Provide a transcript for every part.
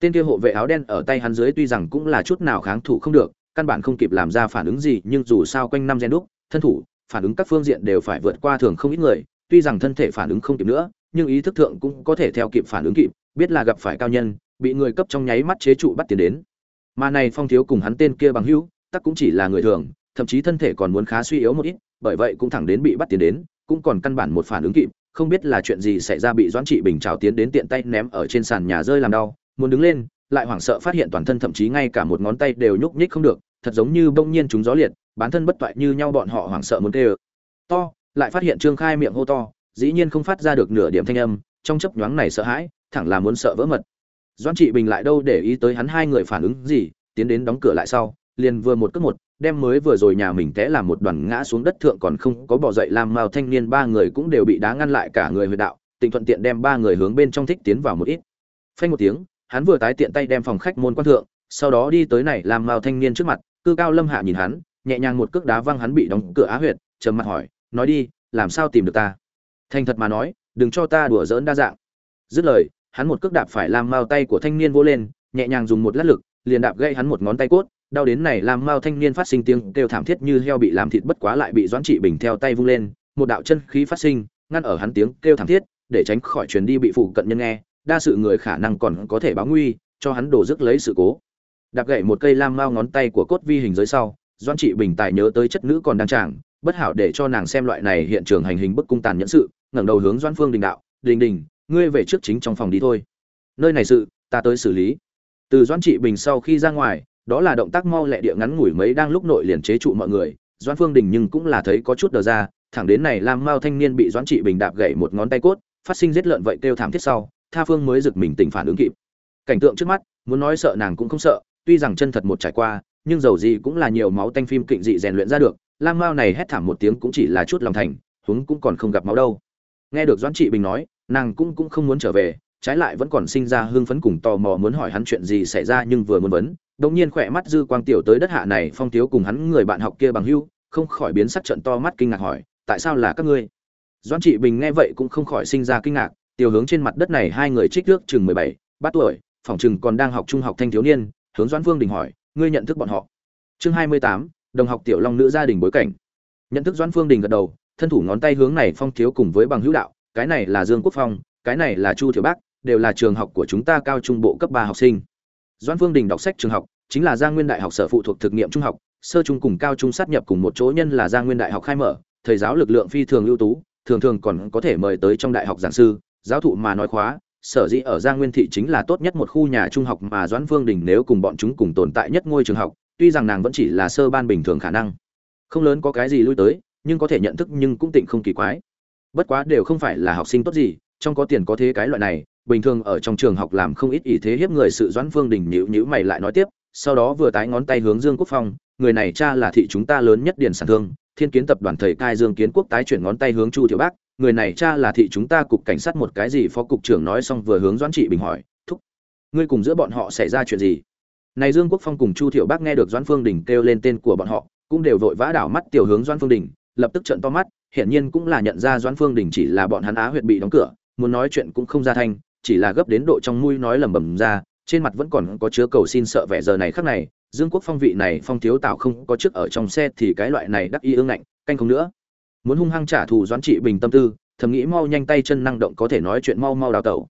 tên kia hộ vệ áo đen ở tay hắn dưới tuy rằng cũng là chút nào kháng thủ không được, căn bản không kịp làm ra phản ứng gì, nhưng dù sao quanh năm gen đúc, thân thủ, phản ứng các phương diện đều phải vượt qua thường không ít người, tuy rằng thân thể phản ứng không kịp nữa, nhưng ý thức thượng cũng có thể theo kịp phản ứng kịp, biết là gặp phải cao nhân, bị người cấp trong nháy mắt chế trụ bắt tiền đến. Mà này phong thiếu cùng hắn tên kia bằng hữu, tắc cũng chỉ là người thường, thậm chí thân thể còn muốn khá suy yếu một ít, bởi vậy cũng thẳng đến bị bắt tiền đến, cũng còn căn bản một phản ứng kịp, không biết là chuyện gì xảy ra bị doãn trị bình trào tiến đến tiện tay ném ở trên sàn nhà rơi làm đau muốn đứng lên, lại hoảng sợ phát hiện toàn thân thậm chí ngay cả một ngón tay đều nhúc nhích không được, thật giống như bỗng nhiên chúng gió liệt, bản thân bất toại như nhau bọn họ hoảng sợ muốn kêu. To, lại phát hiện trương khai miệng hô to, dĩ nhiên không phát ra được nửa điểm thanh âm, trong chấp nhoáng này sợ hãi, thẳng là muốn sợ vỡ mật. Doãn trị bình lại đâu để ý tới hắn hai người phản ứng gì, tiến đến đóng cửa lại sau, liền vừa một cước một, đem mới vừa rồi nhà mình té làm một đoàn ngã xuống đất thượng còn không có bỏ dậy làm mao thanh niên ba người cũng đều bị đá ngăn lại cả người huyệt đạo tình thuận tiện đem ba người hướng bên trong thích tiến vào một ít. Phanh một tiếng hắn vừa tái tiện tay đem phòng khách môn quan thượng, sau đó đi tới này làm mao thanh niên trước mặt, cư cao lâm hạ nhìn hắn, nhẹ nhàng một cước đá văng hắn bị đóng cửa á huyệt, trầm mặt hỏi, nói đi, làm sao tìm được ta? Thành thật mà nói, đừng cho ta đùa giỡn đa dạng. Dứt lời, hắn một cước đạp phải làm mao tay của thanh niên vô lên, nhẹ nhàng dùng một lát lực, liền đạp gãy hắn một ngón tay cốt, đau đến này làm mao thanh niên phát sinh tiếng kêu thảm thiết như heo bị làm thịt bất quá lại bị doãn trị bình theo tay vung lên, một đạo chân khí phát sinh, ngăn ở hắn tiếng kêu thảm thiết, để tránh khỏi truyền đi bị phụ cận nhân nghe đa sự người khả năng còn có thể báo nguy, cho hắn đổ rước lấy sự cố. Đạp gậy một cây lam mao ngón tay của cốt vi hình dưới sau, doãn trị bình tài nhớ tới chất nữ còn đang tràng, bất hảo để cho nàng xem loại này hiện trường hành hình bức cung tàn nhẫn sự, ngẩng đầu hướng doãn phương đình đạo, đình đình, ngươi về trước chính trong phòng đi thôi. Nơi này sự, ta tới xử lý. Từ doãn trị bình sau khi ra ngoài, đó là động tác mau lẹ địa ngắn ngủi mấy đang lúc nội liền chế trụ mọi người, doãn phương đình nhưng cũng là thấy có chút đờ ra, thẳng đến này lam mao thanh niên bị doãn trị bình đạp gậy một ngón tay cốt, phát sinh giết lợn vậy kêu thảm thiết sau tha phương mới giật mình tỉnh phản ứng kịp. Cảnh tượng trước mắt, muốn nói sợ nàng cũng không sợ, tuy rằng chân thật một trải qua, nhưng dầu gì cũng là nhiều máu tanh phim kịnh dị rèn luyện ra được, lam mao này hét thảm một tiếng cũng chỉ là chút lòng thành, huống cũng còn không gặp máu đâu. Nghe được doãn trị bình nói, nàng cũng cũng không muốn trở về, trái lại vẫn còn sinh ra hưng phấn cùng tò mò muốn hỏi hắn chuyện gì xảy ra nhưng vừa muốn vấn, đột nhiên khỏe mắt dư quang tiểu tới đất hạ này phong thiếu cùng hắn người bạn học kia bằng hưu, không khỏi biến sắc trận to mắt kinh ngạc hỏi, tại sao là các ngươi? Doãn trị bình nghe vậy cũng không khỏi sinh ra kinh ngạc tiểu hướng trên mặt đất này hai người trích nước chừng mười bảy bát tuổi phòng chừng còn đang học trung học thanh thiếu niên, hướng doãn vương đình hỏi, ngươi nhận thức bọn họ? Chương hai mươi tám, đồng học tiểu long nữ gia đình bối cảnh. Nhận thức doãn phương đình gật đầu, thân thủ ngón tay hướng này phong thiếu cùng với bằng hữu đạo, cái này là dương quốc phong, cái này là chu thiểu bắc đều là trường học của chúng ta cao trung bộ cấp ba học sinh. Doãn phương đình đọc sách trường học, chính là giang nguyên đại học sở phụ thuộc thực nghiệm trung học, sơ trung cùng cao trung sát nhập cùng một chỗ nhân là giang nguyên đại học khai mở, thầy giáo lực lượng phi thường ưu tú, thường thường còn có thể mời tới trong đại học giảng sư giáo thụ mà nói khóa, sở dĩ ở giang nguyên thị chính là tốt nhất một khu nhà trung học mà doãn phương đình nếu cùng bọn chúng cùng tồn tại nhất ngôi trường học, tuy rằng nàng vẫn chỉ là sơ ban bình thường khả năng. Không lớn có cái gì lui tới, nhưng có thể nhận thức nhưng cũng tịnh không kỳ quái. Bất quá đều không phải là học sinh tốt gì, trong có tiền có thế cái loại này, bình thường ở trong trường học làm không ít ý thế hiếp người sự doãn phương đình nhữ nhữ mày lại nói tiếp, sau đó vừa tái ngón tay hướng dương quốc phong, người này cha là thị chúng ta lớn nhất điển sản thương, thiên kiến tập đoàn thầy cai dương kiến quốc tái chuyển ngón tay hướng chu tiểu bác người này cha là thị chúng ta cục cảnh sát một cái gì, phó cục trưởng nói xong vừa hướng doãn trị bình hỏi, thúc, ngươi cùng giữa bọn họ xảy ra chuyện gì? Này dương quốc phong cùng chu thiệu bác nghe được doãn phương đình kêu lên tên của bọn họ, cũng đều vội vã đảo mắt tiểu hướng doãn phương đình, lập tức trợn to mắt, hiển nhiên cũng là nhận ra doãn phương đình chỉ là bọn hắn á huyệt bị đóng cửa, muốn nói chuyện cũng không ra thanh, chỉ là gấp đến độ trong mũi nói lẩm bẩm ra, trên mặt vẫn còn có chứa cầu xin sợ vẻ giờ này khắc này, dương quốc phong vị này phong thiếu tạo không có trước ở trong xe thì cái loại này đắc y ương ngạnh, canh không nữa muốn hung hăng trả thù doãn trị bình tâm tư, thầm nghĩ mau nhanh tay chân năng động có thể nói chuyện mau mau đào tẩu.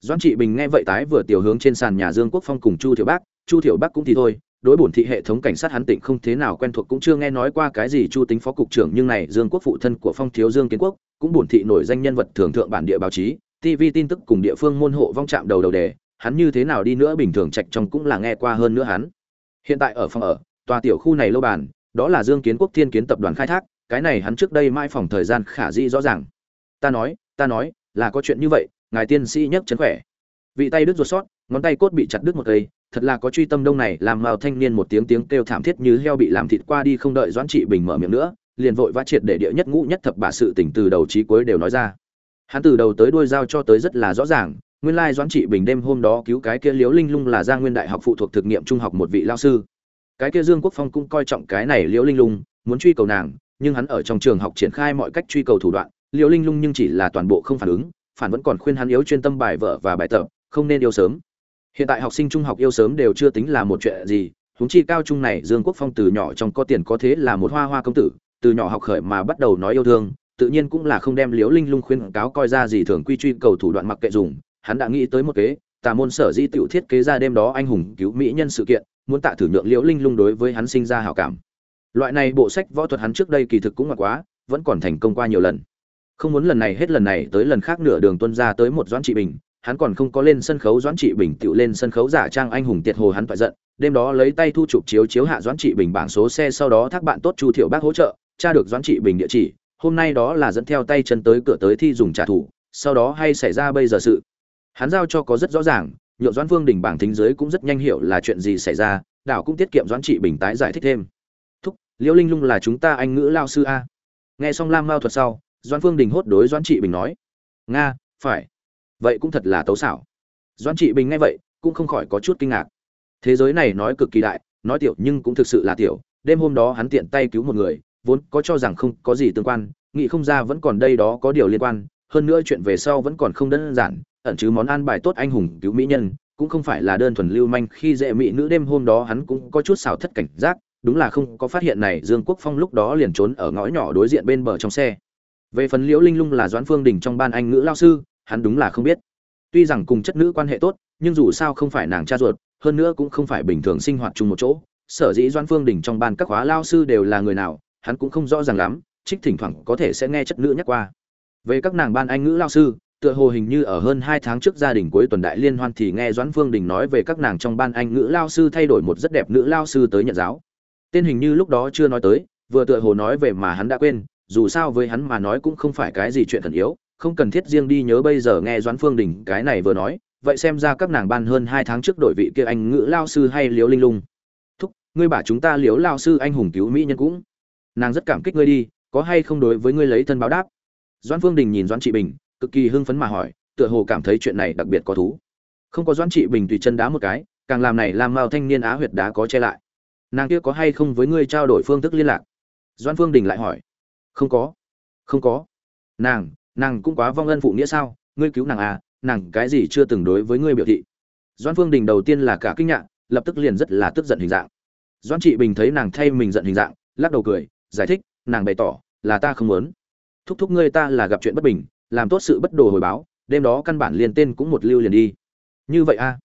Doãn trị bình nghe vậy tái vừa tiểu hướng trên sàn nhà dương quốc phong cùng chu thiểu bác, chu thiểu bác cũng thì thôi, đối bổn thị hệ thống cảnh sát hắn tịnh không thế nào quen thuộc cũng chưa nghe nói qua cái gì chu tính phó cục trưởng, nhưng này dương quốc phụ thân của phong thiếu dương kiến quốc, cũng bổn thị nổi danh nhân vật thường thượng bản địa báo chí tv tin tức cùng địa phương môn hộ vong chạm đầu đầu đề, hắn như thế nào đi nữa bình thường trạch trong cũng là nghe qua hơn nữa hắn. Hiện tại ở phòng ở, tòa tiểu khu này lâu bàn, đó là dương kiến quốc thiên kiến tập đoàn khai thác cái này hắn trước đây mai phòng thời gian khả di rõ ràng. Ta nói ta nói, là có chuyện như vậy, ngài tiên sĩ nhất chấn khỏe. Vị tay đứt ruột sót, ngón tay cốt bị chặt đứt một cây, thật là có truy tâm đông này, làm mao thanh niên một tiếng tiếng kêu thảm thiết như heo bị làm thịt qua đi không đợi doãn trị bình mở miệng nữa, liền vội vã triệt để địa nhất ngũ nhất thập bả sự tỉnh từ đầu chí cuối đều nói ra. Hắn từ đầu tới đuôi giao cho tới rất là rõ ràng, nguyên lai doãn trị bình đêm hôm đó cứu cái kia liếu linh lung là gia nguyên đại học phụ thuộc thực nghiệm trung học một vị lao sư. Cái kia dương quốc phong cũng coi trọng cái này liễu linh lung, muốn truy cầu nàng nhưng hắn ở trong trường học triển khai mọi cách truy cầu thủ đoạn, liễu linh lung nhưng chỉ là toàn bộ không phản ứng, phản vẫn còn khuyên hắn yếu chuyên tâm bài vở và bài tập, không nên yêu sớm. Hiện tại học sinh trung học yêu sớm đều chưa tính là một chuyện gì, huống chi cao trung này dương quốc phong từ nhỏ trong có tiền có thế là một hoa hoa công tử, từ nhỏ học khởi mà bắt đầu nói yêu thương, tự nhiên cũng là không đem liễu linh lung khuyên cáo coi ra gì thường quy truy cầu thủ đoạn mặc kệ dùng, hắn đã nghĩ tới một kế, tà môn sở di tiểu thiết kế ra đêm đó anh hùng cứu mỹ nhân sự kiện, muốn tạ thử nhượng liễu linh lung đối với hắn sinh ra hảo cảm loại này bộ sách võ thuật hắn trước đây kỳ thực cũng mặc quá, vẫn còn thành công qua nhiều lần. Không muốn lần này hết lần này tới lần khác nửa đường tuân ra tới một doãn trị bình, hắn còn không có lên sân khấu doãn trị bình tự lên sân khấu giả trang anh hùng tiệt hồ hắn toại giận, đêm đó lấy tay thu chụp chiếu chiếu hạ doãn trị bình bảng số xe sau đó thác bạn tốt chu thiệu bác hỗ trợ, tra được doãn trị bình địa chỉ, hôm nay đó là dẫn theo tay chân tới cửa tới thi dùng trả thù, sau đó hay xảy ra bây giờ sự. Hắn giao cho có rất rõ ràng, nhượng doãn vương đỉnh bảng thính giới cũng rất nhanh hiểu là chuyện gì xảy ra, đảo cũng tiết kiệm doãn trị bình tái giải thích thêm liễu linh lung là chúng ta anh ngữ lao sư a. Nghe xong lam mao thuật sau Doan phương đình hốt đối Doan trị bình nói, nga, phải. Vậy cũng thật là tấu xảo. Doan trị bình nghe vậy, cũng không khỏi có chút kinh ngạc. Thế giới này nói cực kỳ đại, nói tiểu nhưng cũng thực sự là tiểu. Đêm hôm đó hắn tiện tay cứu một người, vốn có cho rằng không có gì tương quan, nghĩ không ra vẫn còn đây đó có điều liên quan. Hơn nữa chuyện về sau vẫn còn không đơn giản, ẩn chứ món ăn bài tốt anh hùng cứu mỹ nhân, cũng không phải là đơn thuần lưu manh khi dễ mỹ nữ. Đêm hôm đó hắn cũng có chút xào thất cảnh giác đúng là không có phát hiện này dương quốc phong lúc đó liền trốn ở ngõ nhỏ đối diện bên bờ trong xe. Về phần liễu linh lung là doãn phương đình trong ban anh ngữ lao sư, hắn đúng là không biết. Tuy rằng cùng chất nữ quan hệ tốt, nhưng dù sao không phải nàng cha ruột, hơn nữa cũng không phải bình thường sinh hoạt chung một chỗ. Sở dĩ doãn phương đình trong ban các khóa lao sư đều là người nào, hắn cũng không rõ ràng lắm, trích thỉnh thoảng có thể sẽ nghe chất nữ nhắc qua. Về các nàng ban anh ngữ lao sư, tựa hồ hình như ở hơn hai tháng trước gia đình cuối tuần đại liên hoan thì nghe doãn phương đình nói về các nàng trong ban anh ngữ lao sư thay đổi một rất đẹp nữ lao sư tới nhận giáo tên hình như lúc đó chưa nói tới, vừa tựa hồ nói về mà hắn đã quên, dù sao với hắn mà nói cũng không phải cái gì chuyện thần yếu, không cần thiết riêng đi nhớ bây giờ nghe doãn phương đình cái này vừa nói, vậy xem ra các nàng ban hơn hai tháng trước đổi vị kia anh ngữ lao sư hay liếu linh lung. Thúc, ngươi bảo chúng ta liếu lao sư anh hùng cứu mỹ nhân cũng. Nàng rất cảm kích ngươi đi, có hay không đối với ngươi lấy thân báo đáp? Doãn phương đình nhìn doãn trị bình, cực kỳ hưng phấn mà hỏi, tựa hồ cảm thấy chuyện này đặc biệt có thú. Không có doãn trị bình tùy chân đá một cái, càng làm này làm mao thanh niên á huyệt đá có che lại nàng kia có hay không với ngươi trao đổi phương thức liên lạc? Doãn phương đình lại hỏi. Không có. Không có. Nàng nàng cũng quá vong ân phụ nghĩa sao? Ngươi cứu nàng à nàng cái gì chưa từng đối với ngươi biểu thị? Doãn phương đình đầu tiên là cả kinh ngạc, lập tức liền rất là tức giận hình dạng. Doãn trị bình thấy nàng thay mình giận hình dạng, lắc đầu cười, giải thích, nàng bày tỏ là ta không muốn. Thúc thúc ngươi ta là gặp chuyện bất bình, làm tốt sự bất đồ hồi báo, đêm đó căn bản liền tên cũng một lưu liền đi. Như vậy a à.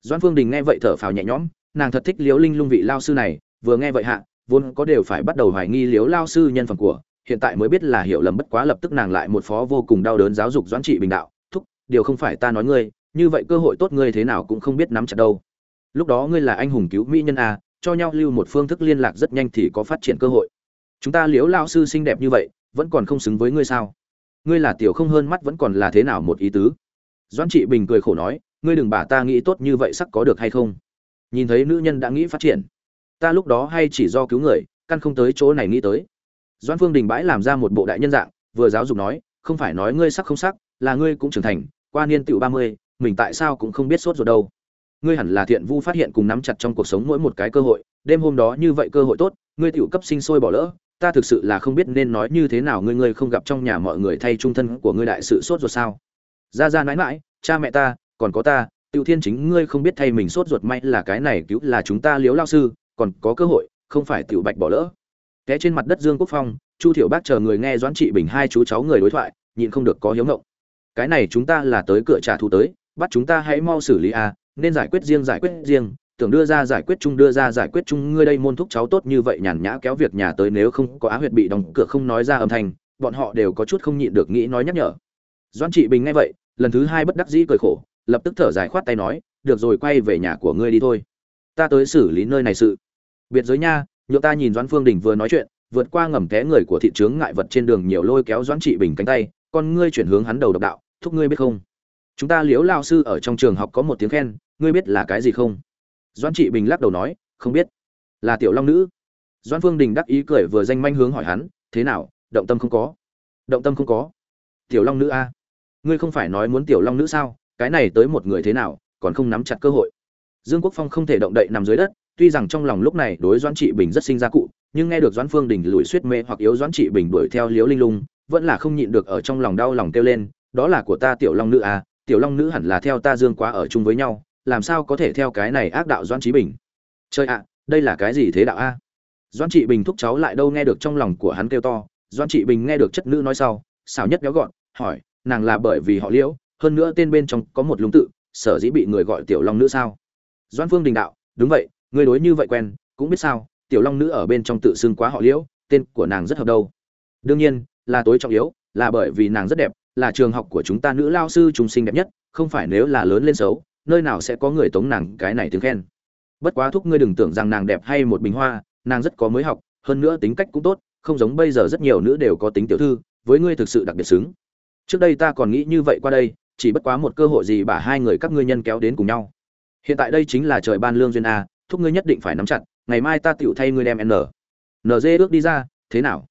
doãn phương đình nghe vậy thở phào nhẹ nhõm nàng thật thích liếu linh lung vị lao sư này, vừa nghe vậy hạ, vốn có đều phải bắt đầu hoài nghi liếu lao sư nhân phẩm của, hiện tại mới biết là hiểu lầm bất quá lập tức nàng lại một phó vô cùng đau đớn giáo dục doãn trị bình đạo, thúc, điều không phải ta nói ngươi, như vậy cơ hội tốt ngươi thế nào cũng không biết nắm chặt đâu. Lúc đó ngươi là anh hùng cứu mỹ nhân a, cho nhau lưu một phương thức liên lạc rất nhanh thì có phát triển cơ hội. Chúng ta liếu lao sư xinh đẹp như vậy, vẫn còn không xứng với ngươi sao? Ngươi là tiểu không hơn mắt vẫn còn là thế nào một ý tứ? Doãn trị bình cười khổ nói, ngươi đừng bà ta nghĩ tốt như vậy sắc có được hay không? Nhìn thấy nữ nhân đã nghĩ phát triển. Ta lúc đó hay chỉ do cứu người, căn không tới chỗ này nghĩ tới. Doãn phương đình bãi làm ra một bộ đại nhân dạng, vừa giáo dục nói, không phải nói ngươi sắc không sắc, là ngươi cũng trưởng thành, qua niên tựu ba mươi, mình tại sao cũng không biết sốt rồi đâu. Ngươi hẳn là thiện vu phát hiện cùng nắm chặt trong cuộc sống mỗi một cái cơ hội, đêm hôm đó như vậy cơ hội tốt, ngươi tựu cấp sinh sôi bỏ lỡ, ta thực sự là không biết nên nói như thế nào ngươi ngươi không gặp trong nhà mọi người thay trung thân của ngươi đại sự sốt ruột sao? Ra ra mãi mãi cha mẹ ta, còn có ta tiểu thiên chính ngươi không biết thay mình sốt ruột may là cái này cứu là chúng ta liếu lao sư, còn có cơ hội, không phải tiểu bạch bỏ lỡ. Té trên mặt đất dương quốc phong, chu thiểu bác chờ người nghe doãn trị bình hai chú cháu người đối thoại, nhịn không được có hiếu ngộng. Cái này chúng ta là tới cửa trả thù tới, bắt chúng ta hãy mau xử lý a nên giải quyết riêng, giải quyết riêng, tưởng đưa ra giải quyết chung, đưa ra giải quyết chung, ngươi đây môn thúc cháu tốt như vậy nhàn nhã kéo việc nhà tới nếu không có á huyệt bị đóng cửa không nói ra âm thanh, bọn họ đều có chút không nhịn được nghĩ nói nhắc nhở. Doãn trị bình nghe vậy, lần thứ hai bất đắc dĩ cười khổ lập tức thở dài khoát tay nói, được rồi, quay về nhà của ngươi đi thôi. Ta tới xử lý nơi này sự. Biệt giới nha nhựa ta nhìn doãn phương đình vừa nói chuyện, vượt qua ngầm té người của thị trướng ngại vật trên đường nhiều lôi kéo doãn trị bình cánh tay, con ngươi chuyển hướng hắn đầu độc đạo, thúc ngươi biết không? Chúng ta liếu lao sư ở trong trường học có một tiếng khen, ngươi biết là cái gì không? Doãn trị bình lắc đầu nói, không biết. Là tiểu long nữ. Doãn phương đình đắc ý cười vừa danh manh hướng hỏi hắn, thế nào, động tâm không có? Động tâm không có. Tiểu long nữ a, ngươi không phải nói muốn tiểu long nữ sao? Cái này tới một người thế nào, còn không nắm chặt cơ hội. Dương quốc phong không thể động đậy nằm dưới đất, tuy rằng trong lòng lúc này đối doãn trị bình rất sinh ra cụ, nhưng nghe được doãn phương đình lùi suýt mê hoặc yếu doãn trị bình đuổi theo liếu linh lung, vẫn là không nhịn được ở trong lòng đau lòng kêu lên, đó là của ta tiểu long nữ a tiểu long nữ hẳn là theo ta dương quá ở chung với nhau, làm sao có thể theo cái này ác đạo doãn trí bình? Chơi ạ, đây là cái gì thế đạo a? Doãn trị bình thúc cháu lại đâu nghe được trong lòng của hắn kêu to, doãn trị bình nghe được chất nữ nói sau, xảo nhất béo gọn, hỏi, nàng là bởi vì họ liễu hơn nữa tên bên trong có một lúng tự, sở dĩ bị người gọi tiểu long nữ sao? Doãn phương đình đạo, đúng vậy, người đối như vậy quen, cũng biết sao, tiểu long nữ ở bên trong tự xưng quá họ liễu, tên của nàng rất hợp đâu. Đương nhiên, là tối trọng yếu, là bởi vì nàng rất đẹp, là trường học của chúng ta nữ lao sư trung sinh đẹp nhất, không phải nếu là lớn lên xấu, nơi nào sẽ có người tống nàng cái này tiếng khen. Bất quá thúc ngươi đừng tưởng rằng nàng đẹp hay một bình hoa, nàng rất có mới học, hơn nữa tính cách cũng tốt, không giống bây giờ rất nhiều nữ đều có tính tiểu thư, với ngươi thực sự đặc biệt xứng. Trước đây ta còn nghĩ như vậy qua đây chỉ bất quá một cơ hội gì bả hai người các ngươi nhân kéo đến cùng nhau. Hiện tại đây chính là trời ban lương duyên a, thúc ngươi nhất định phải nắm chặt, ngày mai ta tựu thay ngươi đem n. Nd ước đi ra, thế nào?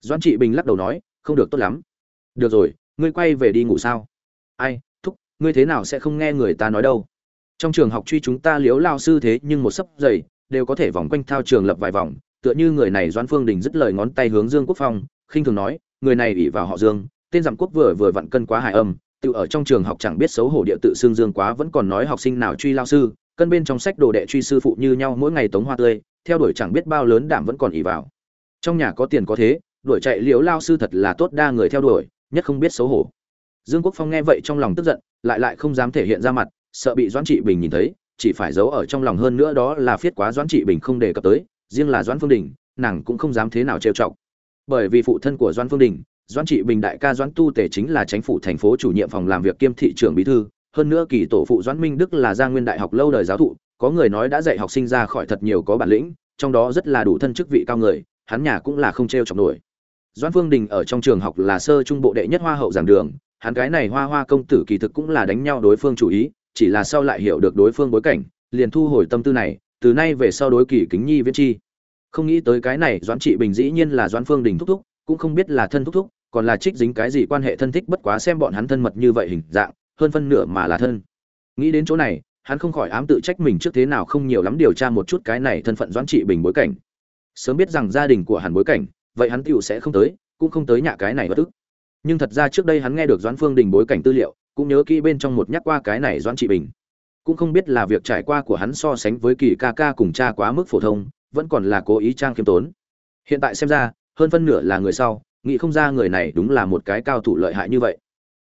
Doan trị bình lắc đầu nói, không được tốt lắm. Được rồi, ngươi quay về đi ngủ sao? Ai, thúc, ngươi thế nào sẽ không nghe người ta nói đâu? Trong trường học truy chúng ta liếu lao sư thế nhưng một sấp dày, đều có thể vòng quanh thao trường lập vài vòng, tựa như người này doan phương đình dứt lời ngón tay hướng dương quốc phong, khinh thường nói, người này ỉ vào họ dương, tên giảm quốc vừa vừa vặn cân quá hài âm tự ở trong trường học chẳng biết xấu hổ địa tự xương dương quá vẫn còn nói học sinh nào truy lao sư, cân bên trong sách đồ đệ truy sư phụ như nhau mỗi ngày tống hoa tươi, theo đuổi chẳng biết bao lớn đảm vẫn còn ỉ vào. Trong nhà có tiền có thế, đuổi chạy liễu lao sư thật là tốt đa người theo đuổi, nhất không biết xấu hổ. Dương quốc phong nghe vậy trong lòng tức giận, lại lại không dám thể hiện ra mặt, sợ bị doãn trị bình nhìn thấy, chỉ phải giấu ở trong lòng hơn nữa đó là phiết quá doãn trị bình không đề cập tới, riêng là doãn phương đình, nàng cũng không dám thế nào trêu chọc. Bởi vì phụ thân của doãn phương đình doãn trị bình đại ca doãn tu tể chính là chính phủ thành phố chủ nhiệm phòng làm việc kiêm thị trưởng bí thư, hơn nữa kỳ tổ phụ doãn minh đức là gia nguyên đại học lâu đời giáo thụ, có người nói đã dạy học sinh ra khỏi thật nhiều có bản lĩnh, trong đó rất là đủ thân chức vị cao người, hắn nhà cũng là không trêu chọc nổi. Doãn phương đình ở trong trường học là sơ trung bộ đệ nhất hoa hậu giảng đường, hắn cái này hoa hoa công tử kỳ thực cũng là đánh nhau đối phương chủ ý, chỉ là sau lại hiểu được đối phương bối cảnh, liền thu hồi tâm tư này, từ nay về sau đối kỳ kính nhi viễn chi. Không nghĩ tới cái này doãn trị bình dĩ nhiên là doãn phương đình thúc thúc cũng không biết là thân thúc thúc, còn là trích dính cái gì quan hệ thân thích bất quá xem bọn hắn thân mật như vậy hình dạng, hơn phân nửa mà là thân. Nghĩ đến chỗ này, hắn không khỏi ám tự trách mình trước thế nào không nhiều lắm điều tra một chút cái này thân phận doãn trị bình bối cảnh. Sớm biết rằng gia đình của hắn bối cảnh, vậy hắn tựu sẽ không tới, cũng không tới nhà cái này bất tức. nhưng thật ra trước đây hắn nghe được doãn phương đình bối cảnh tư liệu, cũng nhớ kỹ bên trong một nhắc qua cái này doãn trị bình. Cũng không biết là việc trải qua của hắn so sánh với kỳ ca ca cùng cha quá mức phổ thông, vẫn còn là cố ý trang khiêm tốn. Hiện tại xem ra hơn phân nửa là người sau, nghĩ không ra người này đúng là một cái cao thủ lợi hại như vậy.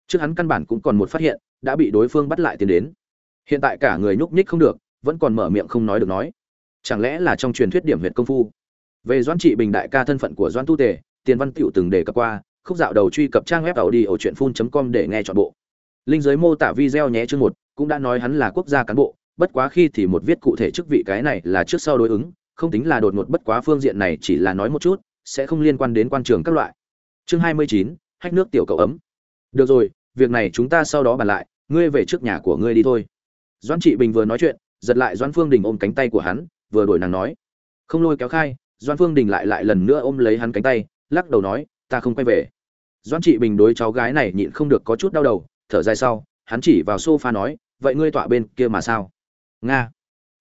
Trước hắn căn bản cũng còn một phát hiện, đã bị đối phương bắt lại tiến đến. Hiện tại cả người nhúc nhích không được, vẫn còn mở miệng không nói được nói. Chẳng lẽ là trong truyền thuyết điểm huyện công phu? Về doãn trị bình đại ca thân phận của doãn tu tề, tiền văn tựu từng đề cập qua, khúc dạo đầu truy cập trang web tàu đi ở truyện phun com để nghe chọn bộ. Linh giới mô tả video nhé chương một, cũng đã nói hắn là quốc gia cán bộ, bất quá khi thì một viết cụ thể chức vị cái này là trước sau đối ứng, không tính là đột ngột bất quá phương diện này chỉ là nói một chút sẽ không liên quan đến quan trường các loại. Chương hai mươi chín, hách nước tiểu cậu ấm. Được rồi, việc này chúng ta sau đó bàn lại, ngươi về trước nhà của ngươi đi thôi. Doãn trị bình vừa nói chuyện, giật lại doãn phương đình ôm cánh tay của hắn, vừa đổi nàng nói. Không lôi kéo khai, doãn phương đình lại lại lần nữa ôm lấy hắn cánh tay, lắc đầu nói, ta không quay về. Doãn trị bình đối cháu gái này nhịn không được có chút đau đầu, thở dài sau, hắn chỉ vào sofa nói, vậy ngươi tọa bên kia mà sao? Nga.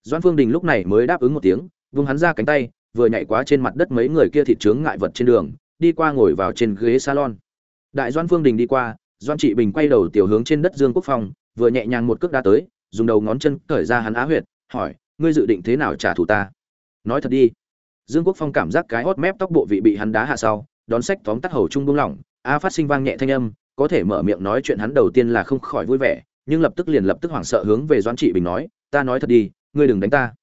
Doãn phương đình lúc này mới đáp ứng một tiếng, vung hắn ra cánh tay vừa nhảy quá trên mặt đất mấy người kia thịt trướng ngại vật trên đường, đi qua ngồi vào trên ghế salon. Đại Doan phương đình đi qua Doan trị bình quay đầu tiểu hướng trên đất dương quốc phong, vừa nhẹ nhàng một cước đá tới, dùng đầu ngón chân cởi ra hắn á huyệt, hỏi, ngươi dự định thế nào trả thù ta? Nói thật đi. Dương quốc phong cảm giác cái hốt mép tóc bộ vị bị hắn đá hạ sau, đón sách tóm tắt hầu trung buông lỏng, a phát sinh vang nhẹ thanh âm, có thể mở miệng nói chuyện hắn đầu tiên là không khỏi vui vẻ, nhưng lập tức liền lập tức hoảng sợ hướng về doãn trị bình nói, ta nói thật đi, ngươi đừng đánh ta.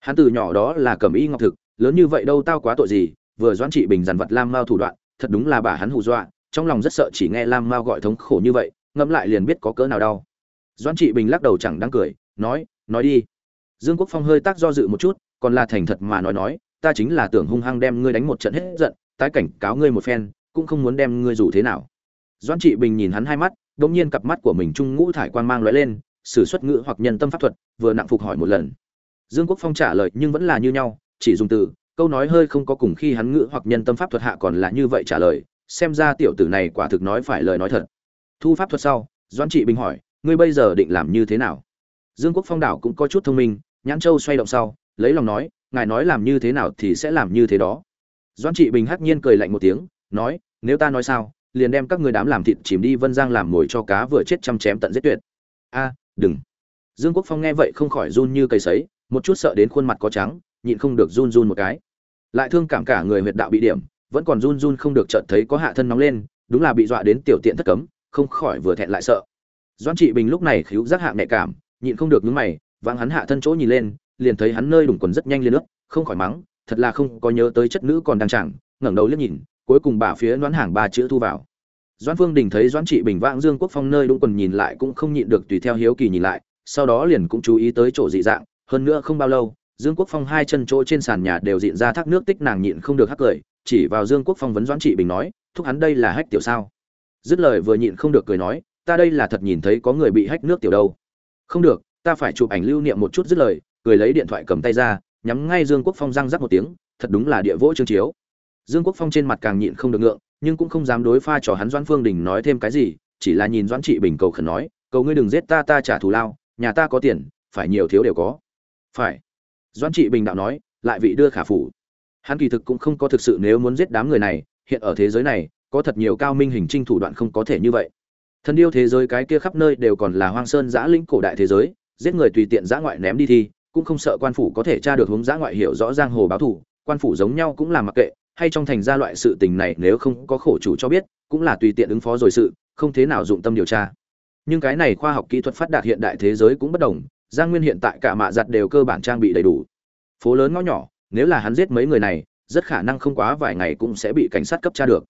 Hắn từ nhỏ đó là cầm y ngọc thực lớn như vậy đâu tao quá tội gì, vừa doãn trị bình dằn vặt lam mao thủ đoạn, thật đúng là bà hắn hù dọa, trong lòng rất sợ chỉ nghe lam mao gọi thống khổ như vậy, ngẫm lại liền biết có cỡ nào đau. Doãn trị bình lắc đầu chẳng đáng cười, nói nói đi. Dương quốc phong hơi tác do dự một chút, còn là thành thật mà nói nói, ta chính là tưởng hung hăng đem ngươi đánh một trận hết giận, tái cảnh cáo ngươi một phen, cũng không muốn đem ngươi rủ thế nào. Doãn trị bình nhìn hắn hai mắt đ ỗ n g nhiên cặp mắt của mình trung ngũ thải quan mang lóe lên s ử suất ngữ hoặc nhân tâm pháp thuật, vừa nặng phục hỏi một lần. Dương quốc phong trả lời, nhưng vẫn là như nhau chỉ dùng từ, câu nói hơi không có cùng khi hắn ngữ hoặc nhân tâm pháp thuật hạ còn là như vậy trả lời, xem ra tiểu tử này quả thực nói phải lời nói thật. Thu pháp thuật sau, doãn trị bình hỏi, ngươi bây giờ định làm như thế nào? Dương quốc phong đảo cũng có chút thông minh, nhãn châu xoay động sau, lấy lòng nói, ngài nói làm như thế nào thì sẽ làm như thế đó. Doãn trị bình hắc nhiên cười lạnh một tiếng, nói, nếu ta nói sao, liền đem các người đám làm thịt chìm đi vân giang làm mồi cho cá vừa chết chăm chém tận giết tuyệt. A, đừng. Dương quốc phong nghe vậy không khỏi run như cây sấy, một chút sợ đến khuôn mặt có trắng nhịn không được run run một cái. Lại thương cảm cả người huyệt đạo bị điểm, vẫn còn run run không được chợt thấy có hạ thân nóng lên, đúng là bị dọa đến tiểu tiện thất cấm, không khỏi vừa thẹn lại sợ. Doan trị bình lúc này khíu giác hạ nhạy cảm, nhịn không được nhướng mày vang hắn hạ thân chỗ nhìn lên, liền thấy hắn nơi đủng quần rất nhanh lên nước không khỏi mắng, thật là không có nhớ tới chất nữ còn đang chẳng, ngẩng đầu liếc nhìn, cuối cùng bà phía đoán hàng ba chữ thu vào. Doan phương đình thấy doan trị bình vãng dương quốc phong nơi đũng quần nhìn lại cũng không nhịn được tùy theo hiếu kỳ nhìn lại, sau đó liền cũng chú ý tới chỗ dị dạng, hơn nữa không bao lâu dương quốc phong hai chân chỗ trên sàn nhà đều diện ra thác nước tích nàng nhịn không được hắc cười, chỉ vào dương quốc phong vấn Doãn trị bình nói, thúc hắn đây là hách tiểu sao? Dứt lời vừa nhịn không được cười nói, ta đây là thật nhìn thấy có người bị hách nước tiểu đâu. Không được, ta phải chụp ảnh lưu niệm một chút. Dứt lời, cười lấy điện thoại cầm tay ra, nhắm ngay dương quốc phong răng rắc một tiếng, thật đúng là địa vỗ trương chiếu. Dương quốc phong trên mặt càng nhịn không được ngượng, nhưng cũng không dám đối pha trò hắn doãn phương đình nói thêm cái gì, chỉ là nhìn doãn trị bình cầu khẩn nói, cầu ngươi đừng giết ta ta trả thù lao, nhà ta có tiền, phải nhiều thiếu đều có. Phải doãn trị bình đạo nói, lại vị đưa khả phủ. Hắn kỳ thực cũng không có thực sự nếu muốn giết đám người này, hiện ở thế giới này, có thật nhiều cao minh hình trinh thủ đoạn không có thể như vậy. Thân yêu thế giới cái kia khắp nơi đều còn là hoang sơn giã lĩnh cổ đại thế giới, giết người tùy tiện giã ngoại ném đi thi cũng không sợ quan phủ có thể tra được hướng giã ngoại hiểu rõ giang hồ báo thủ quan phủ giống nhau cũng là mặc kệ, hay trong thành ra loại sự tình này nếu không có khổ chủ cho biết, cũng là tùy tiện ứng phó rồi sự, không thế nào dụng tâm điều tra. Nhưng cái này khoa học kỹ thuật phát đạt hiện đại thế giới cũng bất đồng giang nguyên hiện tại cả mạ giặt đều cơ bản trang bị đầy đủ. Phố lớn ngõ nhỏ, nếu là hắn giết mấy người này, rất khả năng không quá vài ngày cũng sẽ bị cảnh sát cấp tra được.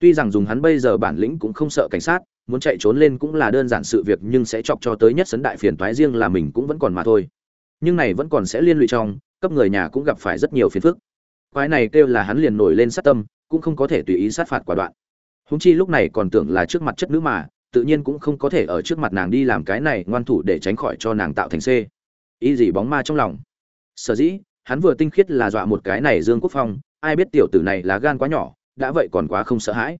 Tuy rằng dùng hắn bây giờ bản lĩnh cũng không sợ cảnh sát, muốn chạy trốn lên cũng là đơn giản sự việc nhưng sẽ chọc cho tới nhất sấn đại phiền toái riêng là mình cũng vẫn còn mà thôi. Nhưng này vẫn còn sẽ liên lụy trong, cấp người nhà cũng gặp phải rất nhiều phiền phức. Quái này kêu là hắn liền nổi lên sát tâm, cũng không có thể tùy ý sát phạt quả đoạn. Húng chi lúc này còn tưởng là trước mặt chất nữ mà tự nhiên cũng không có thể ở trước mặt nàng đi làm cái này ngoan thủ để tránh khỏi cho nàng tạo thành c. Ý gì bóng ma trong lòng? Sở dĩ, hắn vừa tinh khiết là dọa một cái này dương quốc phong, ai biết tiểu tử này là gan quá nhỏ, đã vậy còn quá không sợ hãi.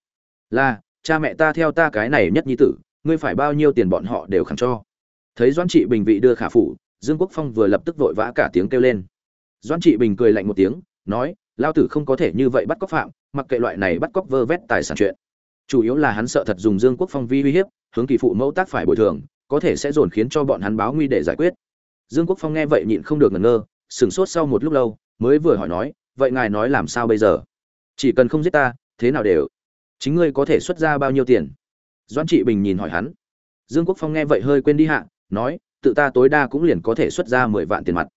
Là, cha mẹ ta theo ta cái này nhất nhi tử, ngươi phải bao nhiêu tiền bọn họ đều khẳng cho. Thấy doãn trị bình vị đưa khả phủ, dương quốc phong vừa lập tức vội vã cả tiếng kêu lên. Doãn trị bình cười lạnh một tiếng, nói lao tử không có thể như vậy bắt cóc phạm, mặc kệ loại này bắt cóc vơ vét tài sản chuyện chủ yếu là hắn sợ thật dùng dương quốc phong vi uy hiếp, hướng kỳ phụ mẫu tác phải bồi thường, có thể sẽ dồn khiến cho bọn hắn báo nguy để giải quyết. Dương quốc phong nghe vậy nhịn không được ngẩn ngơ, sửng sốt sau một lúc lâu, mới vừa hỏi nói, vậy ngài nói làm sao bây giờ? Chỉ cần không giết ta, thế nào đều? Chính ngươi có thể xuất ra bao nhiêu tiền? Doãn trị bình nhìn hỏi hắn. Dương quốc phong nghe vậy hơi quên đi hạ, nói, tự ta tối đa cũng liền có thể xuất ra mười vạn tiền mặt.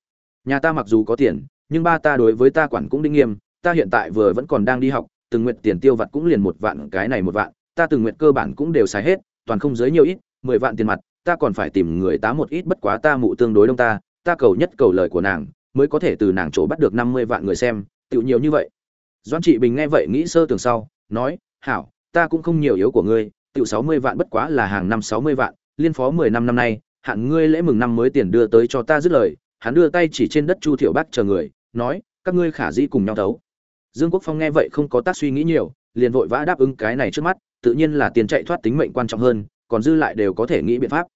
Nhà ta mặc dù có tiền, nhưng ba ta đối với ta quản cũng đinh nghiêm, ta hiện tại vừa vẫn còn đang đi học từng nguyện tiền tiêu vặt cũng liền một vạn, cái này một vạn, ta từng nguyện cơ bản cũng đều xài hết, toàn không dưới nhiều ít, mười vạn tiền mặt, ta còn phải tìm người tá một ít bất quá ta mụ tương đối đông ta ta cầu nhất cầu lời của nàng, mới có thể từ nàng chỗ bắt được năm mươi vạn người xem, tựu nhiều như vậy. Doan trị bình nghe vậy nghĩ sơ tường sau, nói, hảo, ta cũng không nhiều yếu của ngươi, tựu sáu mươi vạn bất quá là hàng năm sáu mươi vạn, liên phó mười năm năm nay, hạn ngươi lễ mừng năm mới tiền đưa tới cho ta dứt lời. Hắn đưa tay chỉ trên đất chu thiệu bác chờ người, nói, các ngươi khả dĩ cùng nhau thấu dương quốc phong nghe vậy không có tác suy nghĩ nhiều, liền vội vã đáp ứng cái này trước mắt, tự nhiên là tiền chạy thoát tính mệnh quan trọng hơn, còn dư lại đều có thể nghĩ biện pháp.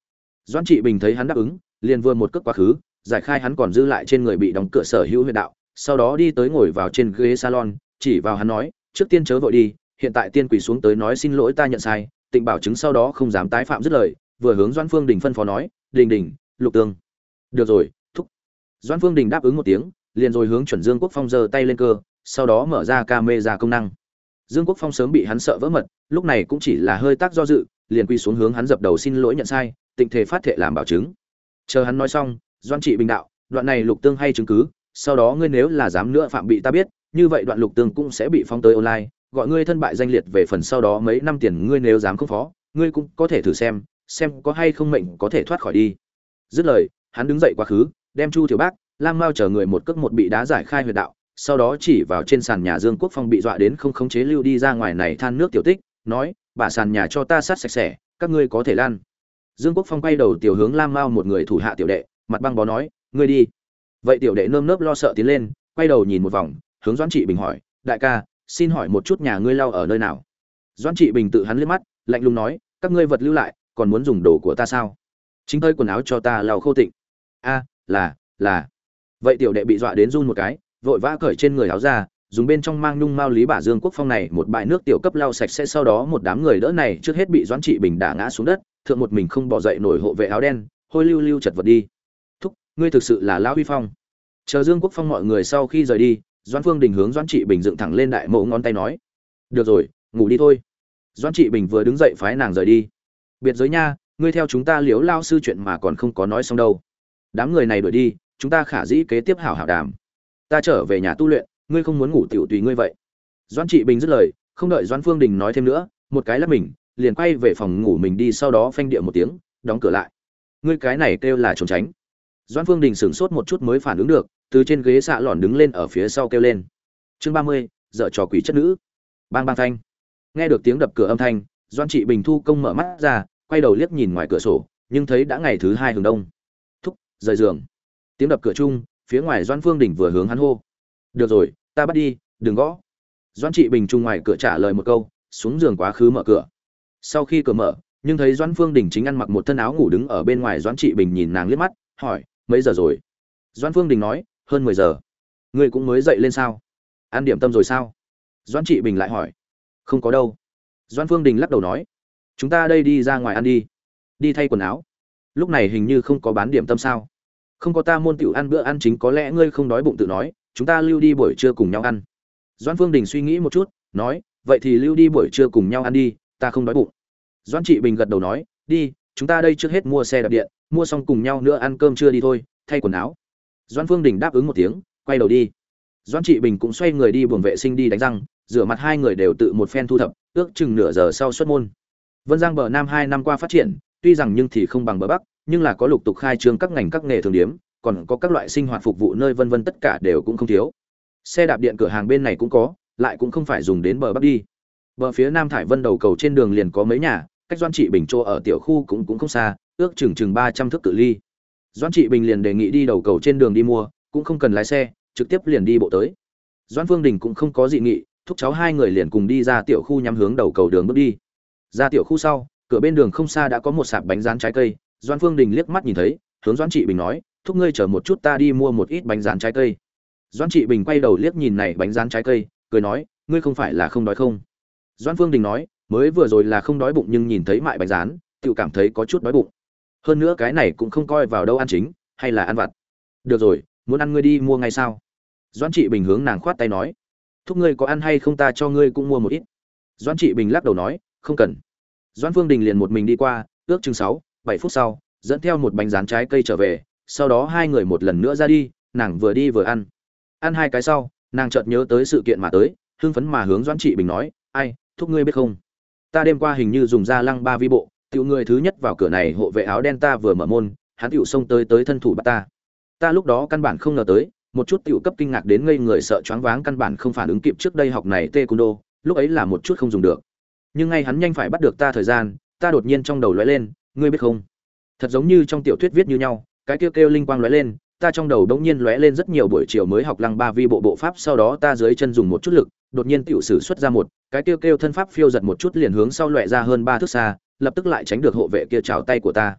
Doãn trị bình thấy hắn đáp ứng, liền vừa một cước quá khứ, giải khai hắn còn dư lại trên người bị đóng cửa sở hữu huyện đạo, sau đó đi tới ngồi vào trên ghế salon, chỉ vào hắn nói, trước tiên chớ vội đi, hiện tại tiên quỳ xuống tới nói xin lỗi ta nhận sai, tịnh bảo chứng sau đó không dám tái phạm dứt lời, vừa hướng Doãn phương đình phân phó nói, đình đình, lục tương. Được rồi, thúc. Doãn phương đình đáp ứng một tiếng, liền rồi hướng chuẩn dương quốc phong giơ tay lên cơ sau đó mở ra camera công năng. Dương quốc phong sớm bị hắn sợ vỡ mật, lúc này cũng chỉ là hơi tác do dự, liền quy xuống hướng hắn dập đầu xin lỗi nhận sai, tịnh thể phát thệ làm bảo chứng. Chờ hắn nói xong, doan trị bình đạo, đoạn này lục tương hay chứng cứ, sau đó ngươi nếu là dám nữa phạm bị ta biết, như vậy đoạn lục tương cũng sẽ bị phong tới online, gọi ngươi thân bại danh liệt về phần sau đó mấy năm tiền ngươi nếu dám không phó, ngươi cũng có thể thử xem xem có hay không mệnh có thể thoát khỏi đi. Dứt lời, hắn đứng dậy quá khứ, đem chu tiểu bác, lam mao chờ người một cước một bị đá giải khai huyệt đạo sau đó chỉ vào trên sàn nhà dương quốc phong bị dọa đến không khống chế lưu đi ra ngoài này than nước tiểu tích, nói, bà sàn nhà cho ta sát sạch sẽ, các ngươi có thể lan. Dương quốc phong quay đầu tiểu hướng lam mao một người thủ hạ tiểu đệ, mặt băng bó nói, ngươi đi. Vậy tiểu đệ nơm nớp lo sợ tiến lên, quay đầu nhìn một vòng, hướng doãn trị bình hỏi, đại ca, xin hỏi một chút nhà ngươi lau ở nơi nào? Doãn trị bình tự hắn liếc mắt, lạnh lùng nói, các ngươi vật lưu lại, còn muốn dùng đồ của ta sao? Chính hơi quần áo cho ta lau khô tịnh. A, là là. Vậy tiểu đệ bị dọa đến run một cái vội vã cởi trên người áo ra, dùng bên trong mang nhung mao lý bả dương quốc phong này một bãi nước tiểu cấp lau sạch sẽ sau đó một đám người đỡ này trước hết bị doãn trị bình đả ngã xuống đất, thượng một mình không bỏ dậy nổi hộ vệ áo đen, hôi lưu lưu chật vật đi. Thúc, ngươi thực sự là lão huy phong. Chờ dương quốc phong mọi người sau khi rời đi, doãn phương đình hướng doãn trị bình dựng thẳng lên đại mộ ngón tay nói, được rồi, ngủ đi thôi. Doãn trị bình vừa đứng dậy phái nàng rời đi. Biệt giới nha, ngươi theo chúng ta liếu lao sư chuyện mà còn không có nói xong đâu. Đám người này đuổi đi, chúng ta khả dĩ kế tiếp hảo hảo đàm ta trở về nhà tu luyện, ngươi không muốn ngủ tiểu tùy ngươi vậy. Doãn trị bình dứt lời, không đợi doãn phương đình nói thêm nữa, một cái lắp mình, liền quay về phòng ngủ mình đi sau đó phanh địa một tiếng, đóng cửa lại. Ngươi cái này kêu là trốn tránh. Doãn phương đình sửng sốt một chút mới phản ứng được, từ trên ghế xạ lòn đứng lên ở phía sau kêu lên. Chương ba mươi dợ trò quỷ chất nữ. Bang bang thanh. Nghe được tiếng đập cửa âm thanh doan trị bình thu công mở mắt ra, quay đầu liếc nhìn ngoài cửa sổ, nhưng thấy đã ngày thứ hai hừng đông. Thúc, rời giường. Tiếng đập cửa chung phía ngoài doan phương đỉnh vừa hướng hắn hô. Được rồi, ta bắt đi, đừng gõ. Doan trị bình trung ngoài cửa trả lời một câu, xuống giường quá khứ mở cửa. Sau khi cửa mở, nhưng thấy doan phương đình chính ăn mặc một thân áo ngủ đứng ở bên ngoài doan trị bình nhìn nàng liếc mắt, hỏi, mấy giờ rồi? Doan phương đình nói, hơn mười giờ. Ngươi cũng mới dậy lên sao? Ăn điểm tâm rồi sao? Doan trị bình lại hỏi, không có đâu. Doan phương đình lắc đầu nói, chúng ta đây đi ra ngoài ăn đi. Đi thay quần áo. Lúc này hình như không có bán điểm tâm sao? Không có ta môn tiểu ăn bữa ăn chính có lẽ ngươi không đói bụng tự nói, chúng ta lưu đi buổi trưa cùng nhau ăn. Doan phương đình suy nghĩ một chút, nói, vậy thì lưu đi buổi trưa cùng nhau ăn đi, ta không đói bụng. Doan trị bình gật đầu nói, đi, chúng ta đây trước hết mua xe đạp điện, mua xong cùng nhau nữa ăn cơm trưa đi thôi, thay quần áo. Doan phương đình đáp ứng một tiếng, quay đầu đi. Doan trị bình cũng xoay người đi buồng vệ sinh đi đánh răng, rửa mặt hai người đều tự một phen thu thập, ước chừng nửa giờ sau xuất môn. Vân giang bờ nam hai năm qua phát triển, tuy rằng nhưng thì không bằng bờ bắc nhưng là có lục tục khai trương các ngành các nghề thường điếm, còn có các loại sinh hoạt phục vụ nơi vân vân tất cả đều cũng không thiếu. Xe đạp điện cửa hàng bên này cũng có, lại cũng không phải dùng đến bờ bắc đi. Bờ phía nam thải vân đầu cầu trên đường liền có mấy nhà, cách doan trị bình chỗ ở tiểu khu cũng cũng không xa, ước chừng chừng ba trăm thước cự ly. Doan trị bình liền đề nghị đi đầu cầu trên đường đi mua, cũng không cần lái xe, trực tiếp liền đi bộ tới. Doan phương đình cũng không có dị nghị, thúc cháu hai người liền cùng đi ra tiểu khu nhắm hướng đầu cầu đường bước đi. Ra tiểu khu sau, cửa bên đường không xa đã có một sạp bánh rán trái cây doan phương đình liếc mắt nhìn thấy, hướng doan trị bình nói, thúc ngươi chờ một chút ta đi mua một ít bánh rán trái cây. Doan trị bình quay đầu liếc nhìn này bánh rán trái cây, cười nói, ngươi không phải là không đói không? Doan phương đình nói, mới vừa rồi là không đói bụng nhưng nhìn thấy mại bánh rán tự cảm thấy có chút đói bụng. Hơn nữa cái này cũng không coi vào đâu ăn chính, hay là ăn vặt. Được rồi, muốn ăn ngươi đi mua ngay sao? Doan trị bình hướng nàng khoát tay nói, thúc ngươi có ăn hay không ta cho ngươi cũng mua một ít. Doan trị bình lắc đầu nói, không cần. Doan phương đình liền một mình đi qua, ước chừng sáu bảy phút sau, dẫn theo một bánh rán trái cây trở về, sau đó hai người một lần nữa ra đi, nàng vừa đi vừa ăn. Ăn hai cái sau, nàng chợt nhớ tới sự kiện mà tới, hưng phấn mà hướng Doãn trị bình nói, ai, thúc ngươi biết không? Ta đêm qua hình như dùng ra lăng ba vi bộ, tiểu người thứ nhất vào cửa này hộ vệ áo đen ta vừa mở môn, hắn tiểu xông tới tới thân thủ bắt ta. Ta lúc đó căn bản không ngờ tới, một chút tiểu cấp kinh ngạc đến ngây người sợ choáng váng căn bản không phản ứng kịp trước đây học này tê đô lúc ấy là một chút không dùng được. Nhưng ngay hắn nhanh phải bắt được ta thời gian, ta đột nhiên trong đầu lóe lên ngươi biết không? Thật giống như trong tiểu thuyết viết như nhau, cái kêu kêu linh quang lóe lên, ta trong đầu đống nhiên lóe lên rất nhiều buổi chiều mới học lăng ba vi bộ bộ pháp, sau đó ta dưới chân dùng một chút lực, đột nhiên tiểu sử xuất ra một, cái kêu kêu thân pháp phiêu giật một chút liền hướng sau loẹ ra hơn ba thước xa, lập tức lại tránh được hộ vệ kia trào tay của ta.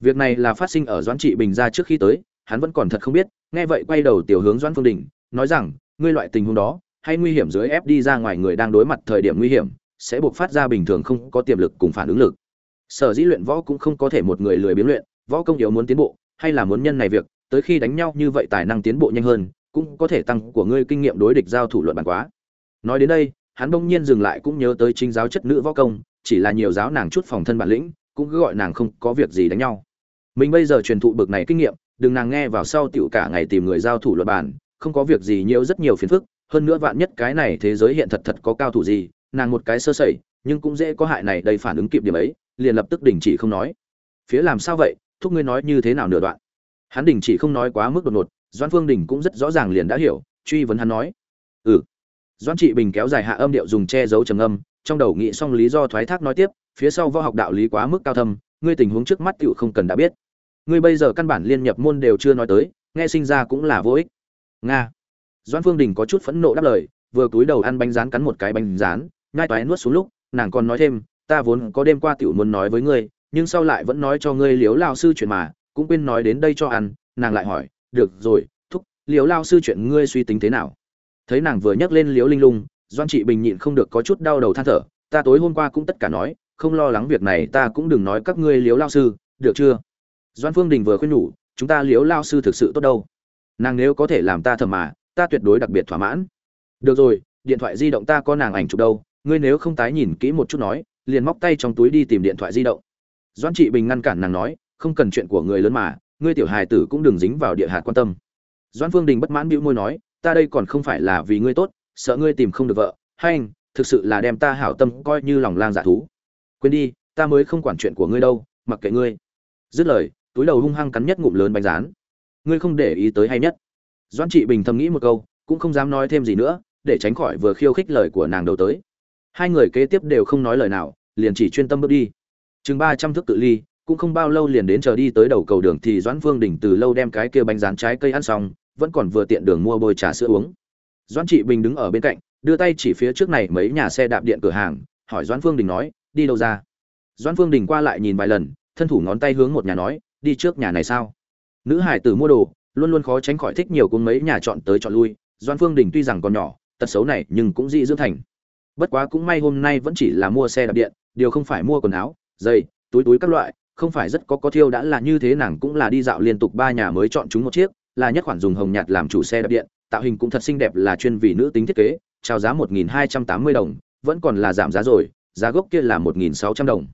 Việc này là phát sinh ở doãn trị bình ra trước khi tới, hắn vẫn còn thật không biết, nghe vậy quay đầu tiểu hướng doãn phương đình, nói rằng, ngươi loại tình huống đó, hay nguy hiểm dưới ép đi ra ngoài người đang đối mặt thời điểm nguy hiểm, sẽ buộc phát ra bình thường không có tiềm lực cùng phản ứng lực sở dĩ luyện võ cũng không có thể một người lười biếng luyện, võ công yếu muốn tiến bộ, hay là muốn nhân này việc, tới khi đánh nhau như vậy tài năng tiến bộ nhanh hơn, cũng có thể tăng của ngươi kinh nghiệm đối địch giao thủ luận bàn quá. Nói đến đây, hắn bỗng nhiên dừng lại cũng nhớ tới chính giáo chất nữ võ công, chỉ là nhiều giáo nàng chút phòng thân bản lĩnh, cũng cứ gọi nàng không có việc gì đánh nhau. Mình bây giờ truyền thụ bực này kinh nghiệm, đừng nàng nghe vào sau tiểu cả ngày tìm người giao thủ luật bản không có việc gì nhiễu rất nhiều phiền phức, hơn nữa vạn nhất cái này thế giới hiện thật thật có cao thủ gì, nàng một cái sơ sẩy, nhưng cũng dễ có hại này đầy phản ứng kịp điểm ấy liền lập tức đình chỉ không nói. Phía làm sao vậy? Thúc ngươi nói như thế nào nửa đoạn? Hắn đình chỉ không nói quá mức đột ngột doan phương đình cũng rất rõ ràng liền đã hiểu, truy vấn hắn nói. Ừ. Doan trị bình kéo dài hạ âm điệu dùng che giấu trầm âm trong đầu nghĩ xong lý do thoái thác nói tiếp, phía sau võ học đạo lý quá mức cao thâm, ngươi tình huống trước mắt tựu không cần đã biết. Ngươi bây giờ căn bản liên nhập môn đều chưa nói tới, nghe sinh ra cũng là vô ích. Nga. Doan phương đình có chút phẫn nộ đáp lời, vừa cúi đầu ăn bánh rán cắn một cái bánh rán ngai toái nuốt xuống lúc, nàng còn nói thêm ta vốn có đêm qua tiểu muốn nói với ngươi, nhưng sau lại vẫn nói cho ngươi liếu lao sư chuyện mà, cũng quên nói đến đây cho ăn. Nàng lại hỏi, được rồi, thúc liếu lao sư chuyện ngươi suy tính thế nào? Thấy nàng vừa nhắc lên liếu linh lung, doan trị bình nhịn không được có chút đau đầu than thở, ta tối hôm qua cũng tất cả nói, không lo lắng việc này, ta cũng đừng nói các ngươi liếu lao sư, được chưa? Doan phương đình vừa khuyên nhủ, chúng ta liếu lao sư thực sự tốt đâu? Nàng nếu có thể làm ta thầm mà, ta tuyệt đối đặc biệt thỏa mãn. Được rồi, điện thoại di động ta có nàng ảnh chụp đâu, ngươi nếu không tái nhìn kỹ một chút nói liền móc tay trong túi đi tìm điện thoại di động. Doan trị bình ngăn cản nàng nói, không cần chuyện của người lớn mà, ngươi tiểu hài tử cũng đừng dính vào địa hạt quan tâm. Doan phương đình bất mãn bĩu môi nói, ta đây còn không phải là vì ngươi tốt, sợ ngươi tìm không được vợ. Hay anh, thực sự là đem ta hảo tâm coi như lòng lang dạ thú. Quên đi, ta mới không quản chuyện của ngươi đâu, mặc kệ ngươi. Dứt lời, túi đầu hung hăng cắn nhất ngụm lớn bánh rán. Ngươi không để ý tới hay nhất. Doan trị bình thầm nghĩ một câu, cũng không dám nói thêm gì nữa, để tránh khỏi vừa khiêu khích lời của nàng đầu tới hai người kế tiếp đều không nói lời nào, liền chỉ chuyên tâm bước đi. Chừng ba trăm thước tự ly, cũng không bao lâu liền đến chờ đi tới đầu cầu đường thì doãn phương đỉnh từ lâu đem cái kia bánh rán trái cây ăn xong, vẫn còn vừa tiện đường mua bôi trà sữa uống. Doãn trị bình đứng ở bên cạnh, đưa tay chỉ phía trước này mấy nhà xe đạp điện cửa hàng, hỏi doãn phương đình nói, đi đâu ra? Doãn phương đình qua lại nhìn vài lần, thân thủ ngón tay hướng một nhà nói, đi trước nhà này sao? Nữ hải tử mua đồ, luôn luôn khó tránh khỏi thích nhiều cùng mấy nhà chọn tới chọn lui. Doãn phương đình tuy rằng còn nhỏ, tật xấu này nhưng cũng dị dưỡng thành bất quá cũng may hôm nay vẫn chỉ là mua xe đạp điện, điều không phải mua quần áo, giày, túi túi các loại, không phải rất có có thiêu đã là như thế nàng cũng là đi dạo liên tục ba nhà mới chọn chúng một chiếc, là nhất khoản dùng hồng nhạt làm chủ xe đạp điện, tạo hình cũng thật xinh đẹp là chuyên vì nữ tính thiết kế chào giá một nghìn hai trăm tám mươi đồng, vẫn còn là giảm giá rồi, giá gốc kia là một nghìn sáu trăm đồng.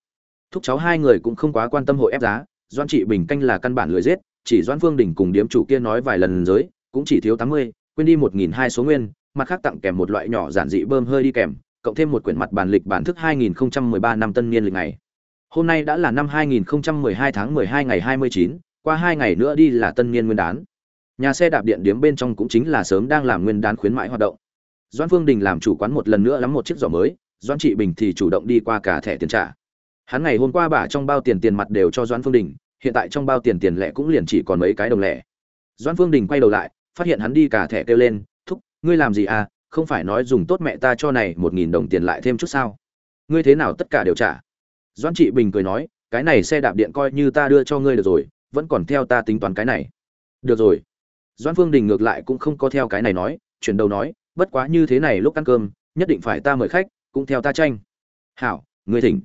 Thúc cháu hai người cũng không quá quan tâm hội ép giá doan trị bình canh là căn bản lười giết, chỉ doan phương đình cùng điếm chủ kia nói vài lần giới, cũng chỉ thiếu tám mươi, quên đi một nghìn hai số nguyên, mặt khác tặng kèm một loại nhỏ giản dị bơm hơi đi kèm cộng thêm một quyển mặt bản lịch bản thức 2013 năm tân niên lịch ngày. Hôm nay đã là năm 2012 tháng 12 ngày 29, qua hai ngày nữa đi là tân niên nguyên đán. Nhà xe đạp điện điếm bên trong cũng chính là sớm đang làm nguyên đán khuyến mãi hoạt động. Doãn Phương Đình làm chủ quán một lần nữa lắm một chiếc giỏ mới, Doãn Trị Bình thì chủ động đi qua cả thẻ tiền trả. Hắn ngày hôm qua bả trong bao tiền tiền mặt đều cho Doãn Phương Đình, hiện tại trong bao tiền tiền lẻ cũng liền chỉ còn mấy cái đồng lẻ. Doãn Phương Đình quay đầu lại, phát hiện hắn đi cả thẻ kêu lên, "Thúc, ngươi làm gì à? Không phải nói dùng tốt mẹ ta cho này một nghìn đồng tiền lại thêm chút sao? Ngươi thế nào tất cả đều trả? Doãn trị bình cười nói, cái này xe đạp điện coi như ta đưa cho ngươi được rồi, vẫn còn theo ta tính toán cái này. Được rồi. Doãn phương đình ngược lại cũng không có theo cái này nói, chuyển đầu nói, bất quá như thế này lúc ăn cơm, nhất định phải ta mời khách, cũng theo ta tranh. Hảo, ngươi thỉnh.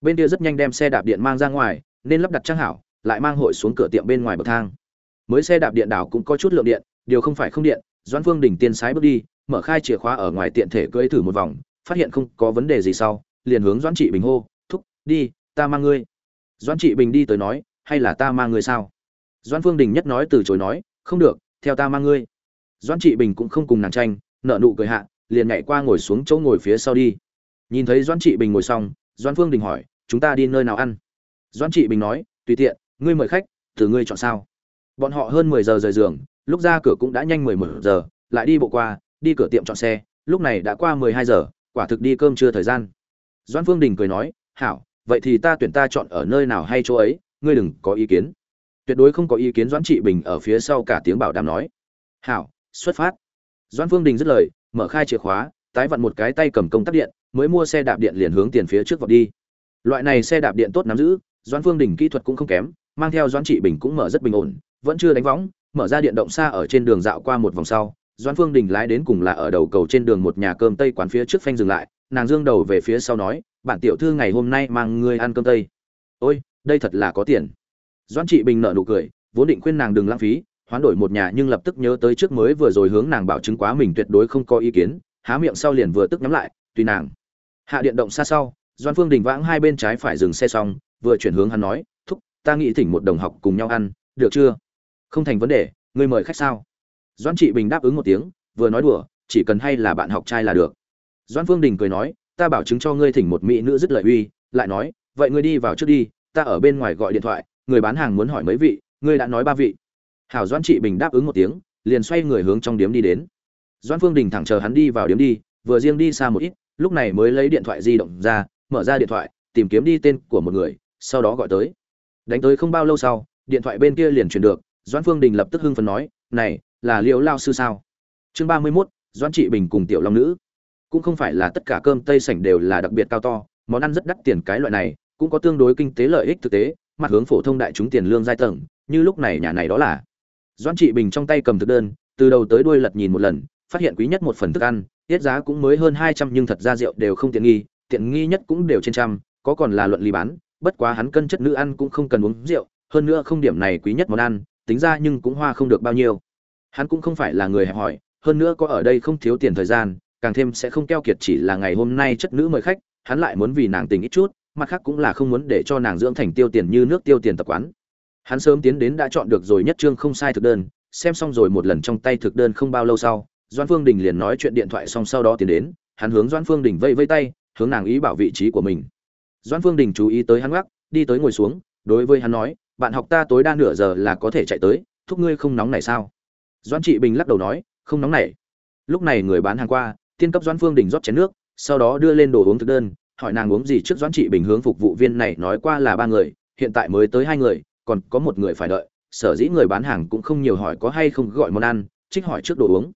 Bên kia rất nhanh đem xe đạp điện mang ra ngoài, nên lắp đặt trang hảo, lại mang hội xuống cửa tiệm bên ngoài bậc thang. Mới xe đạp điện đảo cũng có chút lượng điện, điều không phải không điện, doãn phương đình tiên sái bước đi mở khai chìa khóa ở ngoài tiện thể cưỡi thử một vòng, phát hiện không có vấn đề gì sau, liền hướng doãn trị bình hô, thúc, đi, ta mang ngươi. Doãn trị bình đi tới nói, hay là ta mang ngươi sao? Doãn phương đình nhất nói từ chối nói, không được, theo ta mang ngươi. Doãn trị bình cũng không cùng nàng tranh nợ nụ cười hạ, liền nhảy qua ngồi xuống chỗ ngồi phía sau đi. Nhìn thấy doãn trị bình ngồi xong, doãn phương đình hỏi, chúng ta đi nơi nào ăn? Doãn trị bình nói, tùy tiện, ngươi mời khách, từ ngươi chọn sao. Bọn họ hơn mười giờ rời giường, lúc ra cửa cũng đã nhanh mười một giờ, lại đi bộ qua đi cửa tiệm chọn xe, lúc này đã qua mười hai giờ, quả thực đi cơm trưa thời gian. Doan phương đình cười nói, hảo, vậy thì ta tuyển ta chọn ở nơi nào hay chỗ ấy, ngươi đừng có ý kiến. Tuyệt đối không có ý kiến doãn trị bình ở phía sau cả tiếng bảo đảm nói. Hảo, xuất phát. Doãn phương đình dứt lời, mở khai chìa khóa, tái vặn một cái tay cầm công tắc điện, mới mua xe đạp điện liền hướng tiền phía trước vọt đi. Loại này xe đạp điện tốt nắm giữ, doãn phương đình kỹ thuật cũng không kém, mang theo doãn trị bình cũng mở rất bình ổn, vẫn chưa đánh võng, mở ra điện động xa ở trên đường dạo qua một vòng sau Doãn Phương Đình lái đến cùng là ở đầu cầu trên đường một nhà cơm tây quán phía trước phanh dừng lại, nàng dương đầu về phía sau nói, "Bản tiểu thư ngày hôm nay mang ngươi ăn cơm tây." "Ôi, đây thật là có tiền." Doãn Trị Bình nở nụ cười, vốn định khuyên nàng đừng lãng phí, hoán đổi một nhà nhưng lập tức nhớ tới trước mới vừa rồi hướng nàng bảo chứng quá mình tuyệt đối không có ý kiến, há miệng sau liền vừa tức nhắm lại, tùy nàng. Hạ điện động xa sau, Doãn Phương Đình vãng hai bên trái phải dừng xe xong, vừa chuyển hướng hắn nói, "Thúc, ta nghĩ thỉnh một đồng học cùng nhau ăn, được chưa?" "Không thành vấn đề, ngươi mời khách sao?" Doãn trị bình đáp ứng một tiếng, vừa nói đùa, chỉ cần hay là bạn học trai là được. Doãn phương đình cười nói, ta bảo chứng cho ngươi thỉnh một mỹ nữ dứt lợi uy, lại nói, vậy ngươi đi vào trước đi, ta ở bên ngoài gọi điện thoại, người bán hàng muốn hỏi mấy vị, ngươi đã nói ba vị. Hảo Doãn trị bình đáp ứng một tiếng, liền xoay người hướng trong điếm đi đến. Doãn phương đình thẳng chờ hắn đi vào điếm đi, vừa riêng đi xa một ít, lúc này mới lấy điện thoại di động ra, mở ra điện thoại, tìm kiếm đi tên của một người, sau đó gọi tới. Đánh tới không bao lâu sau, điện thoại bên kia liền truyền được, doãn phương đình lập tức hưng phấn nói, này là liễu lao sư sao? Chương ba mươi mốt, doãn trị bình cùng tiểu long nữ. Cũng không phải là tất cả cơm tây sảnh đều là đặc biệt cao to, món ăn rất đắt tiền cái loại này, cũng có tương đối kinh tế lợi ích thực tế, mặt hướng phổ thông đại chúng tiền lương giai tầng, như lúc này nhà này đó là. Doãn trị bình trong tay cầm thực đơn, từ đầu tới đuôi lật nhìn một lần, phát hiện quý nhất một phần thức ăn, tiết giá cũng mới hơn hai trăm nhưng thật ra rượu đều không tiện nghi tiện nghi nhất cũng đều trên trăm, có còn là luận lý bán, bất quá hắn cân chất nữ ăn cũng không cần uống rượu, hơn nữa không điểm này quý nhất món ăn, tính ra nhưng cũng hoa không được bao nhiêu hắn cũng không phải là người hẹp hòi, hơn nữa có ở đây không thiếu tiền thời gian, càng thêm sẽ không keo kiệt chỉ là ngày hôm nay chất nữ mời khách, hắn lại muốn vì nàng tình ít chút, mặt khác cũng là không muốn để cho nàng dưỡng thành tiêu tiền như nước tiêu tiền tập quán. Hắn sớm tiến đến đã chọn được rồi nhất trương không sai thực đơn, xem xong rồi một lần trong tay thực đơn không bao lâu sau doan phương đình liền nói chuyện điện thoại xong sau đó tiến đến, hắn hướng doan phương đình vây vây tay, hướng nàng ý bảo vị trí của mình. Doan phương đình chú ý tới hắn gác đi tới ngồi xuống, đối với hắn nói, bạn học ta tối đa nửa giờ là có thể chạy tới, thúc ngươi không nóng này sao? Doãn trị bình lắc đầu nói, không nóng nảy. lúc này người bán hàng qua, tiên cấp Doãn phương đình rót chén nước, sau đó đưa lên đồ uống thực đơn, hỏi nàng uống gì trước Doãn trị bình hướng phục vụ viên này nói qua là ba người, hiện tại mới tới hai người, còn có một người phải đợi, sở dĩ người bán hàng cũng không nhiều hỏi có hay không gọi món ăn, trích hỏi trước đồ uống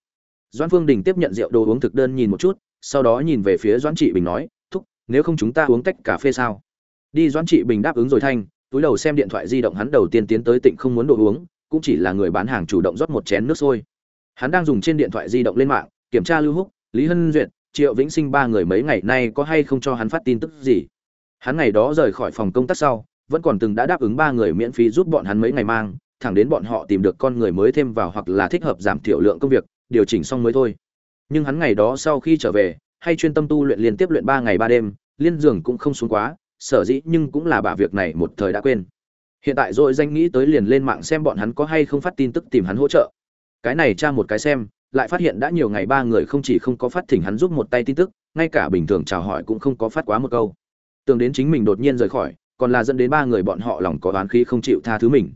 Doãn phương đình tiếp nhận rượu đồ uống thực đơn nhìn một chút, sau đó nhìn về phía Doãn trị bình nói, thúc, nếu không chúng ta uống tách cà phê sao đi Doãn trị bình đáp ứng rồi thanh, túi đầu xem điện thoại di động hắn đầu tiên tiến tới tỉnh không muốn đồ uống cũng chỉ là người bán hàng chủ động rót một chén nước sôi. Hắn đang dùng trên điện thoại di động lên mạng, kiểm tra lưu húc, lý hân duyệt, triệu vĩnh sinh ba người mấy ngày nay có hay không cho hắn phát tin tức gì. Hắn ngày đó rời khỏi phòng công tác sau, vẫn còn từng đã đáp ứng ba người miễn phí giúp bọn hắn mấy ngày mang, thẳng đến bọn họ tìm được con người mới thêm vào hoặc là thích hợp giảm thiểu lượng công việc, điều chỉnh xong mới thôi. Nhưng hắn ngày đó sau khi trở về, hay chuyên tâm tu luyện liên tiếp luyện ba ngày ba đêm, liên giường cũng không xuống quá, sở dĩ nhưng cũng là bả việc này một thời đã quên hiện tại rồi danh nghĩ tới liền lên mạng xem bọn hắn có hay không phát tin tức tìm hắn hỗ trợ. Cái này tra một cái xem, lại phát hiện đã nhiều ngày ba người không chỉ không có phát thỉnh hắn giúp một tay tin tức, ngay cả bình thường chào hỏi cũng không có phát quá một câu. Tưởng đến chính mình đột nhiên rời khỏi, còn là dẫn đến ba người bọn họ lòng có oán khí không chịu tha thứ mình.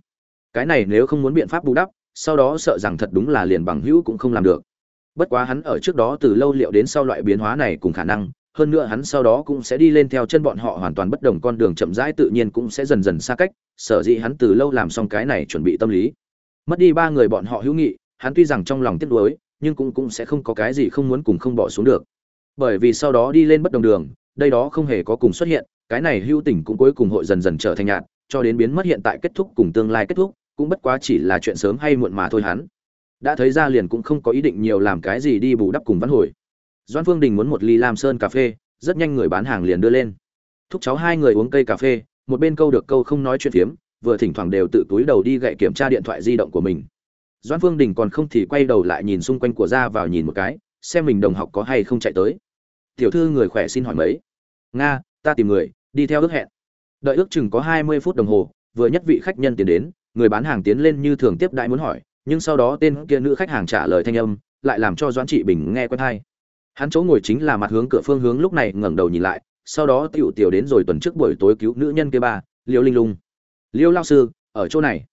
Cái này nếu không muốn biện pháp bù đắp, sau đó sợ rằng thật đúng là liền bằng hữu cũng không làm được. Bất quá hắn ở trước đó từ lâu liệu đến sau loại biến hóa này cùng khả năng hơn nữa hắn sau đó cũng sẽ đi lên theo chân bọn họ hoàn toàn bất đồng con đường chậm rãi tự nhiên cũng sẽ dần dần xa cách, sở dĩ hắn từ lâu làm xong cái này chuẩn bị tâm lý. Mất đi ba người bọn họ hữu nghị, hắn tuy rằng trong lòng tiếc nuối, nhưng cũng cũng sẽ không có cái gì không muốn cùng không bỏ xuống được. Bởi vì sau đó đi lên bất đồng đường, đây đó không hề có cùng xuất hiện, cái này hữu tình cũng cuối cùng hội dần dần trở thành nhạt, cho đến biến mất hiện tại kết thúc cùng tương lai kết thúc, cũng bất quá chỉ là chuyện sớm hay muộn mà thôi hắn. Đã thấy ra liền cũng không có ý định nhiều làm cái gì đi bù đắp cùng văn hồi doan phương đình muốn một ly lam sơn cà phê, rất nhanh người bán hàng liền đưa lên. Thúc cháu hai người uống cây cà phê, một bên câu được câu không nói chuyện phiếm, vừa thỉnh thoảng đều tự túi đầu đi gậy kiểm tra điện thoại di động của mình. Doan phương đình còn không thì quay đầu lại nhìn xung quanh của ra vào nhìn một cái, xem mình đồng học có hay không chạy tới. Tiểu thư người khỏe xin hỏi mấy? Nga, ta tìm người, đi theo ước hẹn. Đợi ước chừng có hai mươi phút đồng hồ, vừa nhất vị khách nhân tiến đến, người bán hàng tiến lên như thường tiếp đại muốn hỏi, nhưng sau đó tên kia nữ khách hàng trả lời thanh âm, lại làm cho doãn trị bình nghe quen hay hắn chỗ ngồi chính là mặt hướng cửa phương hướng lúc này ngẩng đầu nhìn lại, sau đó tiểu tiểu đến rồi tuần trước buổi tối cứu nữ nhân kia ba, liễu linh lung. Liễu lao sư, ở chỗ này.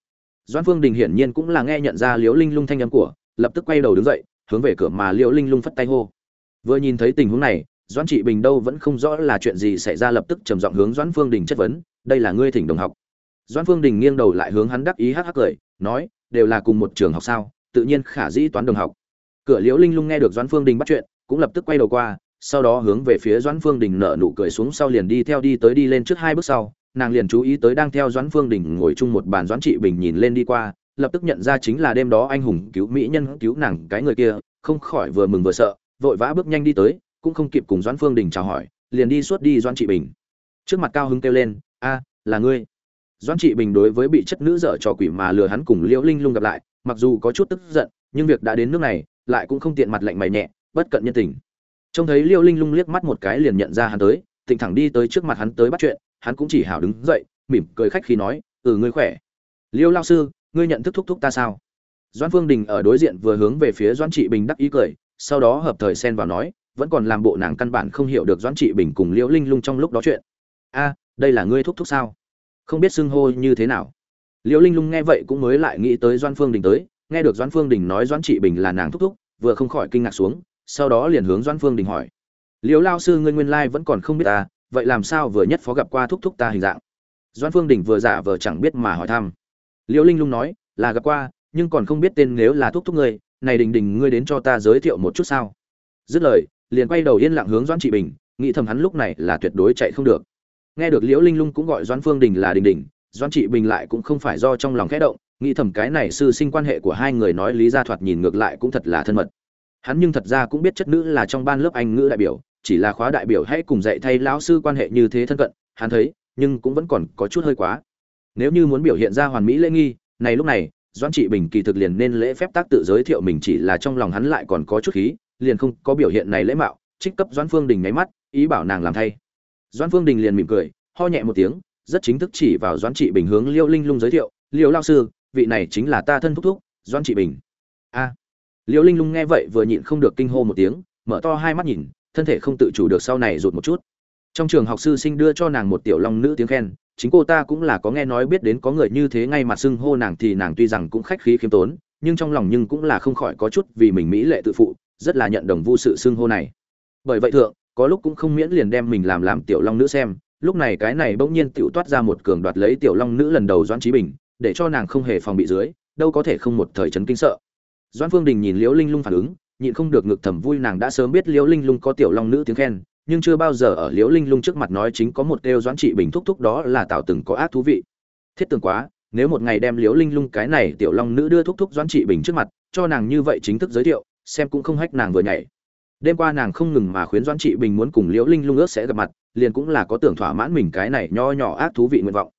Doãn phương đình hiển nhiên cũng là nghe nhận ra liễu linh lung thanh âm của, lập tức quay đầu đứng dậy, hướng về cửa mà liễu linh lung phất tay hô. Vừa nhìn thấy tình huống này, doãn trị bình đâu vẫn không rõ là chuyện gì xảy ra lập tức trầm giọng hướng doãn phương đình chất vấn, đây là ngươi thỉnh đồng học. Doãn phương đình nghiêng đầu lại hướng hắn đắc ý hắc hắc cười, nói, đều là cùng một trường học sao, tự nhiên khả dĩ toán đồng học. Cửa liễu linh lung nghe được doãn phương đình bắt chuyện cũng lập tức quay đầu qua, sau đó hướng về phía doãn phương đình nở nụ cười xuống sau liền đi theo đi tới đi lên trước hai bước sau, nàng liền chú ý tới đang theo doãn phương đình ngồi chung một bàn doãn trị bình nhìn lên đi qua, lập tức nhận ra chính là đêm đó anh hùng cứu mỹ nhân cứu nàng cái người kia, không khỏi vừa mừng vừa sợ, vội vã bước nhanh đi tới, cũng không kịp cùng doãn phương đình chào hỏi, liền đi suốt đi doãn trị bình. Trước mặt cao hứng kêu lên, a, là ngươi. Doãn trị bình đối với bị chất nữ dở trò quỷ mà lừa hắn cùng liễu linh lung gặp lại, mặc dù có chút tức giận, nhưng việc đã đến nước này, lại cũng không tiện mặt lạnh mày nhẹ bất cận nhân tình. Trông thấy liêu linh lung liếc mắt một cái liền nhận ra hắn tới tịnh thẳng đi tới trước mặt hắn tới bắt chuyện, hắn cũng chỉ hảo đứng dậy, mỉm cười khách khi nói ừ ngươi khỏe. Liêu lao sư, ngươi nhận thức thúc thúc ta sao? Doãn phương đình ở đối diện vừa hướng về phía doãn trị bình đắc ý cười, sau đó hợp thời xen vào nói, vẫn còn làm bộ nàng căn bản không hiểu được doãn trị bình cùng liễu linh lung trong lúc đó chuyện. A, đây là ngươi thúc thúc sao? Không biết xưng hô như thế nào. Liễu linh lung nghe vậy cũng mới lại nghĩ tới doan phương đình tới, nghe được doan phương đình nói doan trị bình là nàng thúc thúc, vừa không khỏi kinh ngạc xuống sau đó liền hướng doan phương đình hỏi. Liễu lao sư, ngươi nguyên lai vẫn còn không biết ta, vậy làm sao vừa nhất phó gặp qua thúc thúc ta hình dạng? Doan phương đình vừa giả vờ chẳng biết mà hỏi thăm. Liễu linh lung nói, là gặp qua, nhưng còn không biết tên nếu là thúc thúc ngươi, này đình đình ngươi đến cho ta giới thiệu một chút sao? Dứt lời, liền quay đầu yên lặng hướng doan trị bình, nghĩ thầm hắn lúc này là tuyệt đối chạy không được. Nghe được liễu linh lung cũng gọi doãn phương đình là đình đình, doãn trị bình lại cũng không phải do trong lòng khẽ động, nghĩ thầm cái này sư sinh quan hệ của hai người nói lý ra thoạt nhìn ngược lại cũng thật là thân mật hắn nhưng thật ra cũng biết chất nữ là trong ban lớp anh ngữ đại biểu, chỉ là khóa đại biểu hãy cùng dạy thay lão sư quan hệ như thế thân cận, hắn thấy, nhưng cũng vẫn còn có chút hơi quá. Nếu như muốn biểu hiện ra hoàn mỹ lễ nghi, này lúc này, doãn trị bình kỳ thực liền nên lễ phép tác tự giới thiệu mình chỉ là trong lòng hắn lại còn có chút khí, liền không có biểu hiện này lễ mạo, trích cấp doãn phương đình nháy mắt, ý bảo nàng làm thay. Doãn phương đình liền mỉm cười, ho nhẹ một tiếng, rất chính thức chỉ vào doãn trị bình hướng liêu linh lung giới thiệu, liêu lao sư, vị này chính là ta thân thúc thúc, doãn trị bình. Liễu linh lung nghe vậy vừa nhịn không được kinh hô một tiếng, mở to hai mắt nhìn, thân thể không tự chủ được sau này rụt một chút. Trong trường học sư sinh đưa cho nàng một tiểu long nữ tiếng khen, chính cô ta cũng là có nghe nói biết đến có người như thế ngay mặt xưng hô nàng thì nàng tuy rằng cũng khách khí khiêm tốn, nhưng trong lòng nhưng cũng là không khỏi có chút vì mình mỹ lệ tự phụ, rất là nhận đồng vu sự xưng hô này. Bởi vậy thượng, có lúc cũng không miễn liền đem mình làm làm tiểu long nữ xem, lúc này cái này bỗng nhiên tiểu toát ra một cường đoạt lấy tiểu long nữ lần đầu doãn trí bình, để cho nàng không hề phòng bị dưới, đâu có thể không một thời chấn kinh sợ doãn phương đình nhìn liễu linh lung phản ứng, nhịn không được ngực thầm vui nàng đã sớm biết liễu linh lung có tiểu long nữ tiếng khen, nhưng chưa bao giờ ở liễu linh lung trước mặt nói chính có một kêu doãn trị bình thúc thúc đó là tạo từng có ác thú vị. Thiết tưởng quá, nếu một ngày đem liễu linh lung cái này tiểu long nữ đưa thúc thúc doãn trị bình trước mặt, cho nàng như vậy chính thức giới thiệu, xem cũng không hách nàng vừa nhảy. Đêm qua nàng không ngừng mà khuyến doãn trị bình muốn cùng liễu linh lung ước sẽ gặp mặt, liền cũng là có tưởng thỏa mãn mình cái này nho nhỏ ác thú vị nguyện vọng.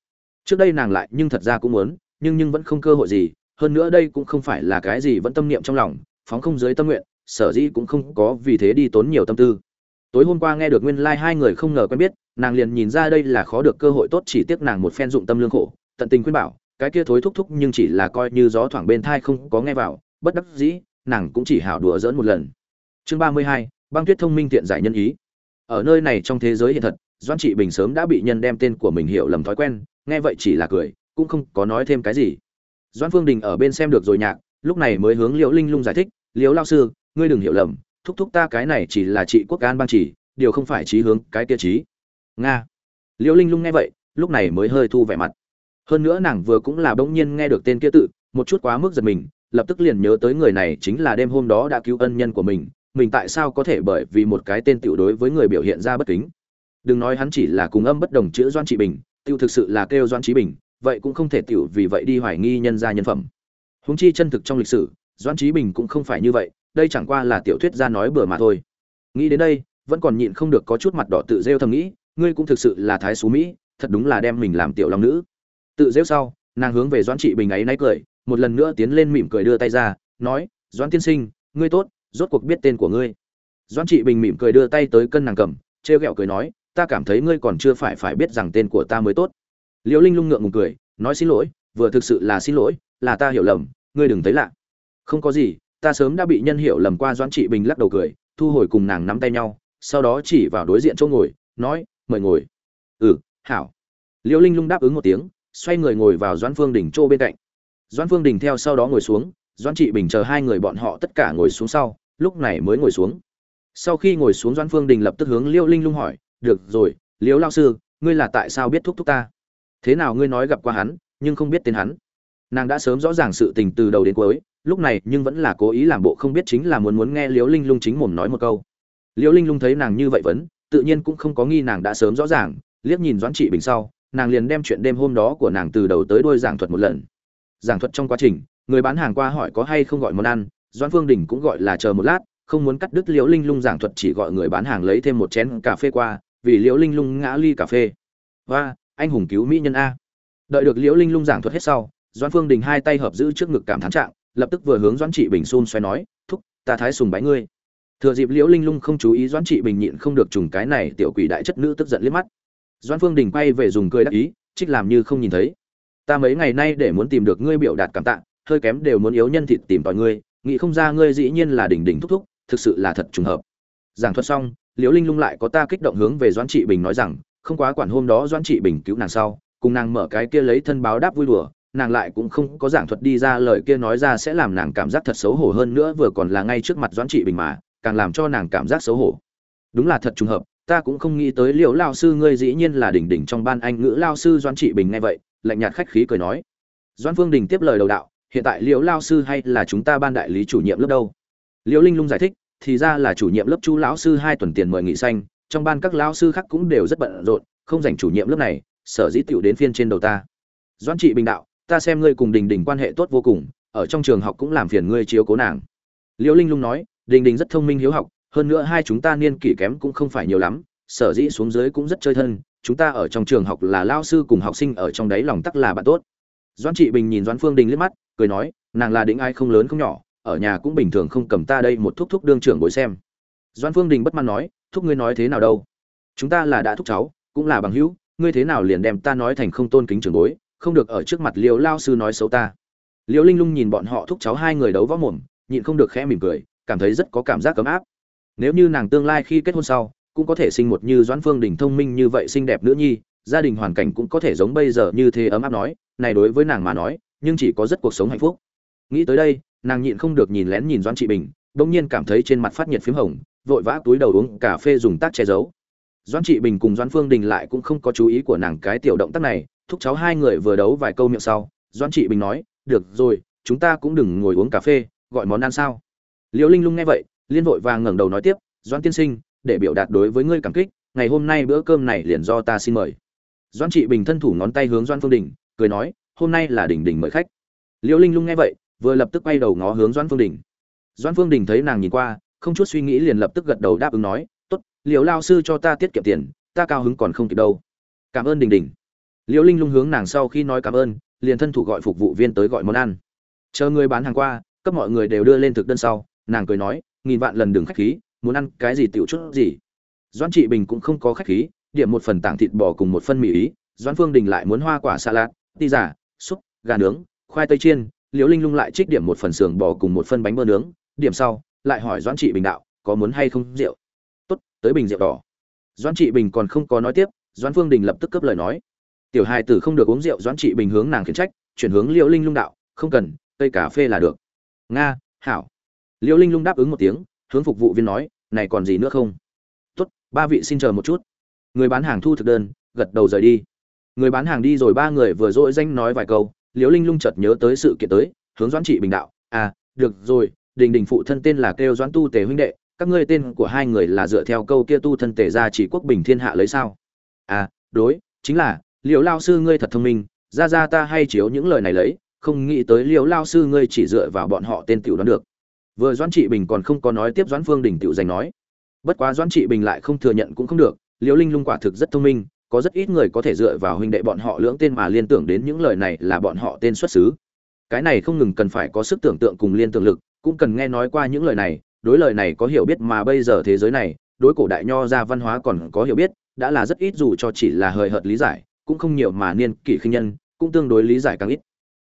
Trước đây nàng lại nhưng thật ra cũng muốn, nhưng nhưng vẫn không cơ hội gì hơn nữa đây cũng không phải là cái gì vẫn tâm niệm trong lòng, phóng không dưới tâm nguyện, sở dĩ cũng không có vì thế đi tốn nhiều tâm tư. Tối hôm qua nghe được nguyên lai hai người không ngờ quen biết, nàng liền nhìn ra đây là khó được cơ hội tốt chỉ tiếc nàng một phen dụng tâm lương khổ, tận tình khuyên bảo, cái kia thối thúc thúc nhưng chỉ là coi như gió thoảng bên thai không có nghe vào, bất đắc dĩ, nàng cũng chỉ hào đùa dỡn một lần. Chương ba mươi hai, băng tuyết thông minh tiện giải nhân ý. Ở nơi này trong thế giới hiện thật doan trị bình sớm đã bị nhân đem tên của mình hiểu lầm thói quen, nghe vậy chỉ là cười, cũng không có nói thêm cái gì doan phương đình ở bên xem được rồi nhạc, lúc này mới hướng liễu linh lung giải thích, liễu lao sư, ngươi đừng hiểu lầm, thúc thúc ta cái này chỉ là trị quốc an ban chỉ, điều không phải trí hướng cái tiêu chí. Nga. Liễu linh lung nghe vậy, lúc này mới hơi thu vẻ mặt. Hơn nữa nàng vừa cũng là bỗng nhiên nghe được tên kia tự, một chút quá mức giật mình, lập tức liền nhớ tới người này chính là đêm hôm đó đã cứu ân nhân của mình mình tại sao có thể bởi vì một cái tên tiểu đối với người biểu hiện ra bất kính. Đừng nói hắn chỉ là cùng âm bất đồng chữ doan trị bình, tiêu thực sự là kêu doan trí bình vậy cũng không thể tiểu vì vậy đi hoài nghi nhân gia nhân phẩm. Huống chi chân thực trong lịch sử, doãn trí bình cũng không phải như vậy, đây chẳng qua là tiểu thuyết gia nói bừa mà thôi. Nghĩ đến đây, vẫn còn nhịn không được có chút mặt đỏ tự rêu thầm nghĩ, ngươi cũng thực sự là thái xú mỹ, thật đúng là đem mình làm tiểu long nữ. Tự rêu sau, nàng hướng về doãn trị bình ấy náy cười, một lần nữa tiến lên mỉm cười đưa tay ra, nói, doãn tiên sinh, ngươi tốt, rốt cuộc biết tên của ngươi. Doãn trị bình mỉm cười đưa tay tới cân nàng cầm, trêu ghẹo cười nói, ta cảm thấy ngươi còn chưa phải phải biết rằng tên của ta mới tốt liễu linh lung ngượng ngùng cười, nói xin lỗi, vừa thực sự là xin lỗi, là ta hiểu lầm, ngươi đừng thấy lạ. Không có gì, ta sớm đã bị nhân hiểu lầm qua doãn trị bình lắc đầu cười, thu hồi cùng nàng nắm tay nhau, sau đó chỉ vào đối diện chỗ ngồi, nói, mời ngồi. Ừ hảo. Liễu linh lung đáp ứng một tiếng, xoay người ngồi vào doãn phương đình chỗ bên cạnh. Doãn phương đình theo sau đó ngồi xuống, doãn trị bình chờ hai người bọn họ tất cả ngồi xuống sau, lúc này mới ngồi xuống. Sau khi ngồi xuống, doãn phương đình lập tức hướng liễu linh lung hỏi, được rồi, liễu lao sư, ngươi là tại sao biết thúc thúc ta? Thế nào ngươi nói gặp qua hắn, nhưng không biết tên hắn? Nàng đã sớm rõ ràng sự tình từ đầu đến cuối, lúc này nhưng vẫn là cố ý làm bộ không biết chính là muốn muốn nghe liễu linh lung chính mồm nói một câu. Liễu linh lung thấy nàng như vậy vẫn, tự nhiên cũng không có nghi nàng đã sớm rõ ràng, liếc nhìn doãn trị bình sau, nàng liền đem chuyện đêm hôm đó của nàng từ đầu tới đuôi giảng thuật một lần. Giảng thuật trong quá trình, người bán hàng qua hỏi có hay không gọi món ăn, doãn phương đình cũng gọi là chờ một lát, không muốn cắt đứt liễu linh lung giảng thuật chỉ gọi người bán hàng lấy thêm một chén cà phê qua, vì liễu linh lung ngã ly cà phê. Và anh hùng cứu mỹ nhân a. Đợi được liễu linh lung giảng thuật hết sau, doãn phương đình hai tay hợp giữ trước ngực cảm thán trạng, lập tức vừa hướng doãn trị bình xôn xoay nói, thúc, ta thái sùng bái ngươi. Thừa dịp liễu linh lung không chú ý doãn trị bình nhịn không được trùng cái này tiểu quỷ đại chất nữ tức giận liếc mắt. Doãn phương đình quay về dùng cười đắc ý, trích làm như không nhìn thấy. Ta mấy ngày nay để muốn tìm được ngươi biểu đạt cảm tạ, hơi kém đều muốn yếu nhân thịt tìm tòi ngươi, nghĩ không ra ngươi dĩ nhiên là đỉnh đỉnh thúc thúc, thực sự là thật trùng hợp. Giảng thuật xong, liễu linh lung lại có ta kích động hướng về doãn trị bình nói rằng không quá quản hôm đó doãn trị bình cứu nàng sau, cùng nàng mở cái kia lấy thân báo đáp vui đùa, nàng lại cũng không có giảng thuật đi ra lời kia nói ra sẽ làm nàng cảm giác thật xấu hổ hơn nữa vừa còn là ngay trước mặt doãn trị bình mà, càng làm cho nàng cảm giác xấu hổ. Đúng là thật trùng hợp, ta cũng không nghĩ tới liệu lao sư ngươi dĩ nhiên là đỉnh đỉnh trong ban anh ngữ lao sư doãn trị bình nghe vậy, lạnh nhạt khách khí cười nói. Doãn phương đình tiếp lời đầu đạo, hiện tại liễu lao sư hay là chúng ta ban đại lý chủ nhiệm lớp đâu? Liễu linh lung giải thích, thì ra là chủ nhiệm lớp chu lão sư hai tuần tiền mời nghị xanh trong ban các lão sư khác cũng đều rất bận rộn, không dành chủ nhiệm lớp này, sở dĩ tiểu đến phiên trên đầu ta. Doãn trị bình đạo, ta xem ngươi cùng đình đình quan hệ tốt vô cùng, ở trong trường học cũng làm phiền ngươi chiếu cố nàng. Liễu linh lung nói, đình đình rất thông minh hiếu học, hơn nữa hai chúng ta niên kỷ kém cũng không phải nhiều lắm, sở dĩ xuống dưới cũng rất chơi thân, chúng ta ở trong trường học là lao sư cùng học sinh, ở trong đấy lòng tắc là bạn tốt. Doãn trị bình nhìn doãn phương đình liếc mắt, cười nói, nàng là đỉnh ai không lớn không nhỏ, ở nhà cũng bình thường không cầm ta đây một thúc thúc đương trưởng bối xem. Doãn phương đình bất mãn nói thúc ngươi nói thế nào đâu? Chúng ta là đã thúc cháu, cũng là bằng hữu, ngươi thế nào liền đem ta nói thành không tôn kính trường bối, không được ở trước mặt liều lao sư nói xấu ta. Liều linh lung nhìn bọn họ thúc cháu hai người đấu võ mồm, nhịn không được khẽ mỉm cười, cảm thấy rất có cảm giác ấm áp. Nếu như nàng tương lai khi kết hôn sau, cũng có thể sinh một như doãn phương đình thông minh như vậy xinh đẹp nữ nhi, gia đình hoàn cảnh cũng có thể giống bây giờ như thế ấm áp nói, này đối với nàng mà nói, nhưng chỉ có rất cuộc sống hạnh phúc. Nghĩ tới đây, nàng nhịn không được nhìn lén nhìn doãn trị bình, bỗng nhiên cảm thấy trên mặt phát nhiệt p h í m hồng vội vã túi đầu uống cà phê dùng tác che giấu. Doãn trị bình cùng doãn phương đình lại cũng không có chú ý của nàng cái tiểu động tác này, thúc cháu hai người vừa đấu vài câu miệng sau, doãn trị bình nói, được rồi, chúng ta cũng đừng ngồi uống cà phê, gọi món ăn sao? Liễu linh lung nghe vậy, liên vội vàng ngẩng đầu nói tiếp, doãn tiên sinh, để biểu đạt đối với ngươi cảm kích, ngày hôm nay bữa cơm này liền do ta xin mời. Doãn trị bình thân thủ ngón tay hướng doãn phương đình, cười nói, hôm nay là đỉnh đỉnh mời khách. Liễu linh lung nghe vậy, vừa lập tức quay đầu ngó hướng doãn phương đình. Doãn phương đình thấy nàng nhìn qua không chút suy nghĩ liền lập tức gật đầu đáp ứng nói, tốt, liễu lao sư cho ta tiết kiệm tiền, ta cao hứng còn không kịp đâu. Cảm ơn đình đình. Liễu linh lung hướng nàng sau khi nói cảm ơn, liền thân thủ gọi phục vụ viên tới gọi món ăn. Chờ người bán hàng qua, cấp mọi người đều đưa lên thực đơn sau, nàng cười nói, nghìn vạn lần đừng khách khí, muốn ăn cái gì tiểu chút gì. Doãn trị bình cũng không có khách khí, điểm một phần tảng thịt bò cùng một phân mì ý, doãn phương đình lại muốn hoa quả salad, ti giả súp, gà nướng, khoai tây chiên, liễu linh lung lại trích điểm một phần sườn bò cùng một phân bánh bơ nướng, điểm sau lại hỏi doãn trị bình đạo, có muốn hay không rượu? Tốt, tới bình rượu đỏ. Doãn trị bình còn không có nói tiếp, doãn phương đình lập tức cướp lời nói. Tiểu hài tử không được uống rượu, doãn trị bình hướng nàng khiển trách, chuyển hướng liễu linh lung đạo, không cần, cây cà phê là được. Nga, hảo. Liễu linh lung đáp ứng một tiếng, hướng phục vụ viên nói, này còn gì nữa không? Tốt, ba vị xin chờ một chút. Người bán hàng thu thực đơn, gật đầu rời đi. Người bán hàng đi rồi ba người vừa dội danh nói vài câu, liễu linh lung chợt nhớ tới sự kiện tới, hướng doãn trị bình đạo à được rồi đình đình phụ thân tên là kêu doãn tu tề huynh đệ, các ngươi tên của hai người là dựa theo câu kia tu thân tề ra chỉ quốc bình thiên hạ lấy sao? À đối, chính là Liệu lao sư ngươi thật thông minh, ra ra ta hay chiếu những lời này lấy, không nghĩ tới liệu lao sư ngươi chỉ dựa vào bọn họ tên tiểu đoán được. Vừa doãn trị bình còn không có nói tiếp doãn phương đình tiểu giành nói. Bất quá doãn trị bình lại không thừa nhận cũng không được, liễu linh lung quả thực rất thông minh, có rất ít người có thể dựa vào huynh đệ bọn họ lưỡng tên mà liên tưởng đến những lời này là bọn họ tên xuất xứ. Cái này không ngừng cần phải có sức tưởng tượng cùng liên tưởng lực cũng cần nghe nói qua những lời này, đối lời này có hiểu biết mà bây giờ thế giới này, đối cổ đại nho ra văn hóa còn có hiểu biết, đã là rất ít dù cho chỉ là hời hợt lý giải, cũng không nhiều mà niên kỷ khinh nhân, cũng tương đối lý giải càng ít.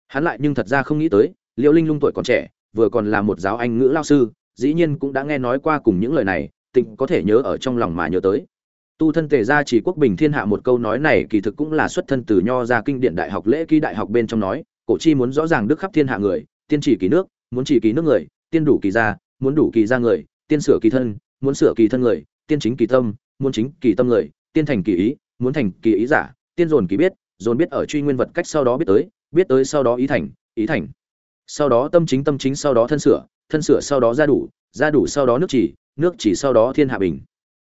Hắn lại nhưng thật ra không nghĩ tới, liễu linh lung tuổi còn trẻ, vừa còn là một giáo anh ngữ lao sư, dĩ nhiên cũng đã nghe nói qua cùng những lời này tịnh có thể nhớ ở trong lòng mà nhớ tới. Tu thân tề gia chỉ quốc bình thiên hạ một câu nói này kỳ thực cũng là xuất thân từ nho ra kinh điển đại học lễ ký đại học bên trong nói, cổ chi muốn rõ ràng đức khắp thiên hạ người, tiên chỉ kỳ nước muốn chỉ kỳ nước người, tiên đủ kỳ gia, muốn đủ kỳ gia người, tiên sửa kỳ thân, muốn sửa kỳ thân người, tiên chính kỳ tâm, muốn chính kỳ tâm người, tiên thành kỳ ý, muốn thành kỳ ý giả, tiên dồn kỳ biết, dồn biết ở truy nguyên vật cách sau đó biết tới biết tới sau đó ý thành ý thành. Sau đó tâm chính tâm chính sau đó thân sửa thân sửa sau đó ra đủ ra đủ sau đó nước chỉ nước chỉ sau đó thiên hạ bình.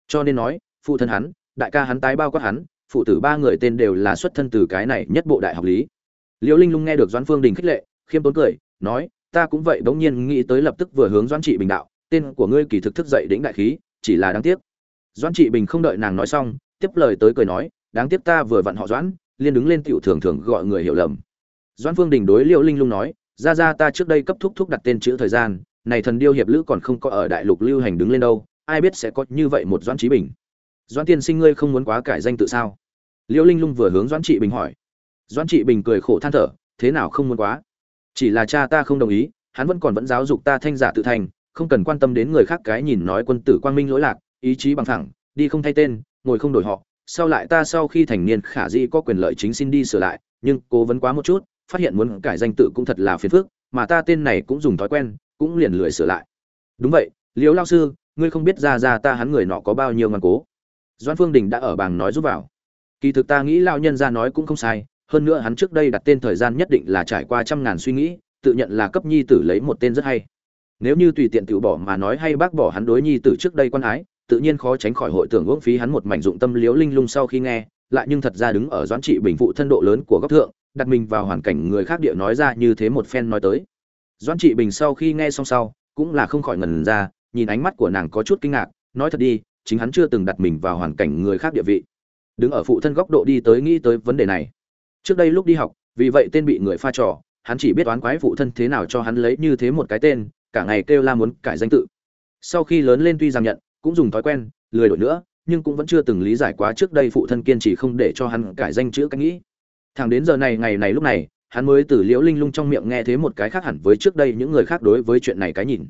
Cho nên nói, phụ thân hắn, đại ca hắn tái bao quát hắn, phụ tử ba người tên đều là xuất thân từ cái này nhất bộ đại học lý. Liễu linh lung nghe được doãn phương đình khích lệ, khiêm tốn cười, nói ta cũng vậy bỗng nhiên nghĩ tới lập tức vừa hướng doãn trị bình đạo, tên của ngươi kỳ thực thức dậy đỉnh đại khí, chỉ là đáng tiếc. Doãn trị bình không đợi nàng nói xong, tiếp lời tới cười nói, đáng tiếc ta vừa vặn họ doãn liên đứng lên tiểu thường thường gọi người hiểu lầm. Doãn phương đình đối liễu linh lung nói, ra ra ta trước đây cấp thúc thúc đặt tên chữ thời gian, này thần điêu hiệp lữ còn không có ở đại lục lưu hành đứng lên đâu, ai biết sẽ có như vậy một doãn trí bình. Doãn tiên sinh ngươi không muốn quá cải danh tự sao? Liễu linh lung vừa hướng doãn trị bình hỏi. Doãn trị bình cười khổ than thở, thế nào không muốn quá? Chỉ là cha ta không đồng ý, hắn vẫn còn vẫn giáo dục ta thanh giả tự thành, không cần quan tâm đến người khác cái nhìn nói quân tử quang minh lỗi lạc, ý chí bằng thẳng đi không thay tên, ngồi không đổi họ. Sau lại ta sau khi thành niên khả dĩ có quyền lợi chính xin đi sửa lại, nhưng cố vấn quá một chút, phát hiện muốn cải danh tự cũng thật là phiền phức, mà ta tên này cũng dùng thói quen, cũng liền lười sửa lại. Đúng vậy liễu lao sư, ngươi không biết ra ra ta hắn người nọ có bao nhiêu ngàn cố. Doan phương đình đã ở bảng nói giúp vào. Kỳ thực ta nghĩ lao nhân ra nói cũng không sai hơn nữa hắn trước đây đặt tên thời gian nhất định là trải qua trăm ngàn suy nghĩ, tự nhận là cấp nhi tử lấy một tên rất hay. Nếu như tùy tiện tự bỏ mà nói hay bác bỏ hắn đối nhi tử trước đây quan ái, tự nhiên khó tránh khỏi hội tưởng uống phí hắn một mảnh dụng tâm liếu linh lung sau khi nghe, lại nhưng thật ra đứng ở doãn trị bình phụ thân độ lớn của góc thượng, đặt mình vào hoàn cảnh người khác địa nói ra như thế một phen nói tới. Doãn trị bình sau khi nghe xong sau, cũng là không khỏi ngần ra, nhìn ánh mắt của nàng có chút kinh ngạc, nói thật đi, chính hắn chưa từng đặt mình vào hoàn cảnh người khác địa vị. Đứng ở phụ thân góc độ đi tới nghĩ tới vấn đề này trước đây lúc đi học, vì vậy tên bị người pha trò, hắn chỉ biết oán quái phụ thân thế nào cho hắn lấy như thế một cái tên, cả ngày kêu la muốn cải danh tự. Sau khi lớn lên tuy rằng nhận, cũng dùng thói quen, lười đổi nữa, nhưng cũng vẫn chưa từng lý giải quá trước đây phụ thân kiên trì không để cho hắn cải danh chữ cách nghĩ. Thẳng đến giờ này, ngày này lúc này, hắn mới từ liễu linh lung trong miệng nghe thấy một cái khác hẳn với trước đây những người khác đối với chuyện này cái nhìn.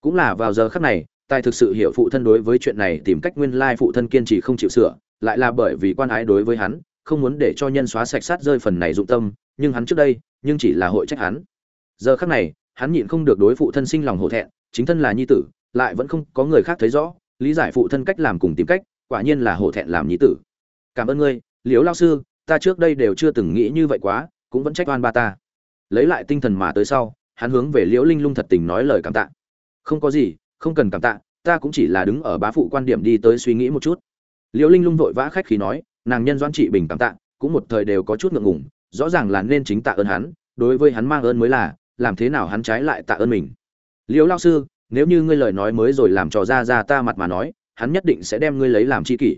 Cũng là vào giờ khắc này, tài thực sự hiểu phụ thân đối với chuyện này tìm cách nguyên lai phụ thân kiên trì không chịu sửa, lại là bởi vì quan ái đối với hắn không muốn để cho nhân xóa sạch sát rơi phần này dụng tâm, nhưng hắn trước đây, nhưng chỉ là hội trách hắn. Giờ khắc này, hắn nhịn không được đối phụ thân sinh lòng hổ thẹn, chính thân là nhi tử, lại vẫn không có người khác thấy rõ, lý giải phụ thân cách làm cùng tìm cách, quả nhiên là hổ thẹn làm nhi tử. Cảm ơn ngươi liếu lao sư, ta trước đây đều chưa từng nghĩ như vậy quá, cũng vẫn trách oan ba ta. Lấy lại tinh thần mà tới sau, hắn hướng về liễu linh lung thật tình nói lời cảm tạ. Không có gì, không cần cảm tạ, ta cũng chỉ là đứng ở bá phụ quan điểm đi tới suy nghĩ một chút. Liễu linh lung vội vã khách khí nói nàng nhân doãn trị bình cảm tạ, cũng một thời đều có chút ngượng ngùng, rõ ràng là nên chính tạ ơn hắn, đối với hắn mang ơn mới là, làm thế nào hắn trái lại tạ ơn mình. Liễu lao sư, nếu như ngươi lời nói mới rồi làm trò ra ra ta mặt mà nói, hắn nhất định sẽ đem ngươi lấy làm chi kỷ.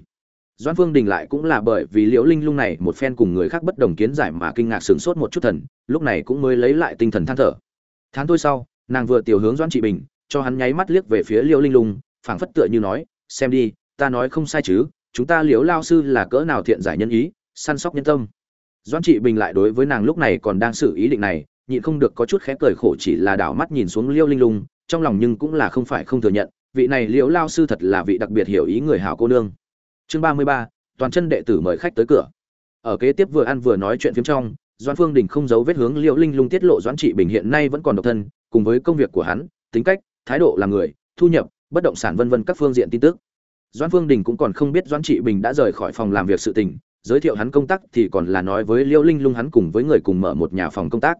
Doãn phương đình lại cũng là bởi vì liễu linh lung này một phen cùng người khác bất đồng kiến giải mà kinh ngạc sửng sốt một chút thần, lúc này cũng mới lấy lại tinh thần than thở. Tháng thôi sau, nàng vừa tiểu hướng doãn trị bình, cho hắn nháy mắt liếc về phía liễu linh lung, phảng phất tựa như nói, xem đi, ta nói không sai chứ chúng ta liễu lao sư là cỡ nào thiện giải nhân ý, săn sóc nhân tâm. Doãn trị bình lại đối với nàng lúc này còn đang xử ý định này, nhịn không được có chút khẽ cười khổ chỉ là đảo mắt nhìn xuống liễu linh lung, trong lòng nhưng cũng là không phải không thừa nhận, vị này liễu lao sư thật là vị đặc biệt hiểu ý người hảo cô nương. Chương ba mươi ba, toàn chân đệ tử mời khách tới cửa. Ở kế tiếp vừa ăn vừa nói chuyện phiếm trong, doãn phương đình không giấu vết hướng liễu linh lung tiết lộ doãn trị bình hiện nay vẫn còn độc thân, cùng với công việc của hắn, tính cách, thái độ làm người, thu nhập, bất động sản vân vân các phương diện tin tức doãn phương đình cũng còn không biết doãn trị bình đã rời khỏi phòng làm việc sự tình, giới thiệu hắn công tác thì còn là nói với liễu linh lung hắn cùng với người cùng mở một nhà phòng công tác.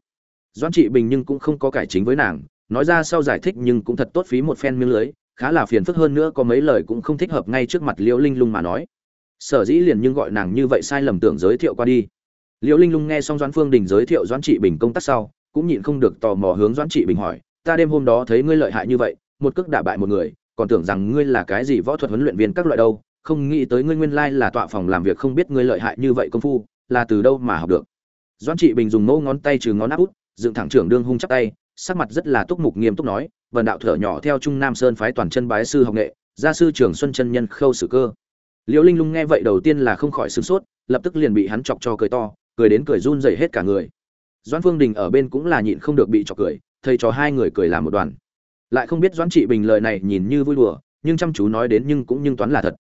Doãn trị bình nhưng cũng không có cải chính với nàng, nói ra sau giải thích nhưng cũng thật tốt phí một phen miếng lưới, khá là phiền phức hơn nữa có mấy lời cũng không thích hợp ngay trước mặt liễu linh lung mà nói. Sở dĩ liền nhưng gọi nàng như vậy sai lầm tưởng giới thiệu qua đi. Liễu linh lung nghe xong doãn phương đình giới thiệu doãn trị bình công tác sau, cũng nhịn không được tò mò hướng doãn trị bình hỏi, ta đêm hôm đó thấy ngươi lợi hại như vậy, một cước đả bại một người còn tưởng rằng ngươi là cái gì võ thuật huấn luyện viên các loại đâu, không nghĩ tới ngươi nguyên lai là tọa phòng làm việc không biết ngươi lợi hại như vậy công phu, là từ đâu mà học được. Doãn trị bình dùng mẫu ngón tay trừ ngón áp út, dựng thẳng trưởng đương hung chắp tay, sắc mặt rất là túc mục nghiêm túc nói vần đạo thở nhỏ theo trung nam sơn phái toàn chân bái sư học nghệ, gia sư trưởng xuân chân nhân khâu sử cơ. Liễu linh lung nghe vậy đầu tiên là không khỏi sửng sốt, lập tức liền bị hắn chọc cho cười to, cười đến cười run rẩy hết cả người. Doãn phương đình ở bên cũng là nhịn không được bị chọc cười, thầy trò hai người cười làm một đoàn lại không biết doãn trị bình lời này nhìn như vui đùa, nhưng chăm chú nói đến nhưng cũng nhưng toán là thật.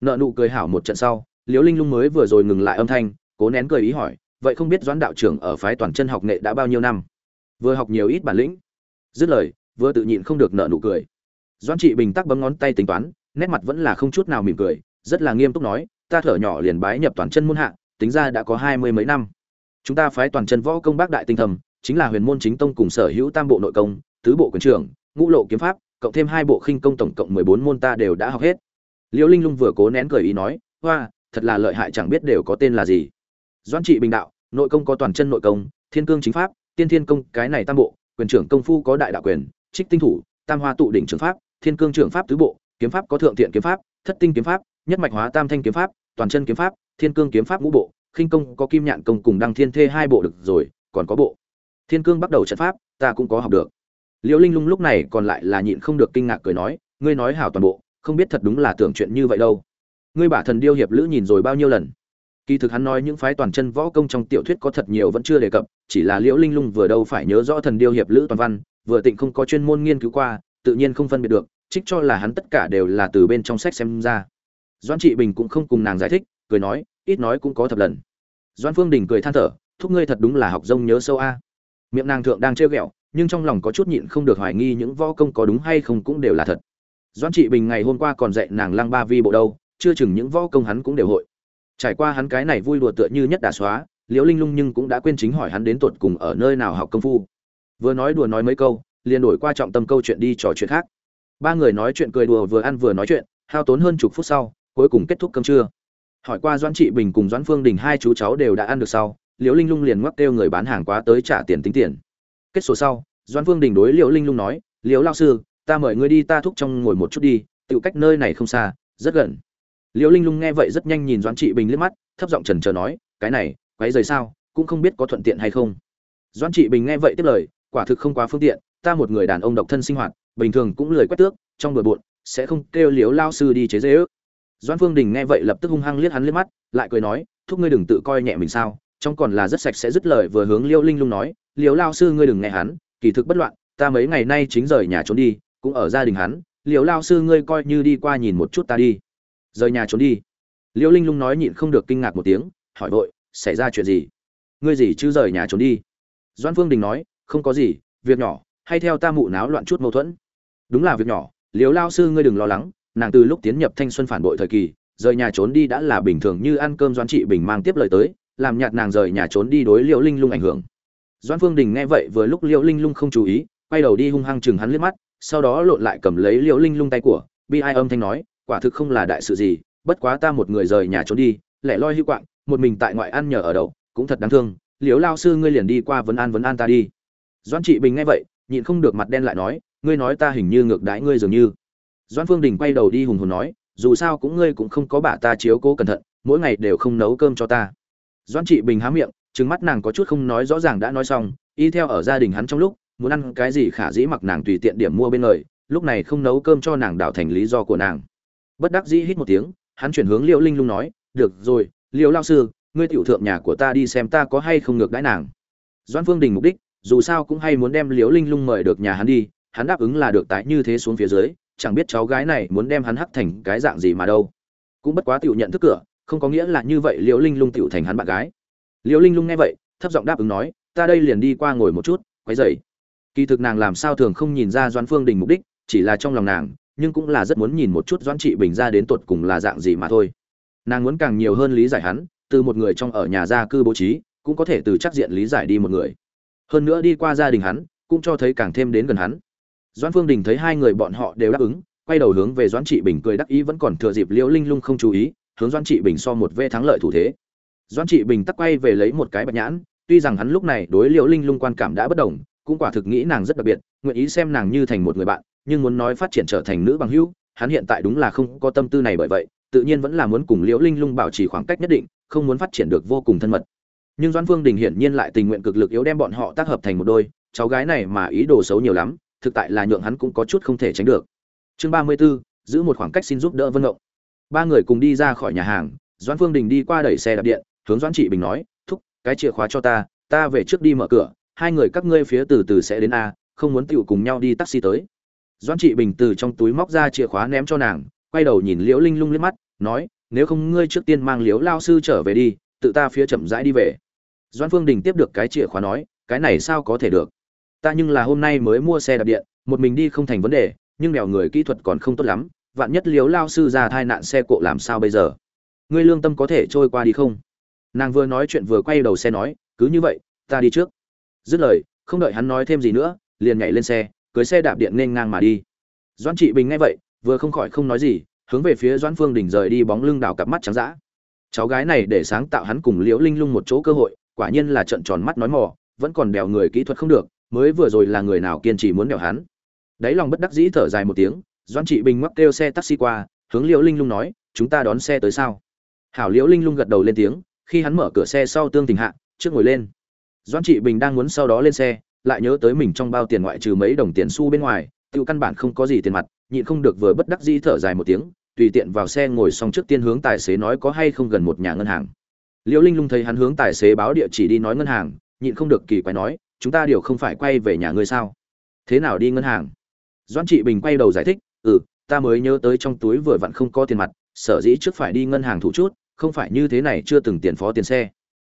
Nợ nụ cười hảo một trận sau, liễu linh lung mới vừa rồi ngừng lại âm thanh, cố nén cười ý hỏi, vậy không biết doãn đạo trưởng ở phái toàn chân học nghệ đã bao nhiêu năm? Vừa học nhiều ít bản lĩnh? Dứt lời, vừa tự nhịn không được nợ nụ cười. Doãn trị bình tắc bấm ngón tay tính toán, nét mặt vẫn là không chút nào mỉm cười, rất là nghiêm túc nói, ta thở nhỏ liền bái nhập toàn chân môn hạ, tính ra đã có hai mươi mấy năm. Chúng ta phái toàn chân võ công bác đại tinh thầm, chính là huyền môn chính tông cùng sở hữu tam bộ nội công, tứ bộ quyền trưởng ngũ lộ kiếm pháp, cộng thêm hai bộ khinh công tổng cộng mười bốn môn ta đều đã học hết. Liễu linh lung vừa cố nén cười ý nói, hoa, thật là lợi hại, chẳng biết đều có tên là gì. Doãn trị bình đạo, nội công có toàn chân nội công, thiên cương chính pháp, tiên thiên công, cái này tam bộ, quyền trưởng công phu có đại đạo quyền, trích tinh thủ, tam hoa tụ đỉnh trường pháp, thiên cương trưởng pháp tứ bộ, kiếm pháp có thượng thiện kiếm pháp, thất tinh kiếm pháp, nhất mạch hóa tam thanh kiếm pháp, toàn chân kiếm pháp, thiên cương kiếm pháp ngũ bộ, khinh công có kim nhạn công cùng đăng thiên thê hai bộ được rồi, còn có bộ. Thiên cương bắt đầu trận pháp, ta cũng có học được liễu linh lung lúc này còn lại là nhịn không được kinh ngạc cười nói, ngươi nói hảo toàn bộ, không biết thật đúng là tưởng chuyện như vậy đâu. Ngươi bả thần điêu hiệp lữ nhìn rồi bao nhiêu lần? Kỳ thực hắn nói những phái toàn chân võ công trong tiểu thuyết có thật nhiều vẫn chưa đề cập, chỉ là liễu linh lung vừa đâu phải nhớ rõ thần điêu hiệp lữ toàn văn, vừa tịnh không có chuyên môn nghiên cứu qua, tự nhiên không phân biệt được, trích cho là hắn tất cả đều là từ bên trong sách xem ra. Doan trị bình cũng không cùng nàng giải thích, cười nói, ít nói cũng có thập lần. Doan phương đình cười than thở, thúc ngươi thật đúng là học rông nhớ sâu a. Miệng nàng thượng đang trêu ghẹo nhưng trong lòng có chút nhịn không được hoài nghi những võ công có đúng hay không cũng đều là thật. Doan trị bình ngày hôm qua còn dạy nàng lăng ba vi bộ đâu, chưa chừng những võ công hắn cũng đều hội. Trải qua hắn cái này vui đùa tựa như nhất đà xóa, liễu linh lung nhưng cũng đã quên chính hỏi hắn đến tuột cùng ở nơi nào học công phu. Vừa nói đùa nói mấy câu, liền đổi qua trọng tâm câu chuyện đi trò chuyện khác. Ba người nói chuyện cười đùa vừa ăn vừa nói chuyện, hao tốn hơn chục phút sau, cuối cùng kết thúc cơm trưa. Hỏi qua doãn trị bình cùng doãn phương đình hai chú cháu đều đã ăn được sau, liễu linh lung liền ngoắc kêu người bán hàng quá tới trả tiền tính tiền kết số sau, doãn phương đình đối liễu linh lung nói, liễu lao sư, ta mời ngươi đi ta thúc trong ngồi một chút đi tự cách nơi này không xa, rất gần. Liễu linh lung nghe vậy rất nhanh nhìn doãn trị bình liếc mắt, thấp giọng trần trờ nói, cái này, quấy rời sao, cũng không biết có thuận tiện hay không. Doãn trị bình nghe vậy tiếp lời, quả thực không quá phương tiện, ta một người đàn ông độc thân sinh hoạt, bình thường cũng lười quét tước, trong bừa bộn, sẽ không kêu liếu lao sư đi chế dễ ước doãn phương đình nghe vậy lập tức hung hăng liếc hắn liếc mắt, lại cười nói, thúc ngươi đừng tự coi nhẹ mình sao trong còn là rất sạch sẽ dứt lời vừa hướng liêu linh lung nói liều lao sư ngươi đừng nghe hắn, kỳ thực bất loạn, ta mấy ngày nay chính rời nhà trốn đi, cũng ở gia đình hắn liều lao sư ngươi coi như đi qua nhìn một chút ta đi. Rời nhà trốn đi? Liêu linh lung nói nhịn không được kinh ngạc một tiếng, hỏi vội, xảy ra chuyện gì? Ngươi gì chứ rời nhà trốn đi? Doan phương đình nói, không có gì, việc nhỏ, hay theo ta mụ náo loạn chút mâu thuẫn. Đúng là việc nhỏ liều lao sư ngươi đừng lo lắng, nàng từ lúc tiến nhập thanh xuân phản bội thời kỳ, rời nhà trốn đi đã là bình thường như ăn cơm doan trị bình mang tiếp lời tới làm nhạt nàng rời nhà trốn đi đối liễu linh lung ảnh hưởng. Doãn phương đình nghe vậy vừa lúc liễu linh lung không chú ý, quay đầu đi hung hăng chừng hắn liếc mắt, sau đó lộn lại cầm lấy liễu linh lung tay của, bi ai âm thanh nói, quả thực không là đại sự gì, bất quá ta một người rời nhà trốn đi, lẻ loi hữu quạng, một mình tại ngoại ăn nhờ ở đậu, cũng thật đáng thương, liễu lao sư ngươi liền đi qua vấn an vấn an ta đi. Doãn trị bình nghe vậy, nhịn không được mặt đen lại nói, ngươi nói ta hình như ngược đãi ngươi dường như. Doãn phương đình quay đầu đi hùng hồn nói, dù sao cũng ngươi cũng không có bà ta chiếu cố cẩn thận, mỗi ngày đều không nấu cơm cho ta doãn trị bình há miệng, trừng mắt nàng có chút không nói rõ ràng đã nói xong, y theo ở gia đình hắn trong lúc, muốn ăn cái gì khả dĩ mặc nàng tùy tiện điểm mua bên người, lúc này không nấu cơm cho nàng đảo thành lý do của nàng. Bất đắc dĩ hít một tiếng, hắn chuyển hướng liễu linh lung nói, được rồi, liễu lao sư, ngươi tiểu thượng nhà của ta đi xem ta có hay không ngược đãi nàng. Doãn phương đình mục đích, dù sao cũng hay muốn đem liễu linh lung mời được nhà hắn đi, hắn đáp ứng là được tái như thế xuống phía dưới, chẳng biết cháu gái này muốn đem hắn hắc thành cái dạng gì mà đâu. Cũng bất quá tiểu nhận thức cửa không có nghĩa là như vậy liễu linh lung tiểu thành hắn bạn gái. Liễu linh lung nghe vậy, thấp giọng đáp ứng nói, ta đây liền đi qua ngồi một chút, quấy dậy kỳ thực nàng làm sao thường không nhìn ra doãn phương đình mục đích, chỉ là trong lòng nàng, nhưng cũng là rất muốn nhìn một chút doãn trị bình ra đến tột cùng là dạng gì mà thôi. Nàng muốn càng nhiều hơn lý giải hắn, từ một người trong ở nhà gia cư bố trí, cũng có thể từ chắc diện lý giải đi một người. Hơn nữa đi qua gia đình hắn, cũng cho thấy càng thêm đến gần hắn. Doãn phương đình thấy hai người bọn họ đều đáp ứng, quay đầu hướng về doãn trị bình cười đắc ý vẫn còn thừa dịp liễu linh lung không chú ý hướng doãn trị bình so một vê thắng lợi thủ thế. Doãn trị bình tắc quay về lấy một cái bạch nhãn tuy rằng hắn lúc này đối liễu linh lung quan cảm đã bất đồng cũng quả thực nghĩ nàng rất đặc biệt nguyện ý xem nàng như thành một người bạn nhưng muốn nói phát triển trở thành nữ bằng hữu hắn hiện tại đúng là không có tâm tư này bởi vậy tự nhiên vẫn là muốn cùng liễu linh lung bảo trì khoảng cách nhất định không muốn phát triển được vô cùng thân mật. Nhưng doãn phương đình hiển nhiên lại tình nguyện cực lực yếu đem bọn họ tác hợp thành một đôi cháu gái này mà ý đồ xấu nhiều lắm thực tại là nhượng hắn cũng có chút không thể tránh được. Chương ba mươi 34, giữ một khoảng cách xin giúp đỡ vân ngộng ba người cùng đi ra khỏi nhà hàng, doãn phương đình đi qua đẩy xe đạp điện, hướng doãn trị bình nói, thúc, cái chìa khóa cho ta ta về trước đi mở cửa, hai người các ngươi phía từ từ sẽ đến a, không muốn tựu cùng nhau đi taxi tới. Doãn trị bình từ trong túi móc ra chìa khóa ném cho nàng, quay đầu nhìn liễu linh lung liếc mắt, nói, nếu không ngươi trước tiên mang liễu lao sư trở về đi, tự ta phía chậm rãi đi về. Doãn phương đình tiếp được cái chìa khóa nói, cái này sao có thể được? Ta nhưng là hôm nay mới mua xe đạp điện, một mình đi không thành vấn đề, nhưng đèo người kỹ thuật còn không tốt lắm vạn nhất liếu lao sư ra thai nạn xe cộ làm sao bây giờ? Ngươi lương tâm có thể trôi qua đi không? Nàng vừa nói chuyện vừa quay đầu xe nói, cứ như vậy, ta đi trước. Dứt lời, không đợi hắn nói thêm gì nữa, liền nhảy lên xe, cưới xe đạp điện nên ngang mà đi. Doãn trị bình nghe vậy, vừa không khỏi không nói gì, hướng về phía doãn phương đỉnh rời đi bóng lưng đào cặp mắt trắng dã. Cháu gái này để sáng tạo hắn cùng liễu linh lung một chỗ cơ hội, quả nhiên là trận tròn mắt nói mò, vẫn còn đèo người kỹ thuật không được, mới vừa rồi là người nào kiên trì muốn đèo hắn. Đáy lòng bất đắc dĩ thở dài một tiếng doan trị bình mắc kêu xe taxi qua, hướng liễu linh lung nói, chúng ta đón xe tới sao? Hảo liễu linh lung gật đầu lên tiếng, khi hắn mở cửa xe sau tương tình hạ, trước ngồi lên. Doan trị bình đang muốn sau đó lên xe, lại nhớ tới mình trong bao tiền ngoại trừ mấy đồng tiền xu bên ngoài tự căn bản không có gì tiền mặt, nhịn không được vừa bất đắc dĩ thở dài một tiếng, tùy tiện vào xe ngồi xong trước tiên hướng tài xế nói có hay không gần một nhà ngân hàng. Liễu linh lung thấy hắn hướng tài xế báo địa chỉ đi nói ngân hàng, nhịn không được kỳ quái nói, chúng ta đều không phải quay về nhà ngươi sao? Thế nào đi ngân hàng? Doan trị bình quay đầu giải thích ừ ta mới nhớ tới trong túi vừa vặn không có tiền mặt, sở dĩ trước phải đi ngân hàng thủ chút, không phải như thế này chưa từng tiền phó tiền xe.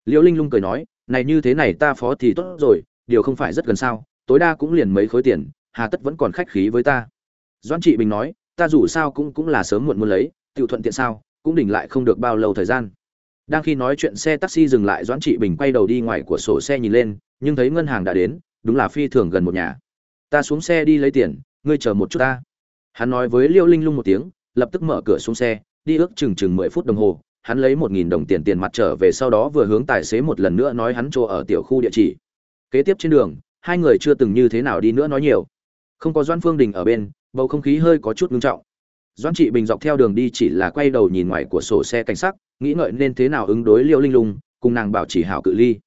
Liễu linh lung cười nói, này như thế này ta phó thì tốt rồi, điều không phải rất gần sao, tối đa cũng liền mấy khối tiền, hà tất vẫn còn khách khí với ta. Doan trị bình nói, ta dù sao cũng cũng là sớm muộn muốn lấy tự thuận tiện sao, cũng đỉnh lại không được bao lâu thời gian. Đang khi nói chuyện xe taxi dừng lại, doãn trị bình quay đầu đi ngoài của sổ xe nhìn lên, nhưng thấy ngân hàng đã đến, đúng là phi thường gần một nhà. Ta xuống xe đi lấy tiền, ngươi chờ một chút ta hắn nói với liêu linh lung một tiếng, lập tức mở cửa xuống xe, đi ước chừng chừng mười phút đồng hồ, hắn lấy một nghìn đồng tiền tiền mặt trở về sau đó vừa hướng tài xế một lần nữa nói hắn chỗ ở tiểu khu địa chỉ. Kế tiếp trên đường, hai người chưa từng như thế nào đi nữa nói nhiều. Không có doan phương đình ở bên, bầu không khí hơi có chút ngưng trọng. Doan trị bình dọc theo đường đi chỉ là quay đầu nhìn ngoài của sổ xe cảnh sát nghĩ ngợi nên thế nào ứng đối liêu linh lung, cùng nàng bảo chỉ hảo cự ly.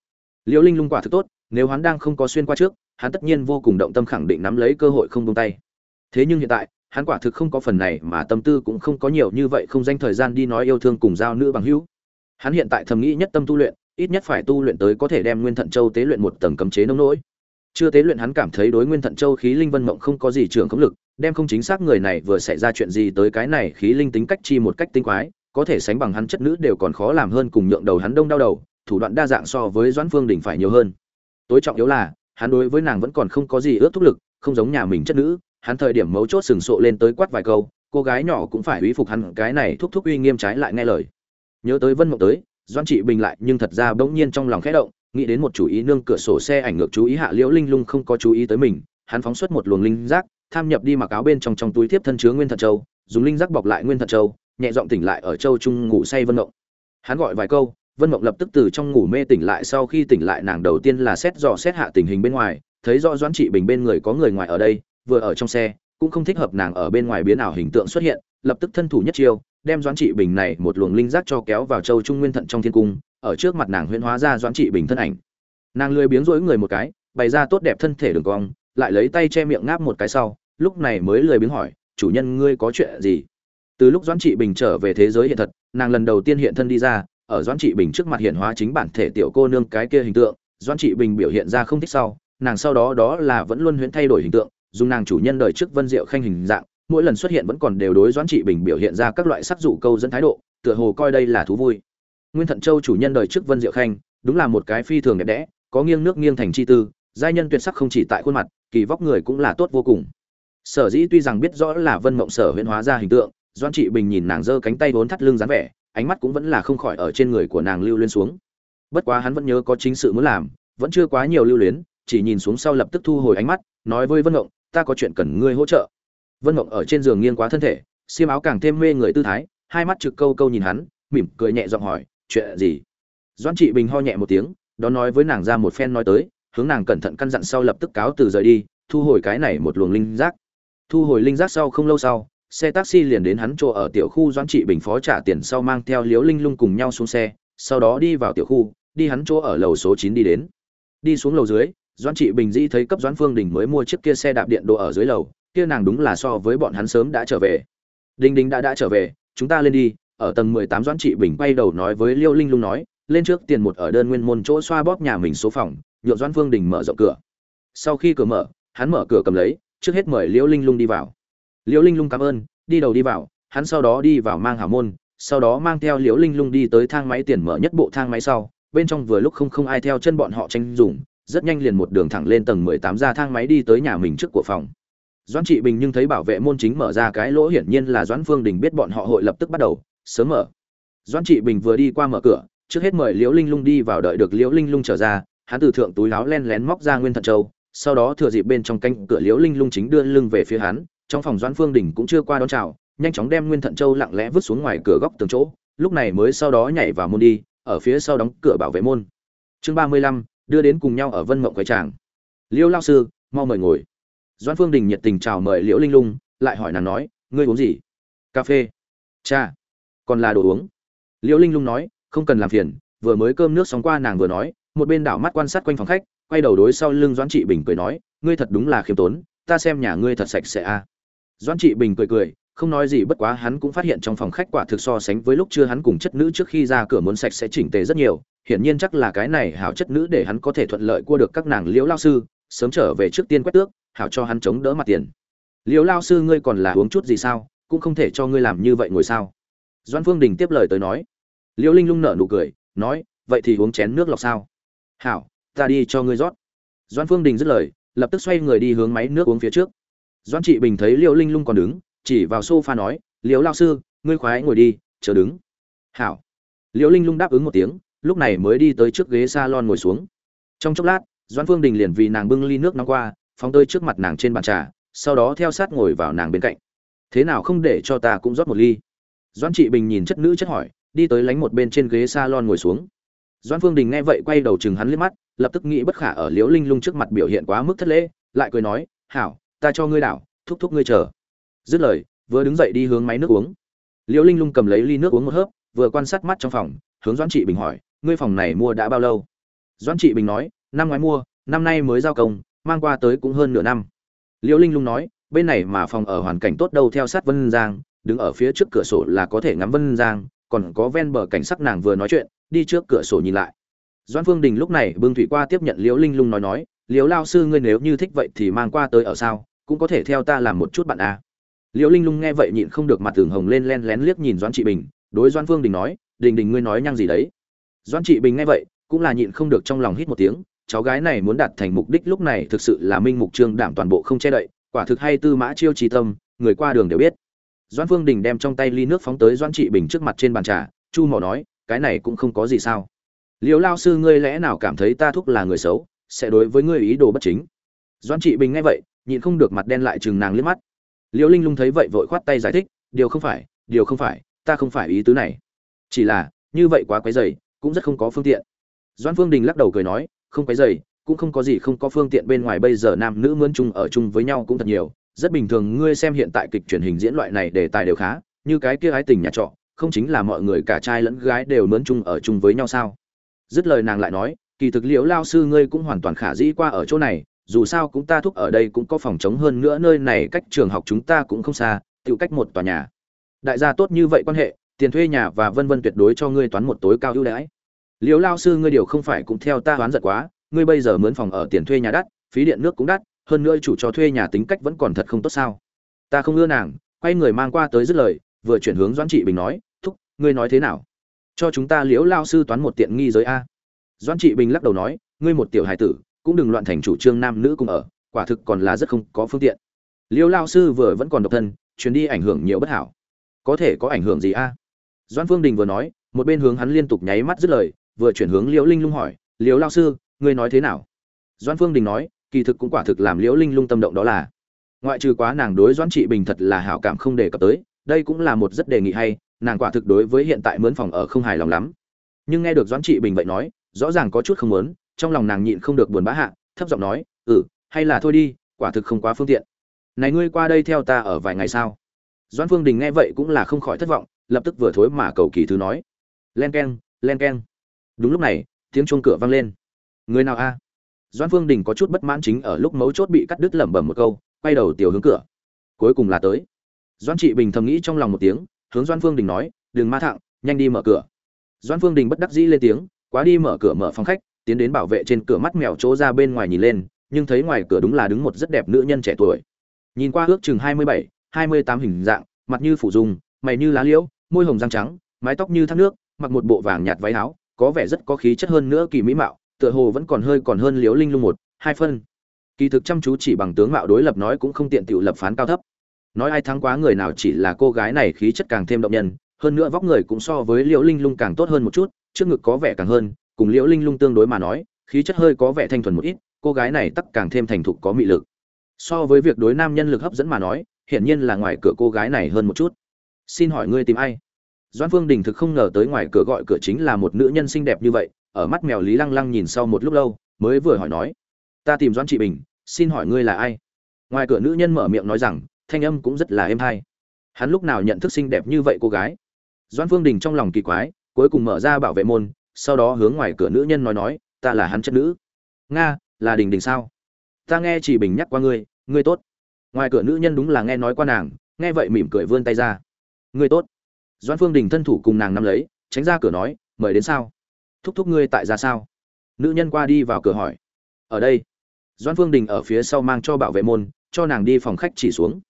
Liêu linh lung quả thực tốt, nếu hắn đang không có xuyên qua trước, hắn tất nhiên vô cùng động tâm khẳng định nắm lấy cơ hội không buông tay. Thế nhưng hiện tại hắn quả thực không có phần này mà tâm tư cũng không có nhiều như vậy không dành thời gian đi nói yêu thương cùng giao nữ bằng hữu. Hắn hiện tại thầm nghĩ nhất tâm tu luyện, ít nhất phải tu luyện tới có thể đem nguyên thận châu tế luyện một tầng cấm chế nông nỗi. Chưa tế luyện hắn cảm thấy đối nguyên thận châu khí linh vân mộng không có gì trưởng khống lực, đem không chính xác người này vừa xảy ra chuyện gì tới cái này khí linh tính cách chi một cách tinh quái, có thể sánh bằng hắn chất nữ đều còn khó làm hơn cùng nhượng đầu hắn đông đau đầu, thủ đoạn đa dạng so với doãn phương đỉnh phải nhiều hơn. Tối trọng yếu là, hắn đối với nàng vẫn còn không có gì ước thúc lực, không giống nhà mình chất nữ hắn thời điểm mấu chốt sừng sộ lên tới quát vài câu, cô gái nhỏ cũng phải uy phục hắn, cái này thúc thúc uy nghiêm trái lại nghe lời. Nhớ tới vân mộng tới doan trị bình lại nhưng thật ra bỗng nhiên trong lòng khẽ động, nghĩ đến một chủ ý nương cửa sổ xe ảnh ngược chú ý hạ liễu linh lung không có chú ý tới mình, hắn phóng xuất một luồng linh giác, tham nhập đi mặc áo bên trong trong túi tiếp thân chứa nguyên thật châu, dùng linh giác bọc lại nguyên thật châu, nhẹ giọng tỉnh lại ở châu trung ngủ say vân mộng. Hắn gọi vài câu, vân mộng lập tức từ trong ngủ mê tỉnh lại sau khi tỉnh lại nàng đầu tiên là xét dò xét hạ tình hình bên ngoài, thấy rõ doãn trị bình bên người có người ngoài ở đây vừa ở trong xe, cũng không thích hợp nàng ở bên ngoài biến ảo hình tượng xuất hiện, lập tức thân thủ nhất chiêu, đem doãn trị bình này một luồng linh giác cho kéo vào châu trung nguyên thận trong thiên cung, ở trước mặt nàng huyễn hóa ra doãn trị bình thân ảnh. Nàng lười biếng rỗi người một cái, bày ra tốt đẹp thân thể đường cong, lại lấy tay che miệng ngáp một cái sau, lúc này mới lười biếng hỏi, chủ nhân ngươi có chuyện gì? Từ lúc doãn trị bình trở về thế giới hiện thật, nàng lần đầu tiên hiện thân đi ra, ở doãn trị bình trước mặt hiện hóa chính bản thể tiểu cô nương cái kia hình tượng, doãn trị bình biểu hiện ra không thích sau, nàng sau đó đó là vẫn luôn huyễn thay đổi hình tượng dùng nàng chủ nhân đời trước vân diệu khanh hình dạng, mỗi lần xuất hiện vẫn còn đều đối doãn trị bình biểu hiện ra các loại sắc dụ câu dẫn thái độ, tựa hồ coi đây là thú vui. Nguyên thận châu chủ nhân đời trước vân diệu khanh, đúng là một cái phi thường đẹp đẽ, có nghiêng nước nghiêng thành chi tư, giai nhân tuyệt sắc không chỉ tại khuôn mặt, kỳ vóc người cũng là tốt vô cùng. Sở dĩ tuy rằng biết rõ là vân mộng sở huyễn hóa ra hình tượng, doãn trị bình nhìn nàng giơ cánh tay vốn thắt lưng dáng vẻ, ánh mắt cũng vẫn là không khỏi ở trên người của nàng lưu luyến xuống. Bất quá hắn vẫn nhớ có chính sự muốn làm, vẫn chưa quá nhiều lưu luyến, chỉ nhìn xuống sau lập tức thu hồi ánh mắt, nói với vân mộng ta có chuyện cần ngươi hỗ trợ. Vân mộng ở trên giường nghiêng quá thân thể, xiêm áo càng thêm mê người tư thái, hai mắt trực câu câu nhìn hắn, mỉm cười nhẹ giọng hỏi, chuyện gì? Doãn trị bình ho nhẹ một tiếng, đó nói với nàng ra một phen nói tới, hướng nàng cẩn thận căn dặn sau lập tức cáo từ rời đi, thu hồi cái này một luồng linh giác. Thu hồi linh giác sau không lâu sau, xe taxi liền đến hắn chỗ ở tiểu khu doãn trị bình phó trả tiền sau mang theo liếu linh lung cùng nhau xuống xe, sau đó đi vào tiểu khu, đi hắn chỗ ở lầu số chín đi đến. Đi xuống lầu dưới doãn trị bình dĩ thấy cấp doãn phương đình mới mua chiếc kia xe đạp điện đồ ở dưới lầu, kia nàng đúng là so với bọn hắn sớm đã trở về. Đinh đinh đã đã trở về, chúng ta lên đi, ở tầng mười tám doãn trị bình quay đầu nói với liêu linh lung nói, lên trước tiền một ở đơn nguyên môn chỗ xoa bóp nhà mình số phòng, nhượng doãn phương đình mở rộng cửa. Sau khi cửa mở, hắn mở cửa cầm lấy, trước hết mời liêu linh lung đi vào. Liêu linh lung cảm ơn, đi đầu đi vào, hắn sau đó đi vào mang hảo môn, sau đó mang theo liễu linh lung đi tới thang máy tiền mở nhất bộ thang máy sau, bên trong vừa lúc không không ai theo chân bọn họ tranh dùng rất nhanh liền một đường thẳng lên tầng mười tám ra thang máy đi tới nhà mình trước của phòng. Doãn trị bình nhưng thấy bảo vệ môn chính mở ra cái lỗ hiển nhiên là doãn phương đình biết bọn họ hội lập tức bắt đầu, sớm mở. Doãn trị bình vừa đi qua mở cửa, trước hết mời liễu linh lung đi vào đợi được liễu linh lung trở ra, hắn từ thượng túi áo len lén móc ra nguyên thận châu, sau đó thừa dịp bên trong canh cửa liễu linh lung chính đưa lưng về phía hắn, trong phòng doãn phương đình cũng chưa qua đón chào, nhanh chóng đem nguyên thận châu lặng lẽ vứt xuống ngoài cửa góc tường chỗ, lúc này mới sau đó nhảy vào môn đi, ở phía sau đóng cửa bảo vệ môn. Chương ba mươi lăm đưa đến cùng nhau ở vân mộng quầy tràng. Liêu lao sư, mau mời ngồi. Doan phương đình nhiệt tình chào mời liễu linh lung, lại hỏi nàng nói, ngươi uống gì? Cà phê. Cha, còn là đồ uống. Liễu linh lung nói, không cần làm phiền, vừa mới cơm nước xong qua nàng vừa nói, một bên đảo mắt quan sát quanh phòng khách, quay đầu đối sau lưng doãn trị bình cười nói, ngươi thật đúng là khiêm tốn, ta xem nhà ngươi thật sạch sẽ a. À. doãn trị bình cười cười không nói gì bất quá hắn cũng phát hiện trong phòng khách quả thực so sánh với lúc chưa hắn cùng chất nữ trước khi ra cửa muốn sạch sẽ chỉnh tề rất nhiều, hiển nhiên chắc là cái này hảo chất nữ để hắn có thể thuận lợi cua được các nàng liễu lao sư, sớm trở về trước tiên quét tước, hảo cho hắn chống đỡ mặt tiền. Liễu lao sư ngươi còn là uống chút gì sao, cũng không thể cho ngươi làm như vậy ngồi sao? Doan phương đình tiếp lời tới nói. Liễu linh lung nở nụ cười, nói, vậy thì uống chén nước lọc sao? Hảo, ta đi cho ngươi rót. Doan phương đình dứt lời, lập tức xoay người đi hướng máy nước uống phía trước. Doan trị bình thấy liễu linh lung còn đứng chỉ vào sofa nói, liễu lao sư, ngươi khoái ngồi đi chờ đứng. Hảo. Liễu linh lung đáp ứng một tiếng, lúc này mới đi tới trước ghế salon ngồi xuống. Trong chốc lát, doãn phương đình liền vì nàng bưng ly nước nóng qua, phóng tới trước mặt nàng trên bàn trà, sau đó theo sát ngồi vào nàng bên cạnh. Thế nào không để cho ta cũng rót một ly? Doãn trị bình nhìn chất nữ chất hỏi, đi tới lánh một bên trên ghế salon ngồi xuống. Doãn phương đình nghe vậy quay đầu chừng hắn liếc mắt, lập tức nghĩ bất khả ở liễu linh lung trước mặt biểu hiện quá mức thất lễ, lại cười nói, hảo, ta cho ngươi đảo, thúc thúc ngươi chờ dứt lời, vừa đứng dậy đi hướng máy nước uống. Liễu linh lung cầm lấy ly nước uống một hớp, vừa quan sát mắt trong phòng, hướng doãn trị bình hỏi, ngươi phòng này mua đã bao lâu? Doãn trị bình nói, năm ngoái mua, năm nay mới giao công, mang qua tới cũng hơn nửa năm. Liễu linh lung nói, bên này mà phòng ở hoàn cảnh tốt đâu theo sát vân giang, đứng ở phía trước cửa sổ là có thể ngắm vân giang, còn có ven bờ cảnh sắc nàng vừa nói chuyện, đi trước cửa sổ nhìn lại. Doãn phương đình lúc này bưng thủy qua tiếp nhận liễu linh lung nói nói, liễu lao sư ngươi nếu như thích vậy thì mang qua tới ở sao, cũng có thể theo ta làm một chút bạn à liễu linh lung nghe vậy nhịn không được mặt tường hồng lên len lén liếc nhìn doãn trị bình, đối doãn phương đình nói, đình đình ngươi nói nhăng gì đấy? Doãn trị bình nghe vậy, cũng là nhịn không được trong lòng hít một tiếng, cháu gái này muốn đạt thành mục đích lúc này thực sự là minh mục trương đảm toàn bộ không che đậy, quả thực hay tư mã chiêu trí tâm, người qua đường đều biết. Doãn phương đình đem trong tay ly nước phóng tới doãn trị bình trước mặt trên bàn trà, chu mỏ nói, cái này cũng không có gì sao. Liều lao sư ngươi lẽ nào cảm thấy ta thúc là người xấu, sẽ đối với ngươi ý đồ bất chính? Doãn trị bình nghe vậy, nhịn không được mặt đen lại chừng nàng liếc mắt liễu linh lung thấy vậy vội khoát tay giải thích, điều không phải, điều không phải, ta không phải ý tứ này. Chỉ là, như vậy quá quấy dày cũng rất không có phương tiện. Doãn phương đình lắc đầu cười nói, không quấy dày cũng không có gì không có phương tiện bên ngoài bây giờ nam nữ mướn chung ở chung với nhau cũng thật nhiều. Rất bình thường, ngươi xem hiện tại kịch truyền hình diễn loại này đề tài đều khá, như cái kia ái tình nhà trọ, không chính là mọi người cả trai lẫn gái đều mướn chung ở chung với nhau sao? Dứt lời nàng lại nói, kỳ thực liễu lao sư ngươi cũng hoàn toàn khả dĩ qua ở chỗ này dù sao cũng ta thúc ở đây cũng có phòng chống hơn nữa nơi này, cách trường học chúng ta cũng không xa, tự cách một tòa nhà. Đại gia tốt như vậy quan hệ, tiền thuê nhà và vân vân tuyệt đối cho ngươi toán một tối cao ưu đãi. Liễu lao sư ngươi điều không phải cũng theo ta toán giật quá, ngươi bây giờ mướn phòng ở tiền thuê nhà đắt, phí điện nước cũng đắt, hơn nữa chủ cho thuê nhà tính cách vẫn còn thật không tốt sao? Ta không ưa nàng, quay người mang qua tới dứt lời, vừa chuyển hướng doãn trị bình nói, thúc, ngươi nói thế nào? Cho chúng ta liễu lao sư toán một tiện nghi giới a. Doãn trị bình lắc đầu nói, ngươi một tiểu hài tử cũng đừng loạn thành chủ trương nam nữ cùng ở, quả thực còn là rất không có phương tiện. Liễu lao sư vừa vẫn còn độc thân, chuyến đi ảnh hưởng nhiều bất hảo. Có thể có ảnh hưởng gì a? Doãn phương đình vừa nói, một bên hướng hắn liên tục nháy mắt dứt lời, vừa chuyển hướng liễu linh lung hỏi liễu lao sư, ngươi nói thế nào? Doãn phương đình nói, kỳ thực cũng quả thực làm liễu linh lung tâm động đó là. Ngoại trừ quá nàng đối doãn trị bình thật là hảo cảm không đề cập tới, đây cũng là một rất đề nghị hay, nàng quả thực đối với hiện tại mướn phòng ở không hài lòng lắm. Nhưng nghe được doãn trị bình vậy nói, rõ ràng có chút không muốn trong lòng nàng nhịn không được buồn bã hạ, thấp giọng nói ừ hay là thôi đi, quả thực không quá phương tiện. Này ngươi qua đây theo ta ở vài ngày sao? Doãn phương đình nghe vậy cũng là không khỏi thất vọng, lập tức vừa thối mà cầu kỳ thứ nói. Len keng len keng. Đúng lúc này, tiếng chuông cửa vang lên. Người nào a? Doãn phương đình có chút bất mãn chính ở lúc mấu chốt bị cắt đứt lẩm bẩm một câu, quay đầu tiểu hướng cửa. Cuối cùng là tới. Doãn trị bình thầm nghĩ trong lòng một tiếng, hướng doãn phương đình nói, đừng ma thẳng nhanh đi mở cửa. Doãn phương đình bất đắc dĩ lên tiếng, quá đi mở cửa mở phòng khách tiến đến bảo vệ trên cửa mắt mèo chỗ ra bên ngoài nhìn lên, nhưng thấy ngoài cửa đúng là đứng một rất đẹp nữ nhân trẻ tuổi. Nhìn qua ước chừng hai mươi bảy, hai mươi tám hình dạng, mặt như phủ dung, mày như lá liễu, môi hồng răng trắng, mái tóc như thác nước, mặc một bộ vàng nhạt váy áo, có vẻ rất có khí chất hơn nữa kỳ mỹ mạo, tựa hồ vẫn còn hơi còn hơn liễu linh lung một, hai phân. Kỳ thực chăm chú chỉ bằng tướng mạo đối lập nói cũng không tiện tiểu lập phán cao thấp. Nói ai thắng quá người nào chỉ là cô gái này khí chất càng thêm động nhân, hơn nữa vóc người cũng so với liễu linh lung càng tốt hơn một chút, trước ngực có vẻ càng hơn cùng liễu linh lung tương đối mà nói, khí chất hơi có vẻ thanh thuần một ít, cô gái này tắc càng thêm thành thục có mị lực. So với việc đối nam nhân lực hấp dẫn mà nói, hiển nhiên là ngoài cửa cô gái này hơn một chút. Xin hỏi ngươi tìm ai? Doan phương đình thực không ngờ tới ngoài cửa gọi cửa chính là một nữ nhân xinh đẹp như vậy, ở mắt mèo lý lăng lăng nhìn sau một lúc lâu, mới vừa hỏi nói. Ta tìm doan trị bình, xin hỏi ngươi là ai? Ngoài cửa nữ nhân mở miệng nói rằng, thanh âm cũng rất là êm hay. Hắn lúc nào nhận thức xinh đẹp như vậy cô gái? Doan phương đình trong lòng kỳ quái, cuối cùng mở ra bảo vệ môn sau đó hướng ngoài cửa nữ nhân nói nói, ta là hắn chất nữ. Nga, là đình đình sao? Ta nghe chỉ bình nhắc qua ngươi ngươi tốt. Ngoài cửa nữ nhân đúng là nghe nói qua nàng, nghe vậy mỉm cười vươn tay ra. Ngươi tốt. Doan phương đình thân thủ cùng nàng nắm lấy, tránh ra cửa nói, mời đến sao? Thúc thúc ngươi tại ra sao? Nữ nhân qua đi vào cửa hỏi. Ở đây. Doan phương đình ở phía sau mang cho bảo vệ môn, cho nàng đi phòng khách chỉ xuống.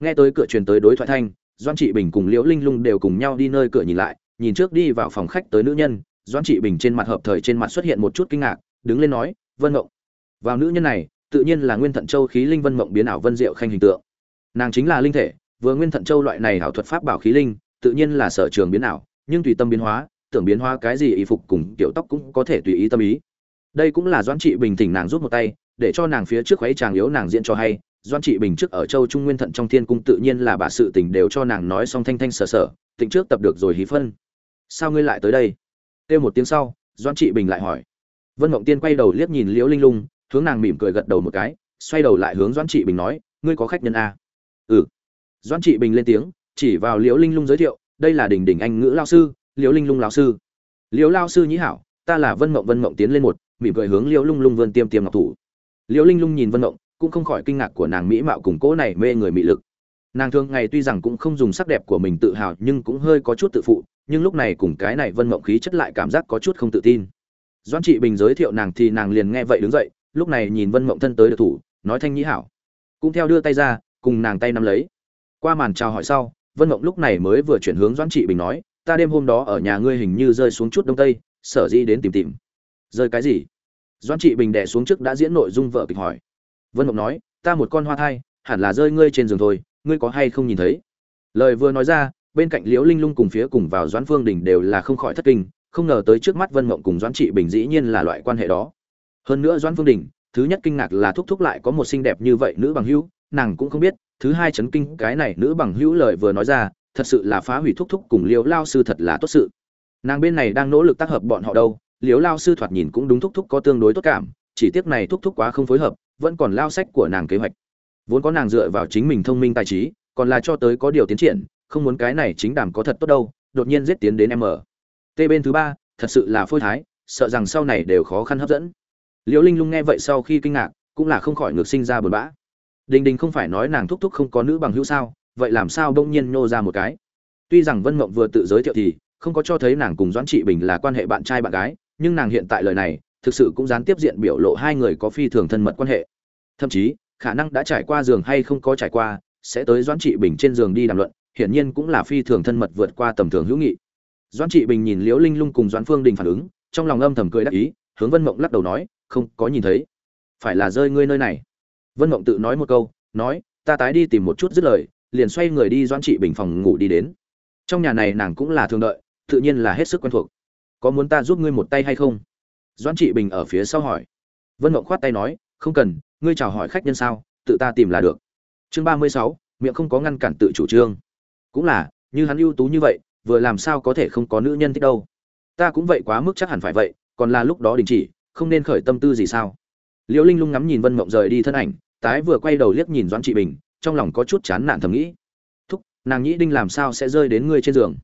Nghe tới cửa truyền tới đối thoại thanh doan trị bình cùng liễu linh lung đều cùng nhau đi nơi cửa nhìn lại, nhìn trước đi vào phòng khách tới nữ nhân Doãn trị bình trên mặt hợp thời trên mặt xuất hiện một chút kinh ngạc, đứng lên nói, vân mộng. Vào nữ nhân này, tự nhiên là nguyên thận châu khí linh vân mộng biến ảo vân diệu khanh hình tượng. Nàng chính là linh thể, vừa nguyên thận châu loại này ảo thuật pháp bảo khí linh, tự nhiên là sở trường biến ảo, nhưng tùy tâm biến hóa, tưởng biến hóa cái gì y phục cùng kiểu tóc cũng có thể tùy ý tâm ý. Đây cũng là Doãn trị bình thỉnh nàng rút một tay, để cho nàng phía trước khuấy chàng yếu nàng diễn cho hay. Doan trị bình trước ở châu trung nguyên thận trong thiên cung tự nhiên là bà sự tình đều cho nàng nói xong thanh thanh sở sở tịnh trước tập được rồi hí phân. Sao ngươi lại tới đây? Kêu một tiếng sau doan trị bình lại hỏi. Vân mộng tiên quay đầu liếc nhìn liễu linh lung, hướng nàng mỉm cười gật đầu một cái, xoay đầu lại hướng doan trị bình nói, ngươi có khách nhân a ừ. Doãn trị bình lên tiếng, chỉ vào liễu linh lung giới thiệu, đây là đình đình anh ngữ lao sư, liễu linh lung lao sư. Liễu lao sư nhĩ hảo, ta là vân mộng vân mộng tiến lên một, mỉm cười hướng liễu lung lung vươn tiêm tiêm ngọc thủ. Liễu linh lung nhìn vân mộng, cũng không khỏi kinh ngạc của nàng mỹ mạo cùng cỗ này mê người mị lực nàng thường ngày tuy rằng cũng không dùng sắc đẹp của mình tự hào nhưng cũng hơi có chút tự phụ, nhưng lúc này cùng cái này vân mộng khí chất lại cảm giác có chút không tự tin. Doãn trị bình giới thiệu nàng thì nàng liền nghe vậy đứng dậy, lúc này nhìn vân mộng thân tới được thủ, nói thanh nhĩ hảo. Cũng theo đưa tay ra, cùng nàng tay nắm lấy. Qua màn chào hỏi sau, vân mộng lúc này mới vừa chuyển hướng doãn trị bình nói, ta đêm hôm đó ở nhà ngươi hình như rơi xuống chút đông tây, sở dĩ đến tìm tìm. Rơi cái gì? Doãn trị bình đẻ xuống trước đã diễn nội dung vợ kịch hỏi. Vân mộng nói, ta một con hoa thai, hẳn là rơi ngươi trên giường thôi ngươi có hay không nhìn thấy? Lời vừa nói ra, bên cạnh liễu linh lung cùng phía cùng vào doãn phương đình đều là không khỏi thất kinh, không ngờ tới trước mắt vân mộng cùng doãn trị bình dĩ nhiên là loại quan hệ đó. Hơn nữa doãn phương đình, thứ nhất kinh ngạc là thúc thúc lại có một xinh đẹp như vậy nữ bằng hữu, nàng cũng không biết, thứ hai chấn kinh cái này nữ bằng hữu lời vừa nói ra, thật sự là phá hủy thúc thúc cùng liễu lao sư thật là tốt sự. Nàng bên này đang nỗ lực tác hợp bọn họ đâu, liễu lao sư thoạt nhìn cũng đúng thúc thúc có tương đối tốt cảm, chỉ tiếc này thúc thúc quá không phối hợp, vẫn còn lao sách của nàng kế hoạch vốn có nàng dựa vào chính mình thông minh tài trí, còn là cho tới có điều tiến triển, không muốn cái này chính đảm có thật tốt đâu, đột nhiên giết tiến đến em ở. T bên thứ ba, thật sự là phôi thái, sợ rằng sau này đều khó khăn hấp dẫn. Liễu linh lung nghe vậy sau khi kinh ngạc, cũng là không khỏi ngược sinh ra buồn bã. Đình đình không phải nói nàng thúc thúc không có nữ bằng hữu sao, vậy làm sao đông nhiên nhô ra một cái? Tuy rằng vân mộng vừa tự giới thiệu thì, không có cho thấy nàng cùng doãn trị bình là quan hệ bạn trai bạn gái, nhưng nàng hiện tại lời này, thực sự cũng gián tiếp diện biểu lộ hai người có phi thường thân mật quan hệ. Thậm chí khả năng đã trải qua giường hay không có trải qua, sẽ tới doãn trị bình trên giường đi đàm luận, hiển nhiên cũng là phi thường thân mật vượt qua tầm thường hữu nghị. Doãn trị bình nhìn liễu linh lung cùng doãn phương đình phản ứng, trong lòng âm thầm cười đắc ý, hướng vân mộng lắc đầu nói, không, có nhìn thấy. Phải là rơi ngươi nơi này. Vân mộng tự nói một câu, nói, ta tái đi tìm một chút dứt lời, liền xoay người đi doãn trị bình phòng ngủ đi đến. Trong nhà này nàng cũng là thường đợi, tự nhiên là hết sức quen thuộc. Có muốn ta giúp ngươi một tay hay không? Doãn trị bình ở phía sau hỏi. Vân mộng khoát tay nói, không cần ngươi chào hỏi khách nhân sao, tự ta tìm là được. Chương ba mươi sáu, miệng không có ngăn cản tự chủ trương. Cũng là, như hắn ưu tú như vậy, vừa làm sao có thể không có nữ nhân thích đâu. Ta cũng vậy quá mức chắc hẳn phải vậy, còn là lúc đó đình chỉ, không nên khởi tâm tư gì sao. Liễu linh lung ngắm nhìn vân mộng rời đi thân ảnh, tái vừa quay đầu liếc nhìn doãn trị bình, trong lòng có chút chán nản thầm nghĩ. Thúc, nàng nhĩ đinh làm sao sẽ rơi đến ngươi trên giường?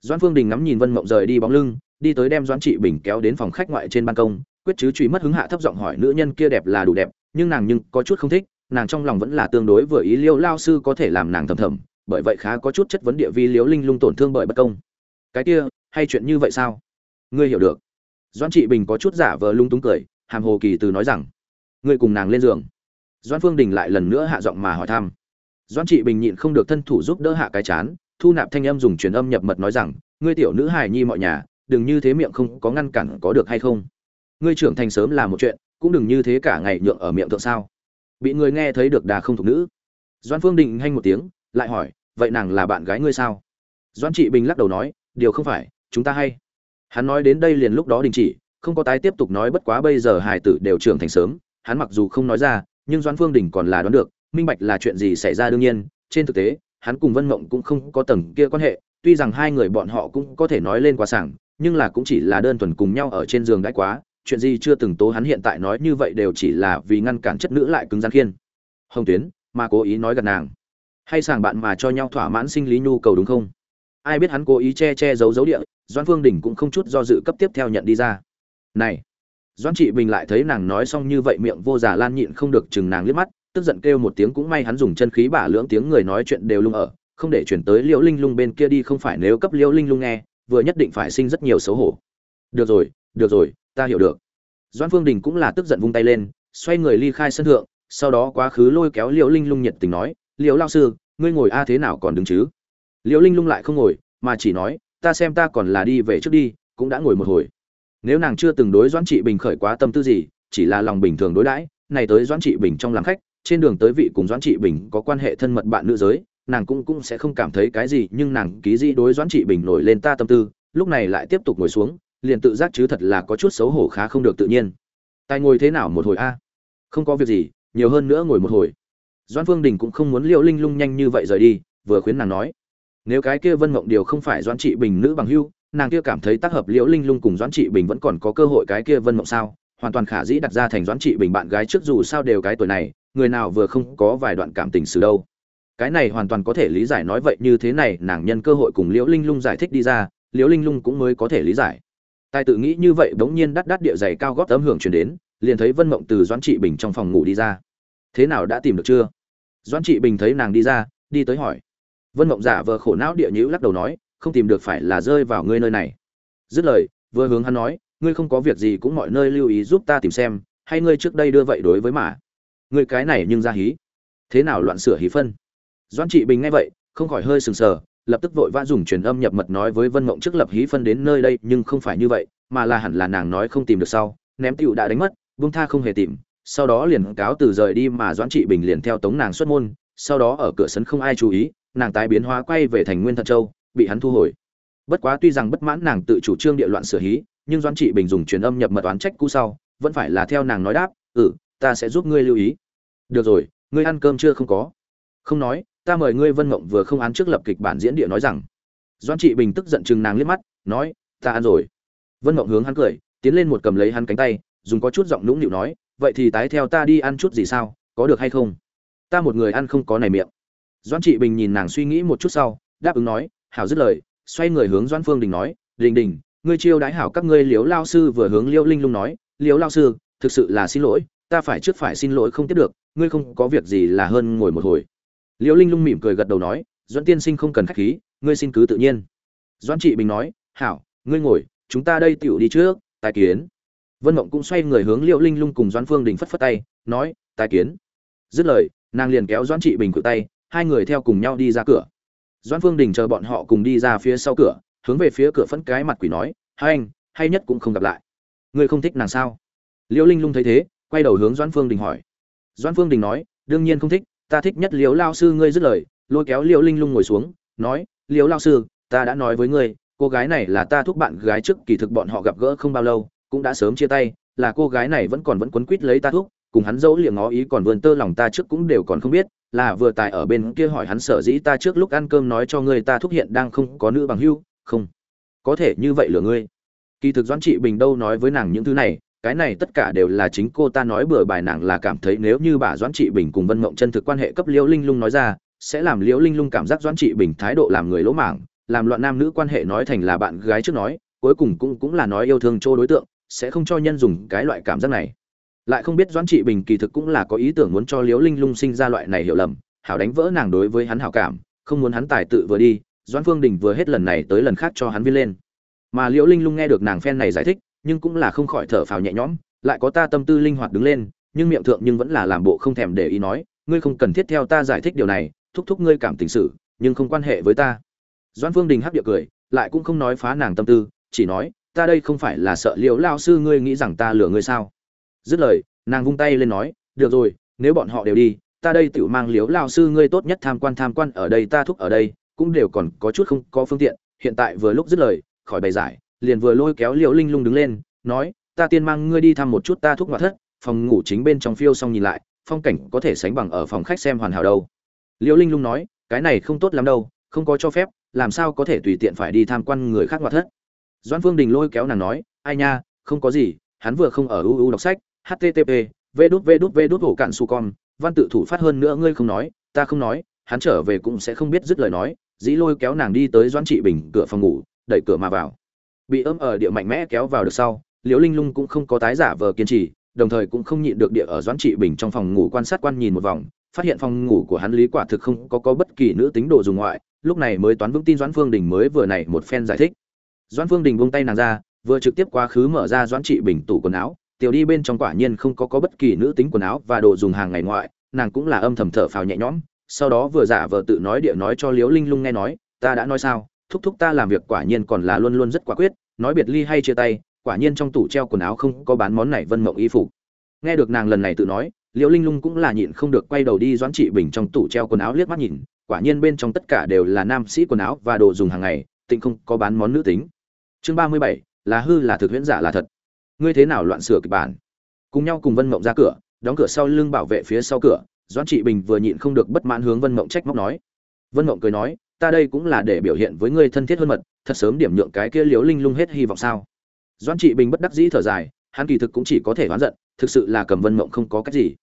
Doãn phương đình ngắm nhìn vân mộng rời đi bóng lưng, đi tới đem doãn trị bình kéo đến phòng khách ngoại trên ban công, quyết chứ truy mất hứng hạ thấp giọng hỏi nữ nhân kia đẹp là đủ đẹp nhưng nàng nhưng có chút không thích, nàng trong lòng vẫn là tương đối vừa ý liêu lao sư có thể làm nàng thầm thầm, bởi vậy khá có chút chất vấn địa vi liếu linh lung tổn thương bởi bất công. Cái kia, hay chuyện như vậy sao? Ngươi hiểu được. Doãn trị bình có chút giả vờ lung túng cười, hàm hồ kỳ từ nói rằng, ngươi cùng nàng lên giường. Doãn phương đình lại lần nữa hạ giọng mà hỏi thăm. Doãn trị bình nhịn không được thân thủ giúp đỡ hạ cái chán, thu nạp thanh âm dùng truyền âm nhập mật nói rằng, ngươi tiểu nữ hài nhi mọi nhà, đừng như thế miệng không có ngăn cản có được hay không? Ngươi trưởng thành sớm là một chuyện cũng đừng như thế cả ngày nhượng ở miệng thượng sao. Bị người nghe thấy được đà không thuộc nữ. Doan phương định hanh một tiếng, lại hỏi, vậy nàng là bạn gái ngươi sao? Doan trị bình lắc đầu nói, điều không phải, chúng ta hay. Hắn nói đến đây liền lúc đó đình chỉ, không có tái tiếp tục nói bất quá bây giờ hải tử đều trưởng thành sớm, hắn mặc dù không nói ra, nhưng doan phương đình còn là đoán được, minh bạch là chuyện gì xảy ra đương nhiên, trên thực tế, hắn cùng vân mộng cũng không có tầng kia quan hệ, tuy rằng hai người bọn họ cũng có thể nói lên quá sảng, nhưng là cũng chỉ là đơn thuần cùng nhau ở trên giường đãi quá chuyện gì chưa từng tố hắn hiện tại nói như vậy đều chỉ là vì ngăn cản chất nữ lại cứng rắn khiên. Hồng tuyến, mà cố ý nói gần nàng. Hay sàng bạn mà cho nhau thỏa mãn sinh lý nhu cầu đúng không? Ai biết hắn cố ý che che giấu giấu địa doan phương đình cũng không chút do dự cấp tiếp theo nhận đi ra. Này! Doan trị bình lại thấy nàng nói xong như vậy miệng vô giả lan nhịn không được chừng nàng liếc mắt, tức giận kêu một tiếng cũng may hắn dùng chân khí bả lưỡng tiếng người nói chuyện đều lung ở, không để chuyển tới liễu linh lung bên kia đi không phải nếu cấp liễu linh lung nghe, vừa nhất định phải sinh rất nhiều xấu hổ. Được rồi được rồi ta hiểu được. Doan phương đình cũng là tức giận vung tay lên, xoay người ly khai sân thượng, sau đó quá khứ lôi kéo liễu linh lung nhiệt tình nói, liễu lao sư, ngươi ngồi a thế nào còn đứng chứ? Liễu linh lung lại không ngồi, mà chỉ nói, ta xem ta còn là đi về trước đi, cũng đã ngồi một hồi. Nếu nàng chưa từng đối doãn trị bình khởi quá tâm tư gì, chỉ là lòng bình thường đối đãi, này tới doãn trị bình trong làm khách, trên đường tới vị cùng doãn trị bình có quan hệ thân mật bạn nữ giới, nàng cũng cũng sẽ không cảm thấy cái gì, nhưng nàng ký dĩ đối doãn trị bình nổi lên ta tâm tư, lúc này lại tiếp tục ngồi xuống liền tự giác chứ thật là có chút xấu hổ khá không được tự nhiên. Tài ngồi thế nào một hồi a? Không có việc gì, nhiều hơn nữa ngồi một hồi. Doan phương đình cũng không muốn liệu linh lung nhanh như vậy rời đi, vừa khuyến nàng nói. Nếu cái kia vân mộng điều không phải doan trị bình nữ bằng hưu, nàng kia cảm thấy tác hợp liễu linh lung cùng doãn trị bình vẫn còn có cơ hội cái kia vân mộng sao? Hoàn toàn khả dĩ đặt ra thành doãn trị bình bạn gái trước dù sao đều cái tuổi này, người nào vừa không có vài đoạn cảm tình xử đâu. Cái này hoàn toàn có thể lý giải nói vậy như thế này, nàng nhân cơ hội cùng liễu linh lung giải thích đi ra, liễu linh lung cũng mới có thể lý giải tài tự nghĩ như vậy bỗng nhiên đắt đắt địa dày cao gót tấm hưởng chuyển đến, liền thấy vân mộng từ doãn trị bình trong phòng ngủ đi ra. Thế nào đã tìm được chưa? Doãn trị bình thấy nàng đi ra, đi tới hỏi. Vân mộng giả vờ khổ não địa nhữ lắc đầu nói, không tìm được phải là rơi vào ngươi nơi này. Dứt lời, vừa hướng hắn nói, ngươi không có việc gì cũng mọi nơi lưu ý giúp ta tìm xem, hay ngươi trước đây đưa vậy đối với mà? Ngươi cái này nhưng ra hí. Thế nào loạn sửa hí phân? Doãn trị bình nghe vậy, không khỏi hơi sừng sờ lập tức vội vã dùng truyền âm nhập mật nói với vân mộng trước lập hí phân đến nơi đây, nhưng không phải như vậy, mà là hẳn là nàng nói không tìm được sau. Ném tựu đã đánh mất vương tha không hề tìm, sau đó liền cáo từ rời đi mà doãn trị bình liền theo tống nàng xuất môn. Sau đó ở cửa sân không ai chú ý, nàng tái biến hóa quay về thành nguyên thận châu, bị hắn thu hồi. Bất quá tuy rằng bất mãn nàng tự chủ trương địa loạn sửa hí, nhưng doãn trị bình dùng truyền âm nhập mật oán trách cũ sau, vẫn phải là theo nàng nói đáp ừ ta sẽ giúp ngươi lưu ý. Được rồi, ngươi ăn cơm chưa không có? Không nói ta mời ngươi vân mộng vừa không án trước lập kịch bản diễn địa nói rằng. Doãn trị bình tức giận chừng nàng liếc mắt, nói, ta ăn rồi. Vân mộng hướng hắn cười, tiến lên một cầm lấy hắn cánh tay, dùng có chút giọng nũng nịu nói, vậy thì tái theo ta đi ăn chút gì sao, có được hay không? Ta một người ăn không có này miệng. Doãn trị bình nhìn nàng suy nghĩ một chút sau, đáp ứng nói, hảo dứt lời. Xoay người hướng doãn phương đình nói, đình đình, ngươi chiêu đãi hảo các ngươi liếu lao sư vừa hướng liêu linh lung nói liếu lao sư, thực sự là xin lỗi, ta phải trước phải xin lỗi không tiếp được, ngươi không có việc gì là hơn ngồi một hồi liễu linh lung mỉm cười gật đầu nói doãn tiên sinh không cần khách khí, ngươi xin cứ tự nhiên. Doãn trị bình nói, hảo, ngươi ngồi, chúng ta đây tựu đi trước, tài kiến. Vân mộng cũng xoay người hướng liễu linh lung cùng doãn phương đình phất phất tay, nói, tài kiến. Dứt lời, nàng liền kéo doãn trị bình cự tay, hai người theo cùng nhau đi ra cửa. Doãn phương đình chờ bọn họ cùng đi ra phía sau cửa, hướng về phía cửa phẫn cái mặt quỷ nói, hai anh, hay nhất cũng không gặp lại. Ngươi không thích nàng sao? Liễu linh lung thấy thế, quay đầu hướng doãn phương đình hỏi. Doãn phương đình nói, đương nhiên không thích ta thích nhất liễu lao sư, ngươi dứt lời, lôi kéo liễu linh lung ngồi xuống, nói, liễu lao sư, ta đã nói với ngươi, cô gái này là ta thúc bạn gái trước, kỳ thực bọn họ gặp gỡ không bao lâu, cũng đã sớm chia tay, là cô gái này vẫn còn vẫn quấn quýt lấy ta thúc, cùng hắn dẫu liệng ngó ý còn vươn tơ lòng ta trước cũng đều còn không biết, là vừa tài ở bên kia hỏi hắn sở dĩ ta trước lúc ăn cơm nói cho ngươi ta thúc hiện đang không có nữ bằng hưu, không, có thể như vậy lừa ngươi. Kỳ thực doãn trị bình đâu nói với nàng những thứ này cái này tất cả đều là chính cô ta nói bừa bài nàng là cảm thấy nếu như bà doãn trị bình cùng vân mộng chân thực quan hệ cấp liễu linh lung nói ra, sẽ làm liễu linh lung cảm giác doãn trị bình thái độ làm người lỗ mảng, làm loạn nam nữ quan hệ nói thành là bạn gái trước nói, cuối cùng cũng cũng là nói yêu thương chỗ đối tượng, sẽ không cho nhân dùng cái loại cảm giác này. Lại không biết doãn trị bình kỳ thực cũng là có ý tưởng muốn cho liễu linh lung sinh ra loại này hiểu lầm, hảo đánh vỡ nàng đối với hắn hảo cảm, không muốn hắn tài tự vừa đi, doãn phương đình vừa hết lần này tới lần khác cho hắn viên lên. Mà liễu linh lung nghe được nàng phen này giải thích nhưng cũng là không khỏi thở phào nhẹ nhõm, lại có ta tâm tư linh hoạt đứng lên, nhưng miệng thượng nhưng vẫn là làm bộ không thèm để ý nói, ngươi không cần thiết theo ta giải thích điều này, thúc thúc ngươi cảm tình sự, nhưng không quan hệ với ta. Doãn phương đình hắc địa cười, lại cũng không nói phá nàng tâm tư, chỉ nói, ta đây không phải là sợ liễu lao sư ngươi nghĩ rằng ta lừa ngươi sao? Dứt lời, nàng vung tay lên nói, được rồi, nếu bọn họ đều đi, ta đây tự mang liễu lao sư ngươi tốt nhất tham quan tham quan, ở đây ta thúc ở đây, cũng đều còn có chút không có phương tiện, hiện tại vừa lúc dứt lời, khỏi bày giải liền vừa lôi kéo liễu linh lung đứng lên, nói, ta tiên mang ngươi đi thăm một chút ta thúc ngoại thất, phòng ngủ chính bên trong phiêu xong nhìn lại, phong cảnh có thể sánh bằng ở phòng khách xem hoàn hảo đâu. Liễu linh lung nói, cái này không tốt lắm đâu, không có cho phép, làm sao có thể tùy tiện phải đi tham quan người khác ngoại thất? Doãn phương đình lôi kéo nàng nói, ai nha, không có gì, hắn vừa không ở uu đọc sách http v đút v đút v đút hổ cạn su con văn tự thủ phát hơn nữa ngươi không nói, ta không nói, hắn trở về cũng sẽ không biết dứt lời nói. Dĩ lôi kéo nàng đi tới doãn trị bình cửa phòng ngủ, đẩy cửa mà vào bị ôm ở địa mạnh mẽ kéo vào được sau, liễu linh lung cũng không có tái giả vờ kiên trì, đồng thời cũng không nhịn được địa ở doãn trị bình trong phòng ngủ quan sát quan nhìn một vòng, phát hiện phòng ngủ của hắn lý quả thực không có có bất kỳ nữ tính đồ dùng ngoại, lúc này mới toán vững tin doãn phương đình mới vừa này một phen giải thích. Doãn phương đình buông tay nàng ra, vừa trực tiếp quá khứ mở ra doãn trị bình tủ quần áo, tiểu đi bên trong quả nhiên không có có bất kỳ nữ tính quần áo và đồ dùng hàng ngày ngoại, nàng cũng là âm thầm thở phào nhẹ nhõm, sau đó vừa giả vờ tự nói địa nói cho liễu linh lung nghe nói, ta đã nói sao? Thúc thúc ta làm việc quả nhiên còn là luôn luôn rất quả quyết, nói biệt ly hay chia tay, quả nhiên trong tủ treo quần áo không có bán món này vân mộng y phục. Nghe được nàng lần này tự nói, liễu linh lung cũng là nhịn không được quay đầu đi doãn trị bình trong tủ treo quần áo liếc mắt nhìn, quả nhiên bên trong tất cả đều là nam sĩ quần áo và đồ dùng hàng ngày, tịnh không có bán món nữ tính. Chương ba mươi bảy, là hư, là thực huyễn giả là thật. Ngươi thế nào loạn sửa kịch bản? Cùng nhau cùng vân mộng ra cửa, đóng cửa sau lưng bảo vệ phía sau cửa, doãn trị bình vừa nhịn không được bất mãn hướng vân mộng trách móc nói. Vân mộng cười nói ta đây cũng là để biểu hiện với ngươi thân thiết hơn mật, thật sớm điểm nhượng cái kia liếu linh lung hết hy vọng sao? Doãn trị bình bất đắc dĩ thở dài, hắn kỳ thực cũng chỉ có thể oán giận, thực sự là cầm vân mộng không có cách gì.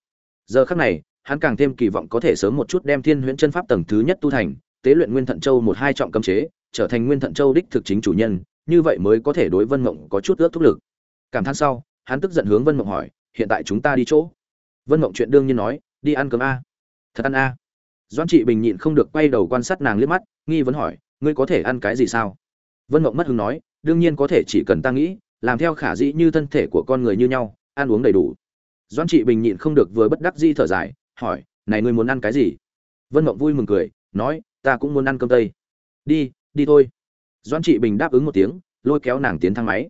Giờ khắc này, hắn càng thêm kỳ vọng có thể sớm một chút đem thiên huyễn chân pháp tầng thứ nhất tu thành, tế luyện nguyên thận châu một hai trọng cấm chế, trở thành nguyên thận châu đích thực chính chủ nhân, như vậy mới có thể đối vân mộng có chút ước thúc lực. Cảm thán sau, hắn tức giận hướng vân mộng hỏi, hiện tại chúng ta đi chỗ? Vân mộng chuyện đương nhiên nói, đi ăn cơm a. Thật ăn a doãn trị bình nhịn không được quay đầu quan sát nàng liếc mắt, nghi vấn hỏi, ngươi có thể ăn cái gì sao? Vân mộng mất hứng nói, đương nhiên có thể, chỉ cần ta nghĩ, làm theo khả dĩ như thân thể của con người như nhau, ăn uống đầy đủ. Doãn trị bình nhịn không được vừa bất đắc di thở dài, hỏi, này ngươi muốn ăn cái gì? Vân mộng vui mừng cười, nói, ta cũng muốn ăn cơm tây. Đi đi thôi. Doãn trị bình đáp ứng một tiếng, lôi kéo nàng tiến thang máy.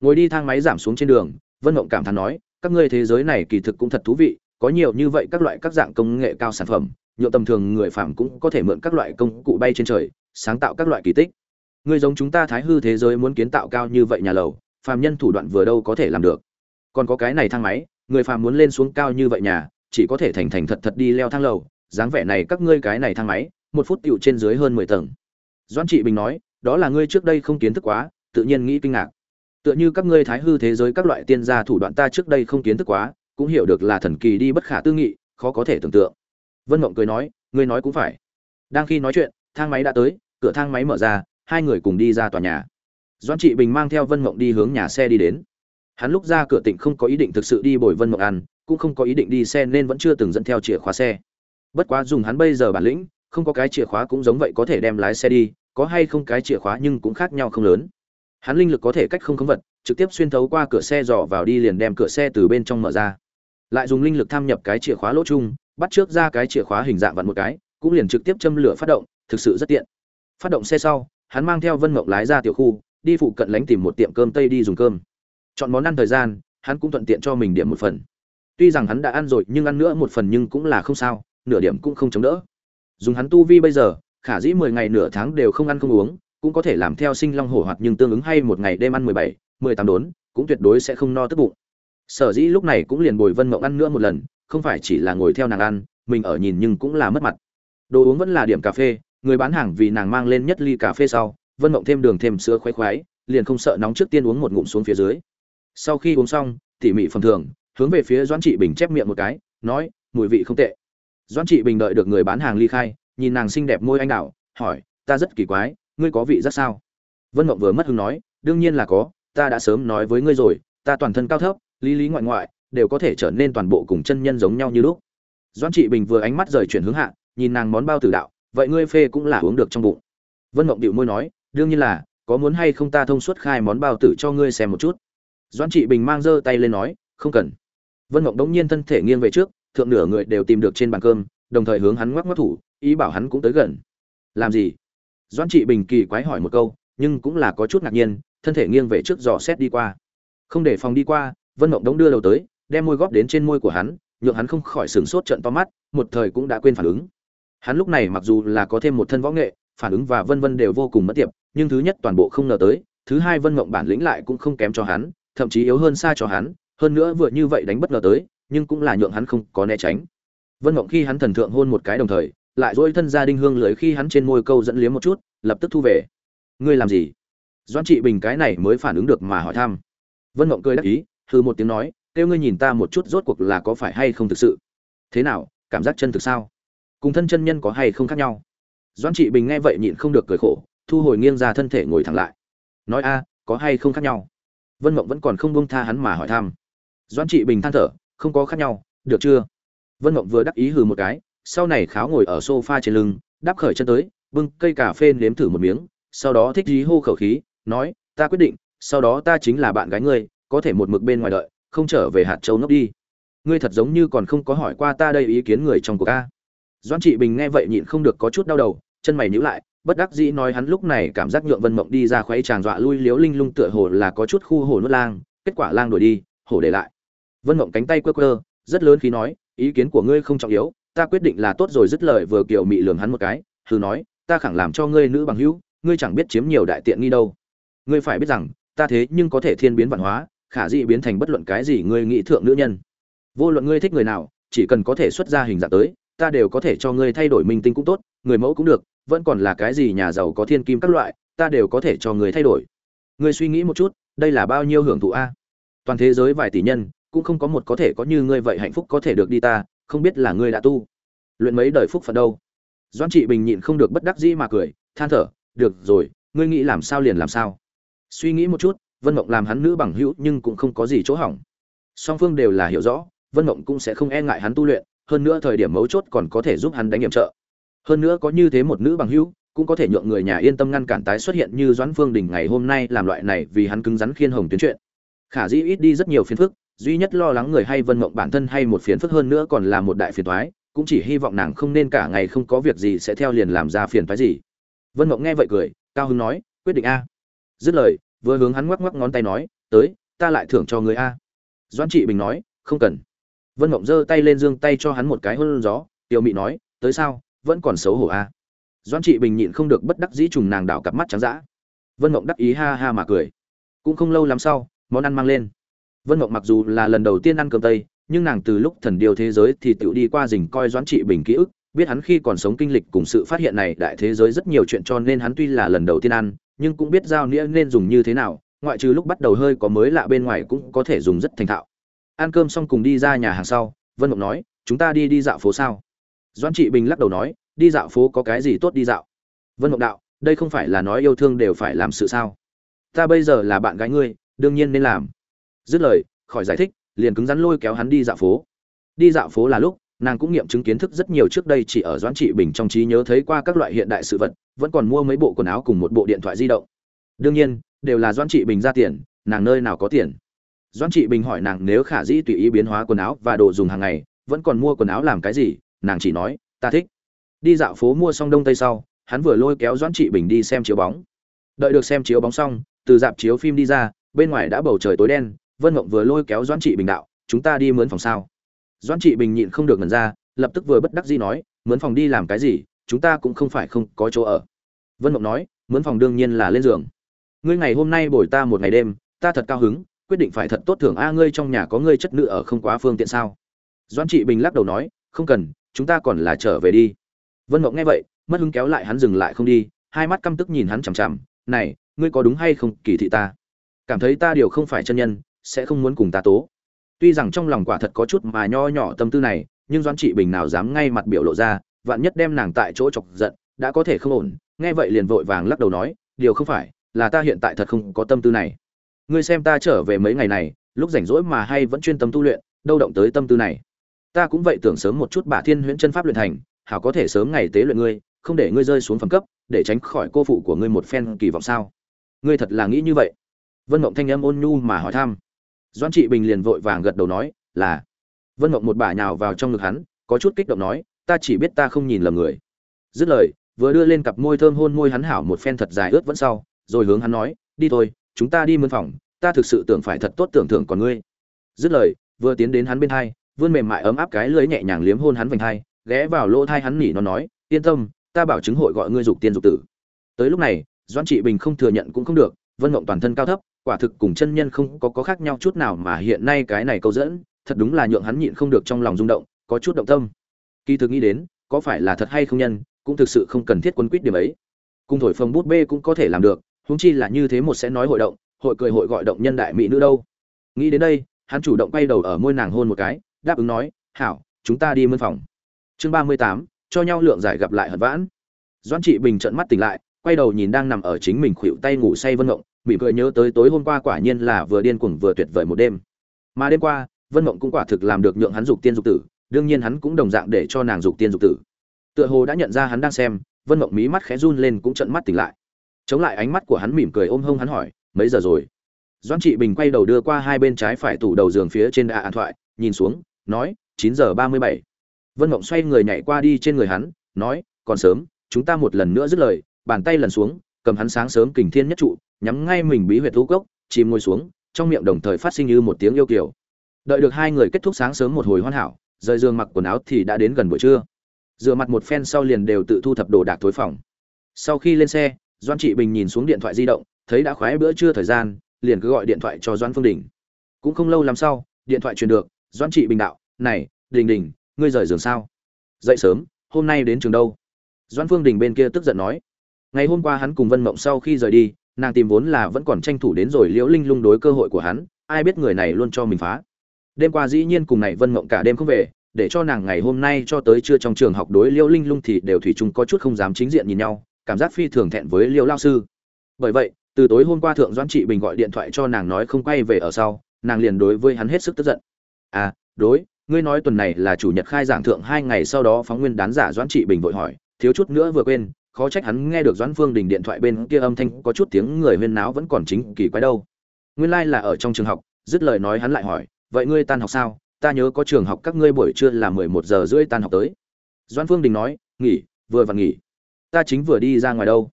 Ngồi đi thang máy giảm xuống trên đường, vân mộng cảm thán nói, các ngươi thế giới này kỳ thực cũng thật thú vị, có nhiều như vậy các loại các dạng công nghệ cao sản phẩm nhộn tầm thường người phạm cũng có thể mượn các loại công cụ bay trên trời, sáng tạo các loại kỳ tích. Người giống chúng ta thái hư thế giới muốn kiến tạo cao như vậy nhà lầu, phàm nhân thủ đoạn vừa đâu có thể làm được. Còn có cái này thang máy, người phàm muốn lên xuống cao như vậy nhà, chỉ có thể thành thành thật thật đi leo thang lầu. Dáng vẻ này các ngươi cái này thang máy, một phút tựu trên dưới hơn mười tầng. Doãn trị bình nói, đó là ngươi trước đây không kiến thức quá, tự nhiên nghĩ kinh ngạc. Tựa như các ngươi thái hư thế giới các loại tiên gia thủ đoạn ta trước đây không kiến thức quá, cũng hiểu được là thần kỳ đi bất khả tư nghị, khó có thể tưởng tượng vân mộng cười nói, ngươi nói cũng phải. Đang khi nói chuyện, thang máy đã tới, cửa thang máy mở ra, hai người cùng đi ra tòa nhà. Doan trị bình mang theo vân mộng đi hướng nhà xe đi đến. Hắn lúc ra cửa tỉnh không có ý định thực sự đi bồi vân mộng ăn, cũng không có ý định đi xe nên vẫn chưa từng dẫn theo chìa khóa xe. Bất quá dùng hắn bây giờ bản lĩnh, không có cái chìa khóa cũng giống vậy có thể đem lái xe đi, có hay không cái chìa khóa nhưng cũng khác nhau không lớn. Hắn linh lực có thể cách không khống vật, trực tiếp xuyên thấu qua cửa xe dò vào đi liền đem cửa xe từ bên trong mở ra. Lại dùng linh lực tham nhập cái chìa khóa lỗ chung bắt trước ra cái chìa khóa hình dạng vặn một cái, cũng liền trực tiếp châm lửa phát động, thực sự rất tiện. Phát động xe sau, hắn mang theo vân mộng lái ra tiểu khu, đi phụ cận lánh tìm một tiệm cơm tây đi dùng cơm. Chọn món ăn thời gian, hắn cũng thuận tiện cho mình điểm một phần. Tuy rằng hắn đã ăn rồi, nhưng ăn nữa một phần nhưng cũng là không sao, nửa điểm cũng không chống đỡ. Dùng hắn tu vi bây giờ, khả dĩ mười ngày nửa tháng đều không ăn không uống, cũng có thể làm theo sinh long hổ hoạt nhưng tương ứng hay một ngày đêm ăn mười bảy, mười tám đốn, cũng tuyệt đối sẽ không no tức bụng. Sở dĩ lúc này cũng liền bồi vân mộng ăn nữa một lần không phải chỉ là ngồi theo nàng ăn, mình ở nhìn nhưng cũng là mất mặt. Đồ uống vẫn là điểm cà phê, người bán hàng vì nàng mang lên nhất ly cà phê sau, vân mộng thêm đường thêm sữa khoái khoái liền không sợ nóng trước tiên uống một ngụm xuống phía dưới. Sau khi uống xong, tỉ mỉ phẩm thường hướng về phía doãn trị bình chép miệng một cái, nói, mùi vị không tệ. Doãn trị bình đợi được người bán hàng ly khai, nhìn nàng xinh đẹp môi anh đạo hỏi, ta rất kỳ quái, ngươi có vị rất sao? Vân mộng vừa mất hứng nói, đương nhiên là có, ta đã sớm nói với ngươi rồi, ta toàn thân cao thấp, lý lý ngoại ngoại đều có thể trở nên toàn bộ cùng chân nhân giống nhau như lúc. Doãn trị bình vừa ánh mắt rời chuyển hướng hạ, nhìn nàng món bao tử đạo, vậy ngươi phê cũng là uống được trong bụng. Vân mộng điệu môi nói, đương nhiên là, có muốn hay không ta thông suốt khai món bao tử cho ngươi xem một chút. Doãn trị bình mang giơ tay lên nói, không cần. Vân mộng đống nhiên thân thể nghiêng về trước, thượng nửa người đều tìm được trên bàn cơm, đồng thời hướng hắn ngoắc ngoắc thủ, ý bảo hắn cũng tới gần. Làm gì? Doãn trị bình kỳ quái hỏi một câu, nhưng cũng là có chút ngạc nhiên, thân thể nghiêng về trước dò xét đi qua. Không để phòng đi qua, vân mộng đống đưa đầu tới đem môi góp đến trên môi của hắn, nhượng hắn không khỏi sửng sốt trận to mắt, một thời cũng đã quên phản ứng. Hắn lúc này mặc dù là có thêm một thân võ nghệ, phản ứng và vân vân đều vô cùng mất tiệp, nhưng thứ nhất toàn bộ không ngờ tới, thứ hai vân mộng bản lĩnh lại cũng không kém cho hắn, thậm chí yếu hơn xa cho hắn, hơn nữa vừa như vậy đánh bất ngờ tới, nhưng cũng là nhượng hắn không có né tránh. Vân mộng khi hắn thần thượng hôn một cái đồng thời, lại dỗi thân gia đinh hương lưới khi hắn trên môi câu dẫn liếm một chút, lập tức thu về. Ngươi làm gì? Doan trị bình cái này mới phản ứng được mà hỏi thăm. Vân mộng cười đắc ý thư một tiếng nói kêu ngươi nhìn ta một chút rốt cuộc là có phải hay không thực sự? Thế nào, cảm giác chân thực sao? Cùng thân chân nhân có hay không khác nhau? Doan trị bình nghe vậy nhịn không được cười khổ, thu hồi nghiêng ra thân thể ngồi thẳng lại. Nói a, có hay không khác nhau? Vân mộng vẫn còn không bông tha hắn mà hỏi thăm. Doan trị bình than thở, không có khác nhau, được chưa? Vân mộng vừa đắc ý hừ một cái, sau này kháo ngồi ở sofa trên lưng, đáp khởi chân tới, bưng cây cà phê nếm thử một miếng, sau đó thích dí hô khẩu khí, nói, ta quyết định, sau đó ta chính là bạn gái ngươi, có thể một mực bên ngoài đợi không trở về hạt châu ngốc đi. Ngươi thật giống như còn không có hỏi qua ta đây ý kiến người trong cuộc ca doan trị bình nghe vậy nhịn không được có chút đau đầu, chân mày nhíu lại, bất đắc dĩ nói hắn lúc này cảm giác nhượng vân mộng đi ra khoáy tràng dọa lui liếu linh lung tựa hồ là có chút khu hồ nuốt lang, kết quả lang đuổi đi, hổ để lại. Vân mộng cánh tay quơ quơ, rất lớn khi nói, ý kiến của ngươi không trọng yếu, ta quyết định là tốt rồi dứt lời vừa kiểu mị lường hắn một cái thử nói, ta khẳng làm cho ngươi nữ bằng hữu, ngươi chẳng biết chiếm nhiều đại tiện nghi đâu. Ngươi phải biết rằng, ta thế nhưng có thể thiên biến văn hóa khả dĩ biến thành bất luận cái gì ngươi nghĩ thượng nữ nhân. Vô luận ngươi thích người nào, chỉ cần có thể xuất ra hình dạng tới, ta đều có thể cho ngươi thay đổi minh tinh cũng tốt, người mẫu cũng được, vẫn còn là cái gì nhà giàu có thiên kim các loại, ta đều có thể cho ngươi thay đổi. Ngươi suy nghĩ một chút, đây là bao nhiêu hưởng thụ a? Toàn thế giới vài tỷ nhân, cũng không có một có thể có như ngươi vậy hạnh phúc có thể được đi ta, không biết là ngươi đã tu. Luyện mấy đời phúc phận đâu? Doan trị bình nhịn không được bất đắc dĩ mà cười, than thở, được rồi, ngươi nghĩ làm sao liền làm sao. Suy nghĩ một chút vân mộng làm hắn nữ bằng hữu nhưng cũng không có gì chỗ hỏng. Song phương đều là hiểu rõ, vân mộng cũng sẽ không e ngại hắn tu luyện, hơn nữa thời điểm mấu chốt còn có thể giúp hắn đánh nhiệm trợ. Hơn nữa có như thế một nữ bằng hữu, cũng có thể nhượng người nhà yên tâm ngăn cản tái xuất hiện như doãn phương đình ngày hôm nay làm loại này vì hắn cứng rắn khiên hồng tuyến chuyện. Khả dĩ ít đi rất nhiều phiền phức, duy nhất lo lắng người hay vân mộng bản thân hay một phiền phức hơn nữa còn là một đại phiền toái, cũng chỉ hy vọng nàng không nên cả ngày không có việc gì sẽ theo liền làm ra phiền toái gì. Vân mộng nghe vậy cười, cao hưng nói, quyết định a. Dứt lời vừa hướng hắn ngoắc ngoắc ngón tay nói, tới, ta lại thưởng cho người a. Doãn trị bình nói, không cần. Vân mộng giơ tay lên giương tay cho hắn một cái hôn gió, tiểu mị nói, tới sao, vẫn còn xấu hổ a. Doãn trị bình nhịn không được bất đắc dĩ trùng nàng đảo cặp mắt trắng dã. Vân mộng đắc ý ha ha mà cười. Cũng không lâu lắm sau, món ăn mang lên. Vân mộng mặc dù là lần đầu tiên ăn cơm tây, nhưng nàng từ lúc thần điều thế giới thì tự đi qua rình coi doãn trị bình ký ức, biết hắn khi còn sống kinh lịch cùng sự phát hiện này đại thế giới rất nhiều chuyện cho nên hắn tuy là lần đầu tiên ăn nhưng cũng biết giao nghĩa nên dùng như thế nào, ngoại trừ lúc bắt đầu hơi có mới lạ bên ngoài cũng có thể dùng rất thành thạo. Ăn cơm xong cùng đi ra nhà hàng sau, vân mộng nói, chúng ta đi đi dạo phố sao? Doãn trị bình lắc đầu nói, đi dạo phố có cái gì tốt đi dạo? Vân mộng đạo, đây không phải là nói yêu thương đều phải làm sự sao? Ta bây giờ là bạn gái ngươi, đương nhiên nên làm. Dứt lời, khỏi giải thích, liền cứng rắn lôi kéo hắn đi dạo phố. Đi dạo phố là lúc nàng cũng nghiệm chứng kiến thức rất nhiều trước đây chỉ ở doãn trị bình trong trí nhớ thấy qua các loại hiện đại sự vật, vẫn còn mua mấy bộ quần áo cùng một bộ điện thoại di động. Đương nhiên, đều là doãn trị bình ra tiền, nàng nơi nào có tiền. Doãn trị bình hỏi nàng nếu khả dĩ tùy ý biến hóa quần áo và đồ dùng hàng ngày, vẫn còn mua quần áo làm cái gì, nàng chỉ nói, ta thích. Đi dạo phố mua xong đông tây sau, hắn vừa lôi kéo doãn trị bình đi xem chiếu bóng. Đợi được xem chiếu bóng xong, từ dạp chiếu phim đi ra, bên ngoài đã bầu trời tối đen, vân mộng vừa lôi kéo doãn trị bình đạo, chúng ta đi mướn phòng sao? Doãn trị bình nhịn không được ngần ra, lập tức vừa bất đắc dĩ nói, mướn phòng đi làm cái gì? Chúng ta cũng không phải không có chỗ ở. Vân mộng nói, mướn phòng đương nhiên là lên giường. Ngươi ngày hôm nay bồi ta một ngày đêm, ta thật cao hứng, quyết định phải thật tốt thưởng a ngươi trong nhà có ngươi chất nữ ở không quá phương tiện sao? Doãn trị bình lắc đầu nói, không cần, chúng ta còn là trở về đi. Vân mộng nghe vậy, mất hứng kéo lại hắn dừng lại không đi, hai mắt căm tức nhìn hắn chằm chằm, này, ngươi có đúng hay không, kỳ thị ta? Cảm thấy ta điều không phải chân nhân, sẽ không muốn cùng ta tố tuy rằng trong lòng quả thật có chút mà nho nhỏ tâm tư này, nhưng doãn trị bình nào dám ngay mặt biểu lộ ra, vạn nhất đem nàng tại chỗ chọc giận, đã có thể không ổn, nghe vậy liền vội vàng lắc đầu nói, điều không phải, là ta hiện tại thật không có tâm tư này. Ngươi xem ta trở về mấy ngày này, lúc rảnh rỗi mà hay vẫn chuyên tâm tu luyện, đâu động tới tâm tư này. Ta cũng vậy tưởng sớm một chút bả thiên huyễn chân pháp luyện thành, hảo có thể sớm ngày tế luyện ngươi, không để ngươi rơi xuống phẩm cấp, để tránh khỏi cô phụ của ngươi một phen kỳ vọng sao? Ngươi thật là nghĩ như vậy? Vân mộng thanh âm ôn nhu mà hỏi thăm doan trị bình liền vội vàng gật đầu nói, là. Vân mộng một bả nhào vào trong ngực hắn, có chút kích động nói, ta chỉ biết ta không nhìn lầm người. Dứt lời, vừa đưa lên cặp môi thơm hôn môi hắn hảo một phen thật dài ướt vẫn sau, rồi hướng hắn nói, đi thôi, chúng ta đi mân phòng, ta thực sự tưởng phải thật tốt tưởng thưởng còn ngươi. Dứt lời, vừa tiến đến hắn bên hai, vươn mềm mại ấm áp cái lưới nhẹ nhàng liếm hôn hắn vành hai, ghé vào lỗ thai hắn nỉ nó nói, yên tâm, ta bảo chứng hội gọi ngươi dục tiên dục tử. Tới lúc này, doãn trị bình không thừa nhận cũng không được, vân mộng toàn thân cao thấp quả thực cùng chân nhân không có có khác nhau chút nào mà hiện nay cái này câu dẫn, thật đúng là nhượng hắn nhịn không được trong lòng rung động, có chút động tâm. Kỳ thực nghĩ đến, có phải là thật hay không nhân, cũng thực sự không cần thiết quân quýt điểm ấy. Cung thổi phồng bút bê cũng có thể làm được, huống chi là như thế một sẽ nói hội động, hội cười hội gọi động nhân đại mỹ nữ đâu. Nghĩ đến đây, hắn chủ động quay đầu ở môi nàng hôn một cái, đáp ứng nói, hảo, chúng ta đi mân phòng. Chương ba mươi tám, cho nhau lượng giải gặp lại hận vãn. Doãn trị bình trợn mắt tỉnh lại, quay đầu nhìn đang nằm ở chính mình khuỷu tay ngủ say vân ngộng mỉm cười nhớ tới tối hôm qua quả nhiên là vừa điên cuồng vừa tuyệt vời một đêm. Mà đêm qua, vân mộng cũng quả thực làm được nhượng hắn dục tiên dục tử, đương nhiên hắn cũng đồng dạng để cho nàng dục tiên dục tử. Tựa hồ đã nhận ra hắn đang xem, vân mộng mí mắt khẽ run lên cũng trận mắt tỉnh lại. Chống lại ánh mắt của hắn mỉm cười ôm hông hắn hỏi, mấy giờ rồi? Doãn trị bình quay đầu đưa qua hai bên trái phải tủ đầu giường phía trên đà an thoại, nhìn xuống, nói, chín giờ ba mươi bảy. Vân mộng xoay người nhảy qua đi trên người hắn, nói, còn sớm, chúng ta một lần nữa dứt lời, bàn tay lần xuống cầm hắn sáng sớm kình thiên nhất trụ, nhắm ngay mình bí huyệt thú cốc, chìm ngồi xuống, trong miệng đồng thời phát sinh như một tiếng yêu kiều. Đợi được hai người kết thúc sáng sớm một hồi hoàn hảo, rời giường mặc quần áo thì đã đến gần buổi trưa. Rửa mặt một phen sau liền đều tự thu thập đồ đạc tối phòng. Sau khi lên xe doan trị bình nhìn xuống điện thoại di động, thấy đã khoái bữa trưa thời gian, liền cứ gọi điện thoại cho doan phương đình. Cũng không lâu lắm sau, điện thoại truyền được doan trị bình đạo, này, đình đình, ngươi rời giường sao? Dậy sớm, hôm nay đến trường đâu? Doan phương đình bên kia tức giận nói ngày hôm qua hắn cùng vân mộng sau khi rời đi, nàng tìm vốn là vẫn còn tranh thủ đến rồi liễu linh lung đối cơ hội của hắn, ai biết người này luôn cho mình phá. Đêm qua dĩ nhiên cùng này vân mộng cả đêm không về, để cho nàng ngày hôm nay cho tới trưa trong trường học đối Liễu linh lung thì đều thủy chung có chút không dám chính diện nhìn nhau, cảm giác phi thường thẹn với Liễu lao sư. Bởi vậy, từ tối hôm qua thượng doãn trị bình gọi điện thoại cho nàng nói không quay về ở sau, nàng liền đối với hắn hết sức tức giận. À đối, ngươi nói tuần này là chủ nhật khai giảng thượng hai ngày sau đó phóng nguyên đán giả doãn trị bình vội hỏi, thiếu chút nữa vừa quên khó trách hắn nghe được doãn phương đình điện thoại bên kia âm thanh có chút tiếng người huyên náo vẫn còn chính kỳ quái đâu. Nguyên lai là ở trong trường học, dứt lời nói hắn lại hỏi, vậy ngươi tan học sao? Ta nhớ có trường học các ngươi buổi trưa là mười một giờ rưỡi tan học tới. Doãn phương đình nói, nghỉ, vừa và nghỉ. Ta chính vừa đi ra ngoài đâu.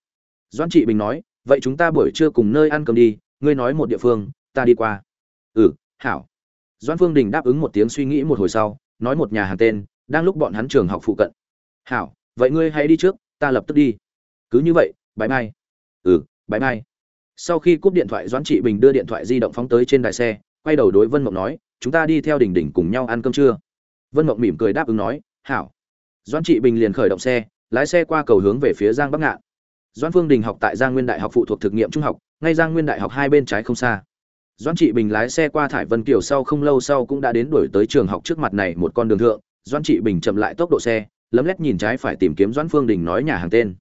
Doãn trị bình nói, vậy chúng ta buổi trưa cùng nơi ăn cơm đi, ngươi nói một địa phương, ta đi qua. Ừ hảo. Doãn phương đình đáp ứng một tiếng suy nghĩ một hồi sau, nói một nhà hàng tên, đang lúc bọn hắn trường học phụ cận. Hảo, vậy ngươi hãy đi trước ta lập tức đi. Cứ như vậy bãi mai ừ bãi mai sau khi cúp điện thoại, doãn trị bình đưa điện thoại di động phóng tới trên đài xe, quay đầu đối vân mộng nói, chúng ta đi theo đỉnh đỉnh cùng nhau ăn cơm trưa. Vân mộng mỉm cười đáp ứng nói, hảo. Doãn trị bình liền khởi động xe, lái xe qua cầu hướng về phía giang bắc ngạn. Doãn phương đình học tại giang nguyên đại học phụ thuộc thực nghiệm trung học, ngay giang nguyên đại học hai bên trái không xa. Doãn trị bình lái xe qua thải vân kiều sau không lâu sau cũng đã đến đuổi tới trường học trước mặt này một con đường thượng. Doãn trị bình chậm lại tốc độ xe lấm lét nhìn trái phải tìm kiếm doãn phương đình nói nhà hàng tên.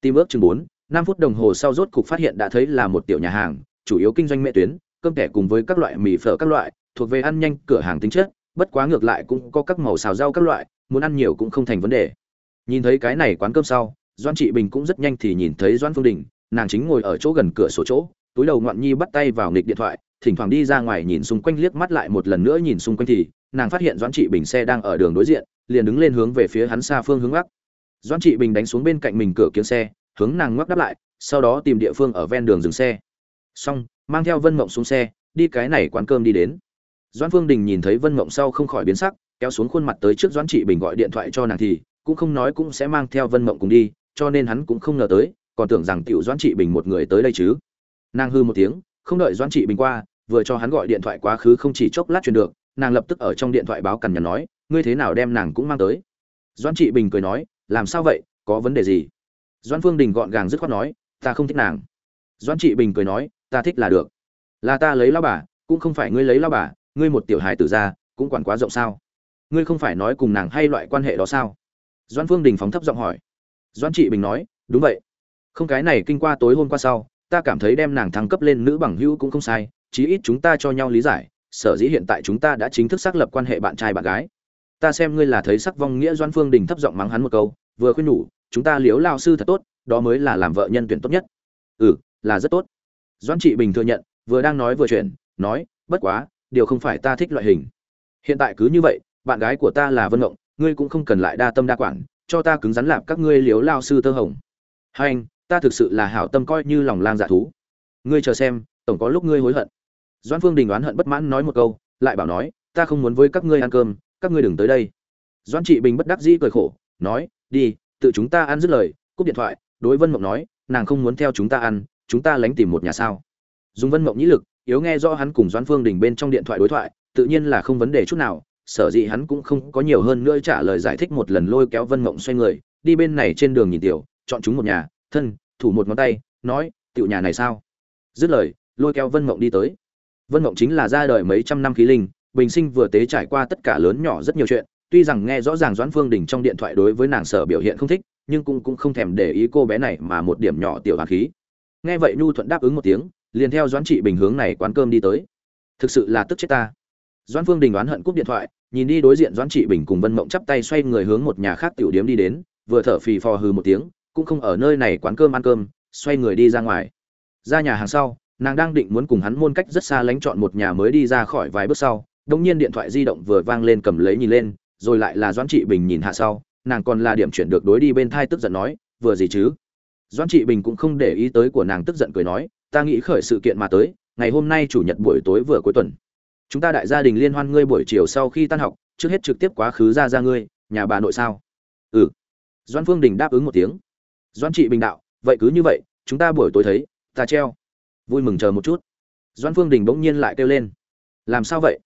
Tìm ước chừng bốn, năm phút đồng hồ sau rốt cục phát hiện đã thấy là một tiểu nhà hàng, chủ yếu kinh doanh mẹ tuyến, cơm kẻ cùng với các loại mì phở các loại, thuộc về ăn nhanh cửa hàng tính chất, bất quá ngược lại cũng có các màu xào rau các loại, muốn ăn nhiều cũng không thành vấn đề. Nhìn thấy cái này quán cơm sau doan trị bình cũng rất nhanh thì nhìn thấy doan phương đình, nàng chính ngồi ở chỗ gần cửa sổ chỗ, túi đầu ngoạn nhi bắt tay vào nghịch điện thoại, thỉnh thoảng đi ra ngoài nhìn xung quanh liếc mắt lại một lần nữa nhìn xung quanh thì nàng phát hiện Doãn trị bình xe đang ở đường đối diện, liền đứng lên hướng về phía hắn xa phương hướng gác Doãn trị bình đánh xuống bên cạnh mình cửa kiếng xe, hướng nàng ngoắc đáp lại, sau đó tìm địa phương ở ven đường dừng xe. Xong, mang theo vân mộng xuống xe, đi cái này quán cơm đi đến. Doãn phương đình nhìn thấy vân mộng sau không khỏi biến sắc, kéo xuống khuôn mặt tới trước doãn trị bình gọi điện thoại cho nàng thì, cũng không nói cũng sẽ mang theo vân mộng cùng đi, cho nên hắn cũng không ngờ tới, còn tưởng rằng tiểu doãn trị bình một người tới đây chứ. Nàng hư một tiếng, không đợi doãn trị bình qua, vừa cho hắn gọi điện thoại quá khứ không chỉ chốc lát truyền được nàng lập tức ở trong điện thoại báo cằn nhằn nói, ngươi thế nào đem nàng cũng mang tới? Doãn trị bình cười nói, làm sao vậy? Có vấn đề gì? Doãn phương đình gọn gàng dứt khoát nói, ta không thích nàng. Doãn trị bình cười nói, ta thích là được. Là ta lấy lao bà, cũng không phải ngươi lấy lao bà, ngươi một tiểu hài tử ra, cũng quản quá rộng sao? Ngươi không phải nói cùng nàng hay loại quan hệ đó sao? Doãn phương đình phóng thấp giọng hỏi. Doãn trị bình nói, đúng vậy. Không, cái này kinh qua tối hôm qua sau, ta cảm thấy đem nàng thăng cấp lên nữ bằng hữu cũng không sai, chí ít chúng ta cho nhau lý giải sở dĩ hiện tại chúng ta đã chính thức xác lập quan hệ bạn trai bạn gái. Ta xem ngươi là thấy sắc vong nghĩa doãn phương đình thấp giọng mắng hắn một câu, vừa khuyên nhủ, chúng ta liếu lao sư thật tốt, đó mới là làm vợ nhân tuyển tốt nhất. Ừ là rất tốt. Doãn trị bình thừa nhận, vừa đang nói vừa chuyện nói, bất quá, điều không phải ta thích loại hình. Hiện tại cứ như vậy, bạn gái của ta là vân ngộng, ngươi cũng không cần lại đa tâm đa quản cho ta cứng rắn lạp các ngươi liếu lao sư tơ hồng. Hai anh, ta thực sự là hảo tâm coi như lòng lang dạ thú. Ngươi chờ xem, tổng có lúc ngươi hối hận doan phương đình đoán hận bất mãn nói một câu lại bảo nói ta không muốn với các ngươi ăn cơm các ngươi đừng tới đây doan trị bình bất đắc dĩ cười khổ nói đi tự chúng ta ăn dứt lời cúp điện thoại đối vân mộng nói nàng không muốn theo chúng ta ăn chúng ta lánh tìm một nhà sao dùng vân mộng nhĩ lực yếu nghe rõ hắn cùng doan phương đình bên trong điện thoại đối thoại tự nhiên là không vấn đề chút nào sở dĩ hắn cũng không có nhiều hơn nữa trả lời giải thích một lần lôi kéo Vân Mộng xoay người, đi bên này trên đường nhìn tiểu, chọn chúng một nhà, thân, thủ một ngón tay, nói, tiểu nhà này sao? Dứt lời, lôi kéo Vân Mộng đi tới. Vân Mộng chính là ra đời mấy trăm năm khí linh, bình sinh vừa tế trải qua tất cả lớn nhỏ rất nhiều chuyện, tuy rằng nghe rõ ràng Doãn Phương Đình trong điện thoại đối với nàng sở biểu hiện không thích, nhưng cũng cũng không thèm để ý cô bé này mà một điểm nhỏ tiểu hàn khí. Nghe vậy Nhu thuận đáp ứng một tiếng, liền theo Doãn Trị Bình hướng này quán cơm đi tới. Thực sự là tức chết ta. Doãn Phương Đình oán hận cúp điện thoại, nhìn đi đối diện Doãn Trị Bình cùng Vân Mộng chắp tay xoay người hướng một nhà khác tiểu điếm đi đến, vừa thở phì phò hừ một tiếng, cũng không ở nơi này quán cơm ăn cơm, xoay người đi ra ngoài. Ra nhà hàng sau, nàng đang định muốn cùng hắn môn cách rất xa lánh chọn một nhà mới đi ra khỏi vài bước sau, đông nhiên điện thoại di động vừa vang lên cầm lấy nhìn lên, rồi lại là Doãn Trị Bình nhìn hạ sau, nàng còn là điểm chuyển được đối đi bên thai tức giận nói, vừa gì chứ? Doãn Trị Bình cũng không để ý tới của nàng tức giận cười nói, ta nghĩ khởi sự kiện mà tới, ngày hôm nay chủ nhật buổi tối vừa cuối tuần. Chúng ta đại gia đình liên hoan ngươi buổi chiều sau khi tan học trước hết trực tiếp quá khứ ra ra ngươi nhà bà nội sao? Ừ. Doãn phương đình đáp ứng một tiếng. Doãn trị bình đạo vậy cứ như vậy chúng ta buổi tối thấy ta treo vui mừng chờ một chút. Doan phương đình bỗng nhiên lại kêu lên. Làm sao vậy?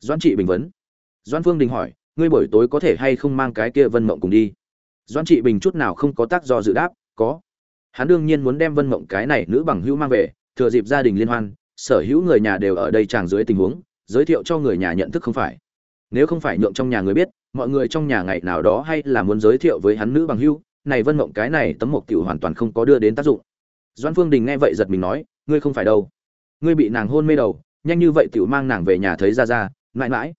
Doan trị bình vấn. Doan phương đình hỏi, ngươi buổi tối có thể hay không mang cái kia vân mộng cùng đi? Doan trị bình chút nào không có tác do dự đáp, có. Hắn đương nhiên muốn đem vân mộng cái này nữ bằng hữu mang về, thừa dịp gia đình liên hoan, sở hữu người nhà đều ở đây tràng dưới tình huống, giới thiệu cho người nhà nhận thức không phải. Nếu không phải nhượng trong nhà người biết, mọi người trong nhà ngày nào đó hay là muốn giới thiệu với hắn nữ bằng hưu này vân mộng cái này tấm mộc tiểu hoàn toàn không có đưa đến tác dụng. Doãn phương đình nghe vậy giật mình nói ngươi không phải đâu. Ngươi bị nàng hôn mê đầu, nhanh như vậy tiểu mang nàng về nhà thấy ra ra mãi mãi.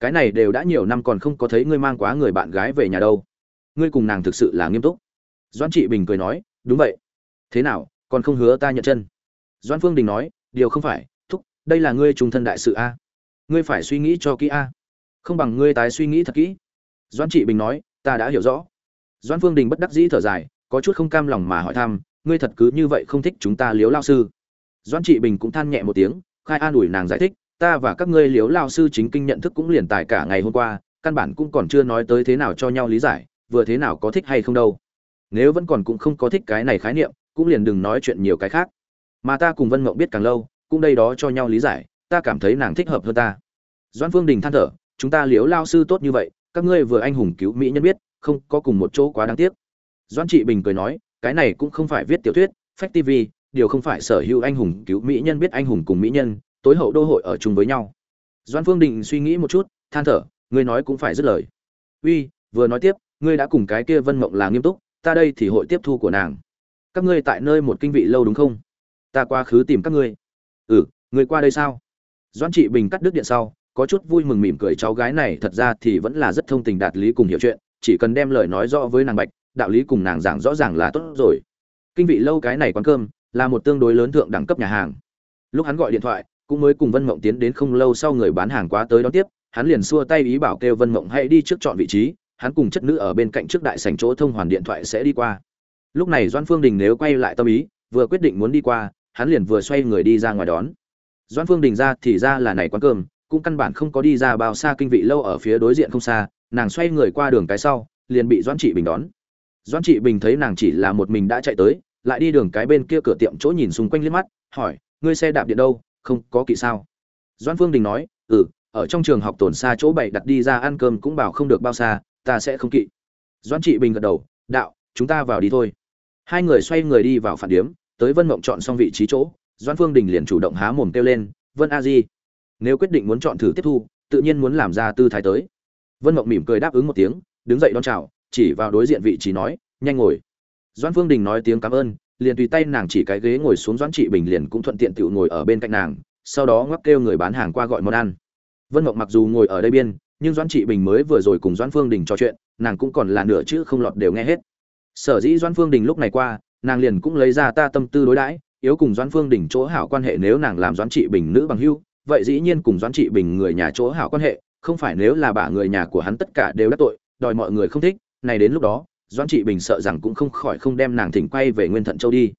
Cái này đều đã nhiều năm còn không có thấy ngươi mang quá người bạn gái về nhà đâu. Ngươi cùng nàng thực sự là nghiêm túc. Doãn trị bình cười nói, đúng vậy. Thế nào, còn không hứa ta nhận chân? Doãn phương đình nói, điều không phải, thúc, đây là ngươi trung thân đại sự a. Ngươi phải suy nghĩ cho kỹ a. Không bằng ngươi tái suy nghĩ thật kỹ. Doãn trị bình nói, ta đã hiểu rõ. Doãn phương đình bất đắc dĩ thở dài, có chút không cam lòng mà hỏi thăm, ngươi thật cứ như vậy không thích chúng ta liếu lao sư doãn trị bình cũng than nhẹ một tiếng, khai an ủi nàng giải thích, ta và các ngươi liếu lao sư chính kinh nhận thức cũng liền tài cả ngày hôm qua, căn bản cũng còn chưa nói tới thế nào cho nhau lý giải, vừa thế nào có thích hay không đâu. Nếu vẫn còn cũng không có thích cái này khái niệm, cũng liền đừng nói chuyện nhiều cái khác. Mà ta cùng vân mộng biết càng lâu, cũng đây đó cho nhau lý giải, ta cảm thấy nàng thích hợp hơn ta. Doãn phương đình than thở, chúng ta liếu lao sư tốt như vậy, các ngươi vừa anh hùng cứu mỹ nhân biết, không có cùng một chỗ quá đáng tiếc. Doãn trị bình cười nói, cái này cũng không phải viết tiểu thuyết, phách tv điều không phải sở hữu anh hùng cứu mỹ nhân biết anh hùng cùng mỹ nhân, tối hậu đô hội ở chung với nhau. Doan phương đình suy nghĩ một chút, than thở, ngươi nói cũng phải dứt lời. Uy, vừa nói tiếp, ngươi đã cùng cái kia vân mộng là nghiêm túc, ta đây thì hội tiếp thu của nàng. Các ngươi tại nơi một kinh vị lâu đúng không? Ta qua khứ tìm các ngươi. Ừ ngươi qua đây sao? Doan trị bình cắt đứt điện sau, có chút vui mừng mỉm cười, cháu gái này thật ra thì vẫn là rất thông tình đạt lý cùng hiểu chuyện, chỉ cần đem lời nói rõ với nàng bạch, đạo lý cùng nàng giảng rõ ràng là tốt rồi. Kinh vị lâu cái này quán cơm là một tương đối lớn thượng đẳng cấp nhà hàng. Lúc hắn gọi điện thoại, cũng mới cùng vân mộng tiến đến không lâu sau người bán hàng quá tới đón tiếp, hắn liền xua tay ý bảo kêu vân mộng hãy đi trước chọn vị trí, hắn cùng chất nữ ở bên cạnh trước đại sảnh chỗ thông hoàn điện thoại sẽ đi qua. Lúc này doan phương đình nếu quay lại tâm ý, vừa quyết định muốn đi qua, hắn liền vừa xoay người đi ra ngoài đón. Doan phương đình ra thì ra là này quán cơm, cũng căn bản không có đi ra bao xa kinh vị lâu ở phía đối diện không xa, nàng xoay người qua đường cái sau, liền bị doan trị bình đón. Doan trị bình thấy nàng chỉ là một mình đã chạy tới lại đi đường cái bên kia cửa tiệm chỗ nhìn xung quanh liếc mắt, hỏi, ngươi xe đạp điện đâu? Không, có kỵ sao? Doãn phương đình nói ừ ở trong trường học tổn xa chỗ bảy đặt đi ra ăn cơm cũng bảo không được bao xa, ta sẽ không kỵ. Doãn trị bình gật đầu, đạo, chúng ta vào đi thôi. Hai người xoay người đi vào phản điếm, tới vân mộng chọn xong vị trí chỗ, Doãn phương đình liền chủ động há mồm kêu lên, vân a di, nếu quyết định muốn chọn thử tiếp thu, tự nhiên muốn làm ra tư thái tới. Vân mộng mỉm cười đáp ứng một tiếng, đứng dậy đón chào, chỉ vào đối diện vị trí nói, nhanh ngồi doan phương đình nói tiếng cảm ơn, liền tùy tay nàng chỉ cái ghế ngồi xuống doãn trị bình liền cũng thuận tiện tự ngồi ở bên cạnh nàng, sau đó ngoắc kêu người bán hàng qua gọi món ăn. Vân mộng mặc dù ngồi ở đây biên, nhưng doãn trị bình mới vừa rồi cùng doãn phương đình trò chuyện, nàng cũng còn là nửa chữ không lọt đều nghe hết. Sở dĩ doãn phương đình lúc này qua, nàng liền cũng lấy ra ta tâm tư đối đãi, yếu cùng doãn phương đình chỗ hảo quan hệ nếu nàng làm doãn trị bình nữ bằng hưu vậy dĩ nhiên cùng doãn trị bình người nhà chỗ hảo quan hệ, không phải nếu là bà người nhà của hắn tất cả đều đắc tội, đòi mọi người không thích, này đến lúc đó doãn trị bình sợ rằng cũng không khỏi không đem nàng thỉnh quay về nguyên thận châu đi.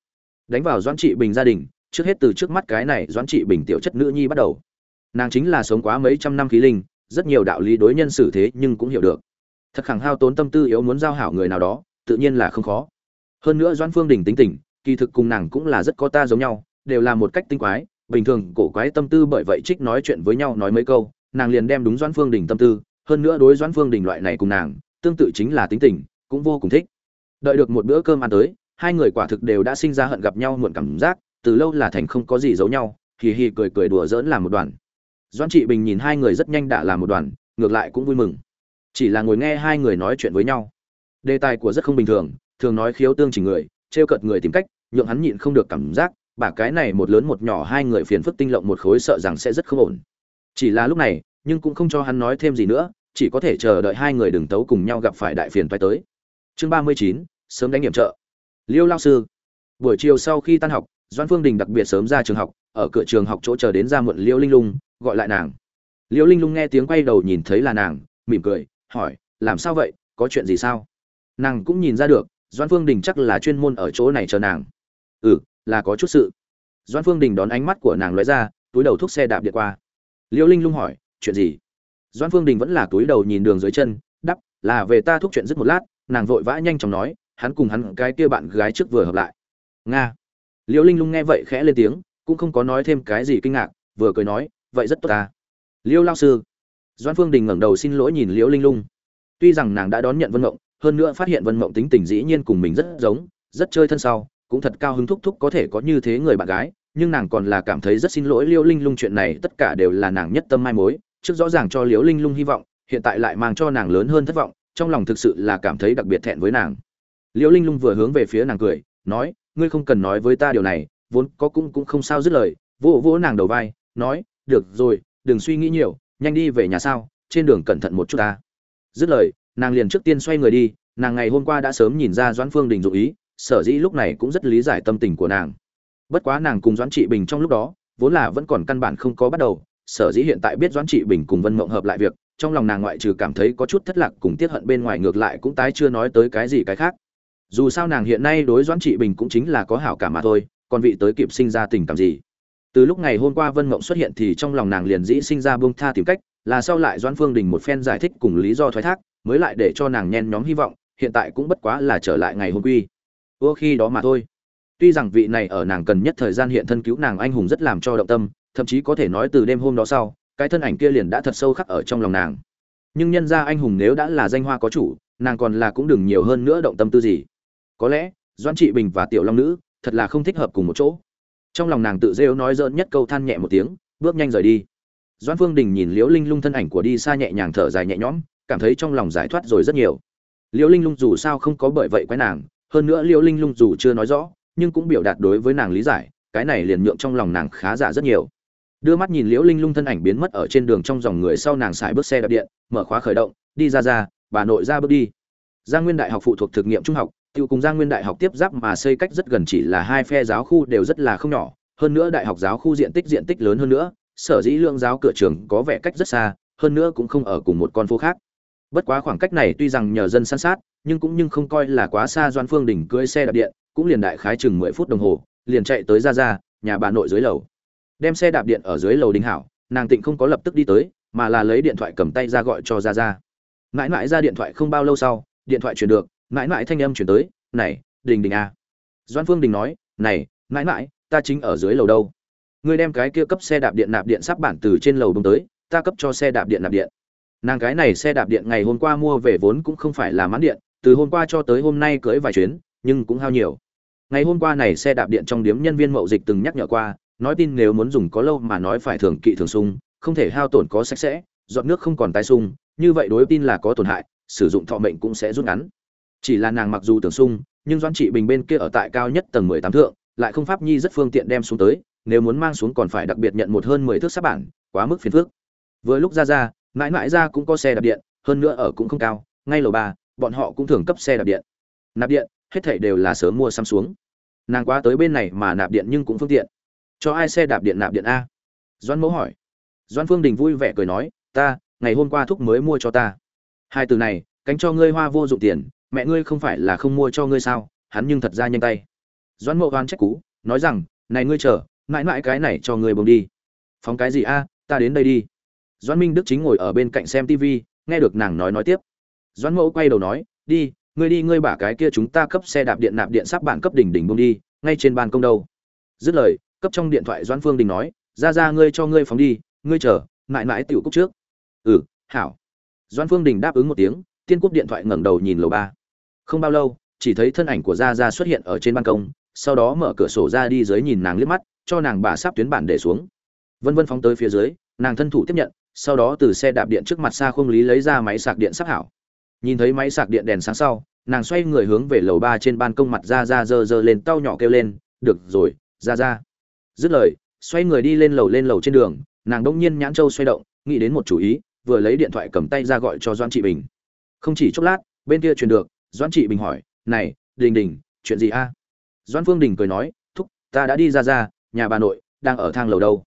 Đánh vào doãn trị bình gia đình, trước hết từ trước mắt cái này doãn trị bình tiểu chất nữ nhi bắt đầu. Nàng chính là sống quá mấy trăm năm khí linh, rất nhiều đạo lý đối nhân xử thế nhưng cũng hiểu được. Thật khẳng hao tốn tâm tư yếu muốn giao hảo người nào đó, tự nhiên là không khó. Hơn nữa doãn phương đình tính tình, kỳ thực cùng nàng cũng là rất có ta giống nhau, đều là một cách tinh quái, bình thường cổ quái tâm tư bởi vậy trích nói chuyện với nhau nói mấy câu, nàng liền đem đúng doãn phương đình tâm tư, hơn nữa đối doãn phương đình loại này cùng nàng, tương tự chính là tính tình cũng vô cùng thích. Đợi được một bữa cơm ăn tới, hai người quả thực đều đã sinh ra hận gặp nhau muộn cảm giác, từ lâu là thành không có gì giấu nhau, hì hì cười cười đùa giỡn làm một đoàn. Doan trị bình nhìn hai người rất nhanh đã làm một đoàn, ngược lại cũng vui mừng. Chỉ là ngồi nghe hai người nói chuyện với nhau. Đề tài của rất không bình thường thường nói khiếu tương chỉnh người, trêu cợt người tìm cách, nhượng hắn nhịn không được cảm giác, bà cái này một lớn một nhỏ hai người phiền phức tinh lộng một khối sợ rằng sẽ rất không ổn. Chỉ là lúc này, nhưng cũng không cho hắn nói thêm gì nữa, chỉ có thể chờ đợi hai người đừng tấu cùng nhau gặp phải đại phiền phải tới chương ba mươi chín, sớm đánh nghiệm trợ. Liêu lao sư, buổi chiều sau khi tan học doan phương đình đặc biệt sớm ra trường học, ở cửa trường học chỗ chờ đến ra muộn liêu linh lung, gọi lại nàng. Liêu linh lung nghe tiếng quay đầu nhìn thấy là nàng, mỉm cười, hỏi, làm sao vậy? Có chuyện gì sao? Nàng cũng nhìn ra được doan phương đình chắc là chuyên môn ở chỗ này chờ nàng. Ừ là có chút sự. Doan phương đình đón ánh mắt của nàng lóe ra, túi đầu thuốc xe đạp điện qua. Liêu linh lung hỏi, chuyện gì? Doan phương đình vẫn là túi đầu nhìn đường dưới chân đắp là về ta thúc chuyện dứt một lát nàng vội vã nhanh chóng nói, hắn cùng hắn cái kia bạn gái trước vừa hợp lại. Nga. Liễu linh lung nghe vậy khẽ lên tiếng, cũng không có nói thêm cái gì kinh ngạc, vừa cười nói, vậy rất tốt ta. Liễu lao sư. Doan phương đình ngẩng đầu xin lỗi nhìn liễu linh lung. Tuy rằng nàng đã đón nhận vân mộng, hơn nữa phát hiện vân mộng tính tình dĩ nhiên cùng mình rất giống, rất chơi thân sau, cũng thật cao hứng thúc thúc có thể có như thế người bạn gái, nhưng nàng còn là cảm thấy rất xin lỗi liễu linh lung chuyện này, tất cả đều là nàng nhất tâm mai mối, trước rõ ràng cho liễu linh lung hy vọng, hiện tại lại mang cho nàng lớn hơn thất vọng trong lòng thực sự là cảm thấy đặc biệt thẹn với nàng. Liễu linh lung vừa hướng về phía nàng cười, nói, ngươi không cần nói với ta điều này, vốn có cũng cũng không sao dứt lời. Vỗ vỗ nàng đầu vai, nói, được rồi, đừng suy nghĩ nhiều, nhanh đi về nhà sao, trên đường cẩn thận một chút ta. Dứt lời, nàng liền trước tiên xoay người đi, nàng ngày hôm qua đã sớm nhìn ra doãn phương đình dụ ý, sở dĩ lúc này cũng rất lý giải tâm tình của nàng. Bất quá nàng cùng doãn trị bình trong lúc đó, vốn là vẫn còn căn bản không có bắt đầu sở dĩ hiện tại biết doãn trị bình cùng vân mộng hợp lại việc, trong lòng nàng ngoại trừ cảm thấy có chút thất lạc cùng tiếc hận bên ngoài ngược lại cũng tái chưa nói tới cái gì cái khác. Dù sao nàng hiện nay đối doãn trị bình cũng chính là có hảo cảm mà thôi, còn vị tới kịp sinh ra tình cảm gì? Từ lúc ngày hôm qua vân mộng xuất hiện thì trong lòng nàng liền dĩ sinh ra buông tha tìm cách, là sau lại doãn phương đình một phen giải thích cùng lý do thoái thác, mới lại để cho nàng nhen nhóm hy vọng, hiện tại cũng bất quá là trở lại ngày hôm quy. Ưa khi đó mà thôi. Tuy rằng vị này ở nàng cần nhất thời gian hiện thân cứu nàng anh hùng rất làm cho động tâm thậm chí có thể nói từ đêm hôm đó sau, cái thân ảnh kia liền đã thật sâu khắc ở trong lòng nàng. Nhưng nhân ra anh hùng nếu đã là danh hoa có chủ, nàng còn là cũng đừng nhiều hơn nữa động tâm tư gì. Có lẽ, doãn trị bình và tiểu long nữ, thật là không thích hợp cùng một chỗ. Trong lòng nàng tự rêu nói dỡn nhất câu than nhẹ một tiếng, bước nhanh rời đi. Doãn phương đình nhìn liễu linh lung thân ảnh của đi xa nhẹ nhàng thở dài nhẹ nhõm, cảm thấy trong lòng giải thoát rồi rất nhiều. Liễu linh lung dù sao không có bởi vậy quái nàng, hơn nữa liễu linh lung dù chưa nói rõ, nhưng cũng biểu đạt đối với nàng lý giải, cái này liền nhượng trong lòng nàng khá giả rất nhiều đưa mắt nhìn liễu linh lung thân ảnh biến mất ở trên đường trong dòng người sau nàng xài bước xe đạp điện, mở khóa khởi động, đi ra ra, bà nội ra bước đi. Gia nguyên đại học phụ thuộc thực nghiệm trung học tiêu cùng gia nguyên đại học tiếp giáp mà xây cách rất gần chỉ là hai phe giáo khu đều rất là không nhỏ, hơn nữa đại học giáo khu diện tích diện tích lớn hơn nữa, sở dĩ lượng giáo cửa trường có vẻ cách rất xa, hơn nữa cũng không ở cùng một con phố khác. Bất quá khoảng cách này tuy rằng nhờ dân san sát, nhưng cũng nhưng không coi là quá xa doan phương đỉnh cưỡi xe đạp điện, cũng liền đại khái chừng mười phút đồng hồ, liền chạy tới ra ra, nhà bà nội dưới lầu đem xe đạp điện ở dưới lầu đình hảo, nàng tịnh không có lập tức đi tới, mà là lấy điện thoại cầm tay ra gọi cho ra ra mãi mãi ra điện thoại không bao lâu sau, điện thoại chuyển được, mãi mãi thanh âm chuyển tới, này, đình đình à. doan phương đình nói, này, mãi mãi, ta chính ở dưới lầu đâu? Ngươi đem cái kia cấp xe đạp điện nạp điện sắp bản từ trên lầu đông tới, ta cấp cho xe đạp điện nạp điện. Nàng cái này xe đạp điện ngày hôm qua mua về vốn cũng không phải là mãn điện, từ hôm qua cho tới hôm nay cưỡi vài chuyến, nhưng cũng hao nhiều. Ngày hôm qua này xe đạp điện trong điếm nhân viên mậu dịch từng nhắc nhở qua nói tin nếu muốn dùng có lâu mà nói phải thường kỵ thường sung, không thể hao tổn có sạch sẽ dọn nước không còn tái sung, như vậy đối tin là có tổn hại, sử dụng thọ mệnh cũng sẽ rút ngắn. Chỉ là nàng mặc dù tưởng sung, nhưng doãn trị bình bên kia ở tại cao nhất tầng mười tám thượng, lại không pháp nhi rất phương tiện đem xuống tới, nếu muốn mang xuống còn phải đặc biệt nhận một hơn mười thước sắp bản, quá mức phiền phức. Vừa lúc ra ra, mãi mãi ra cũng có xe đạp điện, hơn nữa ở cũng không cao, ngay lầu ba, bọn họ cũng thường cấp xe đạp điện. Nạp điện, hết thảy đều là sớm mua xăm xuống. Nàng quá tới bên này mà nạp điện nhưng cũng phương tiện cho ai xe đạp điện nạp điện a? Doan mẫu hỏi. Doan phương đình vui vẻ cười nói, ta, ngày hôm qua thúc mới mua cho ta. Hai từ này, cánh cho ngươi hoa vô dụng tiền, mẹ ngươi không phải là không mua cho ngươi sao? Hắn nhưng thật ra nhanh tay. Doan mẫu oan trách cú, nói rằng, này ngươi chờ, mãi mãi cái này cho ngươi bông đi. Phóng cái gì a? Ta đến đây đi. Doan minh đức chính ngồi ở bên cạnh xem tv nghe được nàng nói nói tiếp. Doan mẫu quay đầu nói, đi, ngươi đi, ngươi bả cái kia chúng ta cấp xe đạp điện nạp điện sắp bản cấp đỉnh đỉnh bông đi, ngay trên ban công đâu. Dứt lời cấp trong điện thoại doan phương đình nói, ra ra, ngươi cho ngươi phóng đi, ngươi chờ, mãi mãi tiểu cúc trước. Ừ hảo. Doan phương đình đáp ứng một tiếng tiên cúp điện thoại ngẩng đầu nhìn lầu ba. Không bao lâu, chỉ thấy thân ảnh của Ra Ra xuất hiện ở trên ban công, sau đó mở cửa sổ ra đi dưới nhìn nàng liếc mắt, cho nàng bà sắp tuyến bản để xuống. Vân vân phóng tới phía dưới, nàng thân thủ tiếp nhận, sau đó từ xe đạp điện trước mặt xa không lý lấy ra máy sạc điện sắp hảo. Nhìn thấy máy sạc điện đèn sáng sau, nàng xoay người hướng về lầu ba trên ban công mặt ra ra dơ dơ lên, tao nhỏ kêu lên, được rồi, ra ra dứt lời, xoay người đi lên lầu lên lầu trên đường, nàng đông nhiên nhãn châu xoay động, nghĩ đến một chủ ý, vừa lấy điện thoại cầm tay ra gọi cho doan trị bình. Không chỉ chốc lát, bên kia truyền được doan trị bình hỏi, này, đình đình, chuyện gì a? Doan phương đình cười nói, thúc, ta đã đi ra ra, nhà bà nội đang ở thang lầu đâu.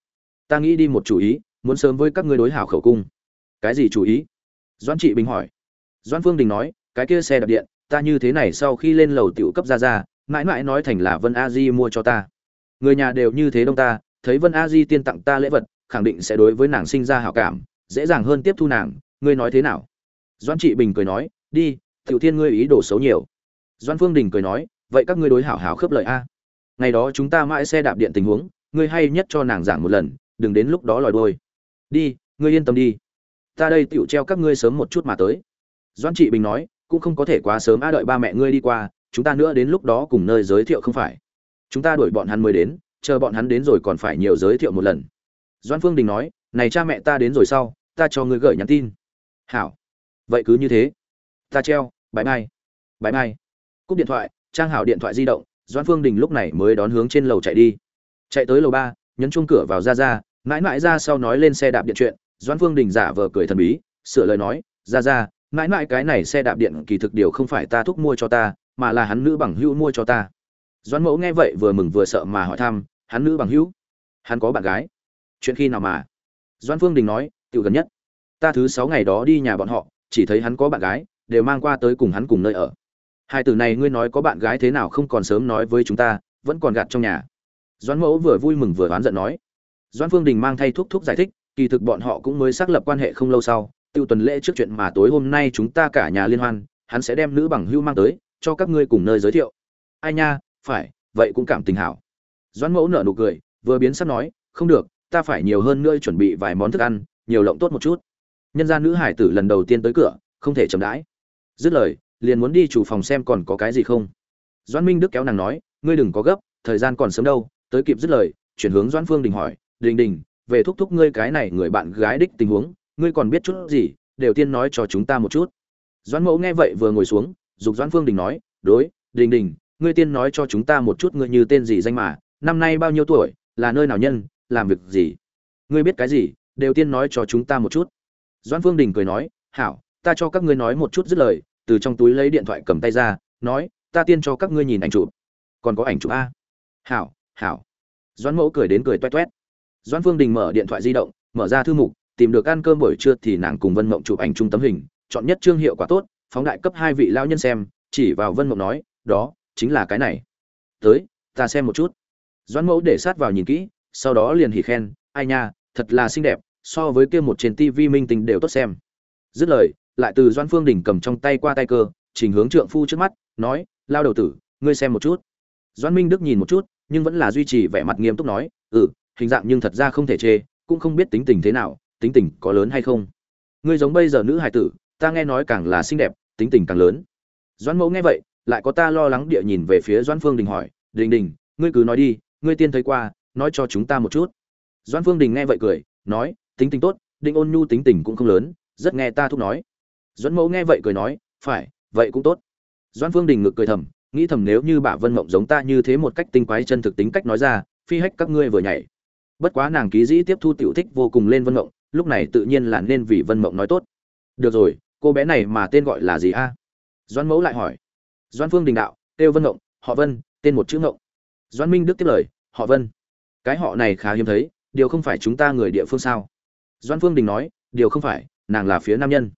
Ta nghĩ đi một chủ ý, muốn sớm với các ngươi đối hảo khẩu cung. Cái gì chủ ý? Doan trị bình hỏi. Doan phương đình nói, cái kia xe đạp điện, ta như thế này sau khi lên lầu tiểu cấp ra ra, mãi mãi nói thành là vân a di mua cho ta người nhà đều như thế đông ta, thấy vân a di tiên tặng ta lễ vật, khẳng định sẽ đối với nàng sinh ra hảo cảm, dễ dàng hơn tiếp thu nàng, ngươi nói thế nào? Doan trị bình cười nói, đi, tiểu thiên ngươi ý đồ xấu nhiều. Doan phương đình cười nói, vậy các ngươi đối hảo hảo khớp lời a. Ngày đó chúng ta mãi xe đạp điện tình huống, ngươi hay nhất cho nàng giảng một lần, đừng đến lúc đó lòi đôi đi, ngươi yên tâm đi. Ta đây tiểu treo các ngươi sớm một chút mà tới. Doan trị bình nói, cũng không có thể quá sớm, a đợi ba mẹ ngươi đi qua, chúng ta nữa đến lúc đó cùng nơi giới thiệu không phải chúng ta đuổi bọn hắn mới đến, chờ bọn hắn đến rồi còn phải nhiều giới thiệu một lần. Doan phương đình nói, này cha mẹ ta đến rồi sau, ta cho ngươi gửi nhắn tin. Hảo. Vậy cứ như thế. Ta treo, bãi mai. Bãi mai. Cúp điện thoại, trang hảo điện thoại di động doan phương đình lúc này mới đón hướng trên lầu chạy đi. Chạy tới lầu ba, nhấn chuông cửa vào ra ra, mãi mãi ra sau nói lên xe đạp điện chuyện doan phương đình giả vờ cười thần bí, sửa lời nói, ra ra, mãi mãi cái này xe đạp điện kỳ thực điều không phải ta thúc mua cho ta, mà là hắn nữ bằng hữu mua cho ta. Doãn mẫu nghe vậy vừa mừng vừa sợ mà hỏi thăm, hắn nữ bằng hữu, hắn có bạn gái? Chuyện khi nào mà? Doãn phương đình nói tự gần nhất. Ta thứ sáu ngày đó đi nhà bọn họ, chỉ thấy hắn có bạn gái, đều mang qua tới cùng hắn cùng nơi ở. Hai từ này ngươi nói có bạn gái thế nào không còn sớm nói với chúng ta, vẫn còn gạt trong nhà. Doãn mẫu vừa vui mừng vừa oán giận nói. Doãn phương đình mang thay thuốc thuốc giải thích, kỳ thực bọn họ cũng mới xác lập quan hệ không lâu sau, tiêu tuần lễ trước chuyện mà tối hôm nay chúng ta cả nhà liên hoan, hắn sẽ đem nữ bằng hưu mang tới, cho các ngươi cùng nơi giới thiệu. Ai nha phải, vậy cũng cảm tình hảo. Doãn mẫu nở nụ cười, vừa biến sắp nói, không được, ta phải nhiều hơn nữa chuẩn bị vài món thức ăn, nhiều lộng tốt một chút. Nhân gia nữ hải tử lần đầu tiên tới cửa, không thể chậm đãi. Dứt lời, liền muốn đi chủ phòng xem còn có cái gì không. Doãn minh đức kéo nàng nói, ngươi đừng có gấp, thời gian còn sớm đâu. Tới kịp dứt lời, chuyển hướng doãn phương đình hỏi, đình đình, về thúc thúc ngươi cái này người bạn gái đích tình huống, ngươi còn biết chút gì, đều tiên nói cho chúng ta một chút. Doãn mẫu nghe vậy vừa ngồi xuống, dục doãn phương đình nói, đối, đình đình ngươi tiên nói cho chúng ta một chút ngươi như tên gì danh mà, năm nay bao nhiêu tuổi, là nơi nào nhân, làm việc gì? Ngươi biết cái gì, đều tiên nói cho chúng ta một chút. Doãn phương đình cười nói, hảo, ta cho các ngươi nói một chút dứt lời, từ trong túi lấy điện thoại cầm tay ra, nói, ta tiên cho các ngươi nhìn ảnh chụp. Còn có ảnh chụp a. Hảo hảo. Doãn mẫu cười đến cười toét toét. Doãn phương đình mở điện thoại di động, mở ra thư mục, tìm được ăn cơm buổi trưa thì nàng cùng vân mộng chụp ảnh chung tấm hình, chọn nhất trương hiệu quả tốt, phóng đại cấp hai vị lao nhân xem, chỉ vào vân mộng nói, đó chính là cái này. Tới, ta xem một chút. Doãn mẫu để sát vào nhìn kỹ, sau đó liền hỉ khen, ai nha, thật là xinh đẹp, so với kia một trên tivi minh tinh đều tốt xem. Dứt lời, lại từ doãn phương đình cầm trong tay qua tay cơ trình hướng trượng phu trước mắt, nói, lao đầu tử, ngươi xem một chút. Doãn minh đức nhìn một chút, nhưng vẫn là duy trì vẻ mặt nghiêm túc nói ừ hình dạng nhưng thật ra không thể chê, cũng không biết tính tình thế nào, tính tình có lớn hay không? Ngươi giống bây giờ nữ hài tử, ta nghe nói càng là xinh đẹp, tính tình càng lớn. Doãn mẫu nghe vậy lại có ta lo lắng địa nhìn về phía doan phương đình hỏi, đình đình, ngươi cứ nói đi, ngươi tiên thấy qua, nói cho chúng ta một chút. Doan phương đình nghe vậy cười, nói, tính tình tốt định ôn nhu tính tình cũng không lớn, rất nghe ta thúc nói. Doãn mẫu nghe vậy cười nói, phải, vậy cũng tốt. Doãn phương đình ngực cười thầm, nghĩ thầm nếu như bà vân mộng giống ta như thế một cách tinh quái chân thực tính cách nói ra, phi hách các ngươi vừa nhảy. Bất quá nàng ký dĩ tiếp thu tiểu thích vô cùng lên vân mộng, lúc này tự nhiên là nên vì vân mộng nói tốt. Được rồi, cô bé này mà tên gọi là gì a? Doãn mẫu lại hỏi doãn phương đình đạo, têu vân ngộng, họ vân, tên một chữ ngộng. Doãn minh đức tiếp lời, họ vân. Cái họ này khá hiếm thấy, điều không phải chúng ta người địa phương sao? Doãn phương đình nói, điều không phải, nàng là phía nam nhân.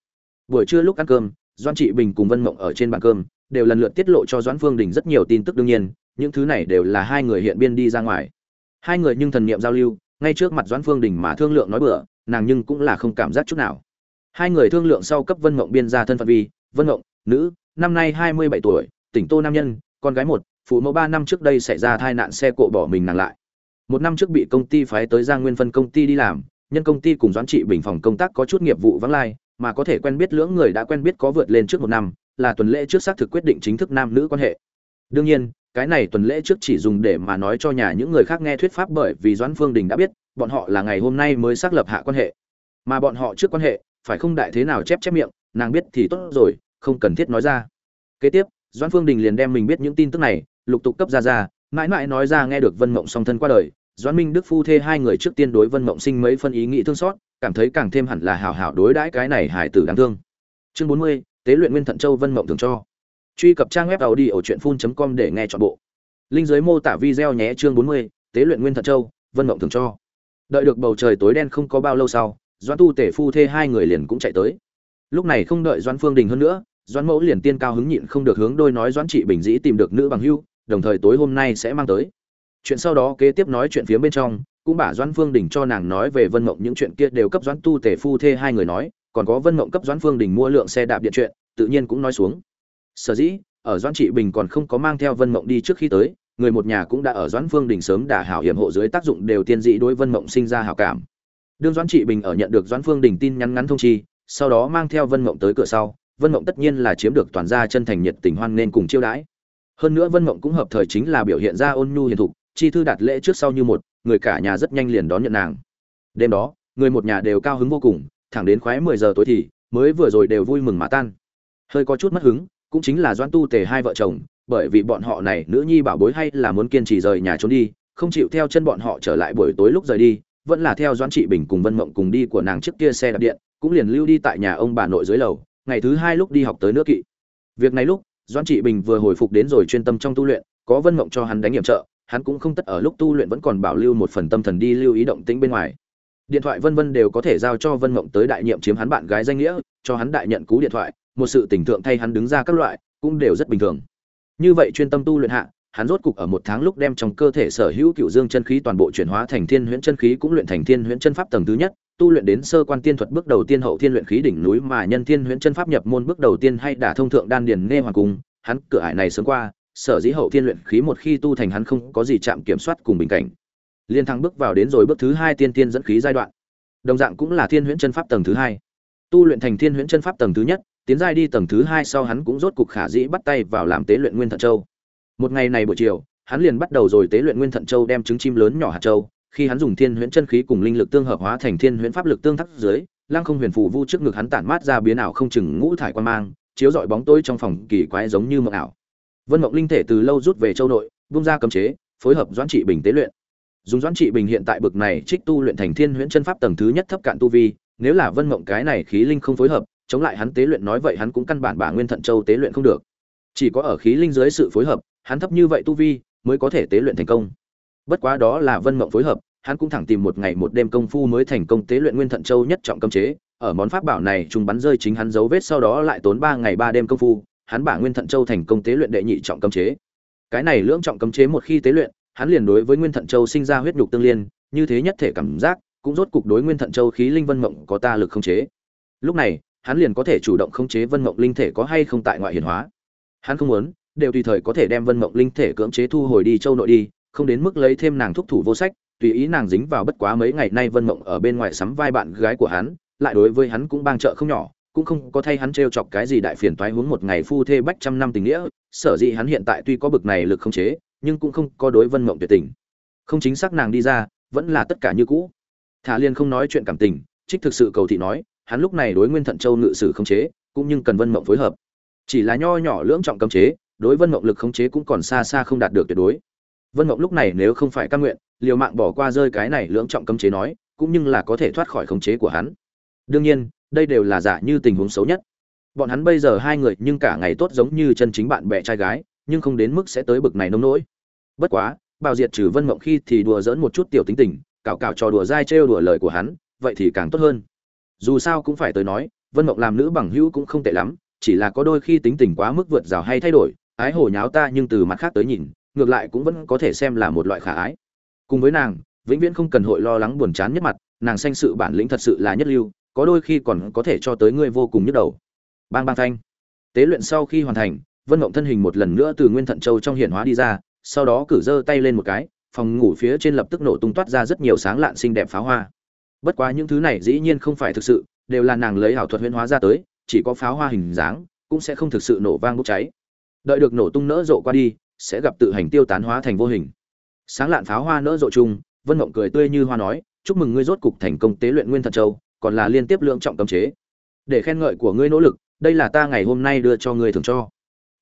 Buổi trưa lúc ăn cơm doan trị bình cùng vân mộng ở trên bàn cơm, đều lần lượt tiết lộ cho doãn phương đình rất nhiều tin tức đương nhiên, những thứ này đều là hai người hiện biên đi ra ngoài. Hai người nhưng thần niệm giao lưu, ngay trước mặt doãn phương đình mà thương lượng nói bừa, nàng nhưng cũng là không cảm giác chút nào. Hai người thương lượng sau cấp vân mộng biên ra thân phận vi vân mộng nữ năm nay hai mươi bảy tuổi, tỉnh tô nam nhân, con gái một, phụ mẫu ba năm trước đây xảy ra tai nạn xe cộ bỏ mình nàng lại. Một năm trước bị công ty phái tới giang nguyên phân công ty đi làm, nhân công ty cùng doãn trị bình phòng công tác có chút nghiệp vụ vắng lai, mà có thể quen biết lưỡng người đã quen biết có vượt lên trước một năm, là tuần lễ trước xác thực quyết định chính thức nam nữ quan hệ. Đương nhiên, cái này tuần lễ trước chỉ dùng để mà nói cho nhà những người khác nghe thuyết pháp bởi vì doãn phương đình đã biết, bọn họ là ngày hôm nay mới xác lập hạ quan hệ. Mà bọn họ trước quan hệ, phải không đại thế nào chép chép miệng, nàng biết thì tốt rồi không cần thiết nói ra. Kế tiếp, doãn phương đình liền đem mình biết những tin tức này, lục tục cấp ra ra, mãi mãi nói ra nghe được vân mộng song thân qua đời, doãn minh, đức phu thê hai người trước tiên đối vân mộng sinh mấy phân ý nghĩ thương xót, cảm thấy càng thêm hẳn là hảo hảo đối đãi cái này hải tử đáng thương. Chương bốn mươi, tế luyện nguyên thận châu vân mộng thường cho. Truy cập trang web tàu đi ở truyện phun com để nghe chọn bộ. Linh dưới mô tả video nhé chương bốn mươi, tế luyện nguyên thận châu, vân mộng thường cho. Đợi được bầu trời tối đen không có bao lâu sau, doãn tu tể phu thê hai người liền cũng chạy tới. Lúc này không đợi doãn phương đình hơn nữa doãn mẫu liền tiên cao hứng nhịn không được hướng đôi nói doãn trị bình dĩ tìm được nữ bằng hưu, đồng thời tối hôm nay sẽ mang tới. Chuyện sau đó kế tiếp nói chuyện phía bên trong, cũng bả doãn phương đình cho nàng nói về vân mộng những chuyện kia đều cấp doãn tu Tề phu thê hai người nói, còn có vân mộng cấp doãn phương đình mua lượng xe đạp điện chuyện, tự nhiên cũng nói xuống. Sở dĩ, ở doãn trị bình còn không có mang theo vân mộng đi trước khi tới, người một nhà cũng đã ở doãn phương đình sớm đả hảo hiểm hộ dưới tác dụng đều tiên dị đối vân mộng sinh ra hảo cảm. Đương doãn trị bình ở nhận được doãn phương đình tin nhắn ngắn thông chi, sau đó mang theo vân mộng tới cửa sau vân mộng tất nhiên là chiếm được toàn gia chân thành nhiệt tình hoan nên cùng chiêu đãi. Hơn nữa vân mộng cũng hợp thời chính là biểu hiện ra ôn nhu hiền thục, chi thư đạt lễ trước sau như một, người cả nhà rất nhanh liền đón nhận nàng. Đêm đó, người một nhà đều cao hứng vô cùng, thẳng đến khoái mười giờ tối thì, mới vừa rồi đều vui mừng mà tan. Hơi có chút mất hứng, cũng chính là doãn tu tề hai vợ chồng, bởi vì bọn họ này nữ nhi bảo bối hay là muốn kiên trì rời nhà trốn đi, không chịu theo chân bọn họ trở lại buổi tối lúc rời đi, vẫn là theo doãn trị bình cùng vân mộng cùng đi của nàng trước kia xe đạp điện, cũng liền lưu đi tại nhà ông bà nội dưới lầu ngày thứ hai lúc đi học tới nước kỵ. Việc này lúc, doãn trị bình vừa hồi phục đến rồi chuyên tâm trong tu luyện, có vân mộng cho hắn đánh nhiệm trợ, hắn cũng không tất ở lúc tu luyện vẫn còn bảo lưu một phần tâm thần đi lưu ý động tĩnh bên ngoài. Điện thoại vân vân đều có thể giao cho vân mộng tới đại nhiệm chiếm hắn bạn gái danh nghĩa, cho hắn đại nhận cú điện thoại, một sự tình thượng thay hắn đứng ra các loại, cũng đều rất bình thường. Như vậy chuyên tâm tu luyện hạ, hắn rốt cục ở một tháng lúc đem trong cơ thể sở hữu cựu dương chân khí toàn bộ chuyển hóa thành thiên huyễn chân khí cũng luyện thành thiên huyễn chân pháp tầng thứ nhất tu luyện đến sơ quan tiên thuật bước đầu tiên hậu thiên luyện khí đỉnh núi mà nhân thiên huyễn chân pháp nhập môn bước đầu tiên hay đả thông thượng đan điền nghe hoàng cung, hắn cửa ải này sớm qua, sở dĩ hậu thiên luyện khí một khi tu thành hắn không có gì chạm kiểm soát cùng bình cảnh. Liên thăng bước vào đến rồi bước thứ hai tiên tiên dẫn khí giai đoạn. Đồng dạng cũng là thiên huyễn chân pháp tầng thứ hai. Tu luyện thành thiên huyễn chân pháp tầng thứ nhất, tiến giai đi tầng thứ hai sau hắn cũng rốt cục khả dĩ bắt tay vào làm tế luyện nguyên thận châu. Một ngày này buổi chiều, hắn liền bắt đầu rồi tế luyện nguyên thận châu đem trứng chim lớn nhỏ hạt châu khi hắn dùng thiên huyễn chân khí cùng linh lực tương hợp hóa thành thiên huyễn pháp lực tương thắc dưới, lăng không huyền phù vu trước ngực hắn tản mát ra biến ảo không chừng ngũ thải quan mang, chiếu rọi bóng tối trong phòng kỳ quái giống như mộng ảo. Vân mộng linh thể từ lâu rút về châu nội bung ra cấm chế, phối hợp doãn trị bình tế luyện. Dùng doãn trị bình hiện tại bực này trích tu luyện thành thiên huyễn chân pháp tầng thứ nhất thấp cạn tu vi, nếu là vân mộng cái này khí linh không phối hợp, chống lại hắn tế luyện nói vậy hắn cũng căn bản bả nguyên thận châu tế luyện không được. Chỉ có ở khí linh dưới sự phối hợp, hắn thấp như vậy tu vi, mới có thể tế luyện thành công bất quá đó là vân mộng phối hợp, hắn cũng thẳng tìm một ngày một đêm công phu mới thành công tế luyện nguyên thận châu nhất trọng cấm chế. Ở món pháp bảo này trùng bắn rơi chính hắn dấu vết sau đó lại tốn ba ngày ba đêm công phu, hắn bả nguyên thận châu thành công tế luyện đệ nhị trọng cấm chế. Cái này lưỡng trọng cấm chế một khi tế luyện, hắn liền đối với nguyên thận châu sinh ra huyết nhục tương liên, như thế nhất thể cảm giác, cũng rốt cục đối nguyên thận châu khí linh vân mộng có ta lực không chế. Lúc này, hắn liền có thể chủ động khống chế vân mộng linh thể có hay không tại ngoại hiển hóa. Hắn không muốn, đều tùy thời có thể đem vân mộng linh thể cưỡng chế thu hồi đi châu nội đi không đến mức lấy thêm nàng thúc thủ vô sách, tùy ý nàng dính vào bất quá mấy ngày nay vân mộng ở bên ngoài sắm vai bạn gái của hắn, lại đối với hắn cũng bang trợ không nhỏ, cũng không có thay hắn trêu chọc cái gì đại phiền toái hướng một ngày phu thê bách trăm năm tình nghĩa, sở dĩ hắn hiện tại tuy có bực này lực không chế, nhưng cũng không có đối vân mộng tuyệt tình. Không chính xác nàng đi ra, vẫn là tất cả như cũ. Thả liên không nói chuyện cảm tình, trích thực sự cầu thị nói, hắn lúc này đối nguyên thận châu ngự sử không chế, cũng nhưng cần vân mộng phối hợp. Chỉ là nho nhỏ lưỡng trọng cấm chế, đối vân mộng lực khống chế cũng còn xa xa không đạt được tuyệt đối vân mộng lúc này nếu không phải căn nguyện, liều mạng bỏ qua rơi cái này lưỡng trọng cấm chế nói, cũng nhưng là có thể thoát khỏi khống chế của hắn. Đương nhiên, đây đều là giả như tình huống xấu nhất. Bọn hắn bây giờ hai người nhưng cả ngày tốt giống như chân chính bạn bè trai gái, nhưng không đến mức sẽ tới bực này nông nỗi. Bất quá bào diệt trừ vân mộng khi thì đùa dỡn một chút tiểu tính tình cào cào trò đùa dai trêu đùa lời của hắn, vậy thì càng tốt hơn. Dù sao cũng phải tới nói, vân mộng làm nữ bằng hữu cũng không tệ lắm, chỉ là có đôi khi tính tình quá mức vượt rào hay thay đổi, ái hồ nháo ta nhưng từ mặt khác tới nhìn ngược lại cũng vẫn có thể xem là một loại khả ái. Cùng với nàng, vĩnh viễn không cần hội lo lắng buồn chán nhất mặt, nàng sanh sự bản lĩnh thật sự là nhất lưu, có đôi khi còn có thể cho tới ngươi vô cùng nhức đầu. Bang bang thanh. Tế luyện sau khi hoàn thành, vân mộng thân hình một lần nữa từ nguyên thận châu trong hiển hóa đi ra, sau đó cử giơ tay lên một cái, phòng ngủ phía trên lập tức nổ tung toát ra rất nhiều sáng lạn xinh đẹp pháo hoa. Bất quá những thứ này dĩ nhiên không phải thực sự, đều là nàng lấy ảo thuật huyễn hóa ra tới, chỉ có pháo hoa hình dáng, cũng sẽ không thực sự nổ vang bốc cháy. Đợi được nổ tung nỡ rộ qua đi sẽ gặp tự hành tiêu tán hóa thành vô hình. Sáng lạn pháo hoa nỡ rộ chung, vân mộng cười tươi như hoa nói, chúc mừng ngươi rốt cục thành công tế luyện nguyên thần châu, còn là liên tiếp lượng trọng cấm chế. Để khen ngợi của ngươi nỗ lực, đây là ta ngày hôm nay đưa cho ngươi thưởng cho.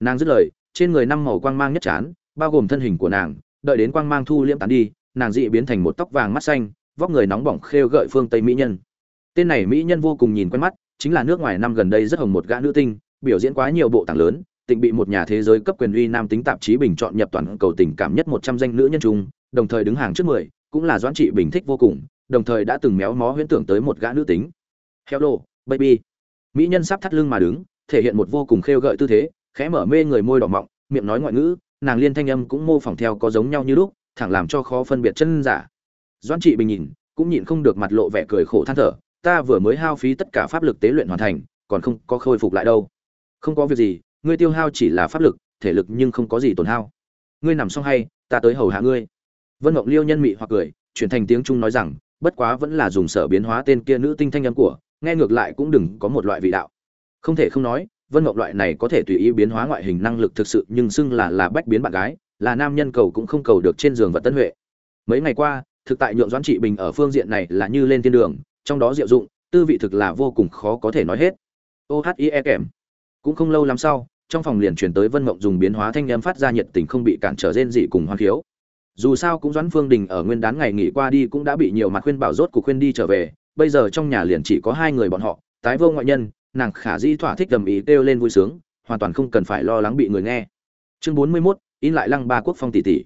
Nàng dứt lời, trên người năm màu quang mang nhất chán, bao gồm thân hình của nàng, đợi đến quang mang thu liễm tán đi, nàng dị biến thành một tóc vàng mắt xanh, vóc người nóng bỏng khêu gợi phương tây mỹ nhân. Tên này mỹ nhân vô cùng nhìn quen mắt, chính là nước ngoài năm gần đây rất hồng một gã nữ tinh, biểu diễn quá nhiều bộ tảng lớn tịnh bị một nhà thế giới cấp quyền uy nam tính tạp chí bình chọn nhập toàn cầu tình cảm nhất một trăm danh nữ nhân trung đồng thời đứng hàng trước mười, cũng là doãn trị bình thích vô cùng, đồng thời đã từng méo mó huyễn tưởng tới một gã nữ tính. Hello, baby. Mỹ nhân sắp thắt lưng mà đứng, thể hiện một vô cùng khêu gợi tư thế, khẽ mở mê người môi đỏ mọng, miệng nói ngoại ngữ, nàng liên thanh âm cũng mô phỏng theo có giống nhau như lúc, thẳng làm cho khó phân biệt chân giả. Doãn trị bình nhìn, cũng nhịn không được mặt lộ vẻ cười khổ than thở, ta vừa mới hao phí tất cả pháp lực tế luyện hoàn thành, còn không có khôi phục lại đâu. Không có việc gì ngươi tiêu hao chỉ là pháp lực, thể lực nhưng không có gì tổn hao. Ngươi nằm xong hay, ta tới hầu hạ ngươi. Vân mộng liêu nhân mị hoặc cười, chuyển thành tiếng trung nói rằng, bất quá vẫn là dùng sở biến hóa tên kia nữ tinh thanh âm của, nghe ngược lại cũng đừng có một loại vị đạo. Không thể không nói, vân mộng loại này có thể tùy ý biến hóa ngoại hình năng lực thực sự nhưng xưng là là bách biến bạn gái, là nam nhân cầu cũng không cầu được trên giường vật tân huệ. Mấy ngày qua, thực tại nhượng doãn trị bình ở phương diện này là như lên thiên đường, trong đó diệu dụng, tư vị thực là vô cùng khó có thể nói hết. Ô h i e cũng không lâu lắm sau trong phòng liền chuyển tới vân mộng dùng biến hóa thanh âm phát ra nhiệt tình không bị cản trở rên dị cùng hoa khiếu. Dù sao cũng doãn phương đình ở nguyên đán ngày nghỉ qua đi cũng đã bị nhiều mặt khuyên bảo rốt cuộc khuyên đi trở về bây giờ trong nhà liền chỉ có hai người bọn họ tái vô ngoại nhân nàng khả dĩ thỏa thích gầm ý kêu lên vui sướng hoàn toàn không cần phải lo lắng bị người nghe. Chương bốn mươi 41, in lại lăng ba quốc phong tỷ tỷ.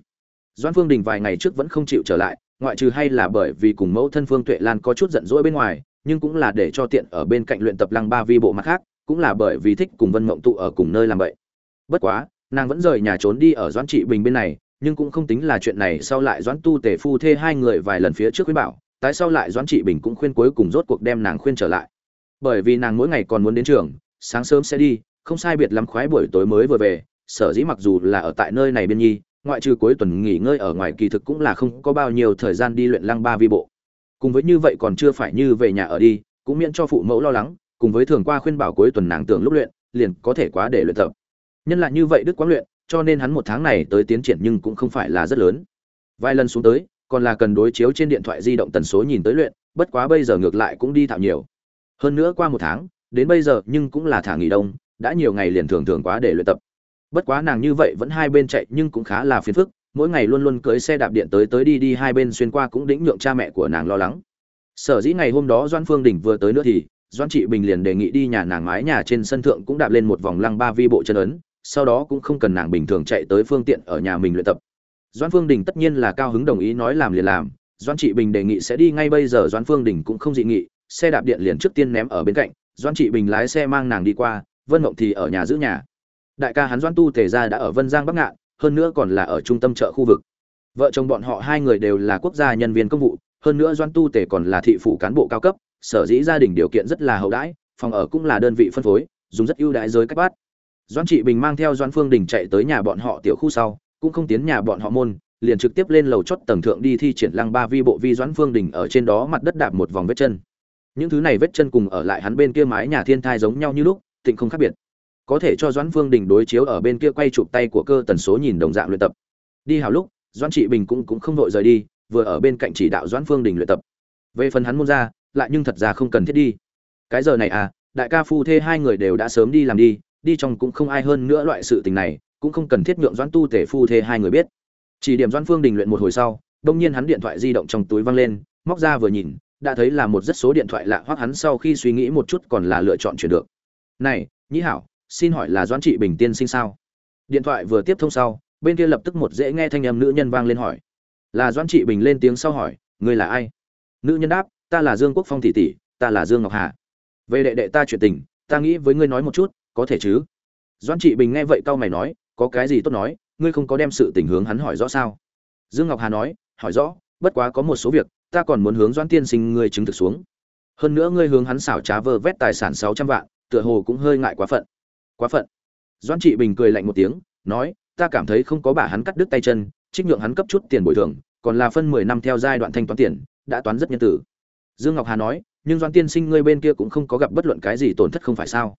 Doãn phương đình vài ngày trước vẫn không chịu trở lại ngoại trừ hay là bởi vì cùng mẫu thân phương tuệ lan có chút giận dỗi bên ngoài nhưng cũng là để cho tiện ở bên cạnh luyện tập lăng ba vi bộ mặt khác cũng là bởi vì thích cùng vân mộng tụ ở cùng nơi làm vậy. Bất quá, nàng vẫn rời nhà trốn đi ở doãn trị bình bên này, nhưng cũng không tính là chuyện này sau lại doãn tu tề phu thê hai người vài lần phía trước khuyên bảo, tại sau lại doãn trị bình cũng khuyên cuối cùng rốt cuộc đem nàng khuyên trở lại. Bởi vì nàng mỗi ngày còn muốn đến trường, sáng sớm sẽ đi, không sai biệt lắm khoái buổi tối mới vừa về, sở dĩ mặc dù là ở tại nơi này bên nhi, ngoại trừ cuối tuần nghỉ ngơi ở ngoài kỳ thực cũng là không có bao nhiêu thời gian đi luyện lăng ba vi bộ. Cùng với như vậy còn chưa phải như về nhà ở đi, cũng miễn cho phụ mẫu lo lắng cùng với thường qua khuyên bảo cuối tuần nàng tưởng lúc luyện, liền có thể quá để luyện tập. Nhân lại như vậy đức quán luyện, cho nên hắn một tháng này tới tiến triển nhưng cũng không phải là rất lớn. Vài lần xuống tới, còn là cần đối chiếu trên điện thoại di động tần số nhìn tới luyện, bất quá bây giờ ngược lại cũng đi thạo nhiều. Hơn nữa qua một tháng, đến bây giờ nhưng cũng là thả nghỉ đông, đã nhiều ngày liền thường thường quá để luyện tập. Bất quá nàng như vậy vẫn hai bên chạy nhưng cũng khá là phiền phức, mỗi ngày luôn luôn cưới xe đạp điện tới tới đi đi hai bên xuyên qua cũng đĩnh nhượng cha mẹ của nàng lo lắng. Sở dĩ ngày hôm đó doan phương đình vừa tới nữa thì doan trị bình liền đề nghị đi nhà nàng mái nhà trên sân thượng cũng đạp lên một vòng lăng ba vi bộ chân ấn, sau đó cũng không cần nàng bình thường chạy tới phương tiện ở nhà mình luyện tập. Doan phương đình tất nhiên là cao hứng đồng ý nói làm liền làm doan trị bình đề nghị sẽ đi ngay bây giờ doan phương đình cũng không dị nghị, xe đạp điện liền trước tiên ném ở bên cạnh doan trị bình lái xe mang nàng đi qua, vân mộng thì ở nhà giữ nhà. Đại ca hắn doan tu tề gia đã ở vân giang bắc ngạn, hơn nữa còn là ở trung tâm chợ khu vực. Vợ chồng bọn họ hai người đều là quốc gia nhân viên công vụ, hơn nữa doan tu tề còn là thị phủ cán bộ cao cấp sở dĩ gia đình điều kiện rất là hậu đãi, phòng ở cũng là đơn vị phân phối, dùng rất ưu đãi giới cách bát. Doan trị bình mang theo doan phương đình chạy tới nhà bọn họ tiểu khu sau, cũng không tiến nhà bọn họ môn, liền trực tiếp lên lầu chót tầng thượng đi thi triển lăng ba vi bộ vi doãn phương đình ở trên đó mặt đất đạp một vòng vết chân. Những thứ này vết chân cùng ở lại hắn bên kia mái nhà thiên thai giống nhau như lúc, tịnh không khác biệt. Có thể cho doãn phương đình đối chiếu ở bên kia quay chụp tay của cơ tần số nhìn đồng dạng luyện tập. Đi hào lúc, doãn trị bình cũng cũng không vội rời đi, vừa ở bên cạnh chỉ đạo doãn phương đình luyện tập. Về phần hắn môn ra lại nhưng thật ra không cần thiết đi. Cái giờ này à đại ca phu thê hai người đều đã sớm đi làm đi đi trong cũng không ai hơn nữa loại sự tình này, cũng không cần thiết nhượng doãn tu tể phu thê hai người biết. Chỉ điểm doãn phương đình luyện một hồi sau, đông nhiên hắn điện thoại di động trong túi văng lên, móc ra vừa nhìn, đã thấy là một rất số điện thoại lạ hoặc hắn sau khi suy nghĩ một chút còn là lựa chọn chuyển được. Này, nhĩ hảo, xin hỏi là doãn trị bình tiên sinh sao? Điện thoại vừa tiếp thông sau, bên kia lập tức một dễ nghe thanh âm nữ nhân vang lên hỏi. Là doãn trị bình lên tiếng sau hỏi ngươi là ai? Nữ nhân đáp ta là dương quốc phong tỷ tỷ, ta là dương ngọc hà. Về đệ đệ ta chuyện tình, ta nghĩ với ngươi nói một chút, có thể chứ? Doãn trị bình nghe vậy cau mày nói, có cái gì tốt nói, ngươi không có đem sự tình hướng hắn hỏi rõ sao? Dương ngọc hà nói, hỏi rõ, bất quá có một số việc, ta còn muốn hướng doãn tiên sinh ngươi chứng thực xuống. Hơn nữa ngươi hướng hắn xảo trá vơ vét tài sản sáu trăm vạn, tựa hồ cũng hơi ngại quá phận. Quá phận. Doãn trị bình cười lạnh một tiếng, nói, ta cảm thấy không có bà hắn cắt đứt tay chân, trích nhượng hắn cấp chút tiền bồi thường, còn là phân mười năm theo giai đoạn thanh toán tiền, đã toán rất nhân tử dương ngọc hà nói, nhưng doãn tiên sinh ngươi bên kia cũng không có gặp bất luận cái gì tổn thất không phải sao?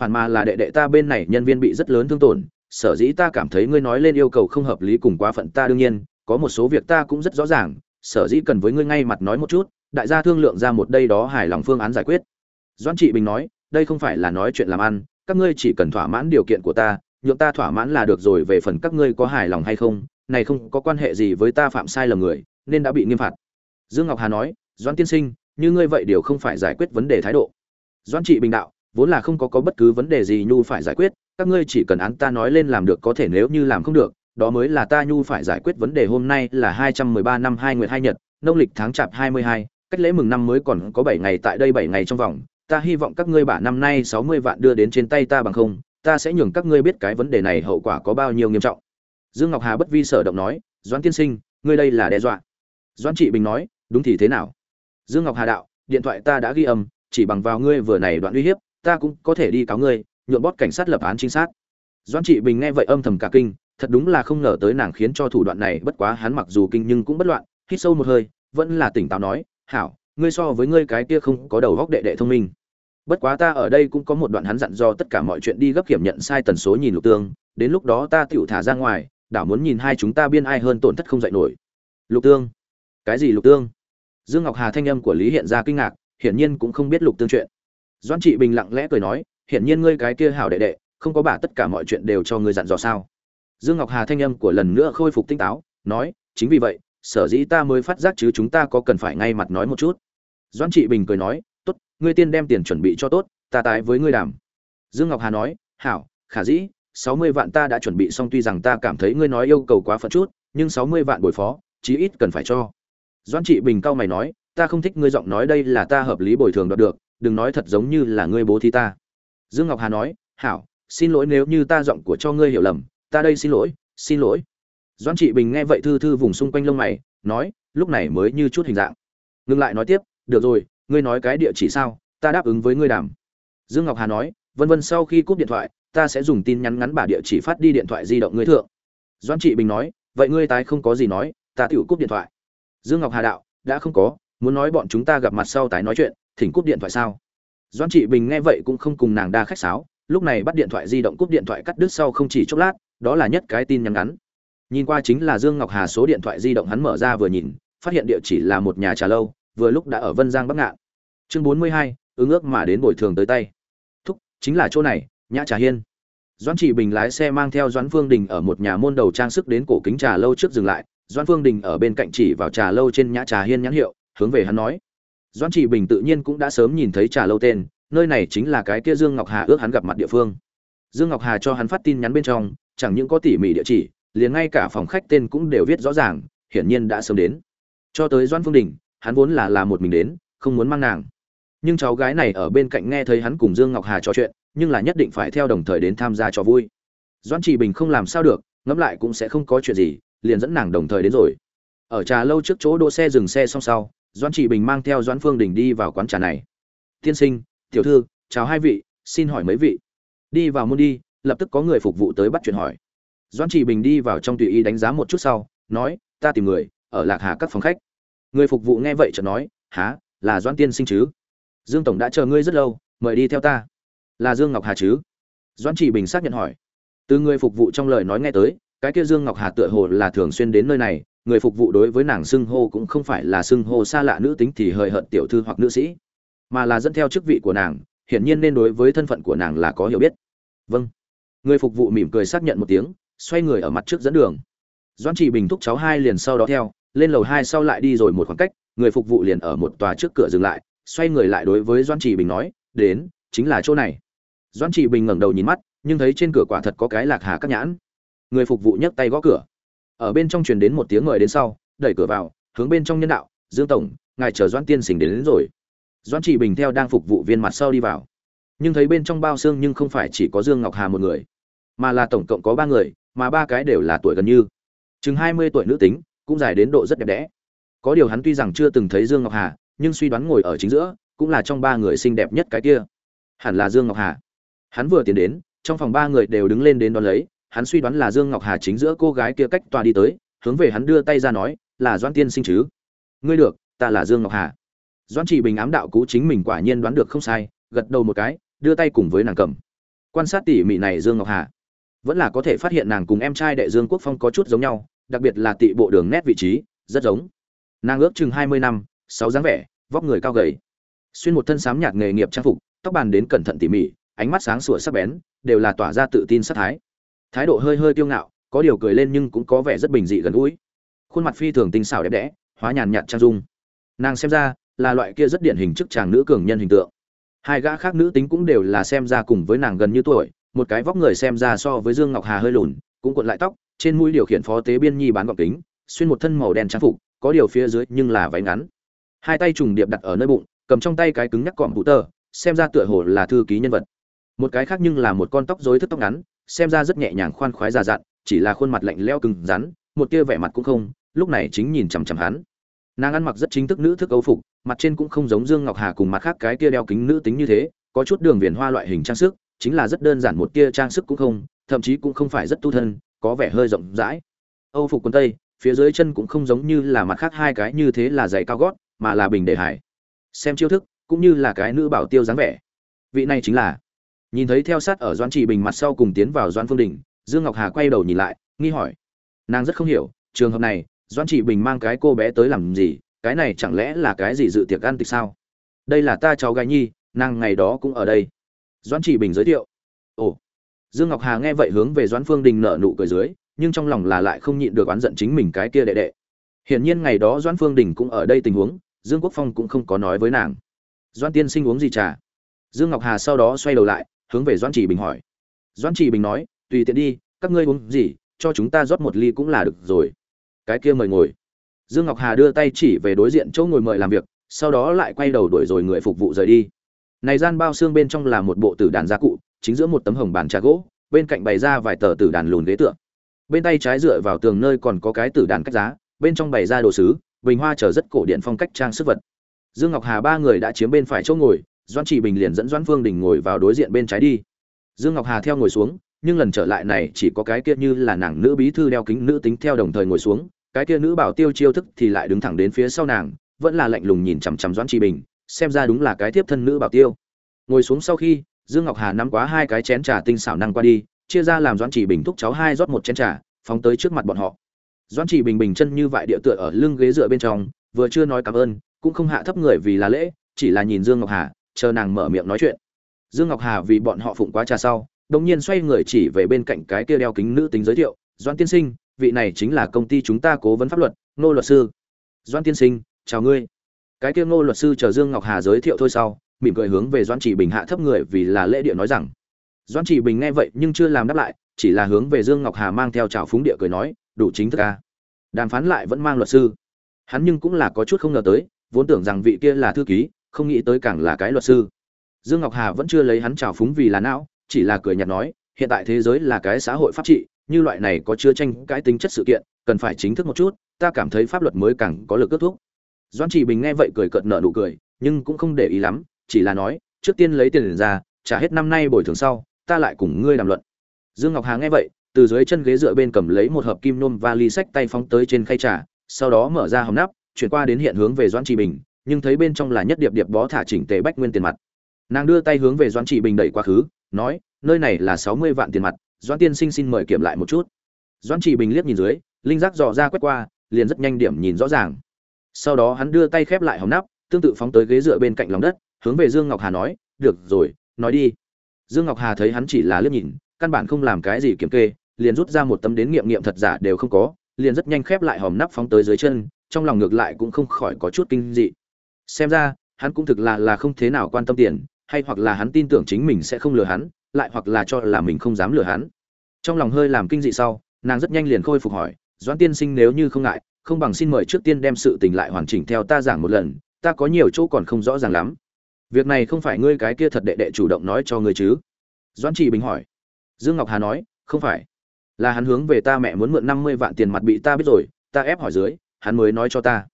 Phản mà là đệ đệ ta bên này nhân viên bị rất lớn thương tổn, sở dĩ ta cảm thấy ngươi nói lên yêu cầu không hợp lý cùng quá phận ta đương nhiên, có một số việc ta cũng rất rõ ràng, sở dĩ cần với ngươi ngay mặt nói một chút, đại gia thương lượng ra một đây đó hài lòng phương án giải quyết. Doãn trị bình nói, đây không phải là nói chuyện làm ăn, các ngươi chỉ cần thỏa mãn điều kiện của ta, nhượng ta thỏa mãn là được rồi, về phần các ngươi có hài lòng hay không, này không có quan hệ gì với ta phạm sai lầm người, nên đã bị nghiêm phạt. Dương ngọc hà nói doãn tiên sinh, như ngươi vậy điều không phải giải quyết vấn đề thái độ. Doãn trị bình đạo, vốn là không có có bất cứ vấn đề gì nhu phải giải quyết, các ngươi chỉ cần án ta nói lên làm được có thể nếu như làm không được, đó mới là ta nhu phải giải quyết vấn đề hôm nay là hai trăm mười ba năm hai nguyệt hai nhật, nông lịch tháng chạp hai mươi hai, cách lễ mừng năm mới còn có bảy ngày tại đây bảy ngày trong vòng, ta hy vọng các ngươi bả năm nay sáu mươi vạn đưa đến trên tay ta bằng không, ta sẽ nhường các ngươi biết cái vấn đề này hậu quả có bao nhiêu nghiêm trọng. Dương ngọc hà bất vi sở động nói, doãn tiên sinh, ngươi đây là đe dọa. Doãn trị bình nói, đúng thì thế nào? Dương ngọc hà đạo, điện thoại ta đã ghi âm, chỉ bằng vào ngươi vừa này đoạn uy hiếp, ta cũng có thể đi cáo ngươi, nhuộm bót cảnh sát lập án chính xác doãn trị bình nghe vậy âm thầm cả kinh, thật đúng là không ngờ tới nàng khiến cho thủ đoạn này, bất quá hắn mặc dù kinh nhưng cũng bất loạn, hít sâu một hơi, vẫn là tỉnh táo nói, hảo, ngươi so với ngươi cái kia không có đầu góc đệ đệ thông minh. Bất quá ta ở đây cũng có một đoạn hắn dặn do tất cả mọi chuyện đi gấp kiểm nhận sai tần số nhìn lục tương, đến lúc đó ta tựu thả ra ngoài, đảo muốn nhìn hai chúng ta biên ai hơn tổn thất không dạy nổi. Lục tương. Cái gì lục tương? Dương ngọc hà thanh âm của lý hiện ra kinh ngạc, hiển nhiên cũng không biết lục tương chuyện. Doãn trị bình lặng lẽ cười nói, hiển nhiên ngươi cái kia hảo đệ đệ, không có bả tất cả mọi chuyện đều cho ngươi dặn dò sao. Dương ngọc hà thanh âm của lần nữa khôi phục tinh táo, nói, chính vì vậy, sở dĩ ta mới phát giác chứ chúng ta có cần phải ngay mặt nói một chút. Doãn trị bình cười nói, tốt, ngươi tiên đem tiền chuẩn bị cho tốt, ta tái với ngươi đảm. dương ngọc hà nói, hảo, khả dĩ, sáu mươi vạn ta đã chuẩn bị xong tuy rằng ta cảm thấy ngươi nói yêu cầu quá phận chút, nhưng sáu mươi vạn bồi phó, chí ít cần phải cho doãn trị bình cao mày nói, ta không thích ngươi giọng nói đây là ta hợp lý bồi thường đoạt được, đừng nói thật giống như là ngươi bố thí ta. Dương ngọc hà nói, hảo, xin lỗi nếu như ta giọng của cho ngươi hiểu lầm, ta đây xin lỗi xin lỗi. Doãn trị bình nghe vậy thư thư vùng xung quanh lông mày, nói, lúc này mới như chút hình dạng. Ngừng lại nói tiếp, được rồi, ngươi nói cái địa chỉ sao, ta đáp ứng với ngươi đàm. Dương ngọc hà nói, vân vân sau khi cúp điện thoại, ta sẽ dùng tin nhắn ngắn bà địa chỉ phát đi điện thoại di động ngươi thượng. Doãn trị bình nói, vậy ngươi tái không có gì nói, ta tiểu cúp điện thoại dương ngọc hà đạo, đã không có, muốn nói bọn chúng ta gặp mặt sau tái nói chuyện, thỉnh cúp điện thoại sao? Doãn trị bình nghe vậy cũng không cùng nàng đa khách sáo, lúc này bắt điện thoại di động cúp điện thoại cắt đứt sau không chỉ chốc lát, đó là nhất cái tin nhắn ngắn. Nhìn qua chính là dương ngọc hà số điện thoại di động hắn mở ra vừa nhìn, phát hiện địa chỉ là một nhà trà lâu, vừa lúc đã ở vân giang, bắc ngạn. Chương bốn mươi hai, ứng ước mà đến bồi thường tới tay. Thúc, chính là chỗ này, nhã trà hiên. Doãn trị bình lái xe mang theo doãn phương đình ở một nhà môn đầu trang sức đến cổ kính trà lâu trước dừng lại Doan phương đình ở bên cạnh chỉ vào trà lâu trên nhã trà hiên nhãn hiệu, hướng về hắn nói. Doan trị bình tự nhiên cũng đã sớm nhìn thấy trà lâu tên, nơi này chính là cái kia dương ngọc hà ước hắn gặp mặt địa phương. Dương ngọc hà cho hắn phát tin nhắn bên trong, chẳng những có tỉ mỉ địa chỉ, liền ngay cả phòng khách tên cũng đều viết rõ ràng, hiển nhiên đã sớm đến. Cho tới Doan phương đình, hắn vốn là là một mình đến, không muốn mang nàng. Nhưng cháu gái này ở bên cạnh nghe thấy hắn cùng dương ngọc hà trò chuyện, nhưng là nhất định phải theo đồng thời đến tham gia cho vui. Doan trị bình không làm sao được, ngẫm lại cũng sẽ không có chuyện gì liền dẫn nàng đồng thời đến rồi. Ở trà lâu trước chỗ đỗ xe dừng xe xong sau, doãn trị bình mang theo doãn phương đình đi vào quán trà này. Tiên sinh, tiểu thư, chào hai vị, xin hỏi mấy vị. Đi vào môn đi, lập tức có người phục vụ tới bắt chuyện hỏi. Doãn trị bình đi vào trong tùy ý đánh giá một chút sau, nói, ta tìm người, ở lạc hà các phòng khách. Người phục vụ nghe vậy chợt nói há là doãn tiên sinh chứ? Dương tổng đã chờ ngươi rất lâu, mời đi theo ta. Là dương ngọc hà chứ? Doãn trị bình xác nhận hỏi. Từ người phục vụ trong lời nói nghe tới cái kia dương ngọc hà tựa hồ là thường xuyên đến nơi này, người phục vụ đối với nàng xưng hô cũng không phải là xưng hô xa lạ nữ tính thì hời hợt tiểu thư hoặc nữ sĩ, mà là dẫn theo chức vị của nàng, hiển nhiên nên đối với thân phận của nàng là có hiểu biết. Vâng. Người phục vụ mỉm cười xác nhận một tiếng, xoay người ở mặt trước dẫn đường. Doãn Chỉ bình thúc cháu hai liền sau đó theo, lên lầu hai sau lại đi rồi một khoảng cách, người phục vụ liền ở một tòa trước cửa dừng lại, xoay người lại đối với doãn Chỉ bình nói, đến, chính là chỗ này. Doãn Chỉ bình ngẩng đầu nhìn mắt, nhưng thấy trên cửa quả thật có cái lạc hà các nhãn người phục vụ nhấc tay gõ cửa. Ở bên trong truyền đến một tiếng người đến sau đẩy cửa vào hướng bên trong nhân đạo dương tổng ngài chờ doãn tiên sinh đến, đến rồi. Doãn trị bình theo đang phục vụ viên mặt sau đi vào. Nhưng thấy bên trong bao xương nhưng không phải chỉ có dương ngọc hà một người mà là tổng cộng có ba người mà ba cái đều là tuổi gần như. Chừng hai mươi tuổi nữ tính cũng dài đến độ rất đẹp đẽ. Có điều hắn tuy rằng chưa từng thấy dương ngọc hà nhưng suy đoán ngồi ở chính giữa cũng là trong ba người xinh đẹp nhất cái kia. Hẳn là dương ngọc hà. Hắn vừa tiến đến trong phòng ba người đều đứng lên đến đón lấy hắn suy đoán là dương ngọc hà chính giữa cô gái kia cách tòa đi tới, hướng về hắn đưa tay ra nói, là doan tiên sinh chứ? Ngươi được, ta là dương ngọc hà. Doan chỉ bình ám đạo cú chính mình quả nhiên đoán được không sai, gật đầu một cái, đưa tay cùng với nàng cầm. Quan sát tỉ mỉ này dương ngọc hà, vẫn là có thể phát hiện nàng cùng em trai đệ dương quốc phong có chút giống nhau, đặc biệt là tị bộ đường nét vị trí, rất giống. Nàng ước chừng hai mươi năm, sáu dáng vẻ, vóc người cao gầy. Xuyên một thân sám nhạt nghề nghiệp trang phục, tóc bàn đến cẩn thận tỉ mỉ, ánh mắt sáng sủa sắc bén, đều là tỏa ra tự tin sát thái thái độ hơi hơi kiêu ngạo, có điều cười lên nhưng cũng có vẻ rất bình dị gần gũi. Khuôn mặt phi thường tinh xảo đẹp đẽ, hóa nhàn nhạt trang dung. Nàng xem ra, là loại kia rất điển hình chức chàng nữ cường nhân hình tượng. Hai gã khác nữ tính cũng đều là xem ra cùng với nàng gần như tuổi, một cái vóc người xem ra so với dương ngọc hà hơi lùn, cũng cuộn lại tóc, trên mũi điều khiển phó tế biên nhi bán gọc kính, xuyên một thân màu đen trang phục, có điều phía dưới nhưng là váy ngắn. Hai tay trùng điệp đặt ở nơi bụng, cầm trong tay cái cứng nhắc cọm hụ tơ xem ra tựa hồ là thư ký nhân vật. Một cái khác nhưng là một con tóc rối thức tóc ngắn xem ra rất nhẹ nhàng khoan khoái già dặn, chỉ là khuôn mặt lạnh leo cứng rắn, một tia vẻ mặt cũng không, lúc này chính nhìn chằm chằm hắn. Nàng ăn mặc rất chính thức nữ thức âu phục, mặt trên cũng không giống dương ngọc hà cùng mặt khác cái tia đeo kính nữ tính như thế, có chút đường viền hoa loại hình trang sức, chính là rất đơn giản một tia trang sức cũng không, thậm chí cũng không phải rất tu thân, có vẻ hơi rộng rãi. Âu phục quần tây, phía dưới chân cũng không giống như là mặt khác hai cái như thế là giày cao gót, mà là bình để hải. Xem chiêu thức, cũng như là cái nữ bảo tiêu dáng vẻ. Vị này chính là nhìn thấy theo sát ở doãn trị bình mặt sau cùng tiến vào doãn phương đình, dương ngọc hà quay đầu nhìn lại, nghi hỏi. Nàng rất không hiểu, trường hợp này, doãn trị bình mang cái cô bé tới làm gì, cái này chẳng lẽ là cái gì dự tiệc ăn tịch sao? Đây là ta cháu gái nhi, nàng ngày đó cũng ở đây. Doãn trị bình giới thiệu. Ồ. Dương ngọc hà nghe vậy hướng về doãn phương đình nở nụ cười dưới, nhưng trong lòng là lại không nhịn được oán giận chính mình cái kia đệ đệ. Hiển nhiên ngày đó doãn phương đình cũng ở đây tình huống, dương quốc phong cũng không có nói với nàng. Doãn tiên sinh uống gì trà? Dương ngọc hà sau đó xoay đầu lại hướng về doãn chỉ bình hỏi. Doãn chỉ bình nói, tùy tiện đi, các ngươi uống gì, cho chúng ta rót một ly cũng là được rồi. Cái kia mời ngồi. Dương ngọc hà đưa tay chỉ về đối diện chỗ ngồi mời làm việc, sau đó lại quay đầu đuổi rồi người phục vụ rời đi. Này gian bao xương bên trong là một bộ tử đàn gia cụ, chính giữa một tấm hồng bàn trà gỗ, bên cạnh bày ra vài tờ tử đàn lùn ghế tựa. Bên tay trái dựa vào tường nơi còn có cái tử đàn cách giá, bên trong bày ra đồ sứ, bình hoa chở rất cổ điện phong cách trang sức vật. Dương ngọc hà ba người đã chiếm bên phải chỗ ngồi doan chỉ bình liền dẫn doan phương đình ngồi vào đối diện bên trái đi. Dương ngọc hà theo ngồi xuống, nhưng lần trở lại này chỉ có cái kia như là nàng nữ bí thư đeo kính nữ tính theo đồng thời ngồi xuống, cái kia nữ bảo tiêu chiêu thức thì lại đứng thẳng đến phía sau nàng, vẫn là lạnh lùng nhìn chằm chằm doãn trị bình, xem ra đúng là cái tiếp thân nữ bảo tiêu. Ngồi xuống sau khi, dương ngọc hà nắm quá hai cái chén trà tinh xảo năng qua đi, chia ra làm doãn trị bình thúc cháu hai rót một chén trà, phóng tới trước mặt bọn họ. Doãn trị bình bình chân như vại địa tựa ở lưng ghế dựa bên trong, vừa chưa nói cảm ơn, cũng không hạ thấp người vì là lễ, chỉ là nhìn dương ngọc hà chờ nàng mở miệng nói chuyện. Dương ngọc hà vì bọn họ phụng quá trà sau đột nhiên xoay người chỉ về bên cạnh cái kia đeo kính nữ tính giới thiệu, doãn tiên sinh, vị này chính là công ty chúng ta cố vấn pháp luật nô luật sư. Doãn tiên sinh, chào ngươi. Cái kia ngô luật sư chờ dương ngọc hà giới thiệu thôi sau, mỉm cười hướng về doãn chỉ bình hạ thấp người vì là lễ địa nói rằng, doãn chỉ bình nghe vậy nhưng chưa làm đáp lại, chỉ là hướng về dương ngọc hà mang theo trào phúng địa cười nói, đủ chính thức ca đàm phán lại vẫn mang luật sư. Hắn nhưng cũng là có chút không ngờ tới, vốn tưởng rằng vị kia là thư ký không nghĩ tới càng là cái luật sư. Dương ngọc hà vẫn chưa lấy hắn trào phúng vì là não, chỉ là cười nhạt nói, hiện tại thế giới là cái xã hội pháp trị, như loại này có chưa tranh cãi tính chất sự kiện, cần phải chính thức một chút, ta cảm thấy pháp luật mới càng có lực kết thúc. Doan chỉ bình nghe vậy cười cợt nợ nụ cười, nhưng cũng không để ý lắm, chỉ là nói, trước tiên lấy tiền ra, trả hết năm nay bồi thường sau, ta lại cùng ngươi đàm luận. Dương ngọc hà nghe vậy, từ dưới chân ghế dựa bên cầm lấy một hộp kim nôm và ly sách tay phóng tới trên khay trà, sau đó mở ra hòm nắp, chuyển qua đến hiện hướng về doan chỉ bình nhưng thấy bên trong là nhất điệp điệp bó thả chỉnh tề bách nguyên tiền mặt. Nàng đưa tay hướng về doan trị bình đẩy quá khứ, nói, nơi này là sáu mươi vạn tiền mặt doan tiên sinh xin mời kiểm lại một chút. Doan trị bình liếc nhìn dưới, linh giác dò ra quét qua, liền rất nhanh điểm nhìn rõ ràng. Sau đó hắn đưa tay khép lại hòm nắp, tương tự phóng tới ghế dựa bên cạnh lòng đất, hướng về dương ngọc hà nói, được rồi, nói đi. Dương ngọc hà thấy hắn chỉ là liếc nhìn, căn bản không làm cái gì kiểm kê, liền rút ra một tấm đến nghiệm nghiệm thật giả đều không có, liền rất nhanh khép lại hòm nắp phóng tới dưới chân, trong lòng ngược lại cũng không khỏi có chút kinh dị xem ra, hắn cũng thực là là không thế nào quan tâm tiền, hay hoặc là hắn tin tưởng chính mình sẽ không lừa hắn, lại hoặc là cho là mình không dám lừa hắn. Trong lòng hơi làm kinh dị sau, nàng rất nhanh liền khôi phục hỏi, doãn tiên sinh nếu như không ngại, không bằng xin mời trước tiên đem sự tình lại hoàn chỉnh theo ta giảng một lần, ta có nhiều chỗ còn không rõ ràng lắm. Việc này không phải ngươi cái kia thật đệ đệ chủ động nói cho ngươi chứ? Doãn trì bình hỏi. Dương ngọc hà nói, không phải. Là hắn hướng về ta mẹ muốn mượn năm mươi vạn tiền mặt bị ta biết rồi, ta ép hỏi dưới, hắn mới nói cho ta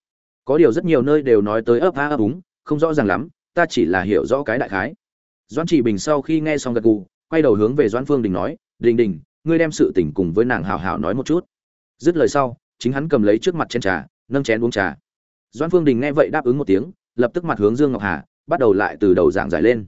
có điều rất nhiều nơi đều nói tới ấp a ấp úng, không rõ ràng lắm, ta chỉ là hiểu rõ cái đại khái. Doãn Chỉ bình sau khi nghe xong gật gù, quay đầu hướng về doãn phương đình nói, đình đình, ngươi đem sự tình cùng với nàng hào hào nói một chút. Dứt lời sau, chính hắn cầm lấy trước mặt chén trà, nâng chén uống trà. Doãn phương đình nghe vậy đáp ứng một tiếng, lập tức mặt hướng dương ngọc hà, bắt đầu lại từ đầu giảng giải lên.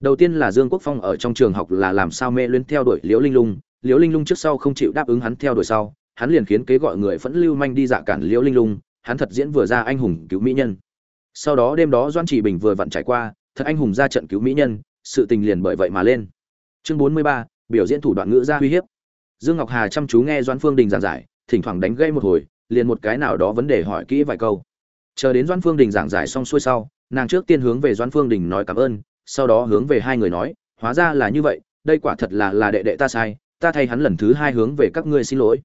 Đầu tiên là dương quốc phong ở trong trường học là làm sao mê luyến theo đuổi liễu linh lung. Liễu linh lung trước sau không chịu đáp ứng hắn theo đuổi sau, hắn liền khiến kế gọi người phẫn lưu manh đi dạ cản liễu linh lung hắn thật diễn vừa ra anh hùng cứu mỹ nhân. Sau đó đêm đó doan chỉ bình vừa vặn trải qua, thật anh hùng ra trận cứu mỹ nhân, sự tình liền bởi vậy mà lên. Chương bốn mươi ba, biểu diễn thủ đoạn ngữ ra uy hiếp. Dương ngọc hà chăm chú nghe doan phương đình giảng giải, thỉnh thoảng đánh gây một hồi, liền một cái nào đó vấn đề hỏi kỹ vài câu. Chờ đến doan phương đình giảng giải xong xuôi sau, nàng trước tiên hướng về doan phương đình nói cảm ơn, sau đó hướng về hai người nói, hóa ra là như vậy, đây quả thật là là đệ đệ ta sai, ta thay hắn lần thứ hai hướng về các ngươi xin lỗi.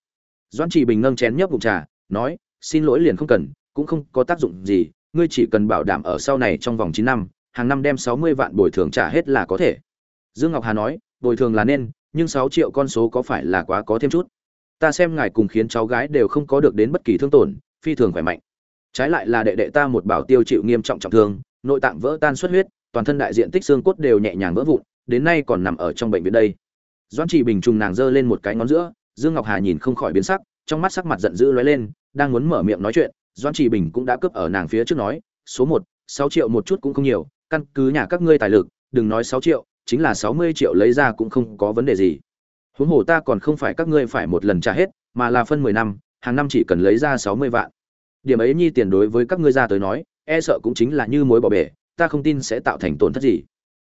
Doan chỉ bình nâng chén nhấp bụng trà, nói xin lỗi liền không cần, cũng không có tác dụng gì, ngươi chỉ cần bảo đảm ở sau này trong vòng chín năm, hàng năm đem sáu mươi vạn bồi thường trả hết là có thể. Dương ngọc hà nói, bồi thường là nên, nhưng sáu triệu con số có phải là quá có thêm chút? Ta xem ngài cùng khiến cháu gái đều không có được đến bất kỳ thương tổn, phi thường khỏe mạnh. Trái lại là đệ đệ ta một bảo tiêu chịu nghiêm trọng trọng thương, nội tạng vỡ tan xuất huyết, toàn thân đại diện tích xương cốt đều nhẹ nhàng vỡ vụn, đến nay còn nằm ở trong bệnh viện đây. Doãn chỉ bình trùng nàng giơ lên một cái ngón giữa, dương ngọc hà nhìn không khỏi biến sắc, trong mắt sắc mặt giận dữ lóe lên đang muốn mở miệng nói chuyện, doãn chỉ bình cũng đã cướp ở nàng phía trước nói, số một, sáu triệu một chút cũng không nhiều, căn cứ nhà các ngươi tài lực, đừng nói sáu triệu, chính là sáu mươi triệu lấy ra cũng không có vấn đề gì. Huống hồ ta còn không phải các ngươi phải một lần trả hết, mà là phân mười năm, hàng năm chỉ cần lấy ra sáu mươi vạn. Điểm ấy nhi tiền đối với các ngươi ra tới nói e sợ cũng chính là như mối bỏ bể, ta không tin sẽ tạo thành tổn thất gì.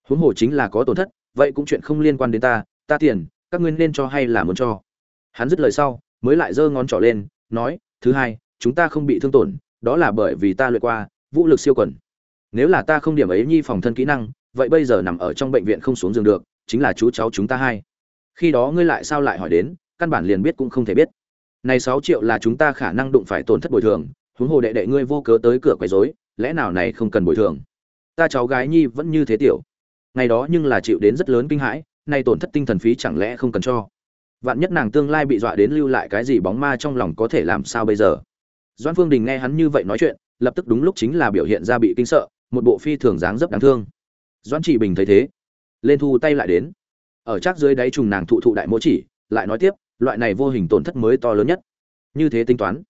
Huống hồ chính là có tổn thất, vậy cũng chuyện không liên quan đến ta ta tiền, các ngươi nên cho hay là muốn cho? Hắn dứt lời sau, mới lại giơ ngón trỏ lên, nói thứ hai, chúng ta không bị thương tổn, đó là bởi vì ta luyện qua vũ lực siêu quần. Nếu là ta không điểm ấy nhi phòng thân kỹ năng, vậy bây giờ nằm ở trong bệnh viện không xuống giường được, chính là chú cháu chúng ta hai. Khi đó ngươi lại sao lại hỏi đến, căn bản liền biết cũng không thể biết. Này sáu triệu là chúng ta khả năng đụng phải tổn thất bồi thường, huống hồ đệ đệ ngươi vô cớ tới cửa quấy rối, lẽ nào này không cần bồi thường? Ta cháu gái nhi vẫn như thế tiểu. Ngày đó nhưng là chịu đến rất lớn kinh hãi, nay tổn thất tinh thần phí chẳng lẽ không cần cho? Vạn nhất nàng tương lai bị dọa đến lưu lại cái gì bóng ma trong lòng có thể làm sao bây giờ? Doan phương đình nghe hắn như vậy nói chuyện, lập tức đúng lúc chính là biểu hiện ra bị kinh sợ, một bộ phi thường dáng dấp đáng thương. Doan chỉ bình thấy thế, lên thu tay lại đến. Ở chắc dưới đáy trùng nàng thụ thụ đại mỗ chỉ, lại nói tiếp, loại này vô hình tổn thất mới to lớn nhất. Như thế tính toán,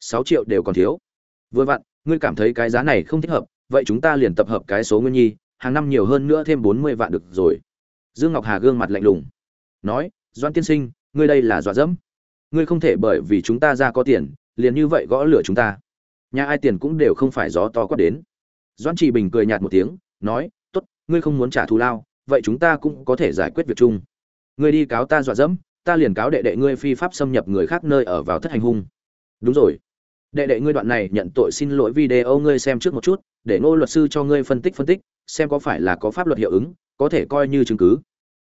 sáu triệu đều còn thiếu. Vừa vặn, ngươi cảm thấy cái giá này không thích hợp, vậy chúng ta liền tập hợp cái số nguyên nhi, hàng năm nhiều hơn nữa thêm bốn mươi vạn được rồi. Dương ngọc hà gương mặt lạnh lùng, nói doan tiên sinh, ngươi đây là dọa dẫm. Ngươi không thể bởi vì chúng ta ra có tiền, liền như vậy gõ lửa chúng ta. Nhà ai tiền cũng đều không phải gió to quát đến. Doan chỉ bình cười nhạt một tiếng, nói, tốt, ngươi không muốn trả thù lao, vậy chúng ta cũng có thể giải quyết việc chung. Ngươi đi cáo ta dọa dẫm, ta liền cáo đệ đệ ngươi phi pháp xâm nhập người khác nơi ở vào thất hành hung. Đúng rồi. Đệ đệ ngươi đoạn này nhận tội xin lỗi video ngươi xem trước một chút, để ngô luật sư cho ngươi phân tích phân tích, xem có phải là có pháp luật hiệu ứng, có thể coi như chứng cứ.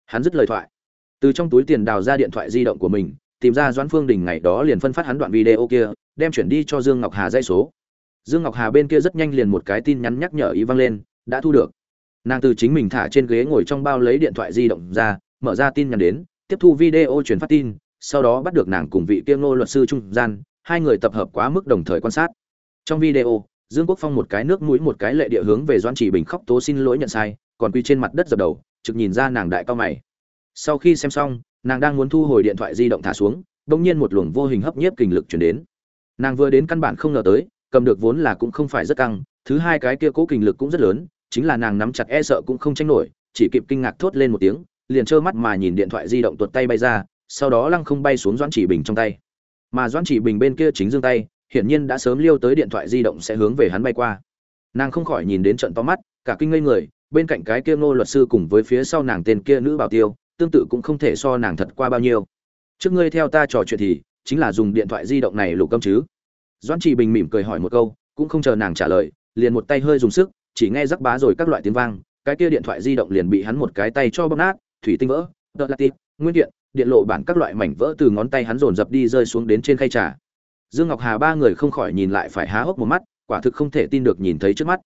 Hắn dứt lời thoại từ trong túi tiền đào ra điện thoại di động của mình, tìm ra doãn phương đình ngày đó liền phân phát hắn đoạn video kia, đem chuyển đi cho dương ngọc hà dây số. Dương ngọc hà bên kia rất nhanh liền một cái tin nhắn nhắc nhở ý vang lên, đã thu được. Nàng từ chính mình thả trên ghế ngồi trong bao lấy điện thoại di động ra, mở ra tin nhắn đến, tiếp thu video truyền phát tin, sau đó bắt được nàng cùng vị kia ngô luật sư trung gian, hai người tập hợp quá mức đồng thời quan sát. Trong video, dương quốc phong một cái nước mũi một cái lệ địa hướng về doan chỉ bình khóc tố xin lỗi nhận sai, còn quy trên mặt đất dập đầu, trực nhìn ra nàng đại cao mày sau khi xem xong, nàng đang muốn thu hồi điện thoại di động thả xuống, bỗng nhiên một luồng vô hình hấp nhiếp kình lực chuyển đến. Nàng vừa đến căn bản không ngờ tới, cầm được vốn là cũng không phải rất căng, thứ hai cái kia cố kình lực cũng rất lớn, chính là nàng nắm chặt e sợ cũng không tranh nổi, chỉ kịp kinh ngạc thốt lên một tiếng, liền trơ mắt mà nhìn điện thoại di động tuột tay bay ra, sau đó lăng không bay xuống doãn chỉ bình trong tay. Mà doãn chỉ bình bên kia chính dương tay, hiển nhiên đã sớm liêu tới điện thoại di động sẽ hướng về hắn bay qua. Nàng không khỏi nhìn đến trận to mắt, cả kinh ngây người, bên cạnh cái kia ngô luật sư cùng với phía sau nàng tên kia nữ bảo tiêu tương tự cũng không thể so nàng thật qua bao nhiêu. Trước ngươi theo ta trò chuyện thì, chính là dùng điện thoại di động này lục câm chứ. Doãn chỉ bình mỉm cười hỏi một câu, cũng không chờ nàng trả lời, liền một tay hơi dùng sức, chỉ nghe rắc bá rồi các loại tiếng vang, cái kia điện thoại di động liền bị hắn một cái tay cho bóp nát, thủy tinh vỡ đợt lạc tịp, nguyên điện điện lộ bản các loại mảnh vỡ từ ngón tay hắn dồn dập đi rơi xuống đến trên khay trà. Dương ngọc hà ba người không khỏi nhìn lại phải há hốc một mắt, quả thực không thể tin được nhìn thấy trước mắt.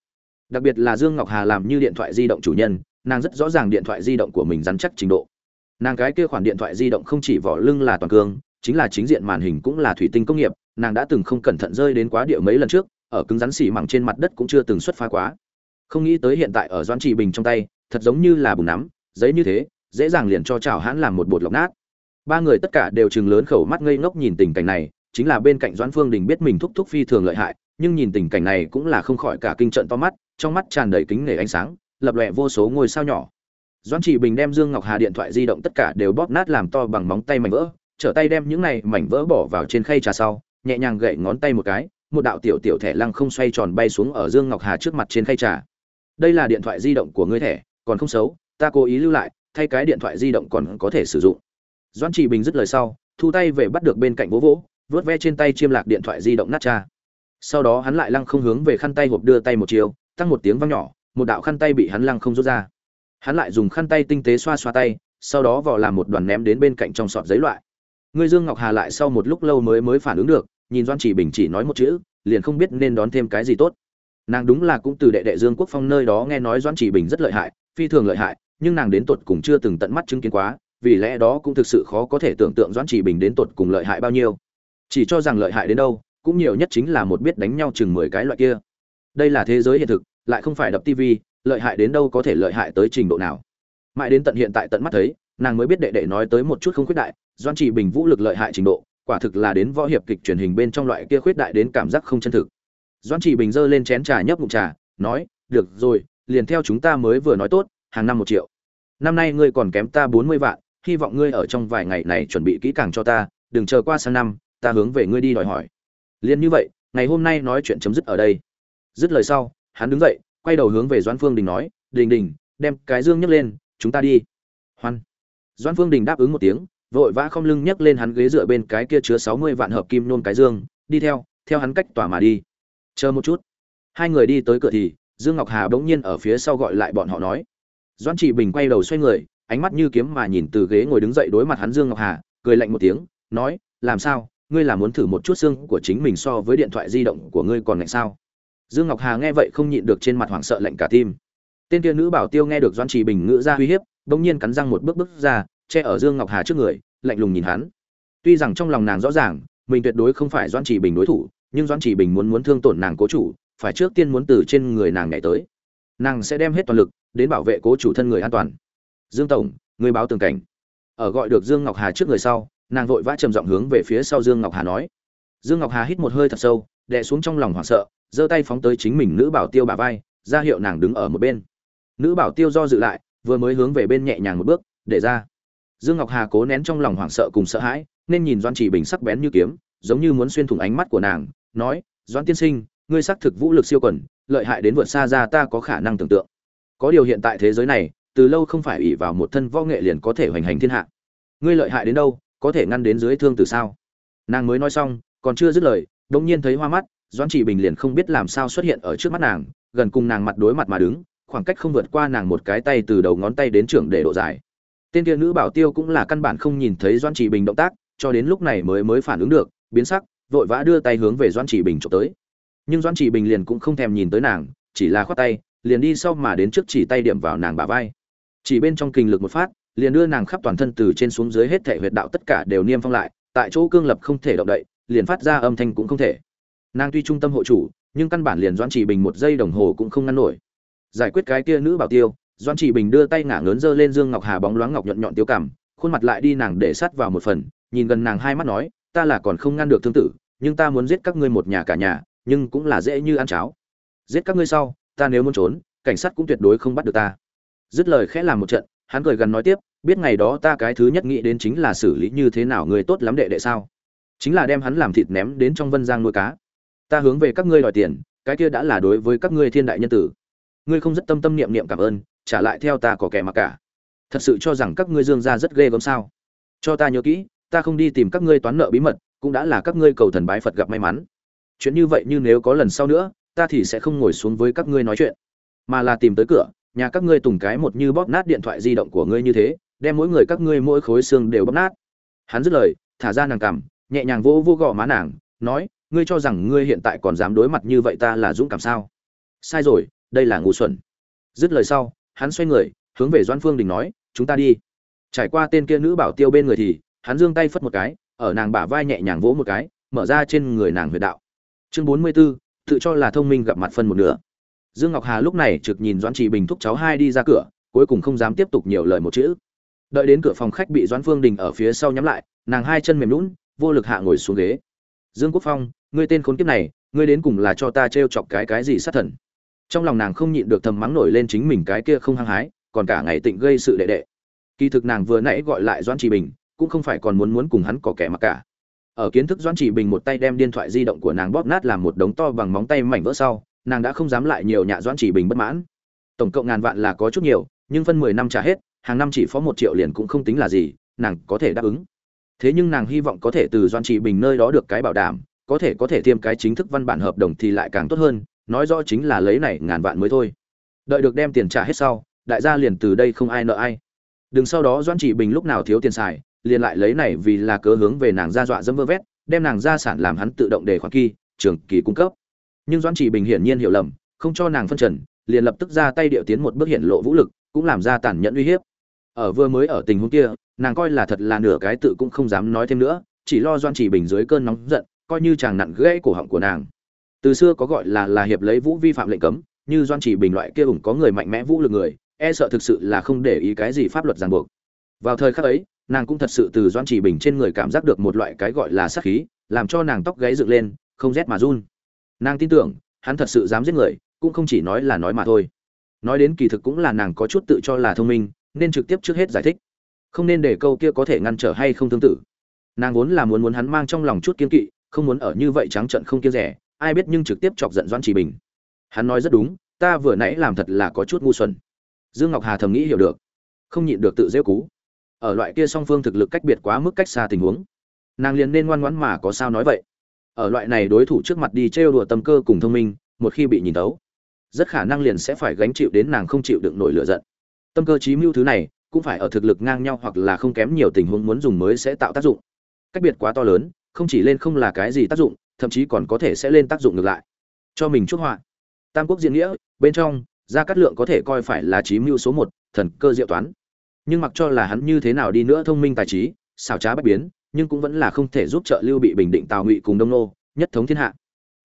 Đặc biệt là dương ngọc hà làm như điện thoại di động chủ nhân, nàng rất rõ ràng điện thoại di động của mình rắn chắc trình độ nàng cái kia khoản điện thoại di động không chỉ vỏ lưng là toàn cường chính là chính diện màn hình cũng là thủy tinh công nghiệp, nàng đã từng không cẩn thận rơi đến quá địa mấy lần trước, ở cứng rắn xỉ mẳng trên mặt đất cũng chưa từng xuất phá quá. Không nghĩ tới hiện tại ở doãn trì bình trong tay, thật giống như là bùn nắm, giấy như thế, dễ dàng liền cho chảo hãn làm một bột lọc nát. Ba người tất cả đều chừng lớn khẩu mắt ngây ngốc nhìn tình cảnh này, chính là bên cạnh doãn phương đình biết mình thúc thúc phi thường lợi hại, nhưng nhìn tình cảnh này cũng là không khỏi cả kinh trận to mắt, trong mắt tràn đầy kính nể ánh sáng, lập lòe vô số ngôi sao nhỏ doãn chỉ bình đem dương ngọc hà điện thoại di động tất cả đều bóp nát làm to bằng móng tay mảnh vỡ, trở tay đem những này mảnh vỡ bỏ vào trên khay trà sau, nhẹ nhàng gậy ngón tay một cái, một đạo tiểu tiểu thẻ lăng không xoay tròn bay xuống ở dương ngọc hà trước mặt trên khay trà. Đây là điện thoại di động của ngươi thẻ, còn không xấu, ta cố ý lưu lại, thay cái điện thoại di động còn có thể sử dụng. Doãn chỉ bình dứt lời sau, thu tay về bắt được bên cạnh vỗ vỗ, vớt ve trên tay chiêm lạc điện thoại di động nát cha sau đó hắn lại lăng không hướng về khăn tay hộp đưa tay một chiều, tăng một tiếng vang nhỏ, một đạo khăn tay bị hắn lăng không rút ra hắn lại dùng khăn tay tinh tế xoa xoa tay, sau đó vò làm một đoàn ném đến bên cạnh trong sọt giấy loại. Ngươi dương ngọc hà lại sau một lúc lâu mới mới phản ứng được, nhìn doan chỉ bình chỉ nói một chữ, liền không biết nên đón thêm cái gì tốt. Nàng đúng là cũng từ đệ đệ dương quốc phong nơi đó nghe nói doan chỉ bình rất lợi hại, phi thường lợi hại, nhưng nàng đến tột cùng chưa từng tận mắt chứng kiến quá, vì lẽ đó cũng thực sự khó có thể tưởng tượng doan chỉ bình đến tột cùng lợi hại bao nhiêu. Chỉ cho rằng lợi hại đến đâu, cũng nhiều nhất chính là một biết đánh nhau chừng mười cái loại kia. Đây là thế giới hiện thực, lại không phải đập tivi lợi hại đến đâu có thể lợi hại tới trình độ nào. Mãi đến tận hiện tại tận mắt thấy, nàng mới biết đệ đệ nói tới một chút không khuyết đại, doan chỉ bình vũ lực lợi hại trình độ, quả thực là đến võ hiệp kịch truyền hình bên trong loại kia khuyết đại đến cảm giác không chân thực. Doan chỉ bình giơ lên chén trà nhấp ngụm trà, nói, được rồi, liền theo chúng ta mới vừa nói tốt, hàng năm một triệu. Năm nay ngươi còn kém ta bốn mươi vạn, hy vọng ngươi ở trong vài ngày này chuẩn bị kỹ càng cho ta, đừng chờ qua sang năm, ta hướng về ngươi đi đòi hỏi. Liền như vậy, ngày hôm nay nói chuyện chấm dứt ở đây. Dứt lời sau, hắn đứng dậy quay đầu hướng về doãn phương đình nói, đình đình, đem cái dương nhấc lên, chúng ta đi. Hoan. Doãn phương đình đáp ứng một tiếng, vội vã không lưng nhấc lên hắn ghế dựa bên cái kia chứa sáu mươi vạn hợp kim nôn cái dương, đi theo theo hắn cách tỏa mà đi. Chờ một chút. Hai người đi tới cửa thì, dương ngọc hà bỗng nhiên ở phía sau gọi lại bọn họ nói. Doãn trị bình quay đầu xoay người, ánh mắt như kiếm mà nhìn từ ghế ngồi đứng dậy đối mặt hắn dương ngọc hà, cười lạnh một tiếng, nói, làm sao? Ngươi là muốn thử một chút xương của chính mình so với điện thoại di động của ngươi còn lạnh sao? Dương ngọc hà nghe vậy không nhịn được trên mặt hoảng sợ lạnh cả tim. Tên kia nữ bảo tiêu nghe được doan trì bình ngữ ra uy hiếp, bỗng nhiên cắn răng một bước bước ra, che ở dương ngọc hà trước người, lạnh lùng nhìn hắn. Tuy rằng trong lòng nàng rõ ràng, mình tuyệt đối không phải doan trì bình đối thủ, nhưng doan trì bình muốn muốn thương tổn nàng cố chủ, phải trước tiên muốn từ trên người nàng nhảy tới. Nàng sẽ đem hết toàn lực, đến bảo vệ cố chủ thân người an toàn. Dương tổng, người báo tường cảnh. Ở gọi được dương ngọc hà trước người sau, nàng vội vã trầm giọng hướng về phía sau dương ngọc hà nói. Dương ngọc hà hít một hơi thật sâu, đè xuống trong lòng hoảng sợ giơ tay phóng tới chính mình nữ bảo tiêu bà vai, ra hiệu nàng đứng ở một bên. Nữ bảo tiêu do dự lại, vừa mới hướng về bên nhẹ nhàng một bước, để ra. Dương ngọc hà cố nén trong lòng hoảng sợ cùng sợ hãi, nên nhìn doan chỉ bình sắc bén như kiếm, giống như muốn xuyên thủng ánh mắt của nàng, nói doan tiên sinh, ngươi xác thực vũ lực siêu quần, lợi hại đến vượt xa ra ta có khả năng tưởng tượng. Có điều hiện tại thế giới này, từ lâu không phải ỷ vào một thân võ nghệ liền có thể hoành hành thiên hạ. Ngươi lợi hại đến đâu, có thể ngăn đến dưới thương từ sao? Nàng mới nói xong, còn chưa dứt lời đống nhiên thấy hoa mắt doãn chỉ bình liền không biết làm sao xuất hiện ở trước mắt nàng, gần cùng nàng mặt đối mặt mà đứng, khoảng cách không vượt qua nàng một cái tay từ đầu ngón tay đến trưởng để độ dài. Tên kia nữ bảo tiêu cũng là căn bản không nhìn thấy doãn chỉ bình động tác, cho đến lúc này mới mới phản ứng được, biến sắc, vội vã đưa tay hướng về doãn chỉ bình trộm tới. Nhưng doãn chỉ bình liền cũng không thèm nhìn tới nàng, chỉ là khoát tay, liền đi sau mà đến trước chỉ tay điểm vào nàng bả vai. Chỉ bên trong kinh lực một phát, liền đưa nàng khắp toàn thân từ trên xuống dưới hết thể huyệt đạo tất cả đều niêm phong lại, tại chỗ cương lập không thể động đậy, liền phát ra âm thanh cũng không thể nàng tuy trung tâm hộ chủ, nhưng căn bản liền doãn chỉ bình một giây đồng hồ cũng không ngăn nổi. Giải quyết cái kia nữ bảo tiêu, doãn chỉ bình đưa tay ngả ngớn dơ lên dương ngọc hà bóng loáng ngọc nhọn nhọn tiêu cảm, khuôn mặt lại đi nàng để sát vào một phần, nhìn gần nàng hai mắt nói, ta là còn không ngăn được thương tử, nhưng ta muốn giết các ngươi một nhà cả nhà, nhưng cũng là dễ như ăn cháo. Giết các ngươi sau, ta nếu muốn trốn, cảnh sát cũng tuyệt đối không bắt được ta. Dứt lời khẽ làm một trận, hắn cười gần nói tiếp, biết ngày đó ta cái thứ nhất nghĩ đến chính là xử lý như thế nào người tốt lắm đệ đệ sao? Chính là đem hắn làm thịt ném đến trong vân giang nuôi cá ta hướng về các ngươi đòi tiền, cái kia đã là đối với các ngươi thiên đại nhân tử. Ngươi không rất tâm tâm niệm niệm cảm ơn, trả lại theo ta có kẻ mặc cả. Thật sự cho rằng các ngươi dương gia rất ghê gớm sao? Cho ta nhớ kỹ, ta không đi tìm các ngươi toán nợ bí mật, cũng đã là các ngươi cầu thần bái phật gặp may mắn. Chuyện như vậy như nếu có lần sau nữa, ta thì sẽ không ngồi xuống với các ngươi nói chuyện. Mà là tìm tới cửa, nhà các ngươi tùng cái một như bóp nát điện thoại di động của ngươi như thế, đem mỗi người các ngươi mỗi khối xương đều bóp nát. Hắn dứt lời, thả ra nàng cằm, nhẹ nhàng vỗ vỗ gò má nàng, nói ngươi cho rằng ngươi hiện tại còn dám đối mặt như vậy ta là dũng cảm sao? Sai rồi đây là ngu xuẩn. Dứt lời sau hắn xoay người hướng về doan phương đình nói chúng ta đi. Trải qua tên kia nữ bảo tiêu bên người thì hắn giương tay phất một cái ở nàng bả vai nhẹ nhàng vỗ một cái mở ra trên người nàng huyệt đạo. Chương bốn mươi 44, tự cho là thông minh gặp mặt phân một nửa. Dương ngọc hà lúc này trực nhìn doãn trị bình thúc cháu hai đi ra cửa cuối cùng không dám tiếp tục nhiều lời một chữ. Đợi đến cửa phòng khách bị doãn phương đình ở phía sau nhắm lại nàng hai chân mềm lún vô lực hạ ngồi xuống ghế. Dương quốc phong ngươi tên khốn kiếp này, ngươi đến cùng là cho ta trêu chọc cái cái gì sát thần? Trong lòng nàng không nhịn được thầm mắng nổi lên chính mình cái kia không hăng hái, còn cả ngày tịnh gây sự đệ đệ. Kỳ thực nàng vừa nãy gọi lại doãn trì bình, cũng không phải còn muốn muốn cùng hắn có kẻ mặc cả. Ở kiến thức doãn trì bình một tay đem điện thoại di động của nàng bóp nát làm một đống to bằng móng tay mảnh vỡ sau, nàng đã không dám lại nhiều nhạ doãn trì bình bất mãn. Tổng cộng ngàn vạn là có chút nhiều, nhưng phân mười năm trả hết, hàng năm chỉ phó một triệu liền cũng không tính là gì, nàng có thể đáp ứng. Thế nhưng nàng hy vọng có thể từ doan trị bình nơi đó được cái bảo đảm có thể có thể thêm cái chính thức văn bản hợp đồng thì lại càng tốt hơn, nói rõ chính là lấy này ngàn vạn mới thôi. Đợi được đem tiền trả hết sau, đại gia liền từ đây không ai nợ ai. Đừng sau đó doan chỉ bình lúc nào thiếu tiền xài, liền lại lấy này vì là cớ hướng về nàng ra dọa dẫm vơ vét, đem nàng gia sản làm hắn tự động để khoản kỳ trường kỳ cung cấp. Nhưng doan chỉ bình hiển nhiên hiểu lầm, không cho nàng phân trần, liền lập tức ra tay điệu tiến một bước hiện lộ vũ lực, cũng làm ra tàn nhẫn uy hiếp. Ở vừa mới ở tình huống kia, nàng coi là thật là nửa cái tự cũng không dám nói thêm nữa, chỉ lo doan chỉ bình dưới cơn nóng giận coi như chàng nặn gãy cổ họng của nàng. Từ xưa có gọi là là hiệp lấy vũ vi phạm lệnh cấm, như doan chỉ bình loại kia ủng có người mạnh mẽ vũ lực người e sợ thực sự là không để ý cái gì pháp luật ràng buộc. Vào thời khắc ấy, nàng cũng thật sự từ doan chỉ bình trên người cảm giác được một loại cái gọi là sát khí, làm cho nàng tóc gáy dựng lên, không rét mà run. Nàng tin tưởng, hắn thật sự dám giết người, cũng không chỉ nói là nói mà thôi. Nói đến kỳ thực cũng là nàng có chút tự cho là thông minh, nên trực tiếp trước hết giải thích. Không nên để câu kia có thể ngăn trở hay không tương tự. Nàng vốn là muốn muốn hắn mang trong lòng chút kiên kỵ không muốn ở như vậy trắng trận không kia rẻ, ai biết nhưng trực tiếp chọc giận doãn chỉ bình. Hắn nói rất đúng, ta vừa nãy làm thật là có chút ngu xuẩn. Dương ngọc hà thầm nghĩ hiểu được, không nhịn được tự rêu cú. Ở loại kia song phương thực lực cách biệt quá mức cách xa tình huống, nàng liền nên ngoan ngoãn mà có sao nói vậy. Ở loại này đối thủ trước mặt đi trêu đùa tâm cơ cùng thông minh, một khi bị nhìn tấu rất khả năng liền sẽ phải gánh chịu đến nàng không chịu đựng nổi lửa giận. Tâm cơ trí mưu thứ này, cũng phải ở thực lực ngang nhau hoặc là không kém nhiều tình huống muốn dùng mới sẽ tạo tác dụng. Cách biệt quá to lớn không chỉ lên không là cái gì tác dụng, thậm chí còn có thể sẽ lên tác dụng ngược lại. Cho mình chút họa. Tam quốc diễn nghĩa, bên trong, gia cát lượng có thể coi phải là trí mưu số một, thần cơ diệu toán. Nhưng mặc cho là hắn như thế nào đi nữa thông minh tài trí, xảo trá bất biến, nhưng cũng vẫn là không thể giúp trợ lưu bị bình định tào ngụy cùng đông nô, nhất thống thiên hạ.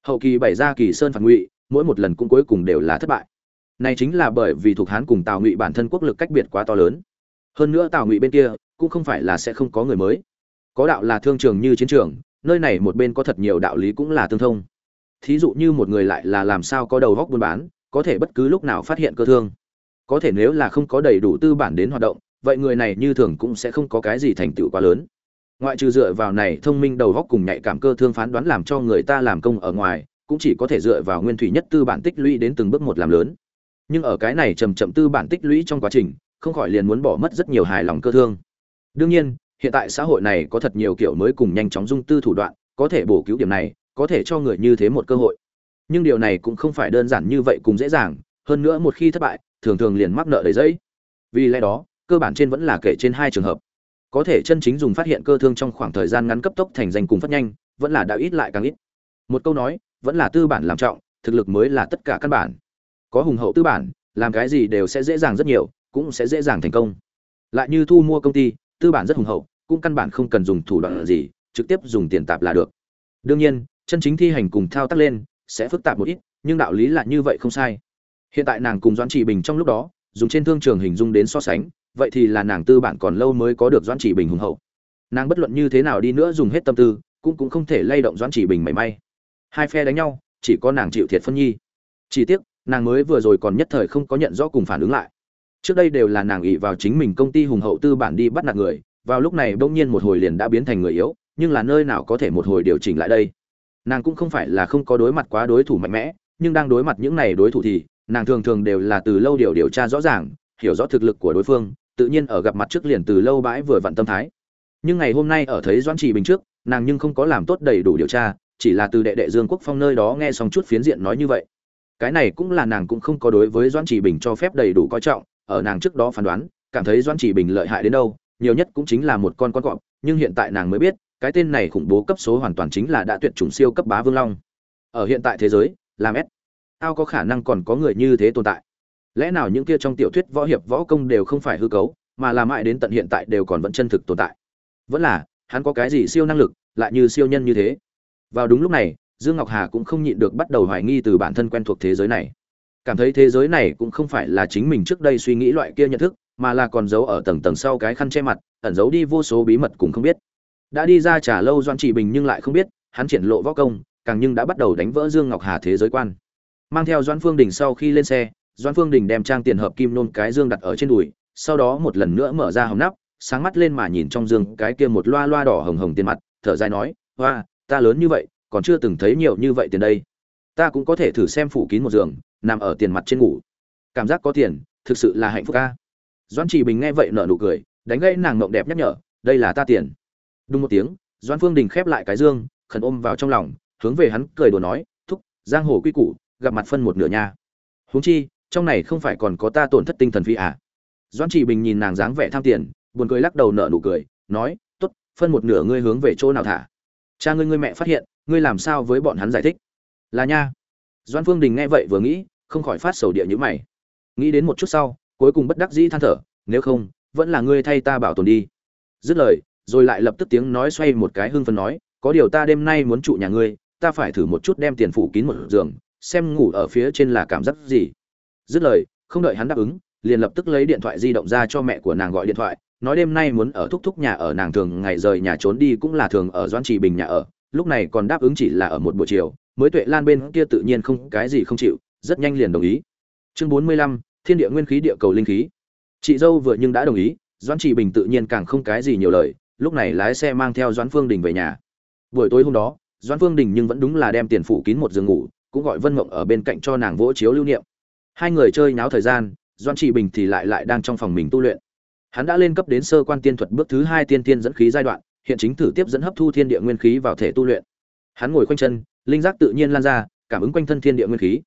Hậu kỳ bảy ra kỳ sơn phản ngụy, mỗi một lần cũng cuối cùng đều là thất bại. Này chính là bởi vì thuộc hán cùng tào ngụy bản thân quốc lực cách biệt quá to lớn. Hơn nữa tào ngụy bên kia, cũng không phải là sẽ không có người mới có đạo là thương trường như chiến trường, nơi này một bên có thật nhiều đạo lý cũng là tương thông. Thí dụ như một người lại là làm sao có đầu góc buôn bán, có thể bất cứ lúc nào phát hiện cơ thương. Có thể nếu là không có đầy đủ tư bản đến hoạt động, vậy người này như thường cũng sẽ không có cái gì thành tựu quá lớn. Ngoại trừ dựa vào này thông minh đầu góc cùng nhạy cảm cơ thương phán đoán làm cho người ta làm công ở ngoài, cũng chỉ có thể dựa vào nguyên thủy nhất tư bản tích lũy đến từng bước một làm lớn. Nhưng ở cái này chầm chậm tư bản tích lũy trong quá trình, không khỏi liền muốn bỏ mất rất nhiều hài lòng cơ thương. Đương nhiên hiện tại xã hội này có thật nhiều kiểu mới cùng nhanh chóng dung tư thủ đoạn, có thể bổ cứu điểm này, có thể cho người như thế một cơ hội. Nhưng điều này cũng không phải đơn giản như vậy cùng dễ dàng, hơn nữa một khi thất bại, thường thường liền mắc nợ đầy giấy vì lẽ đó, cơ bản trên vẫn là kể trên hai trường hợp. Có thể chân chính dùng phát hiện cơ thương trong khoảng thời gian ngắn cấp tốc thành danh cùng phát nhanh, vẫn là đã ít lại càng ít. Một câu nói, vẫn là tư bản làm trọng, thực lực mới là tất cả căn bản. Có hùng hậu tư bản, làm cái gì đều sẽ dễ dàng rất nhiều, cũng sẽ dễ dàng thành công. Lại như thu mua công ty, tư bản rất hùng hậu cũng căn bản không cần dùng thủ đoạn gì, trực tiếp dùng tiền tạp là được. Đương nhiên, chân chính thi hành cùng thao tác lên sẽ phức tạp một ít, nhưng đạo lý là như vậy không sai. Hiện tại nàng cùng doãn chỉ bình trong lúc đó, dùng trên thương trường hình dung đến so sánh, vậy thì là nàng tư bản còn lâu mới có được doãn chỉ bình hùng hậu. Nàng bất luận như thế nào đi nữa dùng hết tâm tư, cũng cũng không thể lay động doãn chỉ bình mảy may. Hai phe đánh nhau, chỉ có nàng chịu thiệt phân nhi. Chỉ tiếc, nàng mới vừa rồi còn nhất thời không có nhận rõ cùng phản ứng lại. Trước đây đều là nàng ỷ vào chính mình công ty hùng hậu tư bản đi bắt nạt người vào lúc này bỗng nhiên một hồi liền đã biến thành người yếu, nhưng là nơi nào có thể một hồi điều chỉnh lại đây? Nàng cũng không phải là không có đối mặt quá đối thủ mạnh mẽ, nhưng đang đối mặt những này đối thủ thì, nàng thường thường đều là từ lâu điều điều tra rõ ràng, hiểu rõ thực lực của đối phương, tự nhiên ở gặp mặt trước liền từ lâu bãi vừa vặn tâm thái. Nhưng ngày hôm nay ở thấy doãn trì bình trước, nàng nhưng không có làm tốt đầy đủ điều tra, chỉ là từ đệ đệ dương quốc phong nơi đó nghe xong chút phiến diện nói như vậy. Cái này cũng là nàng cũng không có đối với doãn trì bình cho phép đầy đủ coi trọng, ở nàng trước đó phán đoán, cảm thấy doãn trì bình lợi hại đến đâu nhiều nhất cũng chính là một con con cọp, nhưng hiện tại nàng mới biết, cái tên này khủng bố cấp số hoàn toàn chính là đã tuyệt chủng siêu cấp bá vương long. Ở hiện tại thế giới, làm s. Ao có khả năng còn có người như thế tồn tại. Lẽ nào những kia trong tiểu thuyết võ hiệp võ công đều không phải hư cấu, mà là mãi đến tận hiện tại đều còn vẫn chân thực tồn tại? Vẫn là, hắn có cái gì siêu năng lực, lại như siêu nhân như thế? Vào đúng lúc này, dương ngọc hà cũng không nhịn được bắt đầu hoài nghi từ bản thân quen thuộc thế giới này. Cảm thấy thế giới này cũng không phải là chính mình trước đây suy nghĩ loại kia nhận thức mà là còn giấu ở tầng tầng sau cái khăn che mặt, ẩn giấu đi vô số bí mật cùng không biết. Đã đi ra trả lâu doan chỉ bình nhưng lại không biết, hắn triển lộ võ công, càng nhưng đã bắt đầu đánh vỡ dương ngọc hà thế giới quan. Mang theo doan phương đình sau khi lên xe doan phương đình đem trang tiền hợp kim nôn cái dương đặt ở trên đùi, sau đó một lần nữa mở ra hồng nắp, sáng mắt lên mà nhìn trong dương cái kia một loa loa đỏ hồng hồng tiền mặt, thở dài nói, hoa, ta lớn như vậy, còn chưa từng thấy nhiều như vậy tiền đây. Ta cũng có thể thử xem phủ kín một giường, nằm ở tiền mặt trên ngủ. Cảm giác có tiền, thực sự là hạnh phúc ca doan chỉ bình nghe vậy nở nụ cười, đánh gãy nàng mộng đẹp nhắc nhở, đây là ta tiền. Đúng một tiếng doan phương đình khép lại cái dương, khẩn ôm vào trong lòng, hướng về hắn cười đùa nói, thúc, giang hồ quy củ, gặp mặt phân một nửa nha. Huống chi, trong này không phải còn có ta tổn thất tinh thần phi à? Doan chỉ bình nhìn nàng dáng vẻ tham tiền, buồn cười lắc đầu nở nụ cười, nói, tốt, phân một nửa ngươi hướng về chỗ nào thả? Cha ngươi ngươi mẹ phát hiện, ngươi làm sao với bọn hắn giải thích? Là nha. Doan phương đình nghe vậy vừa nghĩ, không khỏi phát sầu địa nhữ mày. Nghĩ đến một chút sau cuối cùng bất đắc dĩ than thở, nếu không, vẫn là ngươi thay ta bảo tồn đi. Dứt lời, rồi lại lập tức tiếng nói xoay một cái hưng phấn nói, có điều ta đêm nay muốn trụ nhà ngươi, ta phải thử một chút đem tiền phủ kín một giường, xem ngủ ở phía trên là cảm giác gì. Dứt lời, không đợi hắn đáp ứng, liền lập tức lấy điện thoại di động ra cho mẹ của nàng gọi điện thoại, nói đêm nay muốn ở thúc thúc nhà ở nàng thường, ngày rời nhà trốn đi cũng là thường ở doãn trì bình nhà ở, lúc này còn đáp ứng chỉ là ở một buổi chiều, mới tuệ lan bên kia tự nhiên không, cái gì không chịu, rất nhanh liền đồng ý. Chương bốn mươi lăm thiên địa nguyên khí, địa cầu linh khí. Chị dâu vừa nhưng đã đồng ý, doãn trì bình tự nhiên càng không cái gì nhiều lời, lúc này lái xe mang theo doãn phương đình về nhà. Buổi tối hôm đó, doãn phương đình nhưng vẫn đúng là đem tiền phủ kín một giường ngủ, cũng gọi vân mộng ở bên cạnh cho nàng vỗ chiếu lưu niệm. Hai người chơi náo thời gian, doãn trì bình thì lại lại đang trong phòng mình tu luyện. Hắn đã lên cấp đến sơ quan tiên thuật bước thứ hai tiên tiên dẫn khí giai đoạn, hiện chính thử tiếp dẫn hấp thu thiên địa nguyên khí vào thể tu luyện. Hắn ngồi quanh chân, linh giác tự nhiên lan ra, cảm ứng quanh thân thiên địa nguyên khí.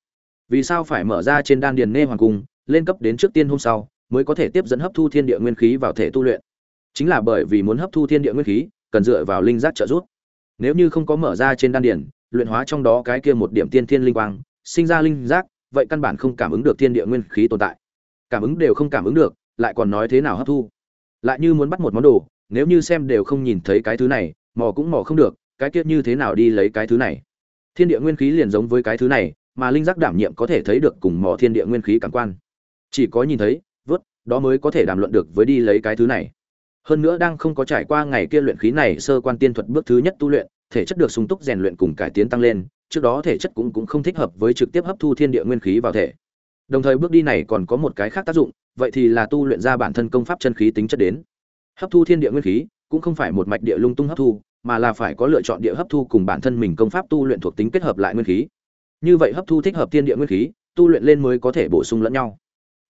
Vì sao phải mở ra trên đan điền nê hoàng cung lên cấp đến trước tiên hôm sau mới có thể tiếp dẫn hấp thu thiên địa nguyên khí vào thể tu luyện. Chính là bởi vì muốn hấp thu thiên địa nguyên khí cần dựa vào linh giác trợ giúp. Nếu như không có mở ra trên đan điển, luyện hóa trong đó cái kia một điểm tiên thiên linh quang sinh ra linh giác vậy căn bản không cảm ứng được thiên địa nguyên khí tồn tại. Cảm ứng đều không cảm ứng được lại còn nói thế nào hấp thu? Lại như muốn bắt một món đồ nếu như xem đều không nhìn thấy cái thứ này mò cũng mò không được cái kia như thế nào đi lấy cái thứ này? Thiên địa nguyên khí liền giống với cái thứ này mà linh giác đảm nhiệm có thể thấy được cùng mò thiên địa nguyên khí cảm quan chỉ có nhìn thấy, vớt, đó mới có thể đàm luận được với đi lấy cái thứ này. Hơn nữa đang không có trải qua ngày kia luyện khí này, sơ quan tiên thuật bước thứ nhất tu luyện, thể chất được sung túc rèn luyện cùng cải tiến tăng lên, trước đó thể chất cũng cũng không thích hợp với trực tiếp hấp thu thiên địa nguyên khí vào thể. Đồng thời bước đi này còn có một cái khác tác dụng, vậy thì là tu luyện ra bản thân công pháp chân khí tính chất đến. Hấp thu thiên địa nguyên khí, cũng không phải một mạch địa lung tung hấp thu, mà là phải có lựa chọn địa hấp thu cùng bản thân mình công pháp tu luyện thuộc tính kết hợp lại nguyên khí. Như vậy hấp thu thích hợp thiên địa nguyên khí, tu luyện lên mới có thể bổ sung lẫn nhau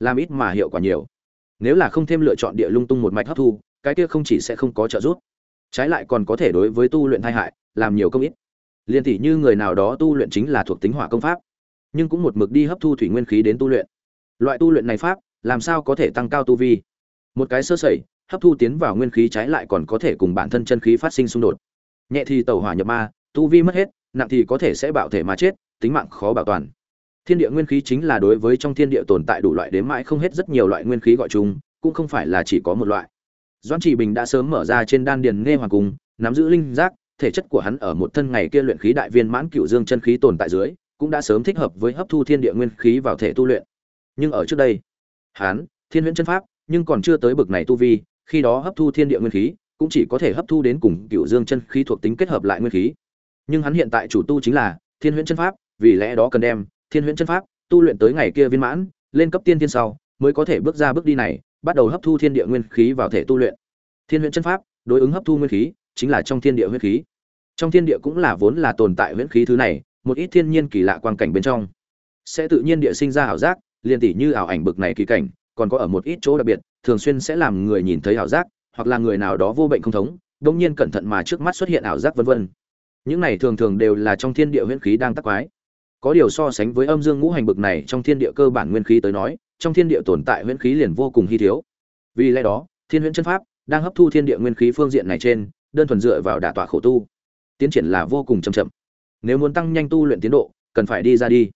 làm ít mà hiệu quả nhiều. Nếu là không thêm lựa chọn địa lung tung một mạch hấp thu, cái kia không chỉ sẽ không có trợ giúp. Trái lại còn có thể đối với tu luyện thay hại, làm nhiều công ít. Liên tỷ như người nào đó tu luyện chính là thuộc tính hỏa công pháp, nhưng cũng một mực đi hấp thu thủy nguyên khí đến tu luyện. Loại tu luyện này pháp, làm sao có thể tăng cao tu vi? Một cái sơ sẩy, hấp thu tiến vào nguyên khí trái lại còn có thể cùng bản thân chân khí phát sinh xung đột. Nhẹ thì tẩu hỏa nhập ma, tu vi mất hết, nặng thì có thể sẽ bạo thể mà chết, tính mạng khó bảo toàn thiên địa nguyên khí chính là đối với trong thiên địa tồn tại đủ loại đếm mãi không hết rất nhiều loại nguyên khí gọi chung, cũng không phải là chỉ có một loại. Doãn chỉ bình đã sớm mở ra trên đan điền nghe hoàng cung, nắm giữ linh giác, thể chất của hắn ở một thân ngày kia luyện khí đại viên mãn cựu dương chân khí tồn tại dưới, cũng đã sớm thích hợp với hấp thu thiên địa nguyên khí vào thể tu luyện. Nhưng ở trước đây, hắn, thiên huyễn chân pháp, nhưng còn chưa tới bực này tu vi, khi đó hấp thu thiên địa nguyên khí, cũng chỉ có thể hấp thu đến cùng cựu dương chân khí thuộc tính kết hợp lại nguyên khí. Nhưng hắn hiện tại chủ tu chính là thiên huyễn chân pháp, vì lẽ đó cần đem thiên huyễn chân pháp, tu luyện tới ngày kia viên mãn, lên cấp tiên thiên sau, mới có thể bước ra bước đi này, bắt đầu hấp thu thiên địa nguyên khí vào thể tu luyện. Thiên huyễn chân pháp, đối ứng hấp thu nguyên khí, chính là trong thiên địa huyễn khí. Trong thiên địa cũng là vốn là tồn tại huyễn khí thứ này, một ít thiên nhiên kỳ lạ quang cảnh bên trong. Sẽ tự nhiên địa sinh ra ảo giác, liền tỉ như ảo ảnh bực này kỳ cảnh, còn có ở một ít chỗ đặc biệt, thường xuyên sẽ làm người nhìn thấy ảo giác, hoặc là người nào đó vô bệnh không thống đông nhiên cẩn thận mà trước mắt xuất hiện ảo giác vân vân. Những này thường thường đều là trong thiên địa huyễn khí đang tắc quái có điều so sánh với âm dương ngũ hành bực này trong thiên địa cơ bản nguyên khí tới nói, trong thiên địa tồn tại huyễn khí liền vô cùng hy thiếu. Vì lẽ đó, thiên huyễn chân pháp đang hấp thu thiên địa nguyên khí phương diện này trên, đơn thuần dựa vào đả tọa khổ tu. Tiến triển là vô cùng chậm chậm. Nếu muốn tăng nhanh tu luyện tiến độ, cần phải đi ra đi.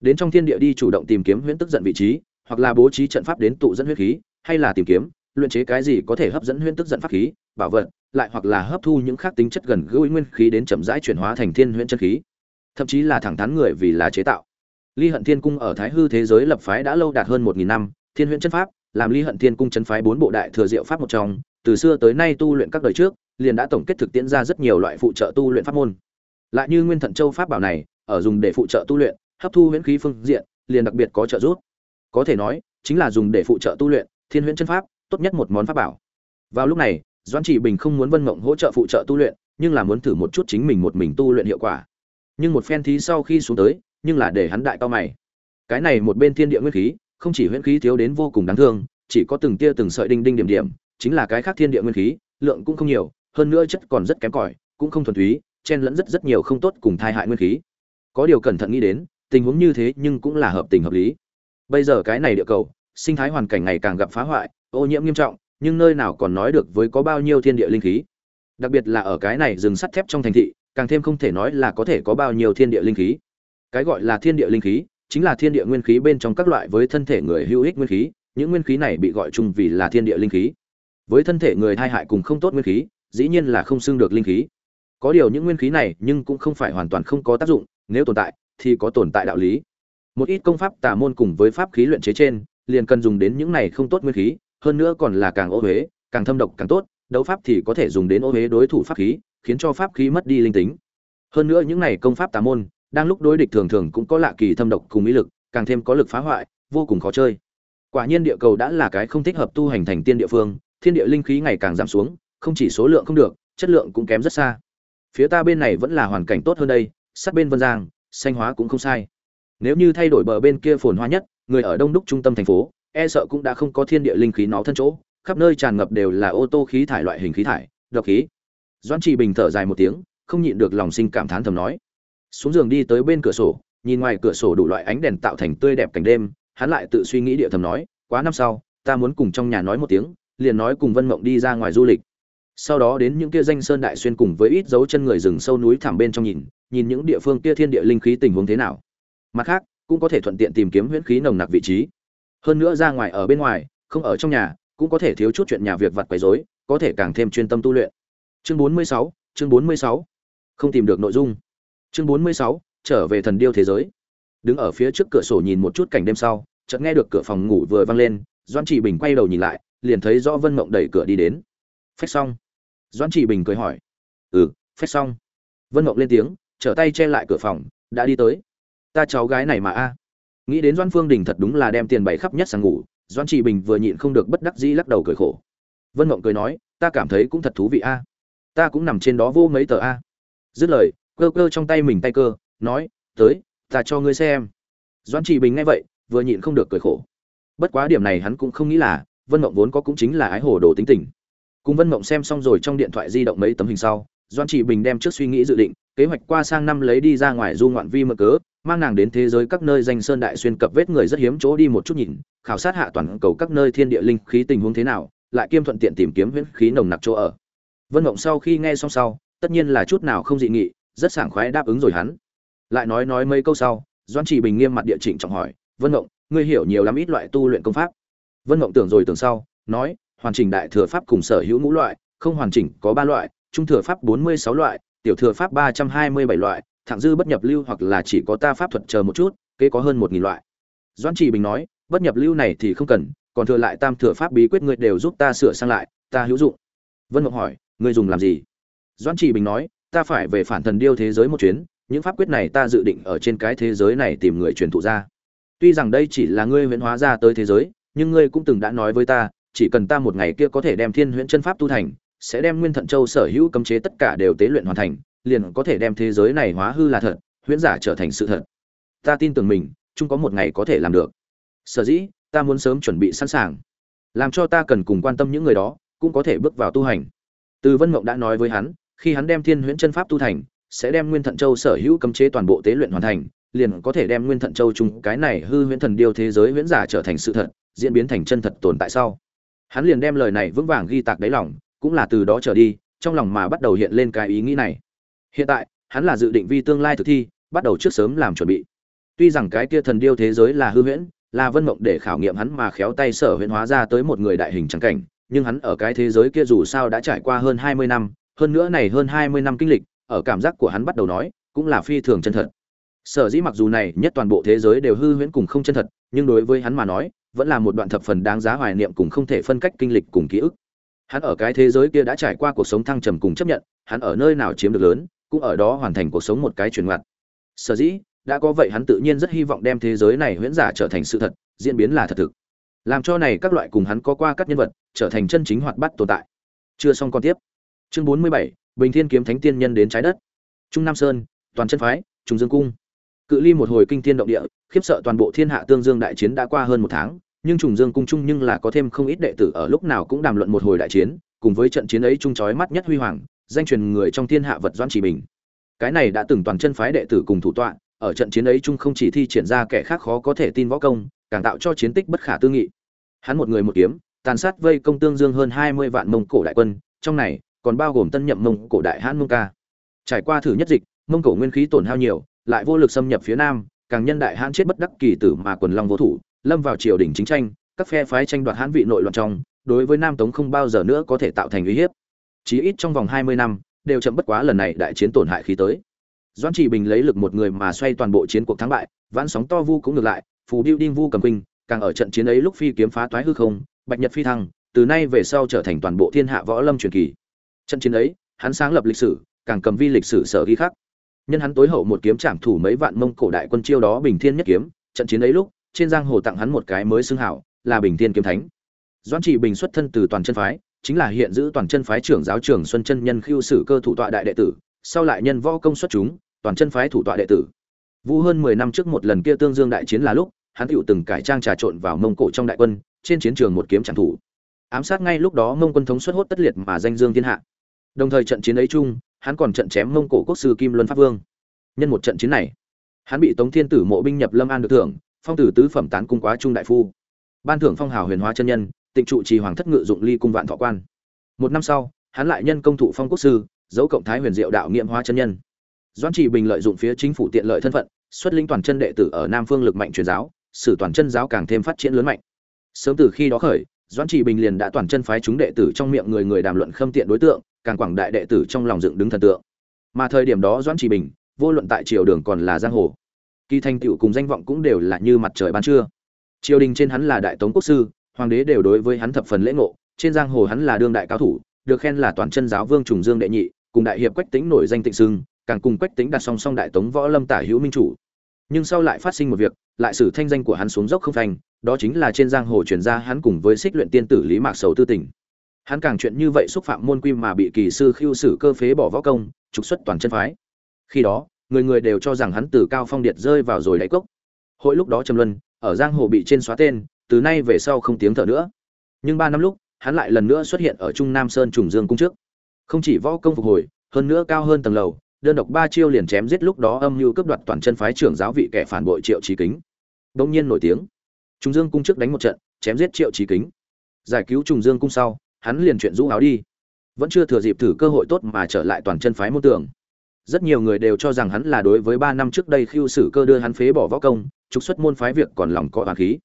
Đến trong thiên địa đi chủ động tìm kiếm huyễn tức giận vị trí, hoặc là bố trí trận pháp đến tụ dẫn huyết khí, hay là tìm kiếm, luyện chế cái gì có thể hấp dẫn huyễn tức giận pháp khí, bảo vật, lại hoặc là hấp thu những khác tính chất gần gũi nguyên khí đến chậm rãi chuyển hóa thành thiên huyễn chân khí thậm chí là thẳng thắn người vì là chế tạo. Ly hận thiên cung ở thái hư thế giới lập phái đã lâu đạt hơn một nghìn năm, thiên huyễn chân pháp, làm ly hận thiên cung chân phái bốn bộ đại thừa diệu pháp một trong, từ xưa tới nay tu luyện các đời trước, liền đã tổng kết thực tiễn ra rất nhiều loại phụ trợ tu luyện pháp môn. Lại như nguyên thận châu pháp bảo này, ở dùng để phụ trợ tu luyện, hấp thu huyễn khí phương diện, liền đặc biệt có trợ giúp. Có thể nói, chính là dùng để phụ trợ tu luyện, thiên huyễn chân pháp, tốt nhất một món pháp bảo. Vào lúc này, doãn chỉ bình không muốn vân mộng hỗ trợ phụ trợ tu luyện, nhưng là muốn thử một chút chính mình một mình tu luyện hiệu quả nhưng một phen thí sau khi xuống tới, nhưng là để hắn đại cao mày. Cái này một bên thiên địa nguyên khí, không chỉ huyễn khí thiếu đến vô cùng đáng thương, chỉ có từng tia từng sợi đinh đinh điểm điểm, chính là cái khác thiên địa nguyên khí, lượng cũng không nhiều, hơn nữa chất còn rất kém cỏi, cũng không thuần túy, chen lẫn rất rất nhiều không tốt cùng thai hại nguyên khí. Có điều cẩn thận nghĩ đến, tình huống như thế nhưng cũng là hợp tình hợp lý. Bây giờ cái này địa cầu, sinh thái hoàn cảnh ngày càng gặp phá hoại, ô nhiễm nghiêm trọng, nhưng nơi nào còn nói được với có bao nhiêu thiên địa linh khí. Đặc biệt là ở cái này rừng sắt thép trong thành thị càng thêm không thể nói là có thể có bao nhiêu thiên địa linh khí. Cái gọi là thiên địa linh khí, chính là thiên địa nguyên khí bên trong các loại với thân thể người hữu ích nguyên khí, những nguyên khí này bị gọi chung vì là thiên địa linh khí. Với thân thể người thai hại cùng không tốt nguyên khí, dĩ nhiên là không xưng được linh khí. Có điều những nguyên khí này nhưng cũng không phải hoàn toàn không có tác dụng, nếu tồn tại, thì có tồn tại đạo lý. Một ít công pháp tà môn cùng với pháp khí luyện chế trên, liền cần dùng đến những này không tốt nguyên khí, hơn nữa còn là càng ô huế, càng thâm độc càng tốt, đấu pháp thì có thể dùng đến ô huế đối thủ pháp khí khiến cho pháp khí mất đi linh tính. Hơn nữa những này công pháp tà môn, đang lúc đối địch thường thường cũng có lạ kỳ thâm độc cùng ý lực, càng thêm có lực phá hoại, vô cùng khó chơi. Quả nhiên địa cầu đã là cái không thích hợp tu hành thành tiên địa phương, thiên địa linh khí ngày càng giảm xuống, không chỉ số lượng không được, chất lượng cũng kém rất xa. Phía ta bên này vẫn là hoàn cảnh tốt hơn đây sát bên vân giang xanh hóa cũng không sai. Nếu như thay đổi bờ bên kia phồn hoa nhất, người ở đông đúc trung tâm thành phố e sợ cũng đã không có thiên địa linh khí nó thân chỗ, khắp nơi tràn ngập đều là ô tô khí thải loại hình khí thải, độc khí doãn trì bình thở dài một tiếng, không nhịn được lòng sinh cảm thán thầm nói. Xuống giường đi tới bên cửa sổ, nhìn ngoài cửa sổ đủ loại ánh đèn tạo thành tươi đẹp cảnh đêm, hắn lại tự suy nghĩ địa thầm nói, quá năm sau, ta muốn cùng trong nhà nói một tiếng, liền nói cùng vân mộng đi ra ngoài du lịch. Sau đó đến những kia danh sơn đại xuyên cùng với ít dấu chân người rừng sâu núi thẳm bên trong nhìn nhìn những địa phương kia thiên địa linh khí tình huống thế nào. Mặt khác, cũng có thể thuận tiện tìm kiếm huyễn khí nồng nặc vị trí. Hơn nữa ra ngoài ở bên ngoài, không ở trong nhà, cũng có thể thiếu chút chuyện nhà việc vặt quấy rối, có thể càng thêm chuyên tâm tu luyện chương 46, chương 46. không tìm được nội dung. Chương 46, trở về thần điêu thế giới. Đứng ở phía trước cửa sổ nhìn một chút cảnh đêm sau chợt nghe được cửa phòng ngủ vừa vang lên doan chỉ bình quay đầu nhìn lại liền thấy rõ vân mộng đẩy cửa đi đến. Phách xong. Doan chỉ bình cười hỏi. Ừ phách xong. Vân mộng lên tiếng trở tay che lại cửa phòng đã đi tới. Ta cháu gái này mà a. Nghĩ đến doan phương đình thật đúng là đem tiền bày khắp nhất sang ngủ doan chỉ bình vừa nhịn không được bất đắc dĩ lắc đầu cười khổ. Vân mộng cười nói ta cảm thấy cũng thật thú vị a ta cũng nằm trên đó vô mấy tờ a. Dứt lời, cơ cơ trong tay mình tay cơ, nói, tới, ta cho ngươi xem. Doan chỉ bình nghe vậy, vừa nhịn không được cười khổ. Bất quá điểm này hắn cũng không nghĩ là, vân mộng vốn có cũng chính là ái hồ đồ tính tình. Cùng vân mộng xem xong rồi trong điện thoại di động mấy tấm hình sau doan chỉ bình đem trước suy nghĩ dự định, kế hoạch qua sang năm lấy đi ra ngoài du ngoạn vi mơ cớ, mang nàng đến thế giới các nơi danh sơn đại xuyên cập vết người rất hiếm chỗ đi một chút nhìn, khảo sát hạ toàn cầu các nơi thiên địa linh khí tình huống thế nào, lại kiêm thuận tiện tìm kiếm huyễn khí nồng nặc chỗ ở vân mộng sau khi nghe xong sau, tất nhiên là chút nào không dị nghị, rất sảng khoái đáp ứng rồi hắn. Lại nói nói mấy câu sau doan chỉ bình nghiêm mặt địa chỉnh trọng hỏi, vân mộng, ngươi hiểu nhiều lắm ít loại tu luyện công pháp. Vân mộng tưởng rồi tưởng sau, nói, hoàn chỉnh đại thừa pháp cùng sở hữu ngũ loại, không hoàn chỉnh có ba loại, trung thừa pháp bốn mươi sáu loại, tiểu thừa pháp ba trăm hai mươi bảy loại, thẳng dư bất nhập lưu hoặc là chỉ có ta pháp thuật chờ một chút, kế có hơn một nghìn loại. Doan chỉ bình nói, bất nhập lưu này thì không cần, còn thừa lại tam thừa pháp bí quyết ngươi đều giúp ta sửa sang lại, ta hữu dụng. Vân mộng hỏi ngươi dùng làm gì? Doan chỉ bình nói, ta phải về phản thần điêu thế giới một chuyến, những pháp quyết này ta dự định ở trên cái thế giới này tìm người truyền thụ ra. Tuy rằng đây chỉ là ngươi huyễn hóa ra tới thế giới, nhưng ngươi cũng từng đã nói với ta, chỉ cần ta một ngày kia có thể đem thiên huyễn chân pháp tu thành, sẽ đem nguyên thận châu sở hữu cấm chế tất cả đều tế luyện hoàn thành, liền có thể đem thế giới này hóa hư là thật, huyễn giả trở thành sự thật. Ta tin tưởng mình, chung có một ngày có thể làm được. Sở dĩ, ta muốn sớm chuẩn bị sẵn sàng. Làm cho ta cần cùng quan tâm những người đó, cũng có thể bước vào tu hành từ vân mộng đã nói với hắn, khi hắn đem thiên huyễn chân pháp tu thành, sẽ đem nguyên thận châu sở hữu cấm chế toàn bộ tế luyện hoàn thành, liền có thể đem nguyên thận châu chung cái này hư huyễn thần điêu thế giới huyễn giả trở thành sự thật, diễn biến thành chân thật tồn tại sau. Hắn liền đem lời này vững vàng ghi tạc đáy lòng, cũng là từ đó trở đi, trong lòng mà bắt đầu hiện lên cái ý nghĩ này. Hiện tại, hắn là dự định vi tương lai thực thi, bắt đầu trước sớm làm chuẩn bị. Tuy rằng cái kia thần điêu thế giới là hư huyễn, là vân mộng để khảo nghiệm hắn mà khéo tay sở huyễn hóa ra tới một người đại hình trắng cảnh nhưng hắn ở cái thế giới kia dù sao đã trải qua hơn hai mươi năm, hơn nữa này hơn hai mươi năm kinh lịch, ở cảm giác của hắn bắt đầu nói, cũng là phi thường chân thật. Sở dĩ mặc dù này nhất toàn bộ thế giới đều hư huyễn cùng không chân thật, nhưng đối với hắn mà nói, vẫn là một đoạn thập phần đáng giá hoài niệm cùng không thể phân cách kinh lịch cùng ký ức. Hắn ở cái thế giới kia đã trải qua cuộc sống thăng trầm cùng chấp nhận, hắn ở nơi nào chiếm được lớn, cũng ở đó hoàn thành cuộc sống một cái chuyển ngoặt. Sở dĩ, đã có vậy hắn tự nhiên rất hy vọng đem thế giới này huyễn giả trở thành sự thật, diễn biến là thật thực làm cho này các loại cùng hắn có qua các nhân vật, trở thành chân chính hoạt bát tồn tại. Chưa xong còn tiếp. Chương bốn mươi bảy, bình thiên kiếm thánh tiên nhân đến trái đất. Trung nam sơn, toàn chân phái, trung dương cung. Cự ly một hồi kinh thiên động địa, khiếp sợ toàn bộ thiên hạ tương dương đại chiến đã qua hơn một tháng, nhưng trùng dương cung chung nhưng là có thêm không ít đệ tử ở lúc nào cũng đàm luận một hồi đại chiến, cùng với trận chiến ấy trung chói mắt nhất huy hoàng, danh truyền người trong thiên hạ vật doan chỉ bình. Cái này đã từng toàn chân phái đệ tử cùng thủ tọa, ở trận chiến ấy chung không chỉ thi triển ra kẻ khác khó có thể tin võ công, càng tạo cho chiến tích bất khả tư nghị hắn một người một kiếm, tàn sát vây công tương dương hơn hai mươi vạn mông cổ đại quân, trong này còn bao gồm tân nhậm mông cổ đại hãn mông ca. Trải qua thử nhất dịch, mông cổ nguyên khí tổn hao nhiều, lại vô lực xâm nhập phía nam, càng nhân đại hãn chết bất đắc kỳ tử mà quần long vô thủ, lâm vào triều đình chính tranh, các phe phái tranh đoạt hãn vị nội loạn trong, đối với nam tống không bao giờ nữa có thể tạo thành uy hiếp. Chí ít trong vòng hai mươi năm, đều chậm bất quá lần này đại chiến tổn hại khí tới. Doãn trị bình lấy lực một người mà xoay toàn bộ chiến cuộc thắng bại, vãn sóng to vu cũng ngược lại, phù điêu đinh vu cầm kinh càng ở trận chiến ấy lúc phi kiếm phá toái hư không, bạch nhật phi thăng, từ nay về sau trở thành toàn bộ thiên hạ võ lâm truyền kỳ. Trận chiến ấy, hắn sáng lập lịch sử, càng cầm vi lịch sử sở ghi khắc. Nhân hắn tối hậu một kiếm trảm thủ mấy vạn mông cổ đại quân chiêu đó bình thiên nhất kiếm, trận chiến ấy lúc, trên giang hồ tặng hắn một cái mới xưng hảo, là bình thiên kiếm thánh. Doãn trị bình xuất thân từ toàn chân phái, chính là hiện giữ toàn chân phái trưởng giáo trưởng xuân chân nhân khiêu sử cơ thủ tọa đại đệ tử, sau lại nhân võ công xuất chúng, toàn chân phái thủ tọa đệ tử. Vu hơn mười năm trước một lần kia tương dương đại chiến là lúc hắn tựu từng cải trang trà trộn vào mông cổ trong đại quân, trên chiến trường một kiếm trảm thủ. Ám sát ngay lúc đó mông quân thống xuất hốt tất liệt mà danh dương thiên hạ. Đồng thời trận chiến ấy chung, hắn còn trận chém mông cổ quốc sư kim luân pháp vương. Nhân một trận chiến này, hắn bị tống thiên tử mộ binh nhập lâm an được thưởng, phong tử tứ phẩm tán cung quá trung đại phu. Ban thưởng phong hào huyền hóa chân nhân, tịnh trụ trì hoàng thất ngự dụng ly cung vạn thọ quan. Một năm sau, hắn lại nhân công thụ phong quốc sư, dấu cộng thái huyền diệu đạo nghiệm hóa chân nhân. Doãn trì bình lợi dụng phía chính phủ tiện lợi thân phận, xuất linh toàn chân đệ tử ở nam phương lực mạnh truyền giáo sử toàn chân giáo càng thêm phát triển lớn mạnh. Sớm từ khi đó khởi, doãn trị bình liền đã toàn chân phái chúng đệ tử trong miệng người người đàm luận khâm tiện đối tượng, càng quảng đại đệ tử trong lòng dựng đứng thần tượng. Mà thời điểm đó doãn trị bình, vô luận tại triều đường còn là giang hồ, kỳ thành tựu cùng danh vọng cũng đều là như mặt trời ban trưa. Triều đình trên hắn là đại tống quốc sư, hoàng đế đều đối với hắn thập phần lễ ngộ, trên giang hồ hắn là đương đại cao thủ, được khen là toàn chân giáo vương trùng dương đệ nhị, cùng đại hiệp quách tính nổi danh tịnh sưng, càng cùng quách tính đặt song song đại tống võ lâm tả hữu minh chủ nhưng sau lại phát sinh một việc, lại xử thanh danh của hắn xuống dốc không phanh đó chính là trên giang hồ truyền ra hắn cùng với xích luyện tiên tử lý mạc sầu tư tình. Hắn càng chuyện như vậy xúc phạm môn quy mà bị kỳ sư khiêu xử cơ phế bỏ võ công, trục xuất toàn chân phái. Khi đó, người người đều cho rằng hắn từ cao phong điệt rơi vào rồi đáy cốc. Hội lúc đó trầm luân, ở giang hồ bị trên xóa tên, từ nay về sau không tiếng thở nữa. Nhưng ba năm lúc, hắn lại lần nữa xuất hiện ở trung nam sơn trùng dương cung trước. Không chỉ võ công phục hồi, hơn nữa cao hơn tầng lầu đơn độc ba chiêu liền chém giết lúc đó âm mưu cướp đoạt toàn chân phái trưởng giáo vị kẻ phản bội triệu trí kính. Đông nhiên nổi tiếng. Trùng dương cung trước đánh một trận, chém giết triệu trí kính. Giải cứu trùng dương cung sau, hắn liền chuyện rũ áo đi. Vẫn chưa thừa dịp thử cơ hội tốt mà trở lại toàn chân phái môn tưởng rất nhiều người đều cho rằng hắn là đối với ba năm trước đây khiêu sử cơ đưa hắn phế bỏ võ công, trục xuất môn phái việc còn lòng có hoàng khí.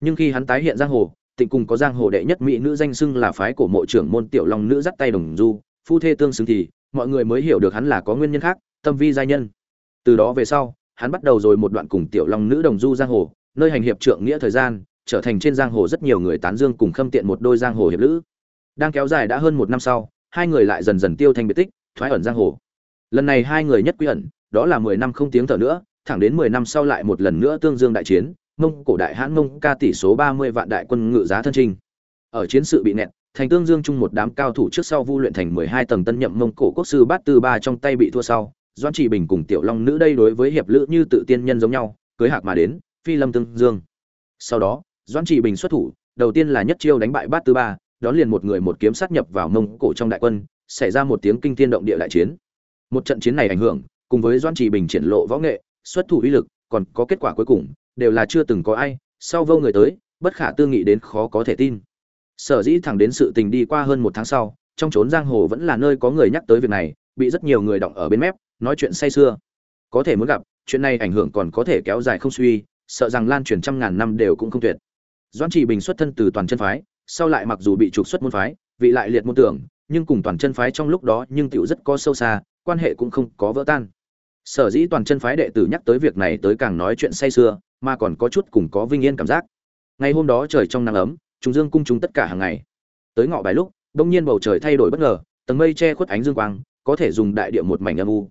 Nhưng khi hắn tái hiện giang hồ, tịnh cùng có giang hồ đệ nhất mỹ nữ danh xưng là phái của mộ trưởng môn tiểu long nữ dắt tay đồng du, phu thê tương xứng thì mọi người mới hiểu được hắn là có nguyên nhân khác, tâm vi giai nhân. Từ đó về sau, hắn bắt đầu rồi một đoạn cùng tiểu long nữ đồng du giang hồ, nơi hành hiệp trượng nghĩa thời gian, trở thành trên giang hồ rất nhiều người tán dương cùng khâm tiện một đôi giang hồ hiệp lữ. Đang kéo dài đã hơn một năm sau, hai người lại dần dần tiêu thành biệt tích, thoái ẩn giang hồ. Lần này hai người nhất quy ẩn, đó là mười năm không tiếng thở nữa, thẳng đến mười năm sau lại một lần nữa tương dương đại chiến, mông cổ đại hãn mông ca tỷ số ba mươi vạn đại quân ngự giá thân trinh ở chiến sự bị nẹt thành tương dương chung một đám cao thủ trước sau vu luyện thành mười hai tầng tân nhậm mông cổ quốc sư bát tư ba trong tay bị thua sau doan trị bình cùng tiểu long nữ đây đối với hiệp lữ như tự tiên nhân giống nhau, cưới hạc mà đến, phi lâm tương dương. Sau đó doan trị bình xuất thủ, đầu tiên là nhất chiêu đánh bại bát tư ba, đón liền một người một kiếm sát nhập vào mông cổ trong đại quân, xảy ra một tiếng kinh thiên động địa đại chiến. Một trận chiến này ảnh hưởng, cùng với doan trị bình triển lộ võ nghệ, xuất thủ uy lực, còn có kết quả cuối cùng, đều là chưa từng có ai, sau vô người tới, bất khả tư nghị đến khó có thể tin sở dĩ thẳng đến sự tình đi qua hơn một tháng sau, trong trốn giang hồ vẫn là nơi có người nhắc tới việc này, bị rất nhiều người động ở bên mép, nói chuyện say sưa. Có thể muốn gặp, chuyện này ảnh hưởng còn có thể kéo dài không suy, sợ rằng lan truyền trăm ngàn năm đều cũng không tuyệt. Doãn trị bình xuất thân từ toàn chân phái, sau lại mặc dù bị trục xuất môn phái, vị lại liệt môn tưởng, nhưng cùng toàn chân phái trong lúc đó nhưng tiểu rất có sâu xa, quan hệ cũng không có vỡ tan. Sở dĩ toàn chân phái đệ tử nhắc tới việc này tới càng nói chuyện say sưa, mà còn có chút cùng có vinh yên cảm giác. Ngày hôm đó trời trong nắng ấm trùng dương cung chúng tất cả hàng ngày. Tới ngọ bài lúc, đông nhiên bầu trời thay đổi bất ngờ, tầng mây che khuất ánh dương quang, có thể dùng đại địa một mảnh âm u.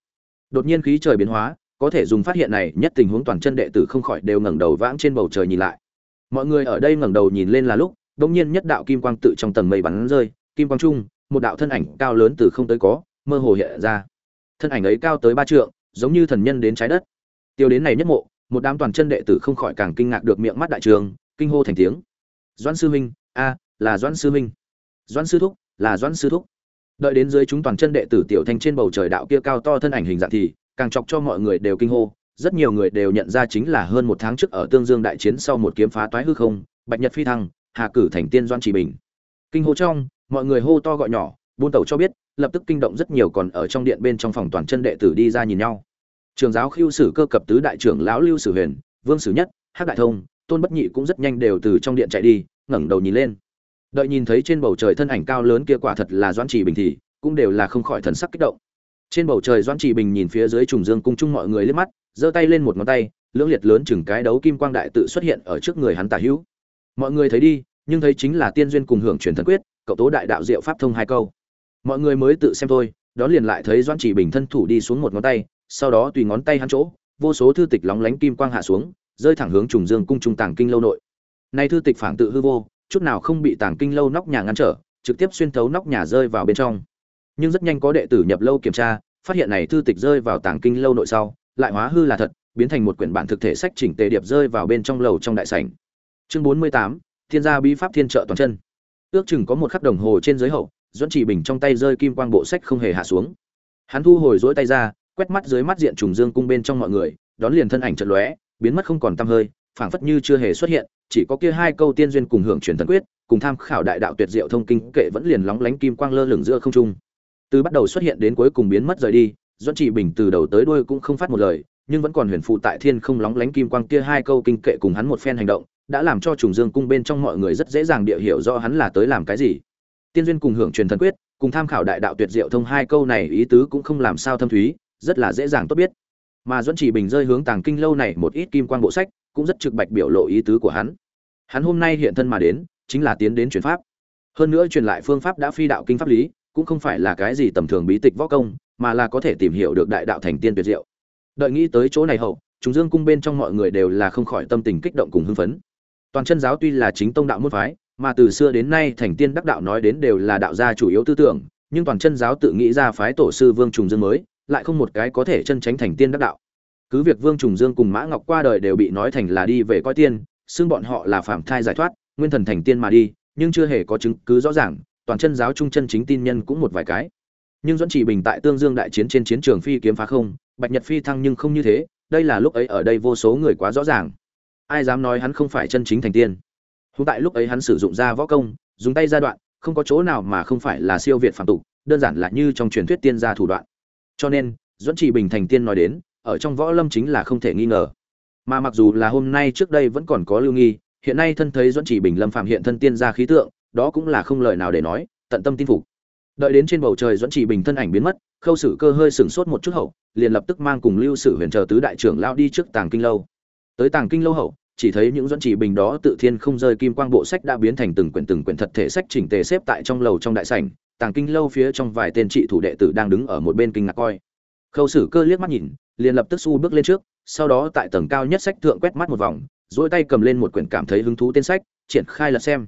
Đột nhiên khí trời biến hóa, có thể dùng phát hiện này, nhất tình huống toàn chân đệ tử không khỏi đều ngẩng đầu vãng trên bầu trời nhìn lại. Mọi người ở đây ngẩng đầu nhìn lên là lúc, đông nhiên nhất đạo kim quang tự trong tầng mây bắn rơi, kim quang trung, một đạo thân ảnh cao lớn từ không tới có, mơ hồ hiện ra. Thân ảnh ấy cao tới ba trượng, giống như thần nhân đến trái đất. Tiêu đến này nhất mộ, một đám toàn chân đệ tử không khỏi càng kinh ngạc được miệng mắt đại trường, kinh hô thành tiếng doãn sư huynh a, là doãn sư huynh doãn sư thúc, là doãn sư thúc. Đợi đến dưới chúng toàn chân đệ tử tiểu thanh trên bầu trời đạo kia cao to thân ảnh hình dạng thì, càng chọc cho mọi người đều kinh hô. Rất nhiều người đều nhận ra chính là hơn một tháng trước ở tương dương đại chiến sau một kiếm phá toái hư không, bạch nhật phi thăng hạ cử thành tiên doan chỉ bình. Kinh hô trong, mọi người hô to gọi nhỏ, buôn tàu cho biết, lập tức kinh động rất nhiều còn ở trong điện bên trong phòng toàn chân đệ tử đi ra nhìn nhau. Trường giáo khiêu sử cơ cập tứ đại trưởng lão lưu sử huyền, vương sử nhất, hắc đại thông tôn bất nhị cũng rất nhanh đều từ trong điện chạy đi, ngẩng đầu nhìn lên. Đợi nhìn thấy trên bầu trời thân ảnh cao lớn kia quả thật là doãn trì bình thì cũng đều là không khỏi thần sắc kích động. Trên bầu trời doãn trì bình nhìn phía dưới trùng dương cung chung mọi người liếc mắt, giơ tay lên một ngón tay, lưỡng liệt lớn chừng cái đấu kim quang đại tự xuất hiện ở trước người hắn tả hữu. Mọi người thấy đi, nhưng thấy chính là tiên duyên cùng hưởng truyền thần quyết, cậu tố đại đạo diệu pháp thông hai câu. Mọi người mới tự xem thôi đó liền lại thấy doãn trì bình thân thủ đi xuống một ngón tay, sau đó tùy ngón tay hắn chỗ, vô số thư tịch lóng lánh kim quang hạ xuống rơi thẳng hướng trùng dương cung trung tàng kinh lâu nội. Nay thư tịch phản tự hư vô, chút nào không bị tàng kinh lâu nóc nhà ngăn trở, trực tiếp xuyên thấu nóc nhà rơi vào bên trong. Nhưng rất nhanh có đệ tử nhập lâu kiểm tra, phát hiện này thư tịch rơi vào tàng kinh lâu nội sau, lại hóa hư là thật, biến thành một quyển bản thực thể sách chỉnh tề điệp rơi vào bên trong lầu trong đại sảnh. Chương bốn mươi tám, thiên gia bí pháp thiên trợ toàn chân. Ước chừng có một khắc đồng hồ trên dưới hậu doãn chỉ bình trong tay rơi kim quang bộ sách không hề hạ xuống. Hắn thu hồi rối tay ra, quét mắt dưới mắt diện trùng dương cung bên trong mọi người, đón liền thân ảnh trận lóe biến mất không còn tăm hơi, phảng phất như chưa hề xuất hiện, chỉ có kia hai câu tiên duyên cùng hưởng truyền thần quyết, cùng tham khảo đại đạo tuyệt diệu thông kinh kệ vẫn liền lóng lánh kim quang lơ lửng giữa không trung. Từ bắt đầu xuất hiện đến cuối cùng biến mất rời đi doãn chỉ bình từ đầu tới đuôi cũng không phát một lời, nhưng vẫn còn huyền phụ tại thiên không lóng lánh kim quang kia hai câu kinh kệ cùng hắn một phen hành động, đã làm cho trùng dương cung bên trong mọi người rất dễ dàng địa hiểu rõ hắn là tới làm cái gì. Tiên duyên cùng hưởng truyền thần quyết, cùng tham khảo đại đạo tuyệt diệu thông hai câu này ý tứ cũng không làm sao thâm thúy, rất là dễ dàng tốt biết mà doãn chỉ bình rơi hướng tàng kinh lâu này một ít kim quang bộ sách, cũng rất trực bạch biểu lộ ý tứ của hắn. Hắn hôm nay hiện thân mà đến, chính là tiến đến truyền pháp. Hơn nữa truyền lại phương pháp đã phi đạo kinh pháp lý, cũng không phải là cái gì tầm thường bí tịch võ công, mà là có thể tìm hiểu được đại đạo thành tiên tuyệt diệu. Đợi nghĩ tới chỗ này hậu, chúng dương cung bên trong mọi người đều là không khỏi tâm tình kích động cùng hưng phấn. Toàn chân giáo tuy là chính tông đạo môn phái, mà từ xưa đến nay thành tiên đắc đạo nói đến đều là đạo gia chủ yếu tư tưởng, nhưng toàn chân giáo tự nghĩ ra phái tổ sư vương trùng dương mới lại không một cái có thể chân tránh thành tiên đắc đạo. Cứ việc vương trùng dương cùng mã ngọc qua đời đều bị nói thành là đi về coi tiên, xưng bọn họ là phạm thai giải thoát, nguyên thần thành tiên mà đi, nhưng chưa hề có chứng cứ rõ ràng, toàn chân giáo trung chân chính tin nhân cũng một vài cái. Nhưng dẫn chỉ bình tại tương dương đại chiến trên chiến trường phi kiếm phá không, bạch nhật phi thăng nhưng không như thế, đây là lúc ấy ở đây vô số người quá rõ ràng. Ai dám nói hắn không phải chân chính thành tiên? Húng tại lúc ấy hắn sử dụng ra võ công, dùng tay gia đoạn, không có chỗ nào mà không phải là siêu việt phạm tục, đơn giản là như trong truyền thuyết tiên gia thủ đoạn cho nên, duẫn trì bình thành tiên nói đến, ở trong võ lâm chính là không thể nghi ngờ. Mà mặc dù là hôm nay trước đây vẫn còn có lưu nghi, hiện nay thân thấy duẫn trì bình lâm phạm hiện thân tiên ra khí tượng, đó cũng là không lời nào để nói, tận tâm tin phục. Đợi đến trên bầu trời duẫn trì bình thân ảnh biến mất, khâu sử cơ hơi sửng sốt một chút hậu, liền lập tức mang cùng lưu sử huyền chờ tứ đại trưởng lao đi trước tàng kinh lâu. Tới tàng kinh lâu hậu, chỉ thấy những dẫn chỉ bình đó tự thiên không rơi kim quang bộ sách đã biến thành từng quyển từng quyển thật thể sách chỉnh tề xếp tại trong lầu trong đại sảnh tàng kinh lâu phía trong vài tên trị thủ đệ tử đang đứng ở một bên kinh ngạc coi. Khâu sử cơ liếc mắt nhìn, liền lập tức xu bước lên trước, sau đó tại tầng cao nhất sách thượng quét mắt một vòng, duỗi tay cầm lên một quyển cảm thấy hứng thú tên sách, triển khai lật xem.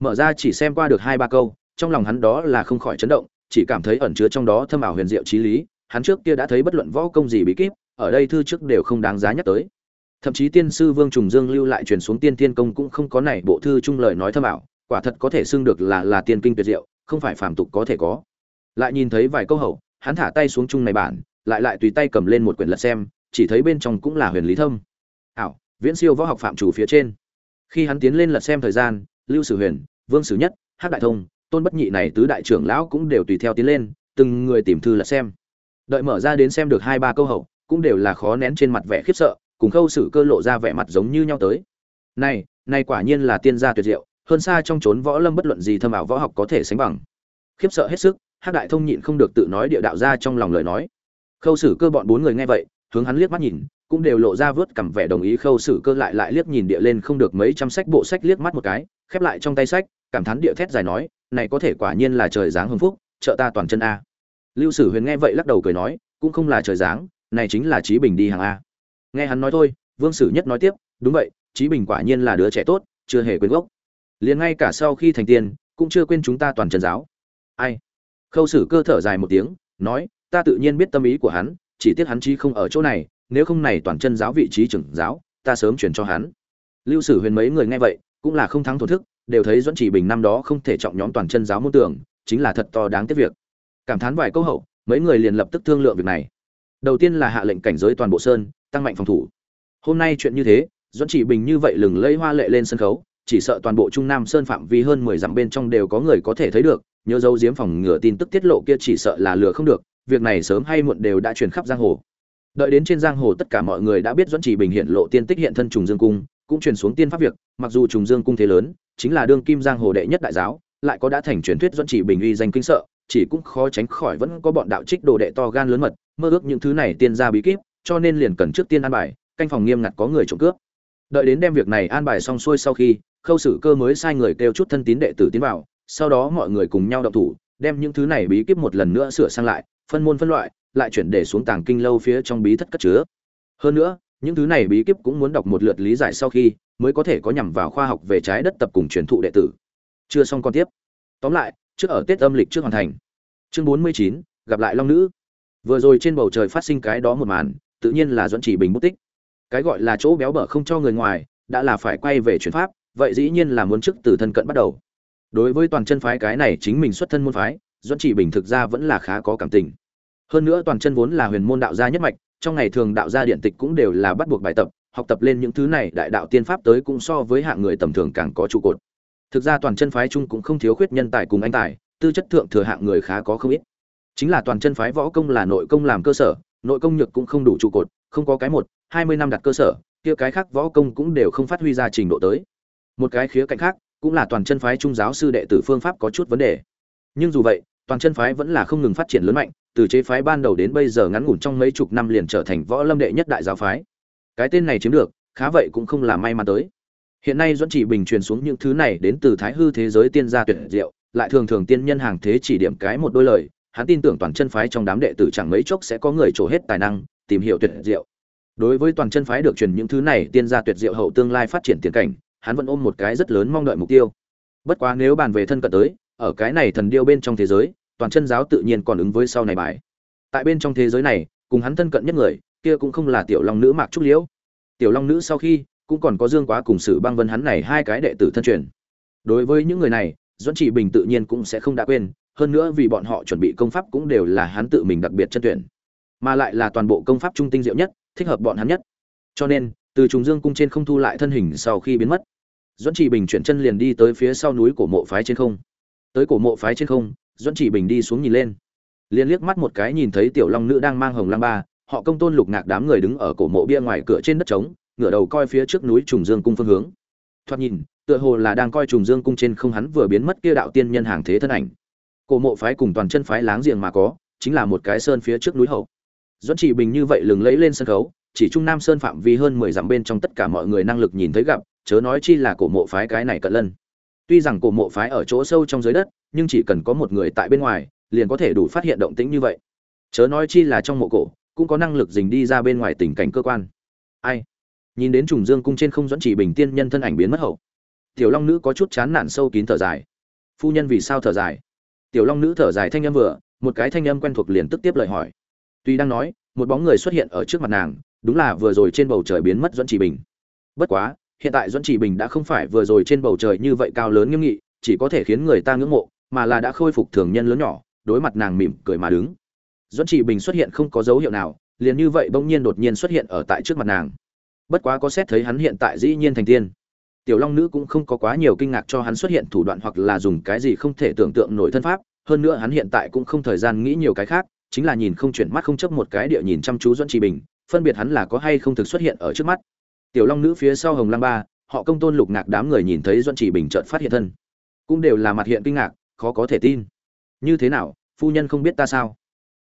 Mở ra chỉ xem qua được hai ba câu, trong lòng hắn đó là không khỏi chấn động, chỉ cảm thấy ẩn chứa trong đó thâm ảo huyền diệu trí lý, hắn trước kia đã thấy bất luận võ công gì bí kíp, ở đây thư trước đều không đáng giá nhắc tới. Thậm chí tiên sư vương trùng dương lưu lại truyền xuống tiên thiên công cũng không có này bộ thư chung lời nói thâm ảo, quả thật có thể xưng được là là tiên kinh tuyệt diệu không phải phàm tục có thể có. Lại nhìn thấy vài câu hậu, hắn thả tay xuống chung này bản, lại lại tùy tay cầm lên một quyển lật xem, chỉ thấy bên trong cũng là huyền lý thâm. Ảo viễn siêu võ học phạm chủ phía trên. Khi hắn tiến lên lật xem thời gian, lưu sử huyền, vương sử nhất, hắc đại thông, tôn bất nhị này tứ đại trưởng lão cũng đều tùy theo tiến lên, từng người tìm thư lật xem. Đợi mở ra đến xem được hai ba câu hậu, cũng đều là khó nén trên mặt vẻ khiếp sợ, cùng khâu sử cơ lộ ra vẻ mặt giống như nhau tới. Này này quả nhiên là tiên gia tuyệt diệu hơn xa trong chốn võ lâm bất luận gì thâm ảo võ học có thể sánh bằng. Khiếp sợ hết sức, hắc đại thông nhịn không được tự nói địa đạo ra trong lòng lời nói. Khâu sử cơ bọn bốn người nghe vậy, hướng hắn liếc mắt nhìn, cũng đều lộ ra vớt cầm vẻ đồng ý khâu sử cơ lại lại liếc nhìn địa lên không được mấy trăm sách bộ sách liếc mắt một cái, khép lại trong tay sách, cảm thán địa thét dài nói, này có thể quả nhiên là trời giáng hưng phúc, trợ ta toàn chân a. Lưu sử huyền nghe vậy lắc đầu cười nói, cũng không là trời giáng, này chính là trí bình đi hàng a. Nghe hắn nói thôi, vương sử nhất nói tiếp, đúng vậy trí bình quả nhiên là đứa trẻ tốt, chưa hề quên gốc liền ngay cả sau khi thành tiên, cũng chưa quên chúng ta toàn chân giáo. Ai? Khâu sử cơ thở dài một tiếng, nói, ta tự nhiên biết tâm ý của hắn, chỉ tiếc hắn chi không ở chỗ này, nếu không này toàn chân giáo vị trí trưởng giáo, ta sớm chuyển cho hắn. Lưu sử huyền mấy người nghe vậy, cũng là không thắng thổ thức, đều thấy dẫn chỉ bình năm đó không thể trọng nhóm toàn chân giáo môn tưởng chính là thật to đáng tiếc việc. Cảm thán vài câu hậu, mấy người liền lập tức thương lượng việc này. Đầu tiên là hạ lệnh cảnh giới toàn bộ sơn, tăng mạnh phòng thủ. Hôm nay chuyện như thế dẫn chỉ bình như vậy lừng lẫy hoa lệ lên sân khấu chỉ sợ toàn bộ trung nam sơn phạm vi hơn mười dặm bên trong đều có người có thể thấy được, nhớ dấu diếm phòng ngừa tin tức tiết lộ kia chỉ sợ là lừa không được, việc này sớm hay muộn đều đã truyền khắp giang hồ. Đợi đến trên giang hồ tất cả mọi người đã biết dẫn chỉ bình hiện lộ tiên tích hiện thân trùng dương cung, cũng truyền xuống tiên pháp việc, mặc dù trùng dương cung thế lớn, chính là đương kim giang hồ đệ nhất đại giáo, lại có đã thành truyền thuyết dẫn chỉ bình uy danh kinh sợ, chỉ cũng khó tránh khỏi vẫn có bọn đạo trích đồ đệ to gan lớn mật, mơ ước những thứ này tiên ra bí kíp, cho nên liền cần trước tiên an bài, canh phòng nghiêm ngặt có người trộm cướp đợi đến đem việc này an bài xong xuôi sau khi, khâu sử cơ mới sai người kêu chút thân tín đệ tử tiến vào, sau đó mọi người cùng nhau động thủ, đem những thứ này bí kíp một lần nữa sửa sang lại, phân môn phân loại, lại chuyển để xuống tàng kinh lâu phía trong bí thất cất chứa. Hơn nữa, những thứ này bí kíp cũng muốn đọc một lượt lý giải sau khi, mới có thể có nhằm vào khoa học về trái đất tập cùng truyền thụ đệ tử. Chưa xong con tiếp. Tóm lại, trước ở tết âm lịch trước hoàn thành. Chương bốn mươi chín, gặp lại long nữ. Vừa rồi trên bầu trời phát sinh cái đó một màn, tự nhiên là dẫn chỉ bình bút tích cái gọi là chỗ béo bở không cho người ngoài, đã là phải quay về chuyển pháp, vậy dĩ nhiên là muốn trước từ thân cận bắt đầu. Đối với toàn chân phái cái này chính mình xuất thân môn phái doãn chỉ bình thực ra vẫn là khá có cảm tình. Hơn nữa toàn chân vốn là huyền môn đạo gia nhất mạch, trong ngày thường đạo gia điện tịch cũng đều là bắt buộc bài tập, học tập lên những thứ này đại đạo tiên pháp tới cũng so với hạng người tầm thường càng có trụ cột. Thực ra toàn chân phái chung cũng không thiếu khuyết nhân tài cùng anh tài, tư chất thượng thừa hạng người khá có không ít. Chính là toàn chân phái võ công là nội công làm cơ sở, nội công nhược cũng không đủ trụ cột, không có cái một hai mươi năm đặt cơ sở, kia cái khác võ công cũng đều không phát huy ra trình độ tới. Một cái khía cạnh khác, cũng là toàn chân phái trung giáo sư đệ tử phương pháp có chút vấn đề. Nhưng dù vậy, toàn chân phái vẫn là không ngừng phát triển lớn mạnh, từ chế phái ban đầu đến bây giờ ngắn ngủn trong mấy chục năm liền trở thành võ lâm đệ nhất đại giáo phái. Cái tên này chiếm được, khá vậy cũng không là may mắn tới. Hiện nay doãn chỉ bình truyền xuống những thứ này đến từ thái hư thế giới tiên gia tuyệt diệu, lại thường thường tiên nhân hàng thế chỉ điểm cái một đôi lời, hắn tin tưởng toàn chân phái trong đám đệ tử chẳng mấy chốc sẽ có người trổ hết tài năng, tìm hiểu tuyệt diệu đối với toàn chân phái được truyền những thứ này, tiên gia tuyệt diệu hậu tương lai phát triển tiền cảnh, hắn vẫn ôm một cái rất lớn mong đợi mục tiêu. Bất quá nếu bàn về thân cận tới, ở cái này thần điêu bên trong thế giới, toàn chân giáo tự nhiên còn ứng với sau này bài. Tại bên trong thế giới này, cùng hắn thân cận nhất người, kia cũng không là tiểu long nữ mạc trúc liễu. Tiểu long nữ sau khi, cũng còn có dương quá cùng sử băng vân hắn này hai cái đệ tử thân truyền. Đối với những người này doãn chỉ bình tự nhiên cũng sẽ không đã quên, hơn nữa vì bọn họ chuẩn bị công pháp cũng đều là hắn tự mình đặc biệt chân tuyển. Mà lại là toàn bộ công pháp trung tinh diệu nhất thích hợp bọn hắn nhất. Cho nên, từ trùng dương cung trên không thu lại thân hình sau khi biến mất doãn chỉ bình chuyển chân liền đi tới phía sau núi của mộ phái trên không. Tới cổ mộ phái trên không doãn chỉ bình đi xuống nhìn lên. Liền liếc mắt một cái nhìn thấy tiểu long nữ đang mang hồng lang ba, họ công tôn lục ngạc đám người đứng ở cổ mộ bia ngoài cửa trên đất trống, ngửa đầu coi phía trước núi trùng dương cung phương hướng. Thoạt nhìn, tựa hồ là đang coi trùng dương cung trên không hắn vừa biến mất kia đạo tiên nhân hàng thế thân ảnh. Cổ mộ phái cùng toàn chân phái láng giềng mà có, chính là một cái sơn phía trước núi hậu doãn chỉ bình như vậy lừng lẫy lên sân khấu, chỉ trung nam sơn phạm vi hơn mười dặm bên trong tất cả mọi người năng lực nhìn thấy gặp, chớ nói chi là cổ mộ phái cái này cận lân. Tuy rằng cổ mộ phái ở chỗ sâu trong dưới đất, nhưng chỉ cần có một người tại bên ngoài, liền có thể đủ phát hiện động tĩnh như vậy. Chớ nói chi là trong mộ cổ, cũng có năng lực dình đi ra bên ngoài tình cảnh cơ quan. Ai? Nhìn đến trùng dương cung trên không dẫn chỉ bình tiên nhân thân ảnh biến mất hậu. Tiểu long nữ có chút chán nản sâu kín thở dài. Phu nhân vì sao thở dài? Tiểu long nữ thở dài thanh âm vừa, một cái thanh âm quen thuộc liền tức tiếp lời hỏi tuy đang nói, một bóng người xuất hiện ở trước mặt nàng, đúng là vừa rồi trên bầu trời biến mất dẫn chỉ bình. Bất quá, hiện tại dẫn chỉ bình đã không phải vừa rồi trên bầu trời như vậy cao lớn nghiêm nghị, chỉ có thể khiến người ta ngưỡng mộ, mà là đã khôi phục thường nhân lớn nhỏ, đối mặt nàng mỉm cười mà đứng. Dẫn chỉ bình xuất hiện không có dấu hiệu nào, liền như vậy bỗng nhiên đột nhiên xuất hiện ở tại trước mặt nàng. Bất quá có xét thấy hắn hiện tại dĩ nhiên thành tiên. Tiểu long nữ cũng không có quá nhiều kinh ngạc cho hắn xuất hiện thủ đoạn hoặc là dùng cái gì không thể tưởng tượng nổi thân pháp, hơn nữa hắn hiện tại cũng không thời gian nghĩ nhiều cái khác chính là nhìn không chuyển mắt không chấp một cái địa nhìn chăm chú doãn trì bình, phân biệt hắn là có hay không thực xuất hiện ở trước mắt. Tiểu long nữ phía sau hồng lăng ba, họ công tôn lục ngạc đám người nhìn thấy doãn trì bình chợt phát hiện thân. Cũng đều là mặt hiện kinh ngạc, khó có thể tin. Như thế nào, phu nhân không biết ta sao?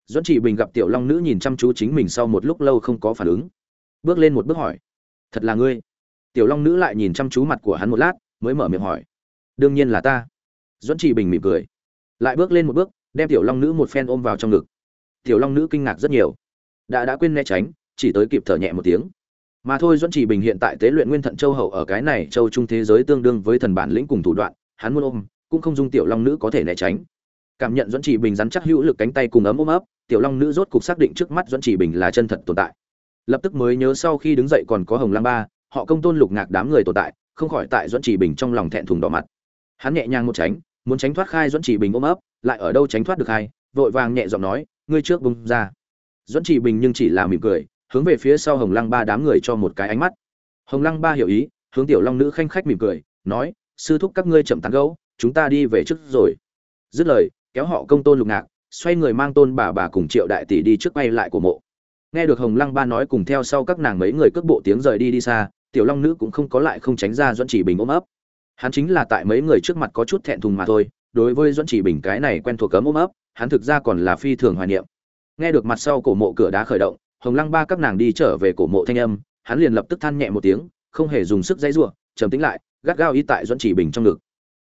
Doãn trì bình gặp tiểu long nữ nhìn chăm chú chính mình sau một lúc lâu không có phản ứng. Bước lên một bước hỏi, thật là ngươi? Tiểu long nữ lại nhìn chăm chú mặt của hắn một lát, mới mở miệng hỏi, đương nhiên là ta. Doãn trì bình mỉm cười, lại bước lên một bước, đem tiểu long nữ một phen ôm vào trong ngực tiểu long nữ kinh ngạc rất nhiều. Đã đã quên né tránh, chỉ tới kịp thở nhẹ một tiếng. Mà thôi dẫn chỉ bình hiện tại tế luyện nguyên thận châu hậu ở cái này châu trung thế giới tương đương với thần bản lĩnh cùng thủ đoạn, hắn muốn ôm, cũng không dung tiểu long nữ có thể né tránh. Cảm nhận dẫn chỉ bình rắn chắc hữu lực cánh tay cùng ấm ôm ấp, tiểu long nữ rốt cục xác định trước mắt dẫn chỉ bình là chân thật tồn tại. Lập tức mới nhớ sau khi đứng dậy còn có hồng lang ba, họ công tôn lục ngạc đám người tồn tại, không khỏi tại dẫn chỉ bình trong lòng thẹn thùng đỏ mặt. Hắn nhẹ nhàng một tránh, muốn tránh thoát khai dẫn chỉ bình ôm ấp, lại ở đâu tránh thoát được hai, vội vàng nhẹ giọng nói ngươi trước bung ra. Dẫn chỉ bình nhưng chỉ là mỉm cười, hướng về phía sau hồng lăng ba đám người cho một cái ánh mắt. Hồng lăng ba hiểu ý, hướng tiểu long nữ khanh khách mỉm cười, nói, sư thúc các ngươi chậm tán gấu chúng ta đi về trước rồi. Dứt lời, kéo họ công tôn lục ngạc, xoay người mang tôn bà bà cùng triệu đại tỷ đi trước quay lại của mộ. Nghe được hồng lăng ba nói cùng theo sau các nàng mấy người cước bộ tiếng rời đi đi xa, tiểu long nữ cũng không có lại không tránh ra dẫn chỉ bình ôm ấp. Hắn chính là tại mấy người trước mặt có chút thẹn thùng mà thôi, đối với dẫn chỉ bình cái này quen thuộc cấm ôm ấp hắn thực ra còn là phi thường hoài niệm. Nghe được mặt sau cổ mộ cửa đá khởi động, hồng lăng ba các nàng đi trở về cổ mộ thanh âm, hắn liền lập tức than nhẹ một tiếng, không hề dùng sức dãy giụa, trầm tĩnh lại, gắt gao y tại dẫn chỉ bình trong ngực.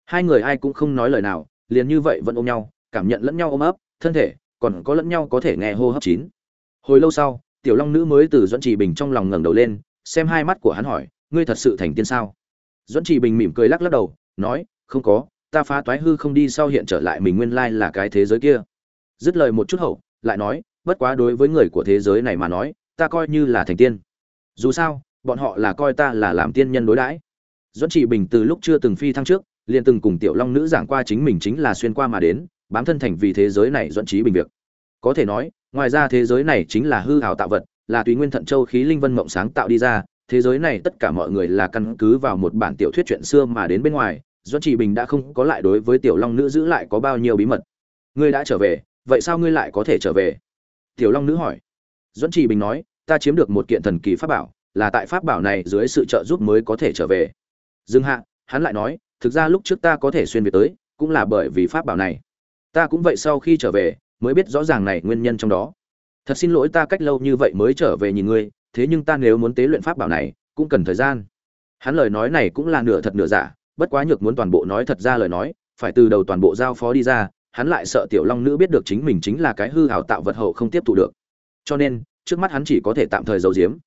Hai người ai cũng không nói lời nào, liền như vậy vẫn ôm nhau, cảm nhận lẫn nhau ôm ấp, thân thể còn có lẫn nhau có thể nghe hô hấp chín. Hồi lâu sau, tiểu long nữ mới từ dẫn chỉ bình trong lòng ngẩng đầu lên, xem hai mắt của hắn hỏi, ngươi thật sự thành tiên sao? Dẫn chỉ bình mỉm cười lắc lắc đầu, nói, không có ta phá toái hư không đi sau hiện trở lại mình nguyên lai là cái thế giới kia. Dứt lời một chút hậu, lại nói, bất quá đối với người của thế giới này mà nói, ta coi như là thành tiên. Dù sao, bọn họ là coi ta là làm tiên nhân đối đãi. Dẫn chỉ bình từ lúc chưa từng phi thăng trước, liền từng cùng tiểu long nữ giảng qua chính mình chính là xuyên qua mà đến, bám thân thành vì thế giới này dẫn trí bình việc. Có thể nói, ngoài ra thế giới này chính là hư hào tạo vật, là tùy nguyên thận châu khí linh vân mộng sáng tạo đi ra, thế giới này tất cả mọi người là căn cứ vào một bản tiểu thuyết chuyện xưa mà đến bên ngoài doãn Chỉ bình đã không có lại đối với tiểu long nữ giữ lại có bao nhiêu bí mật. Ngươi đã trở về, vậy sao ngươi lại có thể trở về? Tiểu long nữ hỏi. Doãn Chỉ bình nói, ta chiếm được một kiện thần kỳ pháp bảo, là tại pháp bảo này dưới sự trợ giúp mới có thể trở về. Dừng hạ, hắn lại nói, thực ra lúc trước ta có thể xuyên về tới, cũng là bởi vì pháp bảo này. Ta cũng vậy sau khi trở về, mới biết rõ ràng này nguyên nhân trong đó. Thật xin lỗi ta cách lâu như vậy mới trở về nhìn ngươi, thế nhưng ta nếu muốn tế luyện pháp bảo này, cũng cần thời gian. Hắn lời nói này cũng là nửa thật nửa giả bất quá nhược muốn toàn bộ nói thật ra lời nói, phải từ đầu toàn bộ giao phó đi ra, hắn lại sợ tiểu long nữ biết được chính mình chính là cái hư hào tạo vật hậu không tiếp thu được. Cho nên, trước mắt hắn chỉ có thể tạm thời giấu giếm.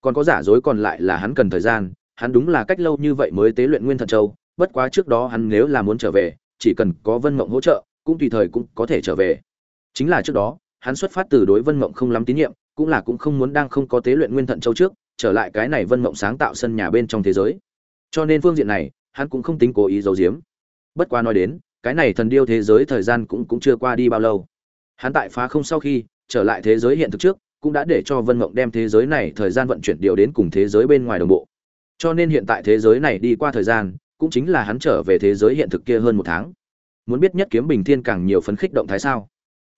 Còn có giả dối còn lại là hắn cần thời gian, hắn đúng là cách lâu như vậy mới tế luyện nguyên thần châu, bất quá trước đó hắn nếu là muốn trở về, chỉ cần có vân mộng hỗ trợ, cũng tùy thời cũng có thể trở về. Chính là trước đó, hắn xuất phát từ đối vân mộng không lắm tín nhiệm, cũng là cũng không muốn đang không có tế luyện nguyên thận châu trước, trở lại cái này vân mộng sáng tạo sân nhà bên trong thế giới. Cho nên phương diện này hắn cũng không tính cố ý giấu giếm. Bất quá nói đến, cái này thần điêu thế giới thời gian cũng cũng chưa qua đi bao lâu. Hắn tại phá không sau khi trở lại thế giới hiện thực trước, cũng đã để cho vân mộng đem thế giới này thời gian vận chuyển điều đến cùng thế giới bên ngoài đồng bộ. Cho nên hiện tại thế giới này đi qua thời gian, cũng chính là hắn trở về thế giới hiện thực kia hơn một tháng. Muốn biết nhất kiếm bình thiên càng nhiều phấn khích động thái sao?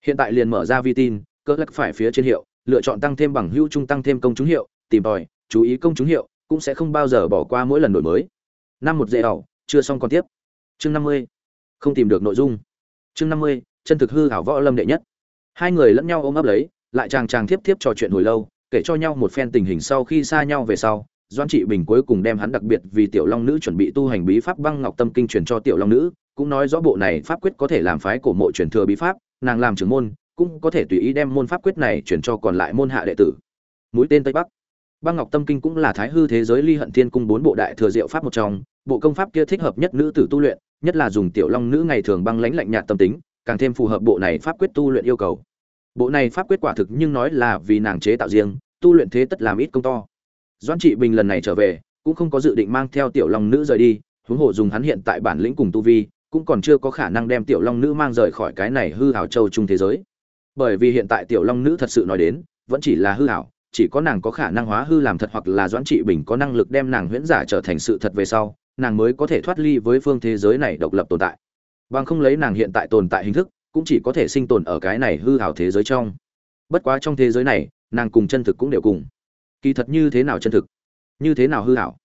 Hiện tại liền mở ra vi tin cỡ lắc phải phía trên hiệu, lựa chọn tăng thêm bằng hữu trung tăng thêm công chúng hiệu, tìm tòi, chú ý công chúng hiệu, cũng sẽ không bao giờ bỏ qua mỗi lần đổi mới năm một dễ ảo, chưa xong còn tiếp. Chương năm mươi. Không tìm được nội dung. Chương năm mươi, chân thực hư ảo võ lâm đệ nhất. Hai người lẫn nhau ôm ấp lấy, lại chàng chàng tiếp tiếp trò chuyện hồi lâu, kể cho nhau một phen tình hình sau khi xa nhau về sau doan trị bình cuối cùng đem hắn đặc biệt vì tiểu long nữ chuẩn bị tu hành bí pháp băng ngọc tâm kinh truyền cho tiểu long nữ, cũng nói rõ bộ này pháp quyết có thể làm phái cổ mộ truyền thừa bí pháp, nàng làm trưởng môn, cũng có thể tùy ý đem môn pháp quyết này truyền cho còn lại môn hạ đệ tử. Mũi tên tây bắc băng ngọc tâm kinh cũng là thái hư thế giới ly hận thiên cung bốn bộ đại thừa diệu pháp một trong, bộ công pháp kia thích hợp nhất nữ tử tu luyện, nhất là dùng tiểu long nữ ngày thường băng lãnh lạnh nhạt tâm tính, càng thêm phù hợp bộ này pháp quyết tu luyện yêu cầu. Bộ này pháp quyết quả thực nhưng nói là vì nàng chế tạo riêng, tu luyện thế tất làm ít công to. Doan trị bình lần này trở về, cũng không có dự định mang theo tiểu long nữ rời đi, huống hồ dùng hắn hiện tại bản lĩnh cùng tu vi, cũng còn chưa có khả năng đem tiểu long nữ mang rời khỏi cái này hư hảo châu trung thế giới. Bởi vì hiện tại tiểu long nữ thật sự nói đến, vẫn chỉ là hư hảo chỉ có nàng có khả năng hóa hư làm thật hoặc là doãn trị bình có năng lực đem nàng huyễn giả trở thành sự thật về sau, nàng mới có thể thoát ly với phương thế giới này độc lập tồn tại. Bằng không lấy nàng hiện tại tồn tại hình thức, cũng chỉ có thể sinh tồn ở cái này hư hào thế giới trong. Bất quá trong thế giới này, nàng cùng chân thực cũng đều cùng. Kỳ thật như thế nào chân thực? Như thế nào hư hảo?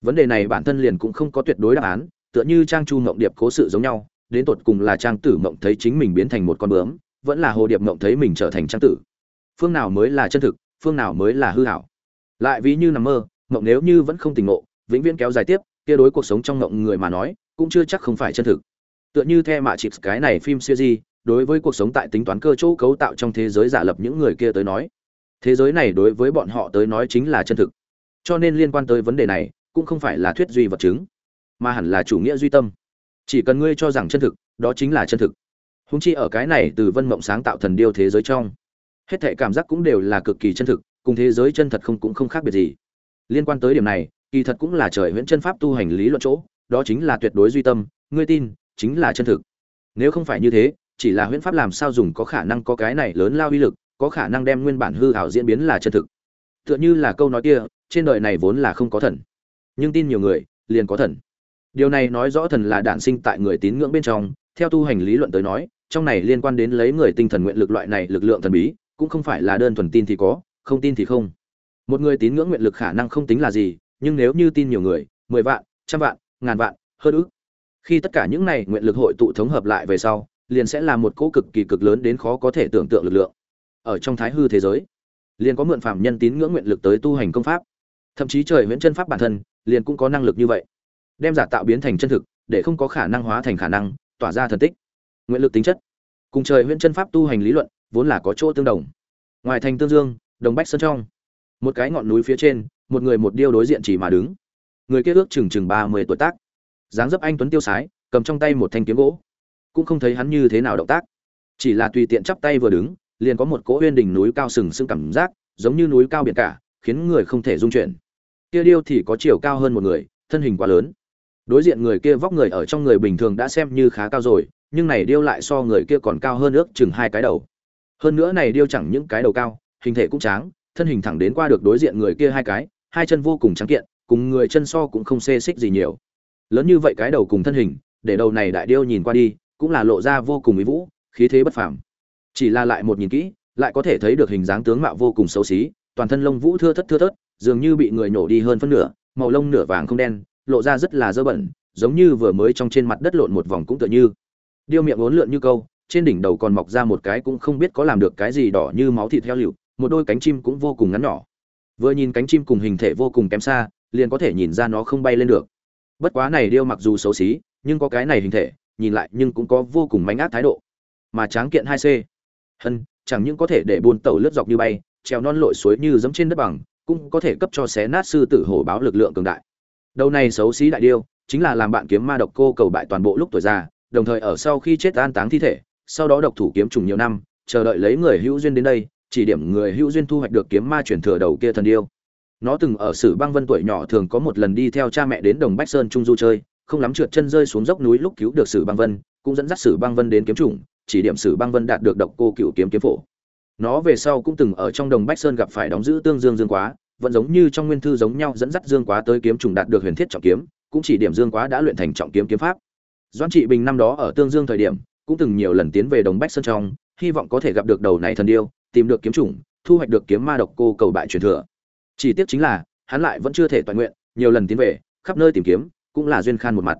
Vấn đề này bản thân liền cũng không có tuyệt đối đáp án, tựa như trang chu mộng điệp cố sự giống nhau, đến tột cùng là trang tử mộng thấy chính mình biến thành một con bướm, vẫn là hồ điệp mộng thấy mình trở thành trang tử. Phương nào mới là chân thực? Phương nào mới là hư hảo. Lại ví như nằm mơ mộng nếu như vẫn không tỉnh ngộ, vĩnh viễn kéo dài tiếp, kia đối cuộc sống trong mộng người mà nói, cũng chưa chắc không phải chân thực. Tựa như the mạ chịt cái này phim series, đối với cuộc sống tại tính toán cơ chỗ cấu tạo trong thế giới giả lập những người kia tới nói. Thế giới này đối với bọn họ tới nói chính là chân thực. Cho nên liên quan tới vấn đề này, cũng không phải là thuyết duy vật chứng, mà hẳn là chủ nghĩa duy tâm. Chỉ cần ngươi cho rằng chân thực, đó chính là chân thực. Húng chi ở cái này từ vân mộng sáng tạo thần điêu thế giới trong hết thệ cảm giác cũng đều là cực kỳ chân thực, cùng thế giới chân thật không cũng không khác biệt gì. Liên quan tới điểm này, kỳ thật cũng là trời huyễn chân pháp tu hành lý luận chỗ, đó chính là tuyệt đối duy tâm, ngươi tin, chính là chân thực. Nếu không phải như thế, chỉ là huyễn pháp làm sao dùng có khả năng có cái này lớn lao uy lực, có khả năng đem nguyên bản hư ảo diễn biến là chân thực. Tựa như là câu nói kia, trên đời này vốn là không có thần, nhưng tin nhiều người, liền có thần. Điều này nói rõ thần là đản sinh tại người tín ngưỡng bên trong, theo tu hành lý luận tới nói, trong này liên quan đến lấy người tinh thần nguyện lực loại này lực lượng thần bí cũng không phải là đơn thuần tin thì có, không tin thì không. Một người tín ngưỡng nguyện lực khả năng không tính là gì, nhưng nếu như tin nhiều người, mười vạn, trăm vạn, ngàn vạn, hơn ước khi tất cả những này nguyện lực hội tụ thống hợp lại về sau, liền sẽ là một cỗ cực kỳ cực lớn đến khó có thể tưởng tượng lực lượng. Ở trong thái hư thế giới, liền có mượn phạm nhân tín ngưỡng nguyện lực tới tu hành công pháp. Thậm chí trời huyễn chân pháp bản thân, liền cũng có năng lực như vậy. Đem giả tạo biến thành chân thực, để không có khả năng hóa thành khả năng, tỏa ra thần tích. Nguyện lực tính chất. Cùng trời huyễn chân pháp tu hành lý luận vốn là có chỗ tương đồng. Ngoài thành tương dương, đồng bách sơn trong, một cái ngọn núi phía trên, một người một điêu đối diện chỉ mà đứng. Người kia ước chừng chừng ba mươi tuổi tác. Dáng dấp anh tuấn tiêu sái, cầm trong tay một thanh kiếm gỗ. Cũng không thấy hắn như thế nào động tác. Chỉ là tùy tiện chắp tay vừa đứng, liền có một cỗ uyên đỉnh núi cao sừng sững cảm giác, giống như núi cao biển cả, khiến người không thể dung chuyển. Kia điêu thì có chiều cao hơn một người, thân hình quá lớn. Đối diện người kia vóc người ở trong người bình thường đã xem như khá cao rồi, nhưng này điêu lại so người kia còn cao hơn ước chừng hai cái đầu hơn nữa này điêu chẳng những cái đầu cao, hình thể cũng tráng, thân hình thẳng đến qua được đối diện người kia hai cái, hai chân vô cùng trắng kiện, cùng người chân so cũng không xê xích gì nhiều. Lớn như vậy cái đầu cùng thân hình, để đầu này đại điêu nhìn qua đi, cũng là lộ ra vô cùng mỹ vũ, khí thế bất phàm. Chỉ là lại một nhìn kỹ, lại có thể thấy được hình dáng tướng mạo vô cùng xấu xí, toàn thân lông vũ thưa thất thưa thớt, dường như bị người nổ đi hơn phân nửa, màu lông nửa vàng không đen, lộ ra rất là dơ bẩn, giống như vừa mới trong trên mặt đất lộn một vòng cũng tựa như. Điêu miệng uốn lượn như câu trên đỉnh đầu còn mọc ra một cái cũng không biết có làm được cái gì đỏ như máu thịt theo liệu một đôi cánh chim cũng vô cùng ngắn nhỏ. Vừa nhìn cánh chim cùng hình thể vô cùng kém xa, liền có thể nhìn ra nó không bay lên được. Bất quá này điêu mặc dù xấu xí, nhưng có cái này hình thể, nhìn lại nhưng cũng có vô cùng mánh ác thái độ. Mà tráng kiện hai c. Hân, chẳng những có thể để buôn tàu lướt dọc như bay treo non lội suối như giống trên đất bằng, cũng có thể cấp cho xé nát sư tử hổ báo lực lượng cường đại. Đầu này xấu xí đại điêu, chính là làm bạn kiếm ma độc cô cầu bại toàn bộ lúc tuổi già, đồng thời ở sau khi chết an táng thi thể sau đó độc thủ kiếm trùng nhiều năm, chờ đợi lấy người hữu duyên đến đây, chỉ điểm người hữu duyên thu hoạch được kiếm ma truyền thừa đầu kia thần điêu. Nó từng ở sử băng vân tuổi nhỏ thường có một lần đi theo cha mẹ đến đồng bách sơn trung du chơi, không lắm trượt chân rơi xuống dốc núi lúc cứu được sử băng vân, cũng dẫn dắt sử băng vân đến kiếm trùng, chỉ điểm sử băng vân đạt được độc cô cựu kiếm kiếm phổ. Nó về sau cũng từng ở trong đồng bách sơn gặp phải đóng giữ tương dương dương quá, vẫn giống như trong nguyên thư giống nhau dẫn dắt dương quá tới kiếm trùng đạt được huyền thiết trọng kiếm, cũng chỉ điểm dương quá đã luyện thành trọng kiếm kiếm pháp. Doãn trị bình năm đó ở tương dương thời điểm cũng từng nhiều lần tiến về đồng bách sơn trong, hy vọng có thể gặp được đầu này thần điêu, tìm được kiếm trùng thu hoạch được kiếm ma độc cô cầu bại truyền thừa. Chỉ tiếc chính là, hắn lại vẫn chưa thể toàn nguyện, nhiều lần tiến về, khắp nơi tìm kiếm, cũng là duyên khan một mặt.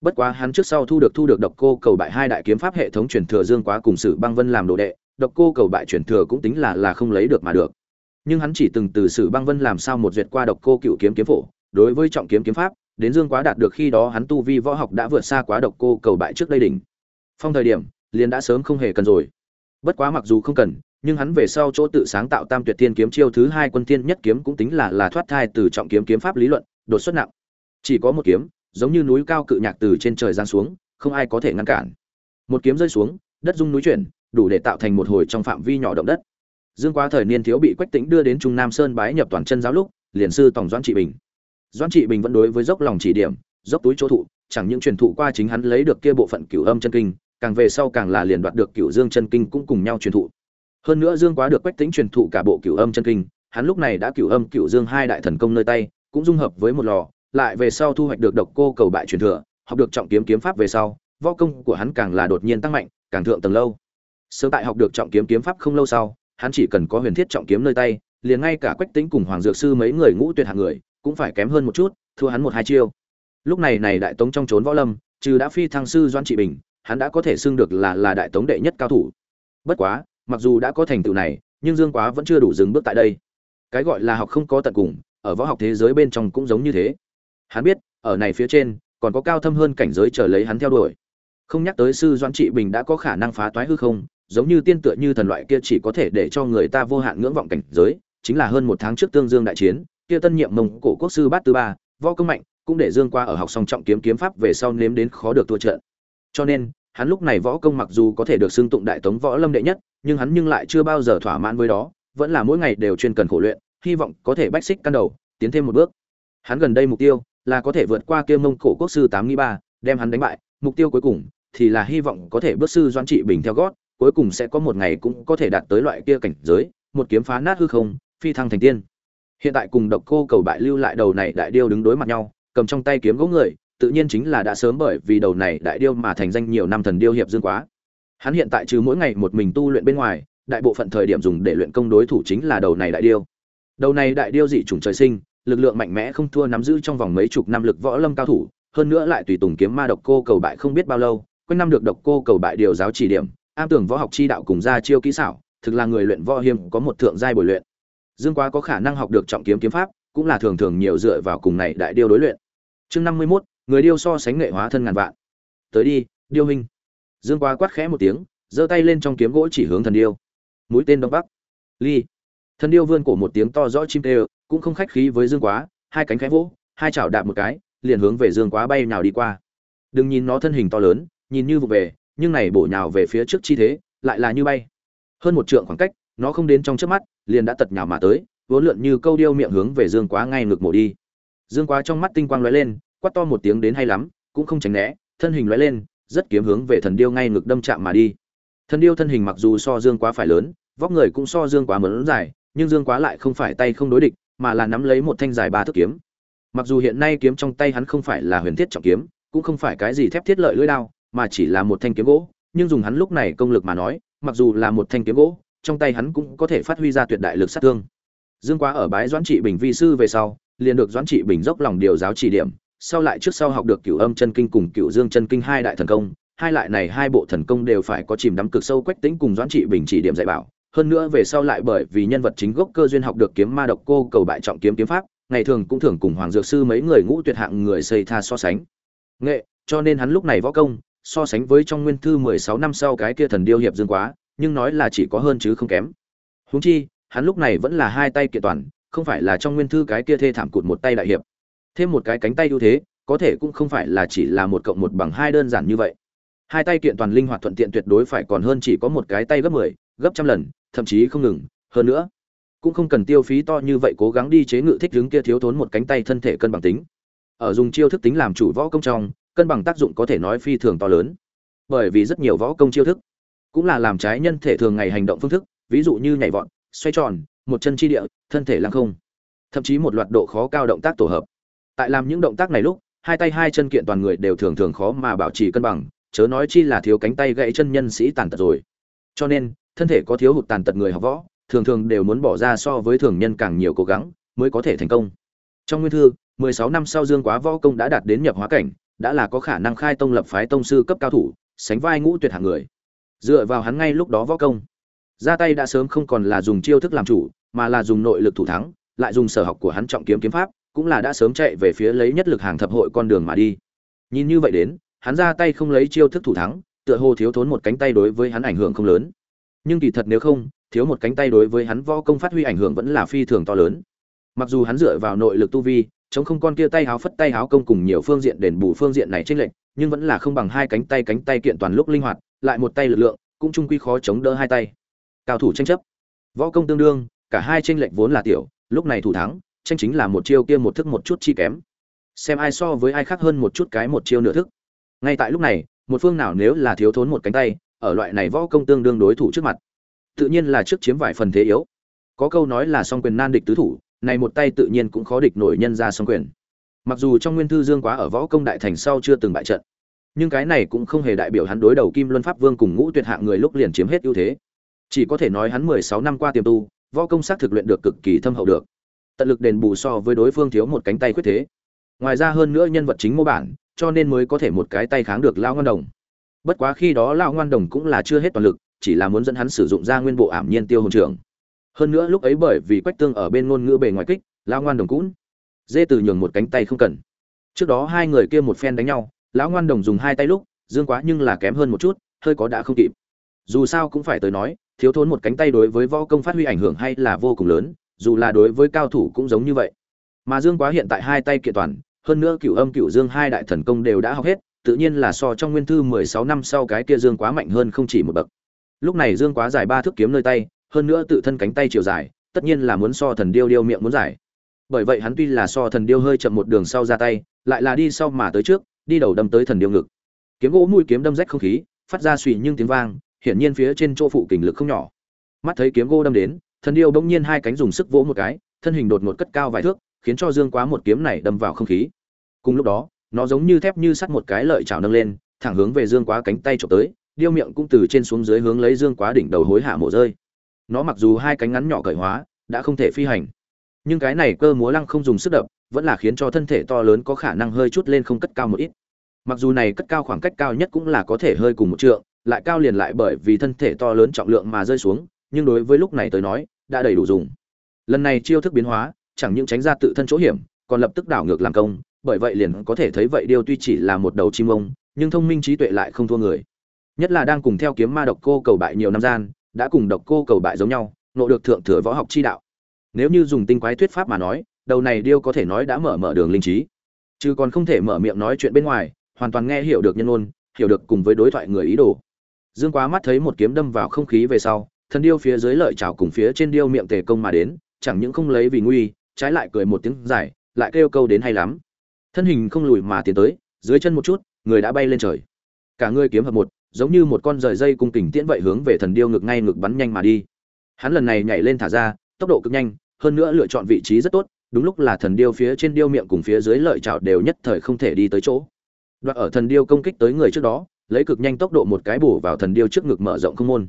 Bất quá hắn trước sau thu được thu được độc cô cầu bại hai đại kiếm pháp hệ thống truyền thừa dương quá cùng sử băng vân làm đồ đệ, độc cô cầu bại truyền thừa cũng tính là là không lấy được mà được. Nhưng hắn chỉ từng từ sử băng vân làm sao một duyệt qua độc cô cựu kiếm kiếm phổ, đối với trọng kiếm kiếm pháp, đến dương quá đạt được khi đó hắn tu vi võ học đã vượt xa quá độc cô cầu bại trước đây đỉnh phong thời điểm, liền đã sớm không hề cần rồi. Bất quá mặc dù không cần, nhưng hắn về sau chỗ tự sáng tạo tam tuyệt thiên kiếm chiêu thứ hai quân thiên nhất kiếm cũng tính là là thoát thai từ trọng kiếm kiếm pháp lý luận, đột xuất nặng. Chỉ có một kiếm, giống như núi cao cự nhạc từ trên trời giáng xuống, không ai có thể ngăn cản. Một kiếm rơi xuống, đất rung núi chuyển, đủ để tạo thành một hồi trong phạm vi nhỏ động đất. Dương quá thời niên thiếu bị quách tĩnh đưa đến trung nam sơn bái nhập toàn chân giáo lúc, liền sư tổng doãn trị bình. Doãn trị bình vẫn đối với dốc lòng chỉ điểm, dốc túi chỗ thụ, chẳng những truyền thụ qua chính hắn lấy được kia bộ phận cửu âm chân kinh càng về sau càng là liền đoạt được cửu dương chân kinh cũng cùng nhau truyền thụ. Hơn nữa dương quá được quách tĩnh truyền thụ cả bộ cửu âm chân kinh, hắn lúc này đã cửu âm cửu dương hai đại thần công nơi tay, cũng dung hợp với một lò, lại về sau thu hoạch được độc cô cầu bại truyền thừa, học được trọng kiếm kiếm pháp về sau, võ công của hắn càng là đột nhiên tăng mạnh, càng thượng tầng lâu. Sớm tại học được trọng kiếm kiếm pháp không lâu sau, hắn chỉ cần có huyền thiết trọng kiếm nơi tay, liền ngay cả quách tính cùng hoàng dược sư mấy người ngũ tuyệt hạng người, cũng phải kém hơn một chút, thua hắn một hai chiêu. Lúc này này đại tống trong trốn võ lâm, trừ đã phi thăng sư doan trị bình hắn đã có thể xưng được là là đại tống đệ nhất cao thủ. Bất quá, mặc dù đã có thành tựu này, nhưng dương quá vẫn chưa đủ dừng bước tại đây. Cái gọi là học không có tận cùng, ở võ học thế giới bên trong cũng giống như thế. Hắn biết, ở này phía trên, còn có cao thâm hơn cảnh giới chờ lấy hắn theo đuổi. Không nhắc tới sư doãn trị bình đã có khả năng phá toái hư không, giống như tiên tựa như thần loại kia chỉ có thể để cho người ta vô hạn ngưỡng vọng cảnh giới, chính là hơn một tháng trước tương dương đại chiến, kia tân nhiệm mông cổ quốc sư bát tư ba, võ công mạnh, cũng để dương qua ở học song trọng kiếm kiếm pháp về sau nếm đến khó được thua trận. Cho nên hắn lúc này võ công mặc dù có thể được xưng tụng đại tống võ lâm đệ nhất, nhưng hắn nhưng lại chưa bao giờ thỏa mãn với đó, vẫn là mỗi ngày đều chuyên cần khổ luyện, hy vọng có thể bách xích căn đầu, tiến thêm một bước. Hắn gần đây mục tiêu là có thể vượt qua kia mông cổ quốc sư tám nghi ba, đem hắn đánh bại, mục tiêu cuối cùng thì là hy vọng có thể bước sư doan trị bình theo gót, cuối cùng sẽ có một ngày cũng có thể đạt tới loại kia cảnh giới, một kiếm phá nát hư không, phi thăng thành tiên. Hiện tại cùng độc cô cầu bại lưu lại đầu này đại điêu đứng đối mặt nhau, cầm trong tay kiếm gỗ người tự nhiên chính là đã sớm bởi vì đầu này đại điêu mà thành danh nhiều năm thần điêu hiệp dương quá. Hắn hiện tại trừ mỗi ngày một mình tu luyện bên ngoài đại bộ phận thời điểm dùng để luyện công đối thủ chính là đầu này đại điêu. Đầu này đại điêu dị chủng trời sinh lực lượng mạnh mẽ không thua nắm giữ trong vòng mấy chục năm lực võ lâm cao thủ hơn nữa lại tùy tùng kiếm ma độc cô cầu bại không biết bao lâu quanh năm được độc cô cầu bại điều giáo chỉ điểm am tưởng võ học chi đạo cùng ra chiêu kỹ xảo thực là người luyện võ hiểm có một thượng giai bồi luyện. Dương quá có khả năng học được trọng kiếm kiếm pháp cũng là thường thường nhiều dựa vào cùng này đại điêu đối luyện. Chương năm mươi 51, người điêu so sánh nghệ hóa thân ngàn vạn. Tới đi, điêu hình. Dương quá quát khẽ một tiếng, giơ tay lên trong kiếm gỗ chỉ hướng thần điêu. Mũi tên đông bắc. Ly. Thần điêu vươn cổ một tiếng to rõ chim tê, cũng không khách khí với dương quá, hai cánh khẽ vỗ, hai chảo đạp một cái, liền hướng về dương quá bay nào đi qua. Đừng nhìn nó thân hình to lớn, nhìn như vụ về, nhưng này bổ nhào về phía trước chi thế, lại là như bay. Hơn một trượng khoảng cách, nó không đến trong trước mắt, liền đã tật nhào mà tới, vốn lượn như câu điêu miệng hướng về dương quá ngay ngực mổ đi. Dương quá trong mắt tinh quang lóe lên quát to một tiếng đến hay lắm, cũng không tránh né, thân hình lóe lên, rất kiếm hướng về thần điêu ngay ngực đâm chạm mà đi. Thần điêu thân hình mặc dù so dương quá phải lớn, vóc người cũng so dương quá mớn dài, nhưng dương quá lại không phải tay không đối địch, mà là nắm lấy một thanh dài ba thước kiếm. Mặc dù hiện nay kiếm trong tay hắn không phải là huyền thiết trọng kiếm, cũng không phải cái gì thép thiết lợi lưỡi đao, mà chỉ là một thanh kiếm gỗ, nhưng dùng hắn lúc này công lực mà nói, mặc dù là một thanh kiếm gỗ, trong tay hắn cũng có thể phát huy ra tuyệt đại lực sát thương. Dương quá ở bái doãn trị bình vi sư về sau, liền được doãn trị bình dốc lòng điều giáo chỉ điểm sau lại trước sau học được cửu âm chân kinh cùng cửu dương chân kinh hai đại thần công, hai lại này hai bộ thần công đều phải có chìm đắm cực sâu quách tính cùng doãn trị bình chỉ điểm dạy bảo. Hơn nữa về sau lại bởi vì nhân vật chính gốc cơ duyên học được kiếm ma độc cô cầu bại trọng kiếm kiếm pháp, ngày thường cũng thường cùng hoàng dược sư mấy người ngũ tuyệt hạng người xây tha so sánh. Nghệ, cho nên hắn lúc này võ công, so sánh với trong nguyên thư mười sáu năm sau cái kia thần điêu hiệp dương quá, nhưng nói là chỉ có hơn chứ không kém. Huống chi, hắn lúc này vẫn là hai tay kiện toàn, không phải là trong nguyên thư cái kia thê thảm cụt một tay đại hiệp thêm một cái cánh tay ưu thế, có thể cũng không phải là chỉ là một cộng một bằng hai đơn giản như vậy. Hai tay kiện toàn linh hoạt thuận tiện tuyệt đối phải còn hơn chỉ có một cái tay gấp mười, gấp trăm lần, thậm chí không ngừng. Hơn nữa, cũng không cần tiêu phí to như vậy cố gắng đi chế ngự thích đứng kia thiếu thốn một cánh tay thân thể cân bằng tính. Ở dùng chiêu thức tính làm chủ võ công trong, cân bằng tác dụng có thể nói phi thường to lớn. Bởi vì rất nhiều võ công chiêu thức cũng là làm trái nhân thể thường ngày hành động phương thức, ví dụ như nhảy vọt, xoay tròn, một chân chi địa, thân thể lăng không. Thậm chí một loạt độ khó cao động tác tổ hợp tại làm những động tác này lúc hai tay hai chân kiện toàn người đều thường thường khó mà bảo trì cân bằng chớ nói chi là thiếu cánh tay gãy chân nhân sĩ tàn tật rồi cho nên thân thể có thiếu hụt tàn tật người học võ thường thường đều muốn bỏ ra so với thường nhân càng nhiều cố gắng mới có thể thành công trong nguyên thư 16 năm sau Dương Quá võ công đã đạt đến nhập hóa cảnh, đã là có khả năng khai tông lập phái tông sư cấp cao thủ, sánh vai ngũ tuyệt hạng người. Dựa vào hắn ngay lúc đó võ công, ra tay đã sớm không còn là dùng chiêu thức làm chủ, mà là dùng nội lực thủ thắng, lại dùng sở học của hắn trọng kiếm kiếm pháp, cũng là đã sớm chạy về phía lấy nhất lực hàng thập hội con đường mà đi. Nhìn như vậy đến, hắn ra tay không lấy chiêu thức thủ thắng, tựa hồ thiếu thốn một cánh tay đối với hắn ảnh hưởng không lớn. Nhưng kỳ thật nếu không, thiếu một cánh tay đối với hắn võ công phát huy ảnh hưởng vẫn là phi thường to lớn. Mặc dù hắn dựa vào nội lực tu vi, chống không con kia tay háo phất tay háo công cùng nhiều phương diện đền bù phương diện này trên lệnh, nhưng vẫn là không bằng hai cánh tay cánh tay kiện toàn lúc linh hoạt, lại một tay lực lượng, cũng chung quy khó chống đỡ hai tay. Cao thủ tranh chấp, võ công tương đương, cả hai chênh lệnh vốn là tiểu, lúc này thủ thắng, tranh chính là một chiêu kia một thức một chút chi kém. Xem ai so với ai khác hơn một chút cái một chiêu nửa thức. Ngay tại lúc này, một phương nào nếu là thiếu thốn một cánh tay, ở loại này võ công tương đương đối thủ trước mặt, tự nhiên là trước chiếm vài phần thế yếu. Có câu nói là song quyền nan địch tứ thủ, này một tay tự nhiên cũng khó địch nổi nhân ra song quyền. Mặc dù trong Nguyên Thư Dương Quá ở võ công đại thành sau chưa từng bại trận, nhưng cái này cũng không hề đại biểu hắn đối đầu Kim Luân Pháp Vương cùng Ngũ Tuyệt hạng người lúc liền chiếm hết ưu thế. Chỉ có thể nói hắn 16 năm qua tiềm tu, võ công xác thực luyện được cực kỳ thâm hậu được. Tận lực đền bù so với đối phương thiếu một cánh tay khuyết thế. Ngoài ra hơn nữa nhân vật chính mô bản, cho nên mới có thể một cái tay kháng được Lão Ngoan Đồng. Bất quá khi đó Lão Ngoan Đồng cũng là chưa hết toàn lực, chỉ là muốn dẫn hắn sử dụng ra nguyên bộ ảm nhiên tiêu hồn trưởng hơn nữa lúc ấy bởi vì quách tương ở bên ngôn ngữ bề ngoài kích lão ngoan đồng cũng dê từ nhường một cánh tay không cần trước đó hai người kia một phen đánh nhau lão ngoan đồng dùng hai tay lúc dương quá nhưng là kém hơn một chút hơi có đã không kịp dù sao cũng phải tới nói thiếu thốn một cánh tay đối với võ công phát huy ảnh hưởng hay là vô cùng lớn dù là đối với cao thủ cũng giống như vậy mà dương quá hiện tại hai tay kiện toàn hơn nữa cửu âm cửu dương hai đại thần công đều đã học hết tự nhiên là so trong nguyên thư mười sáu năm sau cái kia dương quá mạnh hơn không chỉ một bậc lúc này dương quá dài ba thước kiếm nơi tay hơn nữa tự thân cánh tay chiều dài, tất nhiên là muốn so thần điêu điêu miệng muốn giải Bởi vậy hắn tuy là so thần điêu hơi chậm một đường sau ra tay, lại là đi sau mà tới trước, đi đầu đâm tới thần điêu ngực. Kiếm gỗ mũi kiếm đâm rách không khí, phát ra suy nhưng tiếng vang, hiển nhiên phía trên chỗ phụ kình lực không nhỏ. Mắt thấy kiếm gỗ đâm đến, thần điêu bỗng nhiên hai cánh dùng sức vỗ một cái, thân hình đột ngột cất cao vài thước, khiến cho Dương Quá một kiếm này đâm vào không khí. Cùng lúc đó, nó giống như thép như sắt một cái lợi chảo nâng lên, thẳng hướng về Dương Quá cánh tay chụp tới, điêu miệng cũng từ trên xuống dưới hướng lấy Dương Quá đỉnh đầu hối hạ mổ rơi. Nó mặc dù hai cánh ngắn nhỏ cởi hóa đã không thể phi hành. Nhưng cái này cơ múa lăng không dùng sức đập vẫn là khiến cho thân thể to lớn có khả năng hơi chút lên không cất cao một ít. Mặc dù này cất cao khoảng cách cao nhất cũng là có thể hơi cùng một trượng lại cao liền lại bởi vì thân thể to lớn trọng lượng mà rơi xuống nhưng đối với lúc này tới nói, đã đầy đủ dùng. Lần này chiêu thức biến hóa, chẳng những tránh ra tự thân chỗ hiểm, còn lập tức đảo ngược làm công, bởi vậy liền có thể thấy vậy điều tuy chỉ là một đầu chim ông, nhưng thông minh trí tuệ lại không thua người. Nhất là đang cùng theo kiếm ma độc cô cầu bại nhiều năm gian, đã cùng độc cô cầu bại giống nhau nộ được thượng thừa võ học chi đạo. Nếu như dùng tinh quái thuyết pháp mà nói, đầu này điêu có thể nói đã mở mở đường linh trí. Chứ còn không thể mở miệng nói chuyện bên ngoài, hoàn toàn nghe hiểu được nhân ôn hiểu được cùng với đối thoại người ý đồ. Dương quá mắt thấy một kiếm đâm vào không khí về sau thần điêu phía dưới lợi chảo cùng phía trên điêu miệng tề công mà đến, chẳng những không lấy vì nguy, trái lại cười một tiếng dài, lại kêu câu đến hay lắm. Thân hình không lùi mà tiến tới, dưới chân một chút, người đã bay lên trời. Cả người kiếm hợp một, giống như một con rời dây cung kình tiễn vậy hướng về thần điêu ngực ngay ngực bắn nhanh mà đi. Hắn lần này nhảy lên thả ra, tốc độ cực nhanh, hơn nữa lựa chọn vị trí rất tốt, đúng lúc là thần điêu phía trên điêu miệng cùng phía dưới lợi chảo đều nhất thời không thể đi tới chỗ. Đoạn ở thần điêu công kích tới người trước đó, lấy cực nhanh tốc độ một cái bổ vào thần điêu trước ngực mở rộng không môn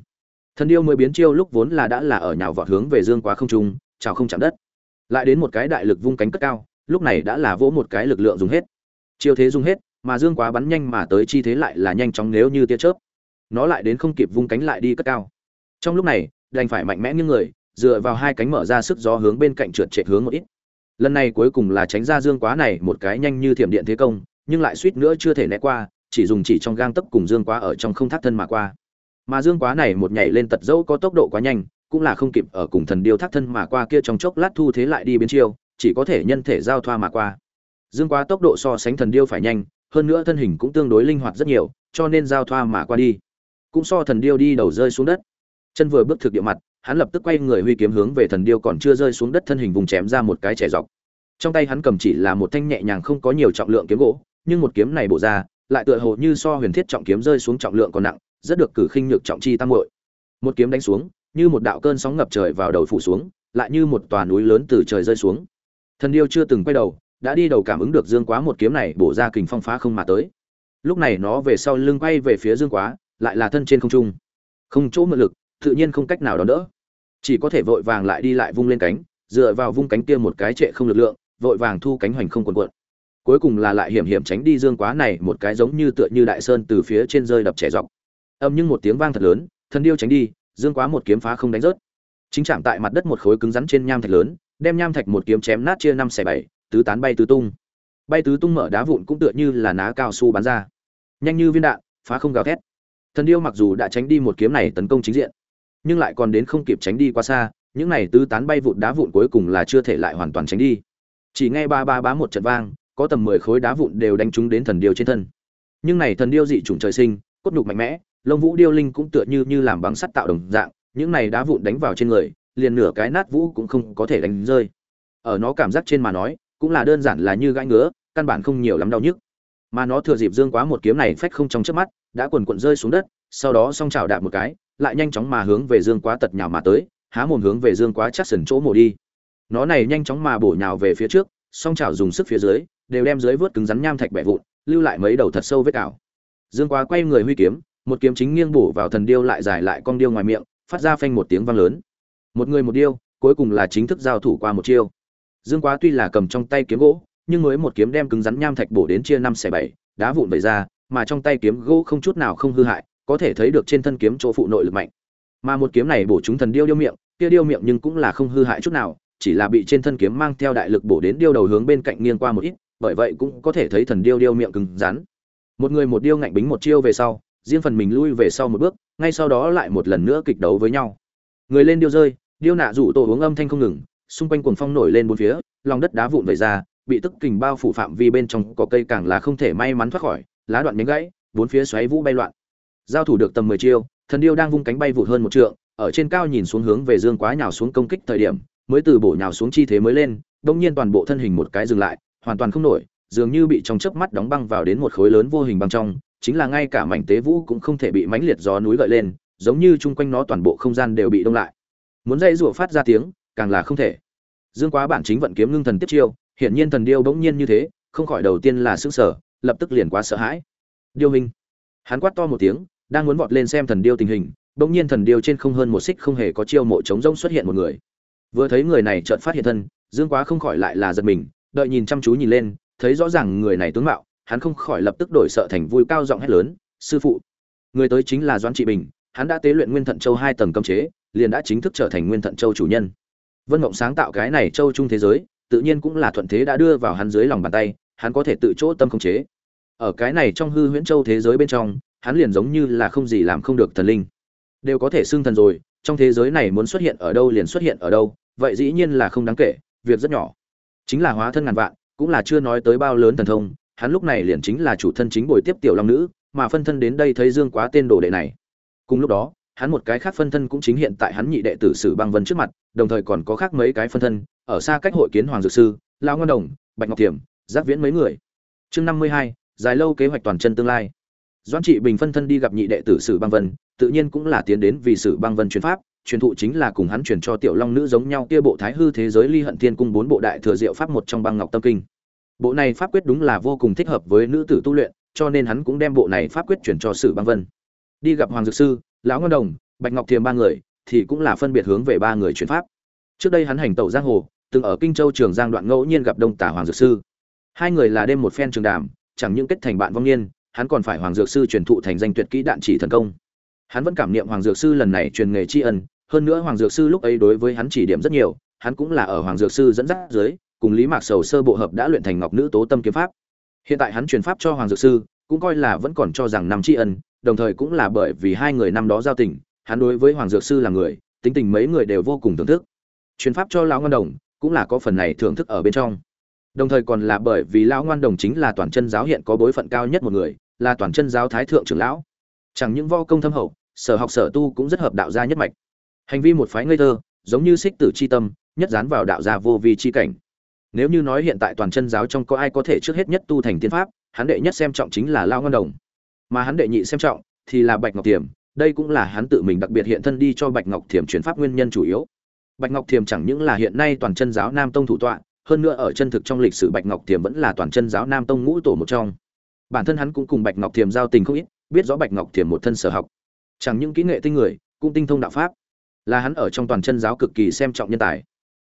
thần điêu mới biến chiêu lúc vốn là đã là ở nhào vọt hướng về dương quá không trung, chào không chạm đất. Lại đến một cái đại lực vung cánh cất cao, lúc này đã là vỗ một cái lực lượng dùng hết. Chiêu thế dùng hết, mà dương quá bắn nhanh mà tới chi thế lại là nhanh chóng nếu như tia chớp. Nó lại đến không kịp vung cánh lại đi cất cao. Trong lúc này, đành phải mạnh mẽ như người, dựa vào hai cánh mở ra sức gió hướng bên cạnh trượt chạy hướng một ít. Lần này cuối cùng là tránh ra dương quá này một cái nhanh như thiểm điện thế công, nhưng lại suýt nữa chưa thể né qua, chỉ dùng chỉ trong gang tấc cùng dương quá ở trong không thác thân mà qua mà dương quá này một nhảy lên tật dẫu có tốc độ quá nhanh, cũng là không kịp ở cùng thần điêu thác thân mà qua kia trong chốc lát thu thế lại đi biến chiêu, chỉ có thể nhân thể giao thoa mà qua. Dương quá tốc độ so sánh thần điêu phải nhanh, hơn nữa thân hình cũng tương đối linh hoạt rất nhiều, cho nên giao thoa mà qua đi. Cũng so thần điêu đi đầu rơi xuống đất. Chân vừa bước thực địa mặt, hắn lập tức quay người huy kiếm hướng về thần điêu còn chưa rơi xuống đất thân hình vùng chém ra một cái trẻ dọc. Trong tay hắn cầm chỉ là một thanh nhẹ nhàng không có nhiều trọng lượng kiếm gỗ, nhưng một kiếm này bổ ra, lại tựa hồ như so huyền thiết trọng kiếm rơi xuống trọng lượng còn nặng rất được cử khinh nhược trọng chi tăng muội. Một kiếm đánh xuống, như một đạo cơn sóng ngập trời vào đầu phủ xuống, lại như một tòa núi lớn từ trời rơi xuống. Thần điêu chưa từng quay đầu, đã đi đầu cảm ứng được dương quá một kiếm này bổ ra kình phong phá không mà tới. Lúc này nó về sau lưng quay về phía dương quá, lại là thân trên không trung. Không chỗ mượn lực, tự nhiên không cách nào đón đỡ. Chỉ có thể vội vàng lại đi lại vung lên cánh, dựa vào vung cánh kia một cái trệ không lực lượng, vội vàng thu cánh hoành không quần quật. cuối cùng là lại hiểm hiểm tránh đi dương quá này, một cái giống như tựa như đại sơn từ phía trên rơi đập trẻ dọc âm nhưng một tiếng vang thật lớn, thần điêu tránh đi, dương quá một kiếm phá không đánh rớt. Chính chạm tại mặt đất một khối cứng rắn trên nham thạch lớn, đem nham thạch một kiếm chém nát chia năm xẻ bảy, tứ tán bay tứ tung. Bay tứ tung mở đá vụn cũng tựa như là ná cao su bắn ra. Nhanh như viên đạn, phá không gào thét. Thần điêu mặc dù đã tránh đi một kiếm này tấn công chính diện, nhưng lại còn đến không kịp tránh đi quá xa, những này tứ tán bay vụn đá vụn cuối cùng là chưa thể lại hoàn toàn tránh đi. Chỉ nghe ba ba bá một trận vang, có tầm mười khối đá vụn đều đánh trúng đến thần điêu trên thân. Nhưng này thần điêu dị chủng trời sinh, cốt nhục mạnh mẽ lông vũ điêu linh cũng tựa như như làm bằng sắt tạo đồng dạng, những này đá vụn đánh vào trên người, liền nửa cái nát vũ cũng không có thể đánh rơi. Ở nó cảm giác trên mà nói, cũng là đơn giản là như gãi ngứa, căn bản không nhiều lắm đau nhức. Mà nó thừa dịp dương quá một kiếm này phách không trong trước mắt, đã quần quận rơi xuống đất, sau đó song chảo đạp một cái, lại nhanh chóng mà hướng về dương quá tật nhào mà tới, há mồm hướng về dương quá chắc sần chỗ mổ đi. Nó này nhanh chóng mà bổ nhào về phía trước, song chảo dùng sức phía dưới, đều đem dưới vớt cứng rắn nham thạch bẻ vụn, lưu lại mấy đầu thật sâu vết ảo. Dương quá quay người huy kiếm một kiếm chính nghiêng bổ vào thần điêu lại dài lại con điêu ngoài miệng, phát ra phanh một tiếng vang lớn. Một người một điêu, cuối cùng là chính thức giao thủ qua một chiêu. Dương quá tuy là cầm trong tay kiếm gỗ, nhưng mới một kiếm đem cứng rắn nham thạch bổ đến chia năm xẻ bảy, đá vụn vẩy ra, mà trong tay kiếm gỗ không chút nào không hư hại, có thể thấy được trên thân kiếm chỗ phụ nội lực mạnh. Mà một kiếm này bổ chúng thần điêu điêu miệng, kia điêu miệng nhưng cũng là không hư hại chút nào, chỉ là bị trên thân kiếm mang theo đại lực bổ đến điêu đầu hướng bên cạnh nghiêng qua một ít, bởi vậy cũng có thể thấy thần điêu điêu miệng cứng rắn. Một người một điêu ngạnh bính một chiêu về sau riêng phần mình lui về sau một bước, ngay sau đó lại một lần nữa kịch đấu với nhau. Người lên điêu rơi, điêu nạ rủ tổ uống âm thanh không ngừng, xung quanh cuồng phong nổi lên bốn phía, lòng đất đá vụn vẩy ra, bị tức kình bao phủ phạm vi bên trong, có cây càng là không thể may mắn thoát khỏi, lá đoạn nhánh gãy, bốn phía xoáy vũ bay loạn. Giao thủ được tầm mười chiêu, thần điêu đang vung cánh bay vụt hơn một trượng, ở trên cao nhìn xuống hướng về dương quá nhào xuống công kích thời điểm, mới từ bổ nhào xuống chi thế mới lên, đông nhiên toàn bộ thân hình một cái dừng lại, hoàn toàn không nổi, dường như bị trong chớp mắt đóng băng vào đến một khối lớn vô hình băng trong chính là ngay cả mảnh tế vũ cũng không thể bị mãnh liệt gió núi gợi lên, giống như chung quanh nó toàn bộ không gian đều bị đông lại. Muốn dây rủa phát ra tiếng, càng là không thể. Dương quá bản chính vận kiếm ngưng thần tiếp chiêu, hiển nhiên thần điêu bỗng nhiên như thế, không khỏi đầu tiên là sững sở lập tức liền quá sợ hãi. Điêu hình hắn quát to một tiếng, đang muốn vọt lên xem thần điêu tình hình, bỗng nhiên thần điêu trên không hơn một xích không hề có chiêu mộ trống rông xuất hiện một người. Vừa thấy người này chợt phát hiện thân, dương quá không khỏi lại là giật mình, đợi nhìn chăm chú nhìn lên, thấy rõ ràng người này tướng mạo hắn không khỏi lập tức đổi sợ thành vui cao giọng hét lớn, sư phụ, người tới chính là doãn trị bình, hắn đã tế luyện nguyên thận châu hai tầng cấm chế, liền đã chính thức trở thành nguyên thận châu chủ nhân. Vân mộng sáng tạo cái này châu trung thế giới, tự nhiên cũng là thuận thế đã đưa vào hắn dưới lòng bàn tay, hắn có thể tự chỗ tâm khống chế. Ở cái này trong hư huyễn châu thế giới bên trong, hắn liền giống như là không gì làm không được thần linh. Đều có thể xưng thần rồi, trong thế giới này muốn xuất hiện ở đâu liền xuất hiện ở đâu, vậy dĩ nhiên là không đáng kể, việc rất nhỏ. Chính là hóa thân ngàn vạn, cũng là chưa nói tới bao lớn thần thông hắn lúc này liền chính là chủ thân chính bồi tiếp tiểu long nữ, mà phân thân đến đây thấy dương quá tên đồ đệ này. Cùng lúc đó, hắn một cái khác phân thân cũng chính hiện tại hắn nhị đệ tử sử băng vân trước mặt, đồng thời còn có khác mấy cái phân thân, ở xa cách hội kiến hoàng dược sư lao ngân đồng, bạch ngọc thiểm giác viễn mấy người. Chương năm mươi hai, dài lâu kế hoạch toàn chân tương lai. Doãn trị bình phân thân đi gặp nhị đệ tử sử băng vân, tự nhiên cũng là tiến đến vì sử băng vân truyền pháp, truyền thụ chính là cùng hắn truyền cho tiểu long nữ giống nhau kia bộ thái hư thế giới ly hận thiên cung bốn bộ đại thừa diệu pháp một trong băng ngọc tâm kinh bộ này pháp quyết đúng là vô cùng thích hợp với nữ tử tu luyện, cho nên hắn cũng đem bộ này pháp quyết chuyển cho sử băng vân. Đi gặp hoàng dược sư, lão ngân đồng, bạch ngọc thiềm ba người, thì cũng là phân biệt hướng về ba người chuyển pháp. Trước đây hắn hành tẩu giang hồ, từng ở kinh châu trường giang đoạn ngẫu nhiên gặp đông tả hoàng dược sư. Hai người là đêm một phen trường đàm, chẳng những kết thành bạn vong niên, hắn còn phải hoàng dược sư truyền thụ thành danh tuyệt kỹ đạn chỉ thần công. Hắn vẫn cảm niệm hoàng dược sư lần này truyền nghề tri ân, hơn nữa hoàng dược sư lúc ấy đối với hắn chỉ điểm rất nhiều, hắn cũng là ở hoàng dược sư dẫn dắt dưới cùng lý mạc sầu sơ bộ hợp đã luyện thành ngọc nữ tố tâm kiếm pháp. Hiện tại hắn truyền pháp cho hoàng dược sư, cũng coi là vẫn còn cho rằng năm tri ân, đồng thời cũng là bởi vì hai người năm đó giao tình, hắn đối với hoàng dược sư là người, tính tình mấy người đều vô cùng thưởng thức. Truyền pháp cho lão ngân đồng cũng là có phần này thưởng thức ở bên trong. Đồng thời còn là bởi vì lão ngoan đồng chính là toàn chân giáo hiện có bối phận cao nhất một người, là toàn chân giáo thái thượng trưởng lão. Chẳng những võ công thâm hậu, sở học sở tu cũng rất hợp đạo gia nhất mạch. Hành vi một phái ngây thơ, giống như xích tử chi tâm, nhất dán vào đạo gia vô vi chi cảnh nếu như nói hiện tại toàn chân giáo trong có ai có thể trước hết nhất tu thành tiên pháp, hắn đệ nhất xem trọng chính là lao ngân đồng. Mà hắn đệ nhị xem trọng thì là bạch ngọc Thiềm. đây cũng là hắn tự mình đặc biệt hiện thân đi cho bạch ngọc Thiềm chuyển pháp nguyên nhân chủ yếu. Bạch ngọc Thiềm chẳng những là hiện nay toàn chân giáo nam tông thủ tọa, hơn nữa ở chân thực trong lịch sử bạch ngọc Thiềm vẫn là toàn chân giáo nam tông ngũ tổ một trong. Bản thân hắn cũng cùng bạch ngọc Thiềm giao tình không ít, biết rõ bạch ngọc Thiềm một thân sở học. Chẳng những kỹ nghệ tinh người, cũng tinh thông đạo pháp. Là hắn ở trong toàn chân giáo cực kỳ xem trọng nhân tài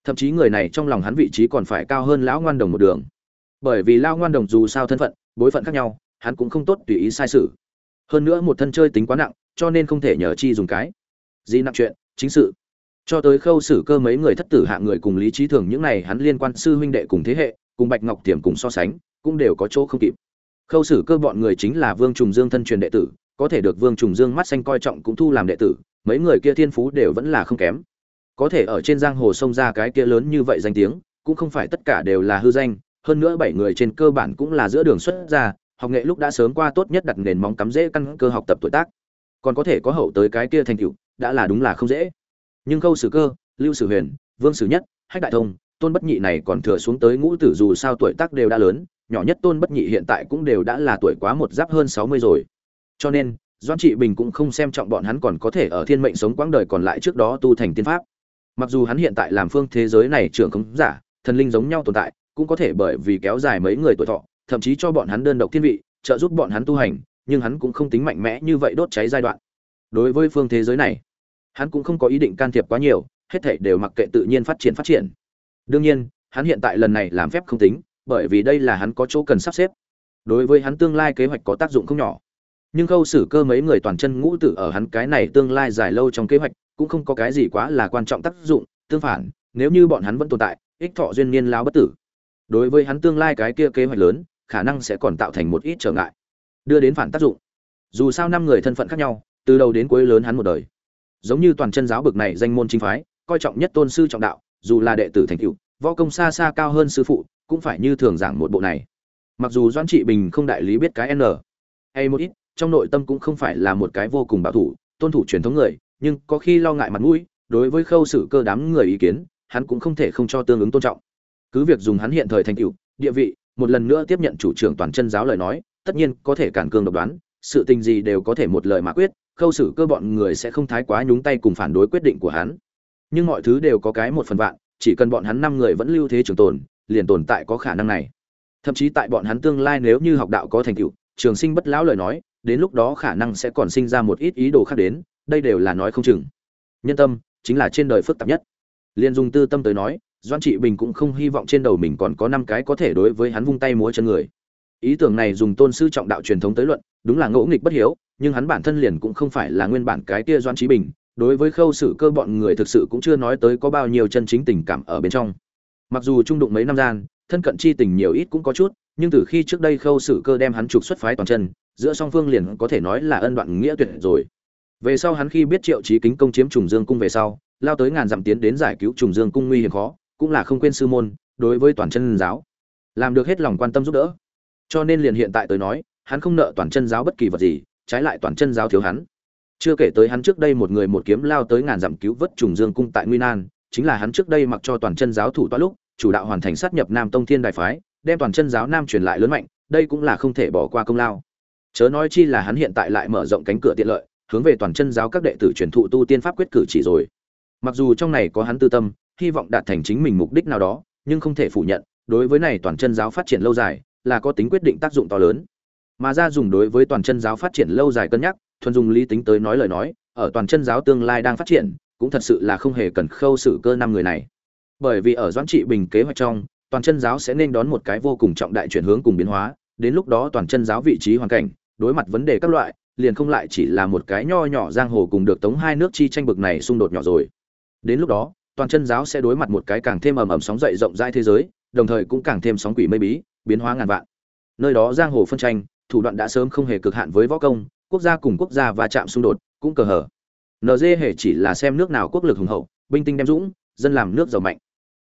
thậm chí người này trong lòng hắn vị trí còn phải cao hơn lão ngoan đồng một đường. Bởi vì lão ngoan đồng dù sao thân phận, bối phận khác nhau, hắn cũng không tốt tùy ý sai sự. Hơn nữa một thân chơi tính quá nặng, cho nên không thể nhờ chi dùng cái. Gì nặng chuyện, chính sự. Cho tới khâu xử cơ mấy người thất tử hạ người cùng lý trí thường những này hắn liên quan sư huynh đệ cùng thế hệ, cùng bạch ngọc tiềm cùng so sánh, cũng đều có chỗ không kịp. Khâu xử cơ bọn người chính là vương trùng dương thân truyền đệ tử, có thể được vương trùng dương mắt xanh coi trọng cũng thu làm đệ tử, mấy người kia thiên phú đều vẫn là không kém có thể ở trên giang hồ sông ra cái kia lớn như vậy danh tiếng, cũng không phải tất cả đều là hư danh, hơn nữa bảy người trên cơ bản cũng là giữa đường xuất ra, học nghệ lúc đã sớm qua tốt nhất đặt nền móng cắm dễ căn cơ học tập tuổi tác. Còn có thể có hậu tới cái kia thành tựu, đã là đúng là không dễ. Nhưng khâu sử cơ, lưu sử huyền, vương sử nhất, hách đại thông, tôn bất nhị này còn thừa xuống tới ngũ tử dù sao tuổi tác đều đã lớn, nhỏ nhất tôn bất nhị hiện tại cũng đều đã là tuổi quá một giáp hơn sáu mươi rồi. Cho nên doan trị bình cũng không xem trọng bọn hắn còn có thể ở thiên mệnh sống quãng đời còn lại trước đó tu thành tiên pháp mặc dù hắn hiện tại làm phương thế giới này trưởng không giả, thần linh giống nhau tồn tại, cũng có thể bởi vì kéo dài mấy người tuổi thọ, thậm chí cho bọn hắn đơn độc thiên vị, trợ giúp bọn hắn tu hành, nhưng hắn cũng không tính mạnh mẽ như vậy đốt cháy giai đoạn. Đối với phương thế giới này, hắn cũng không có ý định can thiệp quá nhiều, hết thảy đều mặc kệ tự nhiên phát triển phát triển. Đương nhiên, hắn hiện tại lần này làm phép không tính, bởi vì đây là hắn có chỗ cần sắp xếp. Đối với hắn tương lai kế hoạch có tác dụng không nhỏ. Nhưng khâu xử cơ mấy người toàn chân ngũ tử ở hắn cái này tương lai dài lâu trong kế hoạch cũng không có cái gì quá là quan trọng tác dụng, tương phản, nếu như bọn hắn vẫn tồn tại, ích thọ duyên niên lao bất tử. Đối với hắn tương lai cái kia kế hoạch lớn, khả năng sẽ còn tạo thành một ít trở ngại, đưa đến phản tác dụng. Dù sao năm người thân phận khác nhau, từ đầu đến cuối lớn hắn một đời. Giống như toàn chân giáo bực này danh môn chính phái, coi trọng nhất tôn sư trọng đạo, dù là đệ tử thành cựu võ công xa xa cao hơn sư phụ, cũng phải như thường giảng một bộ này. Mặc dù doãn trị bình không đại lý biết cái n, hay một ít, trong nội tâm cũng không phải là một cái vô cùng bảo thủ, tôn thủ truyền thống người nhưng có khi lo ngại mặt mũi, đối với khâu xử cơ đám người ý kiến, hắn cũng không thể không cho tương ứng tôn trọng. Cứ việc dùng hắn hiện thời thành cựu địa vị, một lần nữa tiếp nhận chủ trưởng toàn chân giáo lời nói, tất nhiên có thể cản cương độc đoán, sự tình gì đều có thể một lời mà quyết, khâu xử cơ bọn người sẽ không thái quá nhúng tay cùng phản đối quyết định của hắn. Nhưng mọi thứ đều có cái một phần vạn, chỉ cần bọn hắn năm người vẫn lưu thế trường tồn, liền tồn tại có khả năng này. Thậm chí tại bọn hắn tương lai nếu như học đạo có thành tựu, trường sinh bất lão lời nói, đến lúc đó khả năng sẽ còn sinh ra một ít ý đồ khác đến đây đều là nói không chừng. Nhân tâm, chính là trên đời phức tạp nhất. Liên dung tư tâm tới nói doan trị bình cũng không hy vọng trên đầu mình còn có năm cái có thể đối với hắn vung tay múa chân người. Ý tưởng này dùng tôn sư trọng đạo truyền thống tới luận, đúng là ngẫu nghịch bất hiếu, nhưng hắn bản thân liền cũng không phải là nguyên bản cái kia doan trí bình, đối với khâu xử cơ bọn người thực sự cũng chưa nói tới có bao nhiêu chân chính tình cảm ở bên trong. Mặc dù trung đụng mấy năm gian, thân cận chi tình nhiều ít cũng có chút, nhưng từ khi trước đây khâu xử cơ đem hắn trục xuất phái toàn chân, giữa song phương liền có thể nói là ân đoạn nghĩa tuyệt rồi về sau hắn khi biết triệu trí kính công chiếm trùng dương cung về sau, lao tới ngàn dặm tiến đến giải cứu trùng dương cung nguy hiểm khó, cũng là không quên sư môn, đối với toàn chân giáo, làm được hết lòng quan tâm giúp đỡ. Cho nên liền hiện tại tới nói, hắn không nợ toàn chân giáo bất kỳ vật gì, trái lại toàn chân giáo thiếu hắn. Chưa kể tới hắn trước đây một người một kiếm lao tới ngàn dặm cứu vớt trùng dương cung tại nguy nan, chính là hắn trước đây mặc cho toàn chân giáo thủ toa lúc, chủ đạo hoàn thành sát nhập nam tông thiên đại phái, đem toàn chân giáo nam truyền lại lớn mạnh, đây cũng là không thể bỏ qua công lao. Chớ nói chi là hắn hiện tại lại mở rộng cánh cửa tiện lợi hướng về toàn chân giáo các đệ tử truyền thụ tu tiên pháp quyết cử chỉ rồi. Mặc dù trong này có hắn tư tâm, hy vọng đạt thành chính mình mục đích nào đó, nhưng không thể phủ nhận, đối với này toàn chân giáo phát triển lâu dài, là có tính quyết định tác dụng to lớn. Mà ra dùng đối với toàn chân giáo phát triển lâu dài cân nhắc, thuần dùng lý tính tới nói lời nói, ở toàn chân giáo tương lai đang phát triển, cũng thật sự là không hề cần khâu xử cơ năm người này. Bởi vì ở doãn trị bình kế hoạch trong, toàn chân giáo sẽ nên đón một cái vô cùng trọng đại chuyển hướng cùng biến hóa, đến lúc đó toàn chân giáo vị trí hoàn cảnh, đối mặt vấn đề các loại liền không lại chỉ là một cái nho nhỏ giang hồ cùng được tống hai nước chi tranh bực này xung đột nhỏ rồi. Đến lúc đó, toàn chân giáo sẽ đối mặt một cái càng thêm ầm ầm sóng dậy rộng rãi thế giới, đồng thời cũng càng thêm sóng quỷ mây bí, biến hóa ngàn vạn. Nơi đó giang hồ phân tranh, thủ đoạn đã sớm không hề cực hạn với võ công, quốc gia cùng quốc gia va chạm xung đột cũng cờ hở nd hề chỉ là xem nước nào quốc lực hùng hậu, binh tinh đem dũng, dân làm nước giàu mạnh.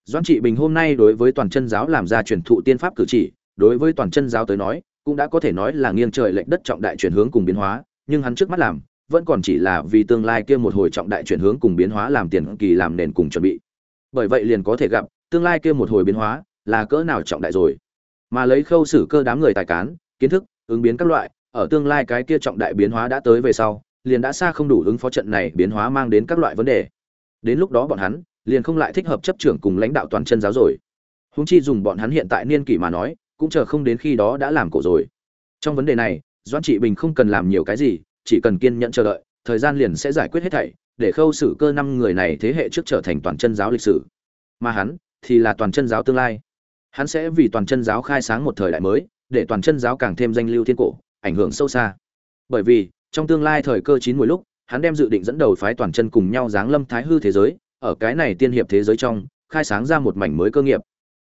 Doãn trị bình hôm nay đối với toàn chân giáo làm ra truyền thụ tiên pháp cử chỉ, đối với toàn chân giáo tới nói cũng đã có thể nói là nghiêng trời lệch đất trọng đại chuyển hướng cùng biến hóa, nhưng hắn trước mắt làm, vẫn còn chỉ là vì tương lai kia một hồi trọng đại chuyển hướng cùng biến hóa làm tiền kỳ làm nền cùng chuẩn bị. Bởi vậy liền có thể gặp, tương lai kia một hồi biến hóa là cỡ nào trọng đại rồi. Mà lấy khâu xử cơ đám người tài cán, kiến thức, ứng biến các loại, ở tương lai cái kia trọng đại biến hóa đã tới về sau, liền đã xa không đủ ứng phó trận này biến hóa mang đến các loại vấn đề. Đến lúc đó bọn hắn, liền không lại thích hợp chấp trưởng cùng lãnh đạo toàn chân giáo rồi. Huống chi dùng bọn hắn hiện tại niên kỷ mà nói cũng chờ không đến khi đó đã làm cổ rồi. Trong vấn đề này, doãn trị bình không cần làm nhiều cái gì, chỉ cần kiên nhẫn chờ đợi, thời gian liền sẽ giải quyết hết thảy, để khâu xử cơ năm người này thế hệ trước trở thành toàn chân giáo lịch sử. Mà hắn thì là toàn chân giáo tương lai. Hắn sẽ vì toàn chân giáo khai sáng một thời đại mới, để toàn chân giáo càng thêm danh lưu thiên cổ, ảnh hưởng sâu xa. Bởi vì, trong tương lai thời cơ chín muồi lúc, hắn đem dự định dẫn đầu phái toàn chân cùng nhau giáng lâm thái hư thế giới, ở cái này tiên hiệp thế giới trong, khai sáng ra một mảnh mới cơ nghiệp.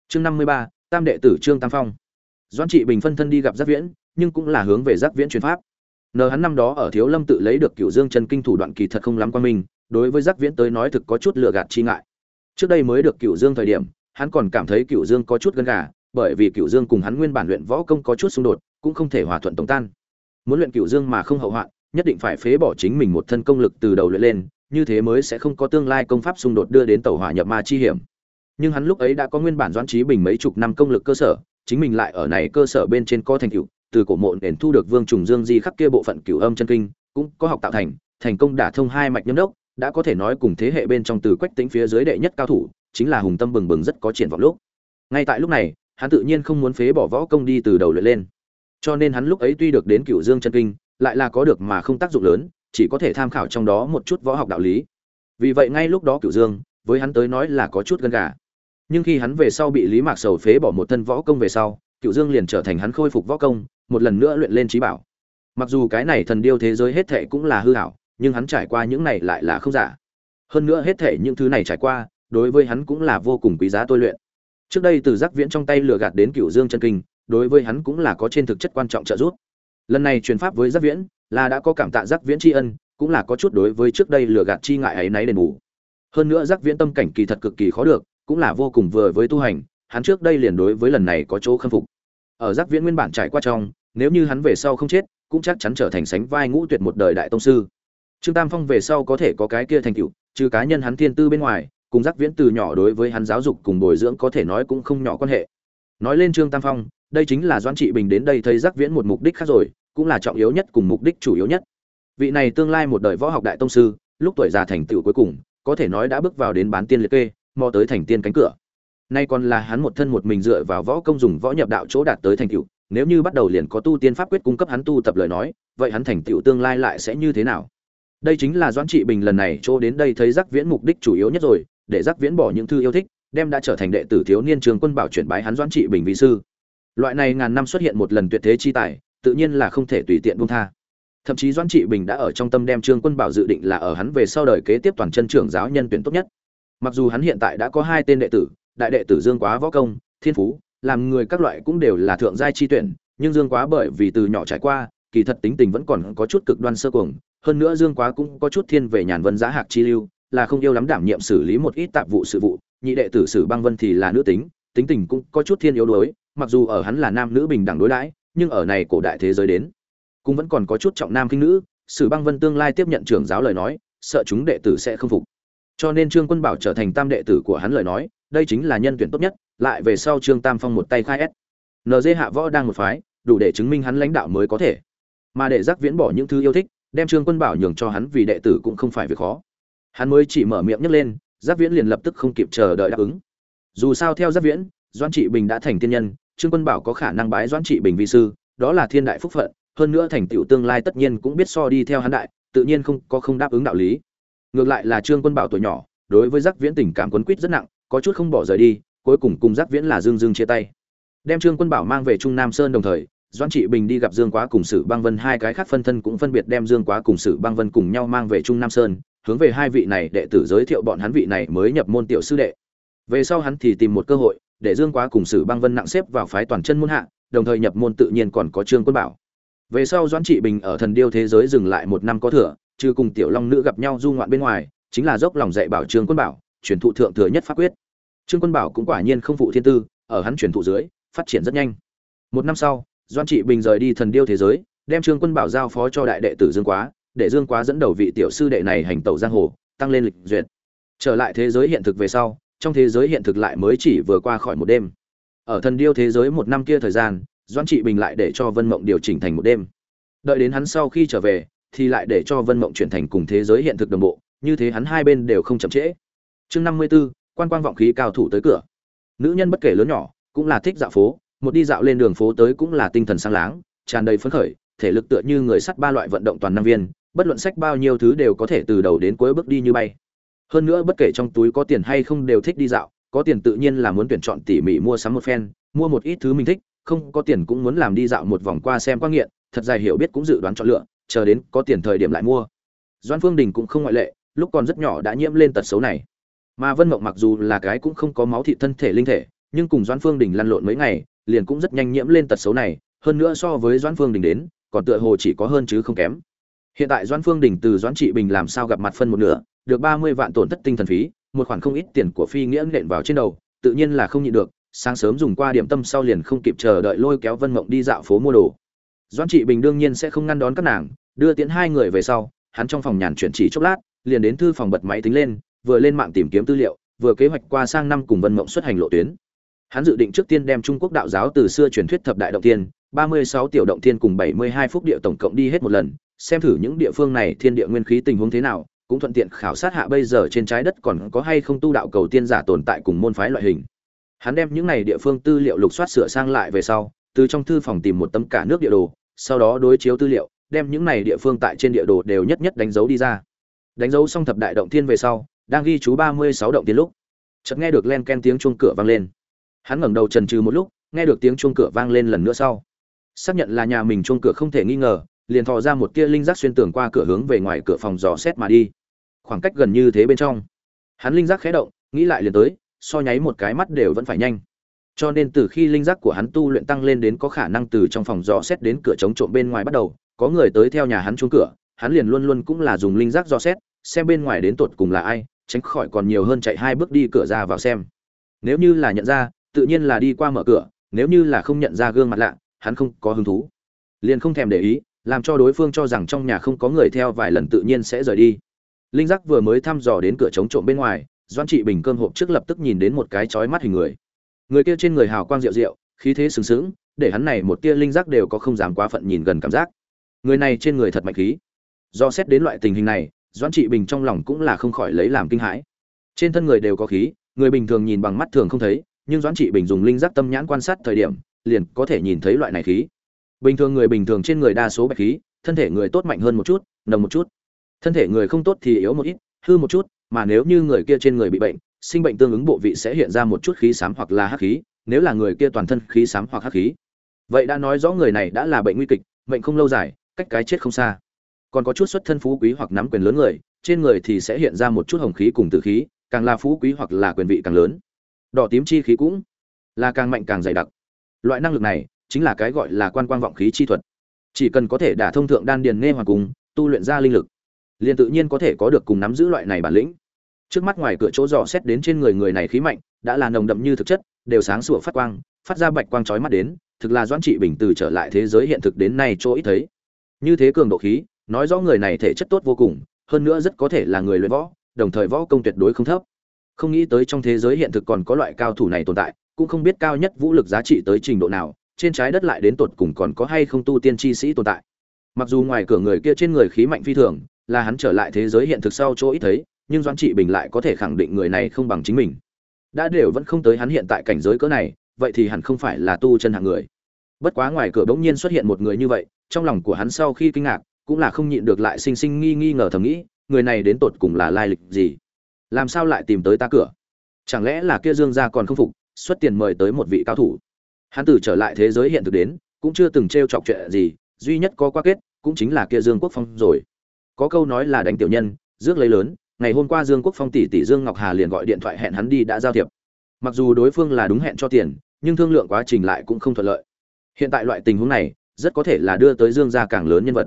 Chương năm mươi ba, tam đệ tử trương tam phong doan trị bình phân thân đi gặp giác viễn, nhưng cũng là hướng về giác viễn truyền pháp. Nờ hắn năm đó ở thiếu lâm tự lấy được cựu dương chân kinh thủ đoạn kỳ thật không lắm quan minh đối với giác viễn tới nói thực có chút lựa gạt chi ngại. Trước đây mới được cựu dương thời điểm, hắn còn cảm thấy cựu dương có chút gân gà, bởi vì cựu dương cùng hắn nguyên bản luyện võ công có chút xung đột, cũng không thể hòa thuận tổng tan. Muốn luyện cựu dương mà không hậu hoạn, nhất định phải phế bỏ chính mình một thân công lực từ đầu luyện lên, như thế mới sẽ không có tương lai công pháp xung đột đưa đến tàu hỏa nhập ma chi hiểm. Nhưng hắn lúc ấy đã có nguyên bản doãn trí bình mấy chục năm công lực cơ sở chính mình lại ở này cơ sở bên trên có thành tựu, từ cổ mộ nền thu được vương trùng dương di khắc kia bộ phận cửu âm chân kinh, cũng có học tạo thành thành công đả thông hai mạch nhâm đốc, đã có thể nói cùng thế hệ bên trong từ quách tính phía dưới đệ nhất cao thủ, chính là hùng tâm bừng bừng rất có triển vọng lúc. Ngay tại lúc này, hắn tự nhiên không muốn phế bỏ võ công đi từ đầu luyện lên. Cho nên hắn lúc ấy tuy được đến cửu dương chân kinh, lại là có được mà không tác dụng lớn, chỉ có thể tham khảo trong đó một chút võ học đạo lý. Vì vậy ngay lúc đó cửu dương, với hắn tới nói là có chút gần gà nhưng khi hắn về sau bị lý mạc sầu phế bỏ một thân võ công về sau cửu dương liền trở thành hắn khôi phục võ công, một lần nữa luyện lên trí bảo. Mặc dù cái này thần điêu thế giới hết thệ cũng là hư hảo nhưng hắn trải qua những này lại là không giả. Hơn nữa hết thệ những thứ này trải qua, đối với hắn cũng là vô cùng quý giá tôi luyện. Trước đây từ giác viễn trong tay lừa gạt đến cửu dương chân kinh, đối với hắn cũng là có trên thực chất quan trọng trợ giúp. Lần này truyền pháp với giác viễn, là đã có cảm tạ giác viễn tri ân, cũng là có chút đối với trước đây lừa gạt chi ngại ấy náy đền bù. Hơn nữa giác viễn tâm cảnh kỳ thật cực kỳ khó được cũng là vô cùng vừa với tu hành, hắn trước đây liền đối với lần này có chỗ khâm phục. Ở giác viễn nguyên bản trải qua trong, nếu như hắn về sau không chết, cũng chắc chắn trở thành sánh vai ngũ tuyệt một đời đại tông sư. Trương tam phong về sau có thể có cái kia thành tựu, trừ cá nhân hắn thiên tư bên ngoài, cùng giác viễn từ nhỏ đối với hắn giáo dục cùng bồi dưỡng có thể nói cũng không nhỏ quan hệ. Nói lên trương tam phong, đây chính là doãn trị bình đến đây thấy giác viễn một mục đích khác rồi, cũng là trọng yếu nhất cùng mục đích chủ yếu nhất. Vị này tương lai một đời võ học đại tông sư, lúc tuổi già thành tựu cuối cùng, có thể nói đã bước vào đến bán tiên liệt kê mò tới thành tiên cánh cửa. Nay còn là hắn một thân một mình dựa vào võ công dùng võ nhập đạo chỗ đạt tới thành tựu, nếu như bắt đầu liền có tu tiên pháp quyết cung cấp hắn tu tập lời nói, vậy hắn thành tựu tương lai lại sẽ như thế nào? Đây chính là doãn trị bình lần này chỗ đến đây thấy giác viễn mục đích chủ yếu nhất rồi, để giác viễn bỏ những thư yêu thích, đem đã trở thành đệ tử thiếu niên trường quân bảo chuyển bái hắn doãn trị bình vị sư. Loại này ngàn năm xuất hiện một lần tuyệt thế chi tài, tự nhiên là không thể tùy tiện buông tha. Thậm chí doãn trị bình đã ở trong tâm đem trương quân bảo dự định là ở hắn về sau đời kế tiếp toàn chân trưởng giáo nhân tuyển tốt nhất mặc dù hắn hiện tại đã có hai tên đệ tử, đại đệ tử dương quá võ công, thiên phú, làm người các loại cũng đều là thượng giai chi tuyển, nhưng dương quá bởi vì từ nhỏ trải qua, kỳ thật tính tình vẫn còn có chút cực đoan sơ cuồng, hơn nữa dương quá cũng có chút thiên về nhàn vân giá hạc chi lưu, là không yêu lắm đảm nhiệm xử lý một ít tạp vụ sự vụ, nhị đệ tử sử băng vân thì là nữ tính tính tình cũng có chút thiên yếu đuối, mặc dù ở hắn là nam nữ bình đẳng đối đãi, nhưng ở này cổ đại thế giới đến, cũng vẫn còn có chút trọng nam khinh nữ, sử băng vân tương lai tiếp nhận trưởng giáo lời nói, sợ chúng đệ tử sẽ không phục cho nên trương quân bảo trở thành tam đệ tử của hắn lời nói, đây chính là nhân tuyển tốt nhất, lại về sau trương tam phong một tay khai s. Nd hạ võ đang một phái, đủ để chứng minh hắn lãnh đạo mới có thể. Mà để giác viễn bỏ những thứ yêu thích, đem trương quân bảo nhường cho hắn vì đệ tử cũng không phải việc khó. Hắn mới chỉ mở miệng nhấc lên, giác viễn liền lập tức không kịp chờ đợi đáp ứng. Dù sao theo giác viễn doan trị bình đã thành tiên nhân, trương quân bảo có khả năng bái doan trị bình vi sư, đó là thiên đại phúc phận, hơn nữa thành tựu tương lai tất nhiên cũng biết so đi theo hắn đại, tự nhiên không có không đáp ứng đạo lý ngược lại là trương quân bảo tuổi nhỏ, đối với giác viễn tình cảm quấn quýt rất nặng, có chút không bỏ rời đi, cuối cùng cùng giác viễn là dương dương chia tay. Đem trương quân bảo mang về trung nam sơn đồng thời, doãn trị bình đi gặp dương quá cùng sử băng vân, hai cái khác phân thân cũng phân biệt đem dương quá cùng sử băng vân cùng nhau mang về trung nam sơn, hướng về hai vị này đệ tử giới thiệu bọn hắn vị này mới nhập môn tiểu sư đệ. Về sau hắn thì tìm một cơ hội, để dương quá cùng sử băng vân nặng xếp vào phái toàn chân môn hạ, đồng thời nhập môn tự nhiên còn có trương quân bảo. Về sau doãn trị bình ở thần điêu thế giới dừng lại một năm có thừa trừ cùng tiểu long nữ gặp nhau du ngoạn bên ngoài, chính là dốc lòng dạy bảo trương quân bảo, truyền thụ thượng thừa nhất pháp quyết. Trương quân bảo cũng quả nhiên không phụ thiên tư, ở hắn truyền thụ dưới, phát triển rất nhanh. Một năm sau, doan trị bình rời đi thần điêu thế giới, đem trương quân bảo giao phó cho đại đệ tử dương quá, để dương quá dẫn đầu vị tiểu sư đệ này hành tẩu giang hồ, tăng lên lịch duyệt. Trở lại thế giới hiện thực về sau, trong thế giới hiện thực lại mới chỉ vừa qua khỏi một đêm. Ở thần điêu thế giới một năm kia thời gian, doan trị bình lại để cho vân mộng điều chỉnh thành một đêm. Đợi đến hắn sau khi trở về thì lại để cho vân mộng chuyển thành cùng thế giới hiện thực đồng bộ như thế hắn hai bên đều không chậm trễ. Chương năm mươi 54, quan quang vọng khí cao thủ tới cửa. Nữ nhân bất kể lớn nhỏ cũng là thích dạo phố một đi dạo lên đường phố tới cũng là tinh thần sáng láng tràn đầy phấn khởi thể lực tựa như người sắt ba loại vận động toàn năng viên bất luận sách bao nhiêu thứ đều có thể từ đầu đến cuối bước đi như bay. Hơn nữa bất kể trong túi có tiền hay không đều thích đi dạo có tiền tự nhiên là muốn tuyển chọn tỉ mỉ mua sắm một phen mua một ít thứ mình thích không có tiền cũng muốn làm đi dạo một vòng qua xem qua nghiện thật dài hiểu biết cũng dự đoán chọn lựa chờ đến có tiền thời điểm lại mua. Doan phương đình cũng không ngoại lệ, lúc còn rất nhỏ đã nhiễm lên tật xấu này. Mà vân mộng mặc dù là cái cũng không có máu thị thân thể linh thể, nhưng cùng doan phương đình lăn lộn mấy ngày, liền cũng rất nhanh nhiễm lên tật xấu này, hơn nữa so với doan phương đình đến, còn tựa hồ chỉ có hơn chứ không kém. Hiện tại doan phương đình từ doan trị bình làm sao gặp mặt phân một nửa, được ba mươi vạn tổn thất tinh thần phí, một khoản không ít tiền của phi nghĩa nện vào trên đầu, tự nhiên là không nhịn được, sáng sớm dùng qua điểm tâm sau liền không kịp chờ đợi lôi kéo vân mộng đi dạo phố mua đồ doan trị bình đương nhiên sẽ không ngăn đón các nàng, đưa tiễn hai người về sau, hắn trong phòng nhàn chuyển chỉ chốc lát, liền đến thư phòng bật máy tính lên, vừa lên mạng tìm kiếm tư liệu, vừa kế hoạch qua sang năm cùng vân mộng xuất hành lộ tuyến. Hắn dự định trước tiên đem trung quốc đạo giáo từ xưa truyền thuyết thập đại động tiên ba mươi sáu tiểu động tiên cùng bảy mươi hai phúc địa tổng cộng đi hết một lần, xem thử những địa phương này thiên địa nguyên khí tình huống thế nào, cũng thuận tiện khảo sát hạ bây giờ trên trái đất còn có hay không tu đạo cầu tiên giả tồn tại cùng môn phái loại hình. Hắn đem những này địa phương tư liệu lục soát sửa sang lại về sau từ trong thư phòng tìm một tấm cả nước địa đồ, sau đó đối chiếu tư liệu, đem những này địa phương tại trên địa đồ đều nhất nhất đánh dấu đi ra. Đánh dấu xong thập đại động thiên về sau, đang ghi chú ba mươi sáu động thiên lúc, chợt nghe được len ken tiếng chuông cửa vang lên. Hắn ngẩng đầu trần trừ một lúc, nghe được tiếng chuông cửa vang lên lần nữa sau. Xác nhận là nhà mình chuông cửa không thể nghi ngờ, liền thò ra một tia linh giác xuyên tường qua cửa hướng về ngoài cửa phòng dò xét mà đi. Khoảng cách gần như thế bên trong. Hắn linh giác khẽ động, nghĩ lại liền tới, so nháy một cái mắt đều vẫn phải nhanh cho nên từ khi linh giác của hắn tu luyện tăng lên đến có khả năng từ trong phòng dò xét đến cửa chống trộm bên ngoài bắt đầu, có người tới theo nhà hắn chuông cửa, hắn liền luôn luôn cũng là dùng linh giác dò xét, xem bên ngoài đến tột cùng là ai, tránh khỏi còn nhiều hơn chạy hai bước đi cửa ra vào xem. Nếu như là nhận ra, tự nhiên là đi qua mở cửa, nếu như là không nhận ra gương mặt lạ, hắn không có hứng thú. Liền không thèm để ý, làm cho đối phương cho rằng trong nhà không có người theo vài lần tự nhiên sẽ rời đi. Linh giác vừa mới thăm dò đến cửa chống trộm bên ngoài doan trị bình cơm hộp trước lập tức nhìn đến một cái chói mắt hình người người kia trên người hào quang rượu rượu khí thế sừng sững, để hắn này một tia linh giác đều có không dám quá phận nhìn gần cảm giác. Người này trên người thật mạnh khí. Do xét đến loại tình hình này, Doãn trị bình trong lòng cũng là không khỏi lấy làm kinh hãi. Trên thân người đều có khí, người bình thường nhìn bằng mắt thường không thấy, nhưng doãn trị bình dùng linh giác tâm nhãn quan sát thời điểm, liền có thể nhìn thấy loại này khí. Bình thường người bình thường trên người đa số bạch khí, thân thể người tốt mạnh hơn một chút, nồng một chút. Thân thể người không tốt thì yếu một ít, hư một chút, mà nếu như người kia trên người bị bệnh sinh bệnh tương ứng bộ vị sẽ hiện ra một chút khí xám hoặc là hắc khí, nếu là người kia toàn thân khí xám hoặc hắc khí. Vậy đã nói rõ người này đã là bệnh nguy kịch bệnh không lâu dài, cách cái chết không xa. Còn có chút xuất thân phú quý hoặc nắm quyền lớn người, trên người thì sẽ hiện ra một chút hồng khí cùng tử khí, càng là phú quý hoặc là quyền vị càng lớn. Đỏ tím chi khí cũng là càng mạnh càng dày đặc. Loại năng lực này chính là cái gọi là quan quang vọng khí chi thuật. Chỉ cần có thể đả thông thượng đan điền nghe hoặc cùng, tu luyện ra linh lực, liền tự nhiên có thể có được cùng nắm giữ loại này bản lĩnh trước mắt ngoài cửa chỗ dò xét đến trên người người này khí mạnh, đã là nồng đậm như thực chất, đều sáng sủa phát quang, phát ra bạch quang chói mắt đến, thực là doãn trị bình từ trở lại thế giới hiện thực đến nay chỗ ít thấy. Như thế cường độ khí, nói rõ người này thể chất tốt vô cùng, hơn nữa rất có thể là người luyện võ, đồng thời võ công tuyệt đối không thấp. Không nghĩ tới trong thế giới hiện thực còn có loại cao thủ này tồn tại, cũng không biết cao nhất vũ lực giá trị tới trình độ nào, trên trái đất lại đến tột cùng còn có hay không tu tiên chi sĩ tồn tại. Mặc dù ngoài cửa người kia trên người khí mạnh phi thường, là hắn trở lại thế giới hiện thực sau chỗ ít thấy nhưng doãn trị bình lại có thể khẳng định người này không bằng chính mình. Đã đều vẫn không tới hắn hiện tại cảnh giới cỡ này, vậy thì hẳn không phải là tu chân hạng người. Bất quá ngoài cửa bỗng nhiên xuất hiện một người như vậy, trong lòng của hắn sau khi kinh ngạc, cũng là không nhịn được lại sinh sinh nghi nghi ngờ thầm nghĩ, người này đến tột cùng là lai lịch gì? Làm sao lại tìm tới ta cửa? Chẳng lẽ là kia dương gia còn không phục, xuất tiền mời tới một vị cao thủ? Hắn từ trở lại thế giới hiện thực đến, cũng chưa từng t r e o chọc chuyện gì, duy nhất có qua kết, cũng chính là kia dương quốc phong rồi. Có câu nói là đánh tiểu nhân, rước lấy lớn ngày hôm qua dương quốc phong tỷ tỷ dương ngọc hà liền gọi điện thoại hẹn hắn đi đã giao thiệp. Mặc dù đối phương là đúng hẹn cho tiền, nhưng thương lượng quá trình lại cũng không thuận lợi. Hiện tại loại tình huống này, rất có thể là đưa tới dương gia càng lớn nhân vật.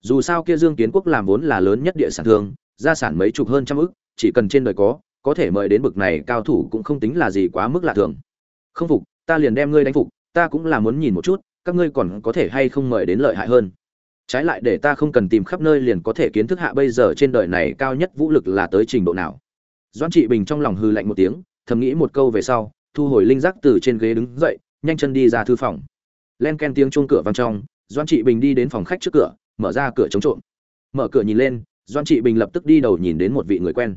Dù sao kia dương kiến quốc làm vốn là lớn nhất địa sản thương, gia sản mấy chục hơn trăm ức, chỉ cần trên đời có có thể mời đến bực này cao thủ cũng không tính là gì quá mức lạ thường. Không phục, ta liền đem ngươi đánh phục, ta cũng là muốn nhìn một chút, các ngươi còn có thể hay không mời đến lợi hại hơn trái lại để ta không cần tìm khắp nơi liền có thể kiến thức hạ bây giờ trên đời này cao nhất vũ lực là tới trình độ nào. Doãn trị bình trong lòng hư lạnh một tiếng, thầm nghĩ một câu về sau, thu hồi linh giác từ trên ghế đứng dậy, nhanh chân đi ra thư phòng. Len ken tiếng chuông cửa vang trong, doãn trị bình đi đến phòng khách trước cửa, mở ra cửa chống trộm. Mở cửa nhìn lên, doãn trị bình lập tức đi đầu nhìn đến một vị người quen.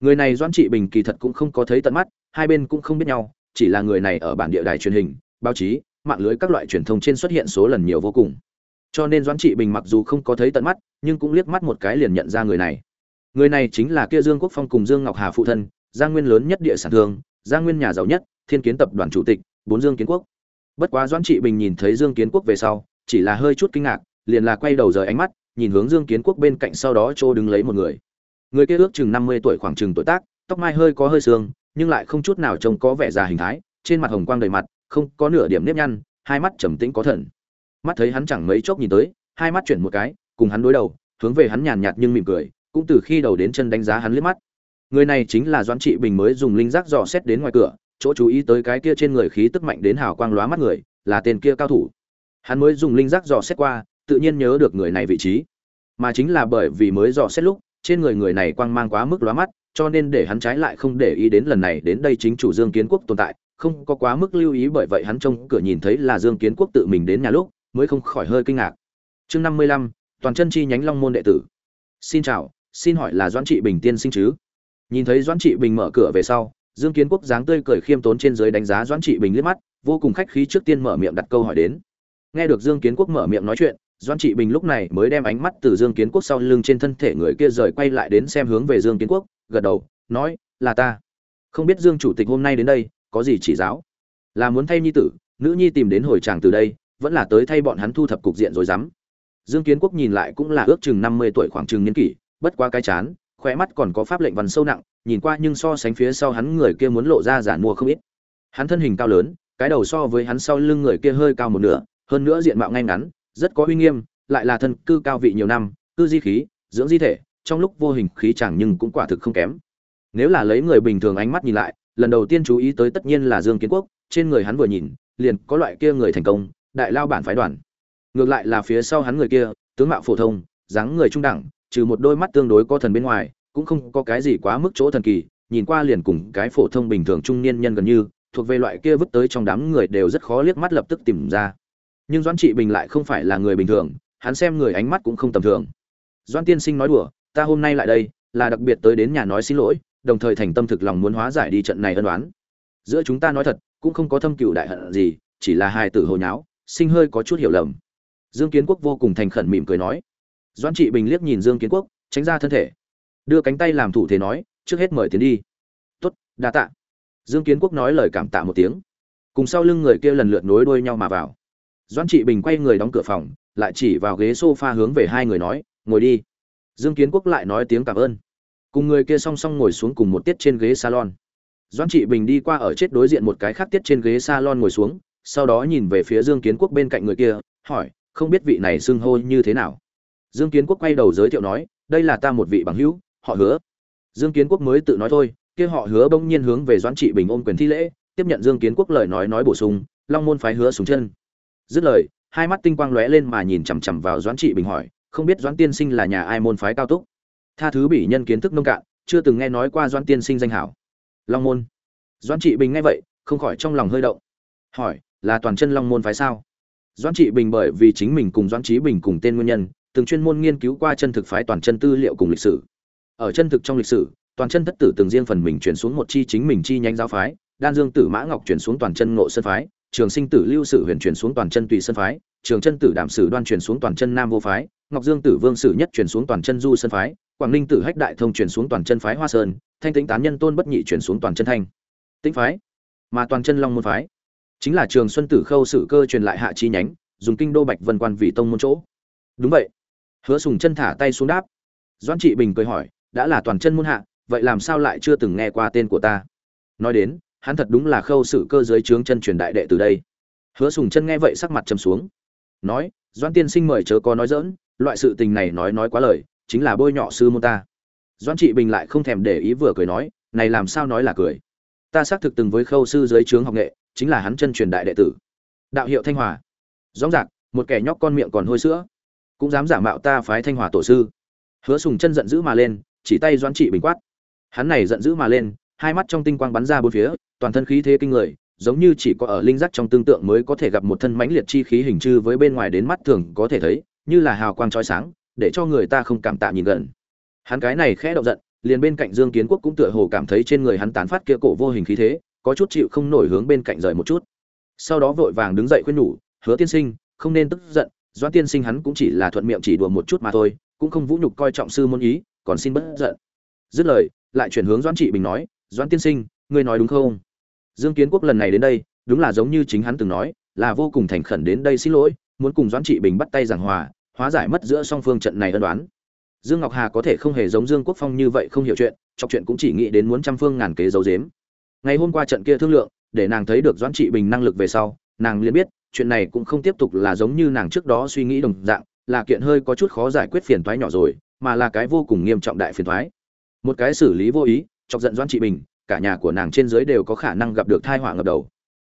Người này doãn trị bình kỳ thật cũng không có thấy tận mắt, hai bên cũng không biết nhau, chỉ là người này ở bản địa đài truyền hình, báo chí, mạng lưới các loại truyền thông trên xuất hiện số lần nhiều vô cùng cho nên doãn trị bình mặc dù không có thấy tận mắt, nhưng cũng liếc mắt một cái liền nhận ra người này. Người này chính là kia dương quốc phong cùng dương ngọc hà phụ thân gia nguyên lớn nhất địa sản thương gia nguyên nhà giàu nhất, thiên kiến tập đoàn chủ tịch, bốn dương kiến quốc. Bất quá doãn trị bình nhìn thấy dương kiến quốc về sau, chỉ là hơi chút kinh ngạc, liền là quay đầu rời ánh mắt, nhìn hướng dương kiến quốc bên cạnh sau đó chỗ đứng lấy một người. Người kia ước chừng năm mươi tuổi khoảng chừng tuổi tác, tóc mai hơi có hơi sương, nhưng lại không chút nào trông có vẻ già hình thái, trên mặt hồng quang đầy mặt, không có nửa điểm nếp nhăn, hai mắt trầm tĩnh có thần mắt thấy hắn chẳng mấy chốc nhìn tới hai mắt chuyển một cái cùng hắn đối đầu hướng về hắn nhàn nhạt nhưng mỉm cười cũng từ khi đầu đến chân đánh giá hắn liếc mắt. Người này chính là doãn trị bình mới dùng linh giác dò xét đến ngoài cửa chỗ chú ý tới cái kia trên người khí tức mạnh đến hào quang lóa mắt người là tên kia cao thủ. Hắn mới dùng linh giác dò xét qua tự nhiên nhớ được người này vị trí. Mà chính là bởi vì mới dò xét lúc trên người người này quang mang quá mức lóa mắt cho nên để hắn trái lại không để ý đến lần này đến đây chính chủ Dương Kiến Quốc tồn tại, không có quá mức lưu ý bởi vậy hắn trông cửa nhìn thấy là Dương Kiến Quốc tự mình đến nhà lúc, mới không khỏi hơi kinh ngạc. Chương năm mươi lăm toàn chân chi nhánh Long môn đệ tử. Xin chào, xin hỏi là Doãn Trị Bình tiên sinh chứ? Nhìn thấy Doãn Trị Bình mở cửa về sau, Dương Kiến Quốc dáng tươi cười khiêm tốn trên dưới đánh giá Doãn Trị Bình liếc mắt, vô cùng khách khí trước tiên mở miệng đặt câu hỏi đến. Nghe được Dương Kiến Quốc mở miệng nói chuyện, Doãn Trị Bình lúc này mới đem ánh mắt từ Dương Kiến Quốc sau lưng trên thân thể người kia rời quay lại đến xem hướng về Dương Kiến Quốc, gật đầu, nói, là ta. Không biết Dương chủ tịch hôm nay đến đây, có gì chỉ giáo? Là muốn thay nhi tử, nữ nhi tìm đến hồi chàng từ đây, vẫn là tới thay bọn hắn thu thập cục diện rồi dám. Dương Kiến Quốc nhìn lại cũng là ước chừng năm mươi tuổi khoảng chừng niên kỷ, bất quá cái chán, khóe mắt còn có pháp lệnh văn sâu nặng, nhìn qua nhưng so sánh phía sau hắn người kia muốn lộ ra giản mua không ít. Hắn thân hình cao lớn, cái đầu so với hắn sau lưng người kia hơi cao một nửa, hơn nữa diện mạo ngay ngắn, rất có uy nghiêm, lại là thân cư cao vị nhiều năm, cư di khí, dưỡng di thể, trong lúc vô hình khí chẳng nhưng cũng quả thực không kém. Nếu là lấy người bình thường ánh mắt nhìn lại, lần đầu tiên chú ý tới tất nhiên là Dương Kiến Quốc, trên người hắn vừa nhìn, liền có loại kia người thành công, đại lao bản phái đoàn. Ngược lại là phía sau hắn người kia, tướng mạo phổ thông, dáng người trung đẳng, trừ một đôi mắt tương đối có thần bên ngoài, cũng không có cái gì quá mức chỗ thần kỳ, nhìn qua liền cùng cái phổ thông bình thường trung niên nhân gần như, thuộc về loại kia vứt tới trong đám người đều rất khó liếc mắt lập tức tìm ra. Nhưng Doãn Trị Bình lại không phải là người bình thường, hắn xem người ánh mắt cũng không tầm thường. Doãn tiên sinh nói đùa, ta hôm nay lại đây, là đặc biệt tới đến nhà nói xin lỗi, đồng thời thành tâm thực lòng muốn hóa giải đi trận này ân oán. Giữa chúng ta nói thật, cũng không có thâm cừu đại hận gì, chỉ là hai tử hồi nháo, sinh hơi có chút hiểu lầm. Dương Kiến Quốc vô cùng thành khẩn mỉm cười nói. Doãn Trị Bình liếc nhìn Dương Kiến Quốc, tránh ra thân thể, đưa cánh tay làm thủ thế nói, trước hết mời tiến đi. Tốt, đa tạ. Dương Kiến Quốc nói lời cảm tạ một tiếng, cùng sau lưng người kia lần lượt nối đuôi nhau mà vào. Doãn Trị Bình quay người đóng cửa phòng, lại chỉ vào ghế sofa hướng về hai người nói, ngồi đi. Dương Kiến Quốc lại nói tiếng cảm ơn cùng người kia song song ngồi xuống cùng một tiết trên ghế salon doãn trị bình đi qua ở chết đối diện một cái khác tiết trên ghế salon ngồi xuống sau đó nhìn về phía dương kiến quốc bên cạnh người kia, hỏi, không biết vị này xưng hô như thế nào? Dương kiến quốc quay đầu giới thiệu nói, đây là ta một vị bằng hữu, họ hứa. Dương kiến quốc mới tự nói thôi, kia họ hứa bỗng nhiên hướng về doãn trị bình ôm quyền thi lễ, tiếp nhận dương kiến quốc lời nói nói bổ sung, long môn phái hứa xuống chân. Dứt lời, hai mắt tinh quang lóe lên mà nhìn chằm chằm vào doãn trị bình hỏi, không biết doãn tiên sinh là nhà ai môn phái cao túc? Tha thứ bị nhân kiến thức nông cạn, chưa từng nghe nói qua Doãn tiên sinh danh hảo. Long môn. Doãn trị bình nghe vậy, không khỏi trong lòng hơi động, hỏi là toàn chân long môn phái sao doãn trị bình bởi vì chính mình cùng doãn trí bình cùng tên nguyên nhân từng chuyên môn nghiên cứu qua chân thực phái toàn chân tư liệu cùng lịch sử ở chân thực trong lịch sử toàn chân thất tử từng riêng phần mình chuyển xuống một chi chính mình chi nhánh giáo phái đan dương tử mã ngọc chuyển xuống toàn chân ngộ sơn phái trường sinh tử lưu sử huyền chuyển xuống toàn chân tùy sơn phái trường chân tử đảm sử đoan chuyển xuống toàn chân nam vô phái ngọc dương tử vương sử nhất chuyển xuống toàn chân du sơn phái quảng ninh tử hách đại thông chuyển xuống toàn chân phái hoa sơn thanh tĩnh tán nhân tôn bất nhị chuyển xuống toàn chân thanh tĩnh phái mà toàn chân long môn phái chính là trường xuân tử khâu sử cơ truyền lại hạ chi nhánh, dùng kinh đô bạch vân quan vì tông môn chỗ. Đúng vậy. Hứa sùng chân thả tay xuống đáp. Doãn trị bình cười hỏi, đã là toàn chân môn hạ, vậy làm sao lại chưa từng nghe qua tên của ta? Nói đến, hắn thật đúng là khâu sử cơ giới trướng chân truyền đại đệ từ đây. Hứa sùng chân nghe vậy sắc mặt trầm xuống. Nói, doãn tiên sinh mời chớ có nói dỡn loại sự tình này nói nói quá lời, chính là bôi nhọ sư môn ta. Doãn trị bình lại không thèm để ý vừa cười nói, này làm sao nói là cười? Ta xác thực từng với khâu sư dưới trướng học nghệ chính là hắn chân truyền đại đệ tử. Đạo hiệu thanh hòa. Rõ ràng, một kẻ nhóc con miệng còn hôi sữa. Cũng dám giả mạo ta phái thanh hòa tổ sư. Hứa sùng chân giận dữ mà lên, chỉ tay doãn trị bình quát. Hắn này giận dữ mà lên, hai mắt trong tinh quang bắn ra bốn phía, toàn thân khí thế kinh người, giống như chỉ có ở linh giác trong tương tượng mới có thể gặp một thân mãnh liệt chi khí hình chư với bên ngoài đến mắt thường có thể thấy, như là hào quang chói sáng, để cho người ta không cảm tạ nhìn gần. Hắn cái này khẽ động giận, liền bên cạnh dương kiến quốc cũng tựa hồ cảm thấy trên người hắn tán phát kia cổ vô hình khí thế có chút chịu không nổi hướng bên cạnh rời một chút. Sau đó vội vàng đứng dậy khuyên nhủ, hứa tiên sinh, không nên tức giận, doãn tiên sinh hắn cũng chỉ là thuận miệng chỉ đùa một chút mà thôi, cũng không vũ nhục coi trọng sư môn ý, còn xin bất giận. Dứt lời, lại chuyển hướng doãn trị bình nói, doãn tiên sinh, ngươi nói đúng không? Dương kiến quốc lần này đến đây, đúng là giống như chính hắn từng nói, là vô cùng thành khẩn đến đây xin lỗi, muốn cùng doãn trị bình bắt tay giảng hòa, hóa giải mất giữa song phương trận này ân đoán dương ngọc hà có thể không hề giống dương quốc phong như vậy không hiểu chuyện, chọc chuyện cũng chỉ nghĩ đến muốn trăm phương ngàn kế giấu giếm ngày hôm qua trận kia thương lượng, để nàng thấy được doãn trị bình năng lực về sau, nàng liền biết, chuyện này cũng không tiếp tục là giống như nàng trước đó suy nghĩ đồng dạng, là kiện hơi có chút khó giải quyết phiền toái nhỏ rồi, mà là cái vô cùng nghiêm trọng đại phiền toái. Một cái xử lý vô ý, chọc giận doãn trị bình, cả nhà của nàng trên dưới đều có khả năng gặp được thai họa ngập đầu.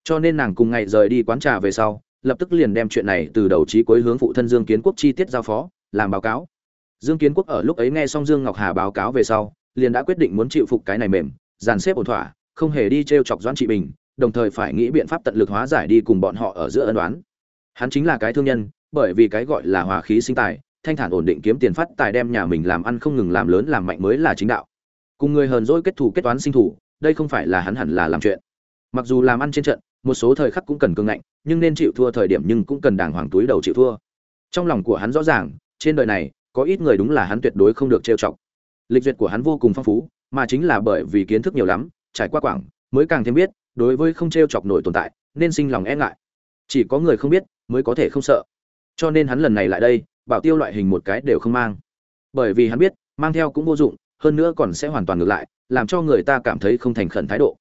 Cho nên nàng cùng ngày rời đi quán trà về sau, lập tức liền đem chuyện này từ đầu chí cuối hướng phụ thân dương kiến quốc chi tiết giao phó, làm báo cáo. Dương kiến quốc ở lúc ấy nghe xong dương ngọc hà báo cáo về sau, liền đã quyết định muốn chịu phục cái này mềm, dàn xếp ổn thỏa không hề đi t chọc doãn trị bình, đồng thời phải nghĩ biện pháp tận lực hóa giải đi cùng bọn họ ở giữa ân đoán hắn chính là cái thương nhân, bởi vì cái gọi là hòa khí sinh tài, thanh thản ổn định kiếm tiền phát tài đem nhà mình làm ăn không ngừng làm lớn làm mạnh mới là chính đạo. Cùng người hờn dỗi kết thù kết toán sinh thủ, đây không phải là hắn hẳn là làm chuyện. Mặc dù làm ăn trên trận, một số thời khắc cũng cần cương ngạnh, nhưng nên chịu thua thời điểm nhưng cũng cần đàng hoàng túi đầu chịu thua. Trong lòng của hắn rõ ràng, trên đời này, có ít người đúng là hắn tuyệt đối không được trêu chọc. Lịch duyệt của hắn vô cùng phong phú, mà chính là bởi vì kiến thức nhiều lắm trải qua quảng, mới càng thêm biết, đối với không trêu chọc nổi tồn tại, nên sinh lòng e ngại. Chỉ có người không biết, mới có thể không sợ. Cho nên hắn lần này lại đây, bảo tiêu loại hình một cái đều không mang. Bởi vì hắn biết, mang theo cũng vô dụng, hơn nữa còn sẽ hoàn toàn ngược lại, làm cho người ta cảm thấy không thành khẩn thái độ.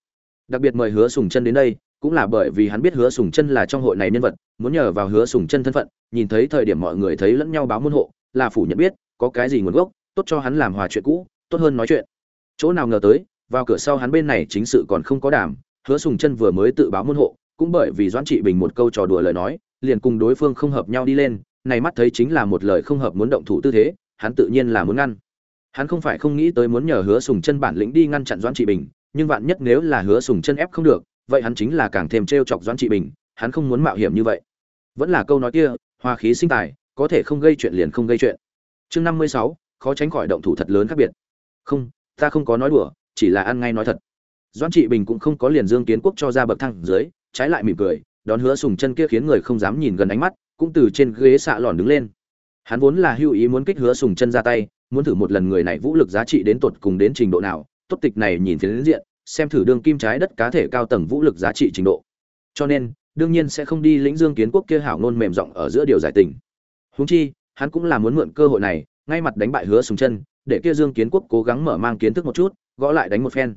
Đặc biệt mời hứa sùng chân đến đây, cũng là bởi vì hắn biết hứa sùng chân là trong hội này nhân vật, muốn nhờ vào hứa sùng chân thân phận, nhìn thấy thời điểm mọi người thấy lẫn nhau báo môn hộ, là phủ nhận biết, có cái gì nguồn gốc, tốt cho hắn làm hòa chuyện cũ, tốt hơn nói chuyện. Chỗ nào ngờ tới vào cửa sau hắn bên này chính sự còn không có đảm, hứa sùng chân vừa mới tự báo môn hộ, cũng bởi vì doãn trị bình một câu trò đùa lời nói, liền cùng đối phương không hợp nhau đi lên, này mắt thấy chính là một lời không hợp muốn động thủ tư thế, hắn tự nhiên là muốn ngăn. Hắn không phải không nghĩ tới muốn nhờ hứa sùng chân bản lĩnh đi ngăn chặn doãn trị bình, nhưng vạn nhất nếu là hứa sùng chân ép không được, vậy hắn chính là càng thêm t chọc doãn trị bình, hắn không muốn mạo hiểm như vậy. Vẫn là câu nói kia, hoa khí sinh tài, có thể không gây chuyện liền không gây chuyện. Chương năm mươi sáu, khó tránh khỏi động thủ thật lớn khác biệt. Không, ta không có nói đùa chỉ là ăn ngay nói thật. Doãn trị bình cũng không có liền dương kiến quốc cho ra bậc thang dưới, trái lại mỉm cười, đón hứa sùng chân kia khiến người không dám nhìn gần ánh mắt, cũng từ trên ghế xạ lòn đứng lên. Hắn vốn là hưu ý muốn kích hứa sùng chân ra tay, muốn thử một lần người này vũ lực giá trị đến tột cùng đến trình độ nào, tốt tịch này nhìn phía đến diện, xem thử đương kim trái đất cá thể cao tầng vũ lực giá trị trình độ. Cho nên, đương nhiên sẽ không đi lĩnh dương kiến quốc kia hảo nôn mềm giọng ở giữa điều giải tình. Huống chi, hắn cũng là muốn mượn cơ hội này, ngay mặt đánh bại hứa sùng chân, để kia dương kiến quốc cố gắng mở mang kiến thức một chút gõ lại đánh một phen.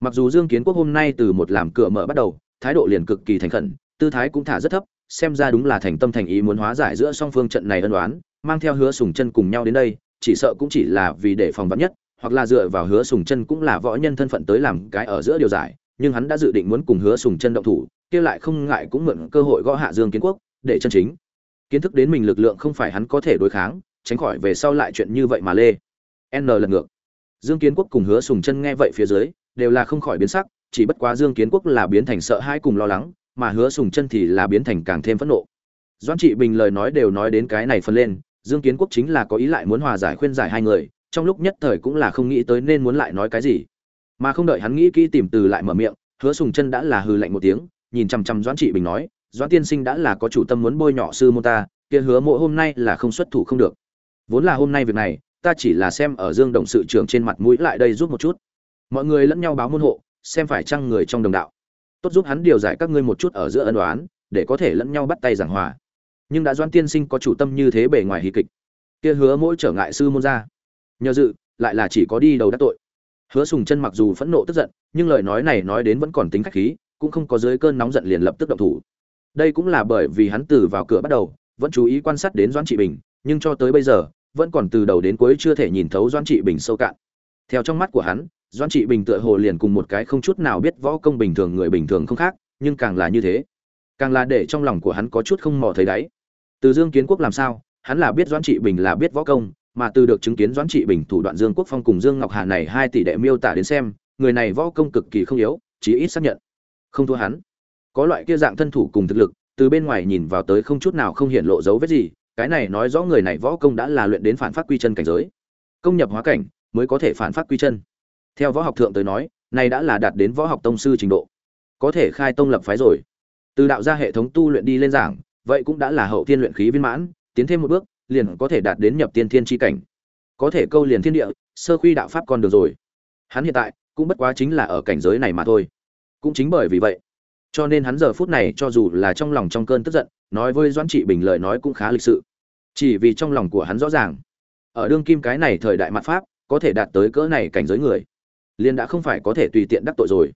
Mặc dù dương kiến quốc hôm nay từ một làm cửa mở bắt đầu, thái độ liền cực kỳ thành khẩn, tư thái cũng thả rất thấp, xem ra đúng là thành tâm thành ý muốn hóa giải giữa song phương trận này ân đoán mang theo hứa sùng chân cùng nhau đến đây, chỉ sợ cũng chỉ là vì để phòng vắn nhất, hoặc là dựa vào hứa sùng chân cũng là võ nhân thân phận tới làm cái ở giữa điều giải, nhưng hắn đã dự định muốn cùng hứa sùng chân động thủ, kia lại không ngại cũng mượn cơ hội gõ hạ dương kiến quốc, để chân chính. Kiến thức đến mình lực lượng không phải hắn có thể đối kháng, tránh khỏi về sau lại chuyện như vậy mà lê. N lần ngược dương kiến quốc cùng hứa sùng chân nghe vậy phía dưới, đều là không khỏi biến sắc, chỉ bất quá dương kiến quốc là biến thành sợ hãi cùng lo lắng, mà hứa sùng chân thì là biến thành càng thêm phẫn nộ. Doãn trị bình lời nói đều nói đến cái này phân lên, dương kiến quốc chính là có ý lại muốn hòa giải khuyên giải hai người, trong lúc nhất thời cũng là không nghĩ tới nên muốn lại nói cái gì. Mà không đợi hắn nghĩ kỹ tìm từ lại mở miệng, hứa sùng chân đã là hừ lạnh một tiếng, nhìn chằm chằm doãn trị bình nói, doãn tiên sinh đã là có chủ tâm muốn bôi nhọ sư môn ta, kia hứa mộ hôm nay là không xuất thủ không được. Vốn là hôm nay việc này ta chỉ là xem ở dương động sự trưởng trên mặt mũi lại đây giúp một chút. Mọi người lẫn nhau báo môn hộ, xem phải chăng người trong đồng đạo. Tốt giúp hắn điều giải các ngươi một chút ở giữa ân đoán để có thể lẫn nhau bắt tay giảng hòa. Nhưng đã Doan tiên sinh có chủ tâm như thế bề ngoài hí kịch. Kia hứa mỗi trở ngại sư môn ra nhờ dự, lại là chỉ có đi đầu đắc tội. Hứa sùng chân mặc dù phẫn nộ tức giận, nhưng lời nói này nói đến vẫn còn tính khách khí, cũng không có dưới cơn nóng giận liền lập tức động thủ. Đây cũng là bởi vì hắn từ vào cửa bắt đầu, vẫn chú ý quan sát đến doãn trị bình, nhưng cho tới bây giờ vẫn còn từ đầu đến cuối chưa thể nhìn thấu doãn trị bình sâu cạn. Theo trong mắt của hắn, doãn trị bình tựa hồ liền cùng một cái không chút nào biết võ công bình thường người bình thường không khác, nhưng càng là như thế. Càng là để trong lòng của hắn có chút không mò thấy đáy. Từ dương kiến quốc làm sao, hắn là biết doãn trị bình là biết võ công, mà từ được chứng kiến doãn trị bình thủ đoạn dương quốc phong cùng dương ngọc hà này hai tỷ đệ miêu tả đến xem, người này võ công cực kỳ không yếu, chí ít xác nhận. Không thua hắn. Có loại kia dạng thân thủ cùng thực lực, từ bên ngoài nhìn vào tới không chút nào không hiện lộ dấu vết gì cái này nói rõ người này võ công đã là luyện đến phản phát quy chân cảnh giới. Công nhập hóa cảnh mới có thể phản phát quy chân. Theo võ học thượng tới nói, này đã là đạt đến võ học tông sư trình độ. Có thể khai tông lập phái rồi. Từ đạo ra hệ thống tu luyện đi lên giảng, vậy cũng đã là hậu thiên luyện khí viên mãn, tiến thêm một bước, liền có thể đạt đến nhập tiên thiên tri cảnh. Có thể câu liền thiên địa, sơ khuy đạo pháp còn được rồi. Hắn hiện tại cũng bất quá chính là ở cảnh giới này mà thôi. Cũng chính bởi vì vậy, cho nên hắn giờ phút này cho dù là trong lòng trong cơn tức giận nói với doãn trị bình lời nói cũng khá lịch sự. Chỉ vì trong lòng của hắn rõ ràng, ở đương kim cái này thời đại mặt pháp, có thể đạt tới cỡ này cảnh giới người, liền đã không phải có thể tùy tiện đắc tội rồi.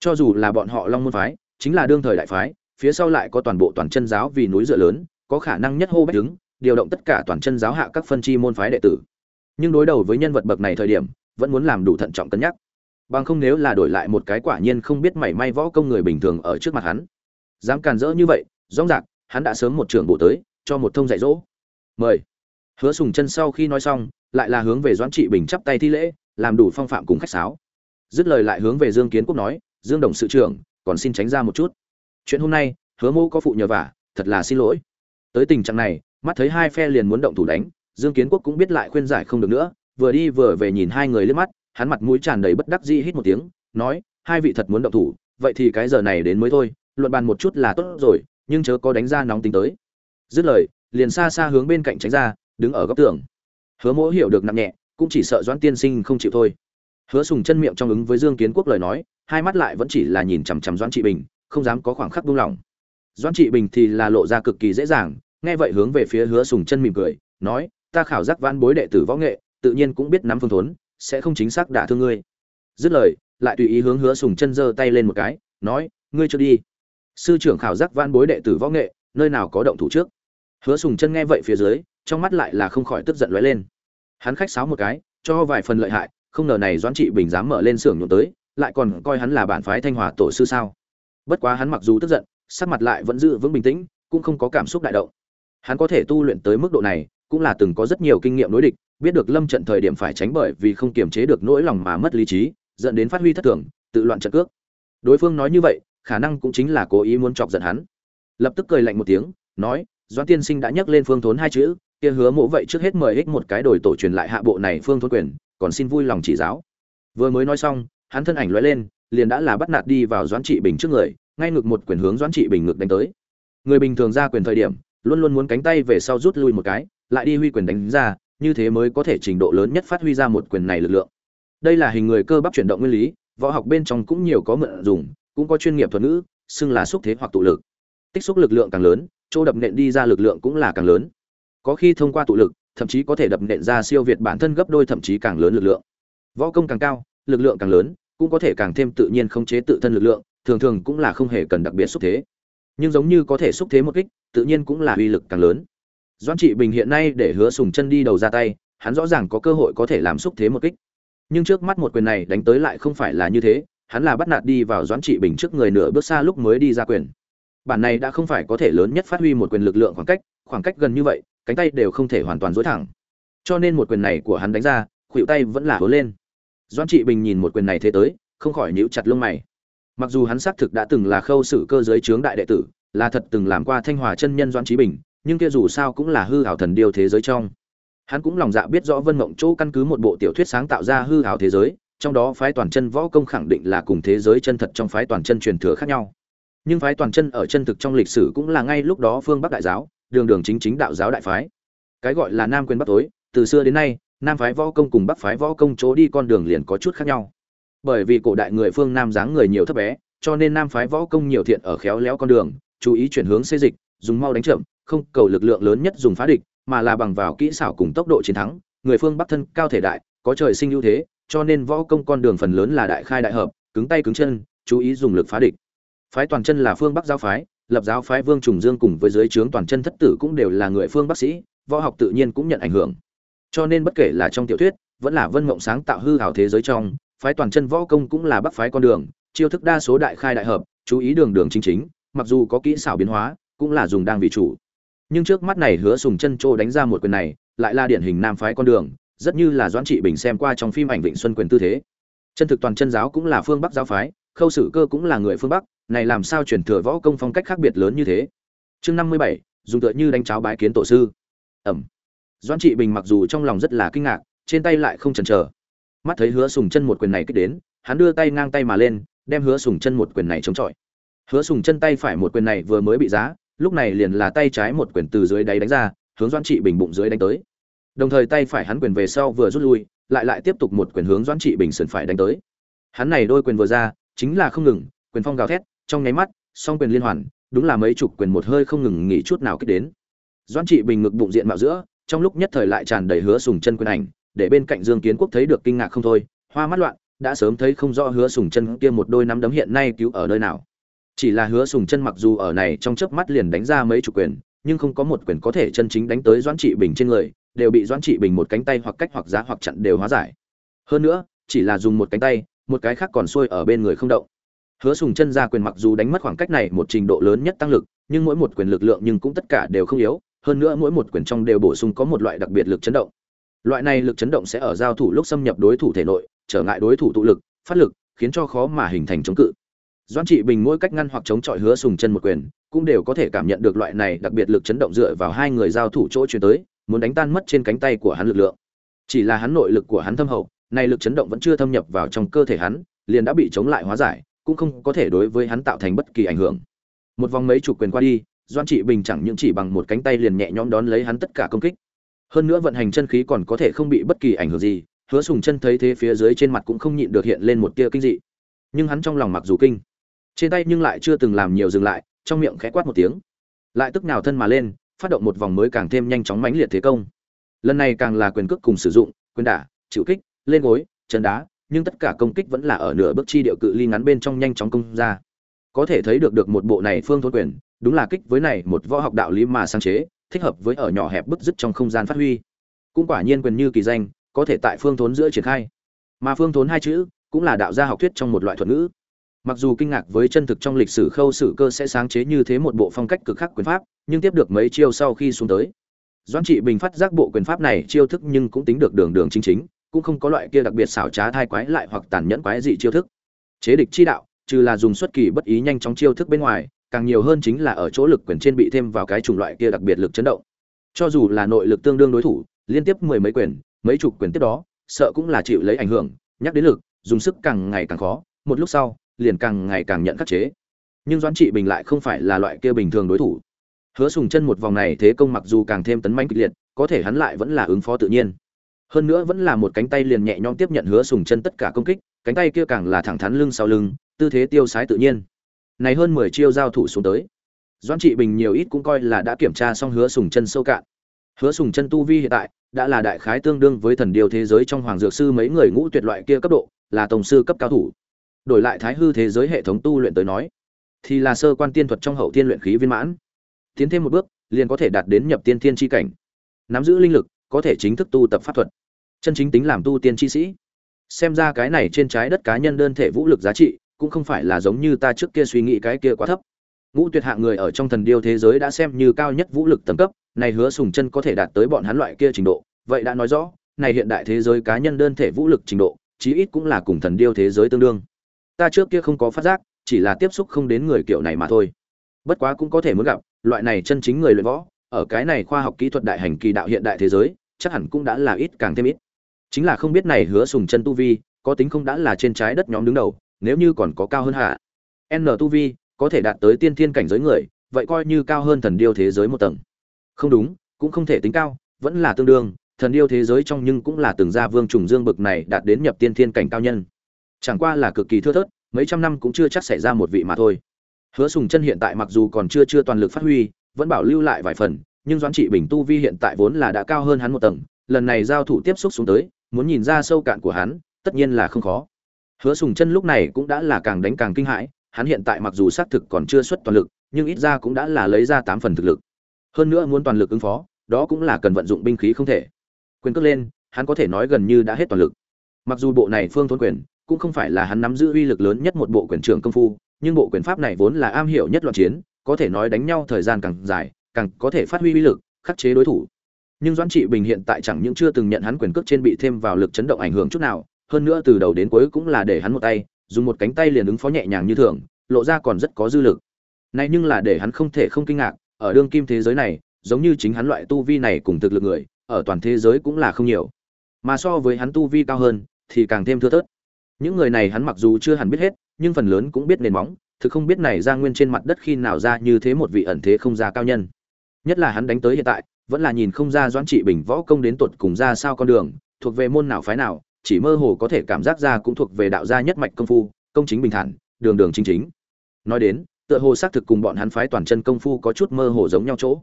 Cho dù là bọn họ long môn phái, chính là đương thời đại phái, phía sau lại có toàn bộ toàn chân giáo vì núi dựa lớn, có khả năng nhất hô bách đứng, điều động tất cả toàn chân giáo hạ các phân chi môn phái đệ tử. Nhưng đối đầu với nhân vật bậc này thời điểm, vẫn muốn làm đủ thận trọng cân nhắc. Bằng không nếu là đổi lại một cái quả nhiên không biết mảy may võ công người bình thường ở trước mặt hắn, dám càn rỡ như vậy rõ ràng hắn đã sớm một trưởng bộ tới, cho một thông dạy dỗ. Mời. Hứa sùng chân sau khi nói xong, lại là hướng về doãn trị bình chắp tay thi lễ, làm đủ phong phạm cùng khách sáo. Dứt lời lại hướng về dương kiến quốc nói, dương đồng sự trưởng, còn xin tránh ra một chút. Chuyện hôm nay, hứa mô có phụ nhờ vả, thật là xin lỗi. Tới tình trạng này, mắt thấy hai phe liền muốn động thủ đánh, dương kiến quốc cũng biết lại khuyên giải không được nữa, vừa đi vừa về nhìn hai người lên mắt, hắn mặt mũi tràn đầy bất đắc dĩ hít một tiếng, nói, hai vị thật muốn động thủ, vậy thì cái giờ này đến mới thôi, luận bàn một chút là tốt rồi nhưng chớ có đánh ra nóng tính tới. Dứt lời, liền xa xa hướng bên cạnh tránh ra, đứng ở góc tường. Hứa mỗ hiểu được nặng nhẹ, cũng chỉ sợ doãn tiên sinh không chịu thôi. Hứa sùng chân miệng trong ứng với dương kiến quốc lời nói, hai mắt lại vẫn chỉ là nhìn chằm chằm doãn trị bình, không dám có khoảng khắc buông lỏng. Doãn trị bình thì là lộ ra cực kỳ dễ dàng, nghe vậy hướng về phía hứa sùng chân mỉm cười, nói, ta khảo giác vãn bối đệ tử võ nghệ, tự nhiên cũng biết nắm phương thốn, sẽ không chính xác đả thương ngươi. Dứt lời, lại tùy ý hướng hứa sùng chân giơ tay lên một cái, nói, ngươi cho đi sư trưởng khảo giác van bối đệ tử võ nghệ, nơi nào có động thủ trước? Hứa sùng chân nghe vậy phía dưới, trong mắt lại là không khỏi tức giận lóe lên. Hắn khách sáo một cái, cho vài phần lợi hại, không ngờ này doãn trị bình dám mở lên xưởng nhộn tới, lại còn coi hắn là bản phái thanh hòa tổ sư sao? Bất quá hắn mặc dù tức giận, sắc mặt lại vẫn giữ vững bình tĩnh, cũng không có cảm xúc đại động. Hắn có thể tu luyện tới mức độ này, cũng là từng có rất nhiều kinh nghiệm đối địch, biết được lâm trận thời điểm phải tránh bởi vì không kiềm chế được nỗi lòng mà mất lý trí, dẫn đến phát huy thất thường, tự loạn trận cước. Đối phương nói như vậy khả năng cũng chính là cố ý muốn chọc giận hắn. Lập tức cười lạnh một tiếng, nói, doãn tiên sinh đã nhắc lên phương thốn hai chữ, kia hứa mộ vậy trước hết mời ích một cái đổi tổ truyền lại hạ bộ này phương thốn quyền, còn xin vui lòng chỉ giáo. Vừa mới nói xong, hắn thân ảnh lóe lên, liền đã là bắt nạt đi vào doãn trị bình trước người, ngay ngược một quyền hướng doãn trị bình ngược đánh tới. Người bình thường ra quyền thời điểm, luôn luôn muốn cánh tay về sau rút lui một cái, lại đi huy quyền đánh ra, như thế mới có thể trình độ lớn nhất phát huy ra một quyền này lực lượng. Đây là hình người cơ bắp chuyển động nguyên lý, võ học bên trong cũng nhiều có mượn dùng cũng có chuyên nghiệp thuật ngữ, xưng là xúc thế hoặc tụ lực. Tích xúc lực lượng càng lớn, chỗ đập nện đi ra lực lượng cũng là càng lớn. Có khi thông qua tụ lực, thậm chí có thể đập nện ra siêu việt bản thân gấp đôi thậm chí càng lớn lực lượng. Võ công càng cao, lực lượng càng lớn, cũng có thể càng thêm tự nhiên khống chế tự thân lực lượng, thường thường cũng là không hề cần đặc biệt xúc thế. Nhưng giống như có thể xúc thế một kích, tự nhiên cũng là uy lực càng lớn. Doãn trị bình hiện nay để hứa sùng chân đi đầu ra tay, hắn rõ ràng có cơ hội có thể làm xúc thế một kích. Nhưng trước mắt một quyền này đánh tới lại không phải là như thế hắn là bắt nạt đi vào doãn trị bình trước người nửa bước xa lúc mới đi ra quyền. Bản này đã không phải có thể lớn nhất phát huy một quyền lực lượng khoảng cách khoảng cách gần như vậy, cánh tay đều không thể hoàn toàn dối thẳng. Cho nên một quyền này của hắn đánh ra khuỵu tay vẫn là hố lên. Doãn trị bình nhìn một quyền này thế tới, không khỏi nhíu chặt lông mày. Mặc dù hắn xác thực đã từng là khâu sử cơ giới trướng đại đệ tử, là thật từng làm qua thanh hòa chân nhân doãn trí bình, nhưng kia dù sao cũng là hư hảo thần điêu thế giới trong. Hắn cũng lòng dạ biết rõ vân mộng chỗ căn cứ một bộ tiểu thuyết sáng tạo ra hư hảo thế giới trong đó phái toàn chân võ công khẳng định là cùng thế giới chân thật trong phái toàn chân truyền thừa khác nhau. Nhưng phái toàn chân ở chân thực trong lịch sử cũng là ngay lúc đó phương bắc đại giáo, đường đường chính chính đạo giáo đại phái. Cái gọi là nam quyền bắc tối, từ xưa đến nay, nam phái võ công cùng bắc phái võ công chỗ đi con đường liền có chút khác nhau. Bởi vì cổ đại người phương nam dáng người nhiều thấp bé, cho nên nam phái võ công nhiều thiện ở khéo léo con đường, chú ý chuyển hướng xây dịch, dùng mau đánh chậm, không cầu lực lượng lớn nhất dùng phá địch, mà là bằng vào kỹ xảo cùng tốc độ chiến thắng, người phương bắc thân cao thể đại, có trời sinh ưu thế cho nên võ công con đường phần lớn là đại khai đại hợp, cứng tay cứng chân, chú ý dùng lực phá địch. Phái toàn chân là phương bắc giáo phái, lập giáo phái vương trùng dương cùng với dưới trướng toàn chân thất tử cũng đều là người phương bắc sĩ, võ học tự nhiên cũng nhận ảnh hưởng. Cho nên bất kể là trong tiểu thuyết, vẫn là vân mộng sáng tạo hư hào thế giới trong, phái toàn chân võ công cũng là bắc phái con đường, chiêu thức đa số đại khai đại hợp, chú ý đường đường chính chính, mặc dù có kỹ xảo biến hóa, cũng là dùng đang vì chủ. Nhưng trước mắt này hứa sùng chân trô đánh ra một quyền này, lại là điển hình nam phái con đường rất như là doãn trị bình xem qua trong phim ảnh vịnh xuân quyền tư thế. Chân thực toàn chân giáo cũng là phương bắc giáo phái, khâu sử cơ cũng là người phương bắc, này làm sao chuyển thừa võ công phong cách khác biệt lớn như thế? Chương năm mươi bảy, dùng tựa như đánh cháo bái kiến tổ sư. Ẩm. Doãn trị bình mặc dù trong lòng rất là kinh ngạc, trên tay lại không chần chờ. Mắt thấy hứa sùng chân một quyền này kích đến, hắn đưa tay ngang tay mà lên, đem hứa sùng chân một quyền này chống chọi. Hứa sùng chân tay phải một quyền này vừa mới bị giá, lúc này liền là tay trái một quyền từ dưới đáy đánh ra, hướng doãn trị bình bụng dưới đánh tới đồng thời tay phải hắn quyền về sau vừa rút lui, lại lại tiếp tục một quyền hướng doãn trị bình sườn phải đánh tới. Hắn này đôi quyền vừa ra, chính là không ngừng, quyền phong gào thét, trong nháy mắt, song quyền liên hoàn, đúng là mấy chục quyền một hơi không ngừng nghỉ chút nào kích đến. Doãn trị bình ngực bụng diện mạo giữa, trong lúc nhất thời lại tràn đầy hứa sùng chân quyền ảnh, để bên cạnh dương kiến quốc thấy được kinh ngạc không thôi, hoa mắt loạn, đã sớm thấy không rõ hứa sùng chân kia một đôi nắm đấm hiện nay cứu ở nơi nào. Chỉ là hứa sùng chân mặc dù ở này trong chớp mắt liền đánh ra mấy chục quyền, nhưng không có một quyền có thể chân chính đánh tới doãn trị bình trên người đều bị doãn trị bình một cánh tay hoặc cách hoặc giá hoặc chặn đều hóa giải. Hơn nữa, chỉ là dùng một cánh tay, một cái khác còn xuôi ở bên người không động. Hứa sùng chân ra quyền mặc dù đánh mất khoảng cách này một trình độ lớn nhất tăng lực, nhưng mỗi một quyền lực lượng nhưng cũng tất cả đều không yếu, hơn nữa mỗi một quyền trong đều bổ sung có một loại đặc biệt lực chấn động. Loại này lực chấn động sẽ ở giao thủ lúc xâm nhập đối thủ thể nội, trở ngại đối thủ tụ lực, phát lực, khiến cho khó mà hình thành chống cự. Doãn trị bình mỗi cách ngăn hoặc chống chọi hứa sùng chân một quyền, cũng đều có thể cảm nhận được loại này đặc biệt lực chấn động dựa vào hai người giao thủ chỗ chuyển tới muốn đánh tan mất trên cánh tay của hắn lực lượng. Chỉ là hắn nội lực của hắn thâm hậu này lực chấn động vẫn chưa thâm nhập vào trong cơ thể hắn, liền đã bị chống lại hóa giải, cũng không có thể đối với hắn tạo thành bất kỳ ảnh hưởng. Một vòng mấy chục quyền qua đi, doan trị bình chẳng những chỉ bằng một cánh tay liền nhẹ nhõm đón lấy hắn tất cả công kích. Hơn nữa vận hành chân khí còn có thể không bị bất kỳ ảnh hưởng gì, hứa sùng chân thấy thế phía dưới trên mặt cũng không nhịn được hiện lên một tia kinh dị. Nhưng hắn trong lòng mặc dù kinh, trên tay nhưng lại chưa từng làm nhiều dừng lại, trong miệng khẽ quát một tiếng. Lại tức nào thân mà lên phát động một vòng mới càng thêm nhanh chóng mãnh liệt thế công. Lần này càng là quyền cước cùng sử dụng, quyền đả, chịu kích, lên gối, chân đá, nhưng tất cả công kích vẫn là ở nửa bước chi điệu cự ly ngắn bên trong nhanh chóng công ra. Có thể thấy được được một bộ này phương thôn quyền, đúng là kích với này một võ học đạo lý mà sáng chế, thích hợp với ở nhỏ hẹp bức dứt trong không gian phát huy. Cũng quả nhiên quyền như kỳ danh, có thể tại phương thốn giữa triển khai. Mà phương thốn hai chữ, cũng là đạo gia học thuyết trong một loại thuật ngữ mặc dù kinh ngạc với chân thực trong lịch sử, khâu sử cơ sẽ sáng chế như thế một bộ phong cách cực khắc quyền pháp, nhưng tiếp được mấy chiêu sau khi xuống tới. Doãn trị bình phát giác bộ quyền pháp này chiêu thức nhưng cũng tính được đường đường chính chính, cũng không có loại kia đặc biệt xảo trá thai quái lại hoặc tàn nhẫn quái dị chiêu thức. Chế địch chi đạo, trừ là dùng xuất kỳ bất ý nhanh chóng chiêu thức bên ngoài, càng nhiều hơn chính là ở chỗ lực quyền trên bị thêm vào cái chủng loại kia đặc biệt lực chấn động. Cho dù là nội lực tương đương đối thủ, liên tiếp mười mấy quyền, mấy chục quyền tiếp đó, sợ cũng là chịu lấy ảnh hưởng, nhắc đến lực, dùng sức càng ngày càng khó. Một lúc sau liền càng ngày càng nhận khắc chế. Nhưng doãn trị bình lại không phải là loại kia bình thường đối thủ. Hứa sùng chân một vòng này thế công mặc dù càng thêm tấn manh kịch liệt, có thể hắn lại vẫn là ứng phó tự nhiên. Hơn nữa vẫn là một cánh tay liền nhẹ nhõm tiếp nhận hứa sùng chân tất cả công kích, cánh tay kia càng là thẳng thắn lưng sau lưng, tư thế tiêu sái tự nhiên. Này hơn mười chiêu giao thủ xuống tới, doãn trị bình nhiều ít cũng coi là đã kiểm tra xong hứa sùng chân sâu cạn. Hứa sùng chân tu vi hiện tại đã là đại khái tương đương với thần điều thế giới trong hoàng dược sư mấy người ngũ tuyệt loại kia cấp độ, là tổng sư cấp cao thủ đổi lại thái hư thế giới hệ thống tu luyện tới nói, thì là sơ quan tiên thuật trong hậu tiên luyện khí viên mãn. Tiến thêm một bước, liền có thể đạt đến nhập tiên thiên tri cảnh. Nắm giữ linh lực, có thể chính thức tu tập pháp thuật. Chân chính tính làm tu tiên chi sĩ. Xem ra cái này trên trái đất cá nhân đơn thể vũ lực giá trị, cũng không phải là giống như ta trước kia suy nghĩ cái kia quá thấp. Ngũ tuyệt hạng người ở trong thần điêu thế giới đã xem như cao nhất vũ lực tầng cấp, này hứa sùng chân có thể đạt tới bọn hắn loại kia trình độ, vậy đã nói rõ, này hiện đại thế giới cá nhân đơn thể vũ lực trình độ, chí ít cũng là cùng thần điêu thế giới tương đương ta trước kia không có phát giác, chỉ là tiếp xúc không đến người kiểu này mà thôi. Bất quá cũng có thể muốn gặp, loại này chân chính người luyện võ, ở cái này khoa học kỹ thuật đại hành kỳ đạo hiện đại thế giới, chắc hẳn cũng đã là ít càng thêm ít. Chính là không biết này hứa sùng chân tu vi, có tính không đã là trên trái đất nhóm đứng đầu, nếu như còn có cao hơn hạ. N tu vi, có thể đạt tới tiên thiên cảnh giới người, vậy coi như cao hơn thần điêu thế giới một tầng. Không đúng, cũng không thể tính cao, vẫn là tương đương, thần điêu thế giới trong nhưng cũng là từng gia vương trùng dương bực này đạt đến nhập tiên thiên cảnh cao nhân chẳng qua là cực kỳ thưa thớt, mấy trăm năm cũng chưa chắc xảy ra một vị mà thôi. Hứa sùng chân hiện tại mặc dù còn chưa chưa toàn lực phát huy, vẫn bảo lưu lại vài phần, nhưng doãn trị bình tu vi hiện tại vốn là đã cao hơn hắn một tầng, lần này giao thủ tiếp xúc xuống tới, muốn nhìn ra sâu cạn của hắn, tất nhiên là không khó. Hứa sùng chân lúc này cũng đã là càng đánh càng kinh hãi, hắn hiện tại mặc dù xác thực còn chưa xuất toàn lực, nhưng ít ra cũng đã là lấy ra tám phần thực lực. Hơn nữa muốn toàn lực ứng phó, đó cũng là cần vận dụng binh khí không thể. Quyền cước lên, hắn có thể nói gần như đã hết toàn lực. Mặc dù bộ này phương thôn quyền cũng không phải là hắn nắm giữ uy lực lớn nhất một bộ quyền trưởng công phu, nhưng bộ quyền pháp này vốn là am hiểu nhất loạn chiến, có thể nói đánh nhau thời gian càng dài, càng có thể phát huy uy lực, khắc chế đối thủ. Nhưng doãn trị bình hiện tại chẳng những chưa từng nhận hắn quyền cước trên bị thêm vào lực chấn động ảnh hưởng chút nào, hơn nữa từ đầu đến cuối cũng là để hắn một tay, dùng một cánh tay liền ứng phó nhẹ nhàng như thường, lộ ra còn rất có dư lực. Này nhưng là để hắn không thể không kinh ngạc, ở đương kim thế giới này, giống như chính hắn loại tu vi này cùng thực lực người, ở toàn thế giới cũng là không nhiều. Mà so với hắn tu vi cao hơn, thì càng thêm thưa thớt những người này hắn mặc dù chưa hẳn biết hết, nhưng phần lớn cũng biết nền móng, thực không biết này ra nguyên trên mặt đất khi nào ra như thế một vị ẩn thế không ra cao nhân. Nhất là hắn đánh tới hiện tại, vẫn là nhìn không ra doãn trị bình võ công đến tột cùng ra sao con đường, thuộc về môn nào phái nào, chỉ mơ hồ có thể cảm giác ra cũng thuộc về đạo gia nhất mạch công phu, công chính bình thản, đường đường chính chính. Nói đến, tựa hồ xác thực cùng bọn hắn phái toàn chân công phu có chút mơ hồ giống nhau chỗ.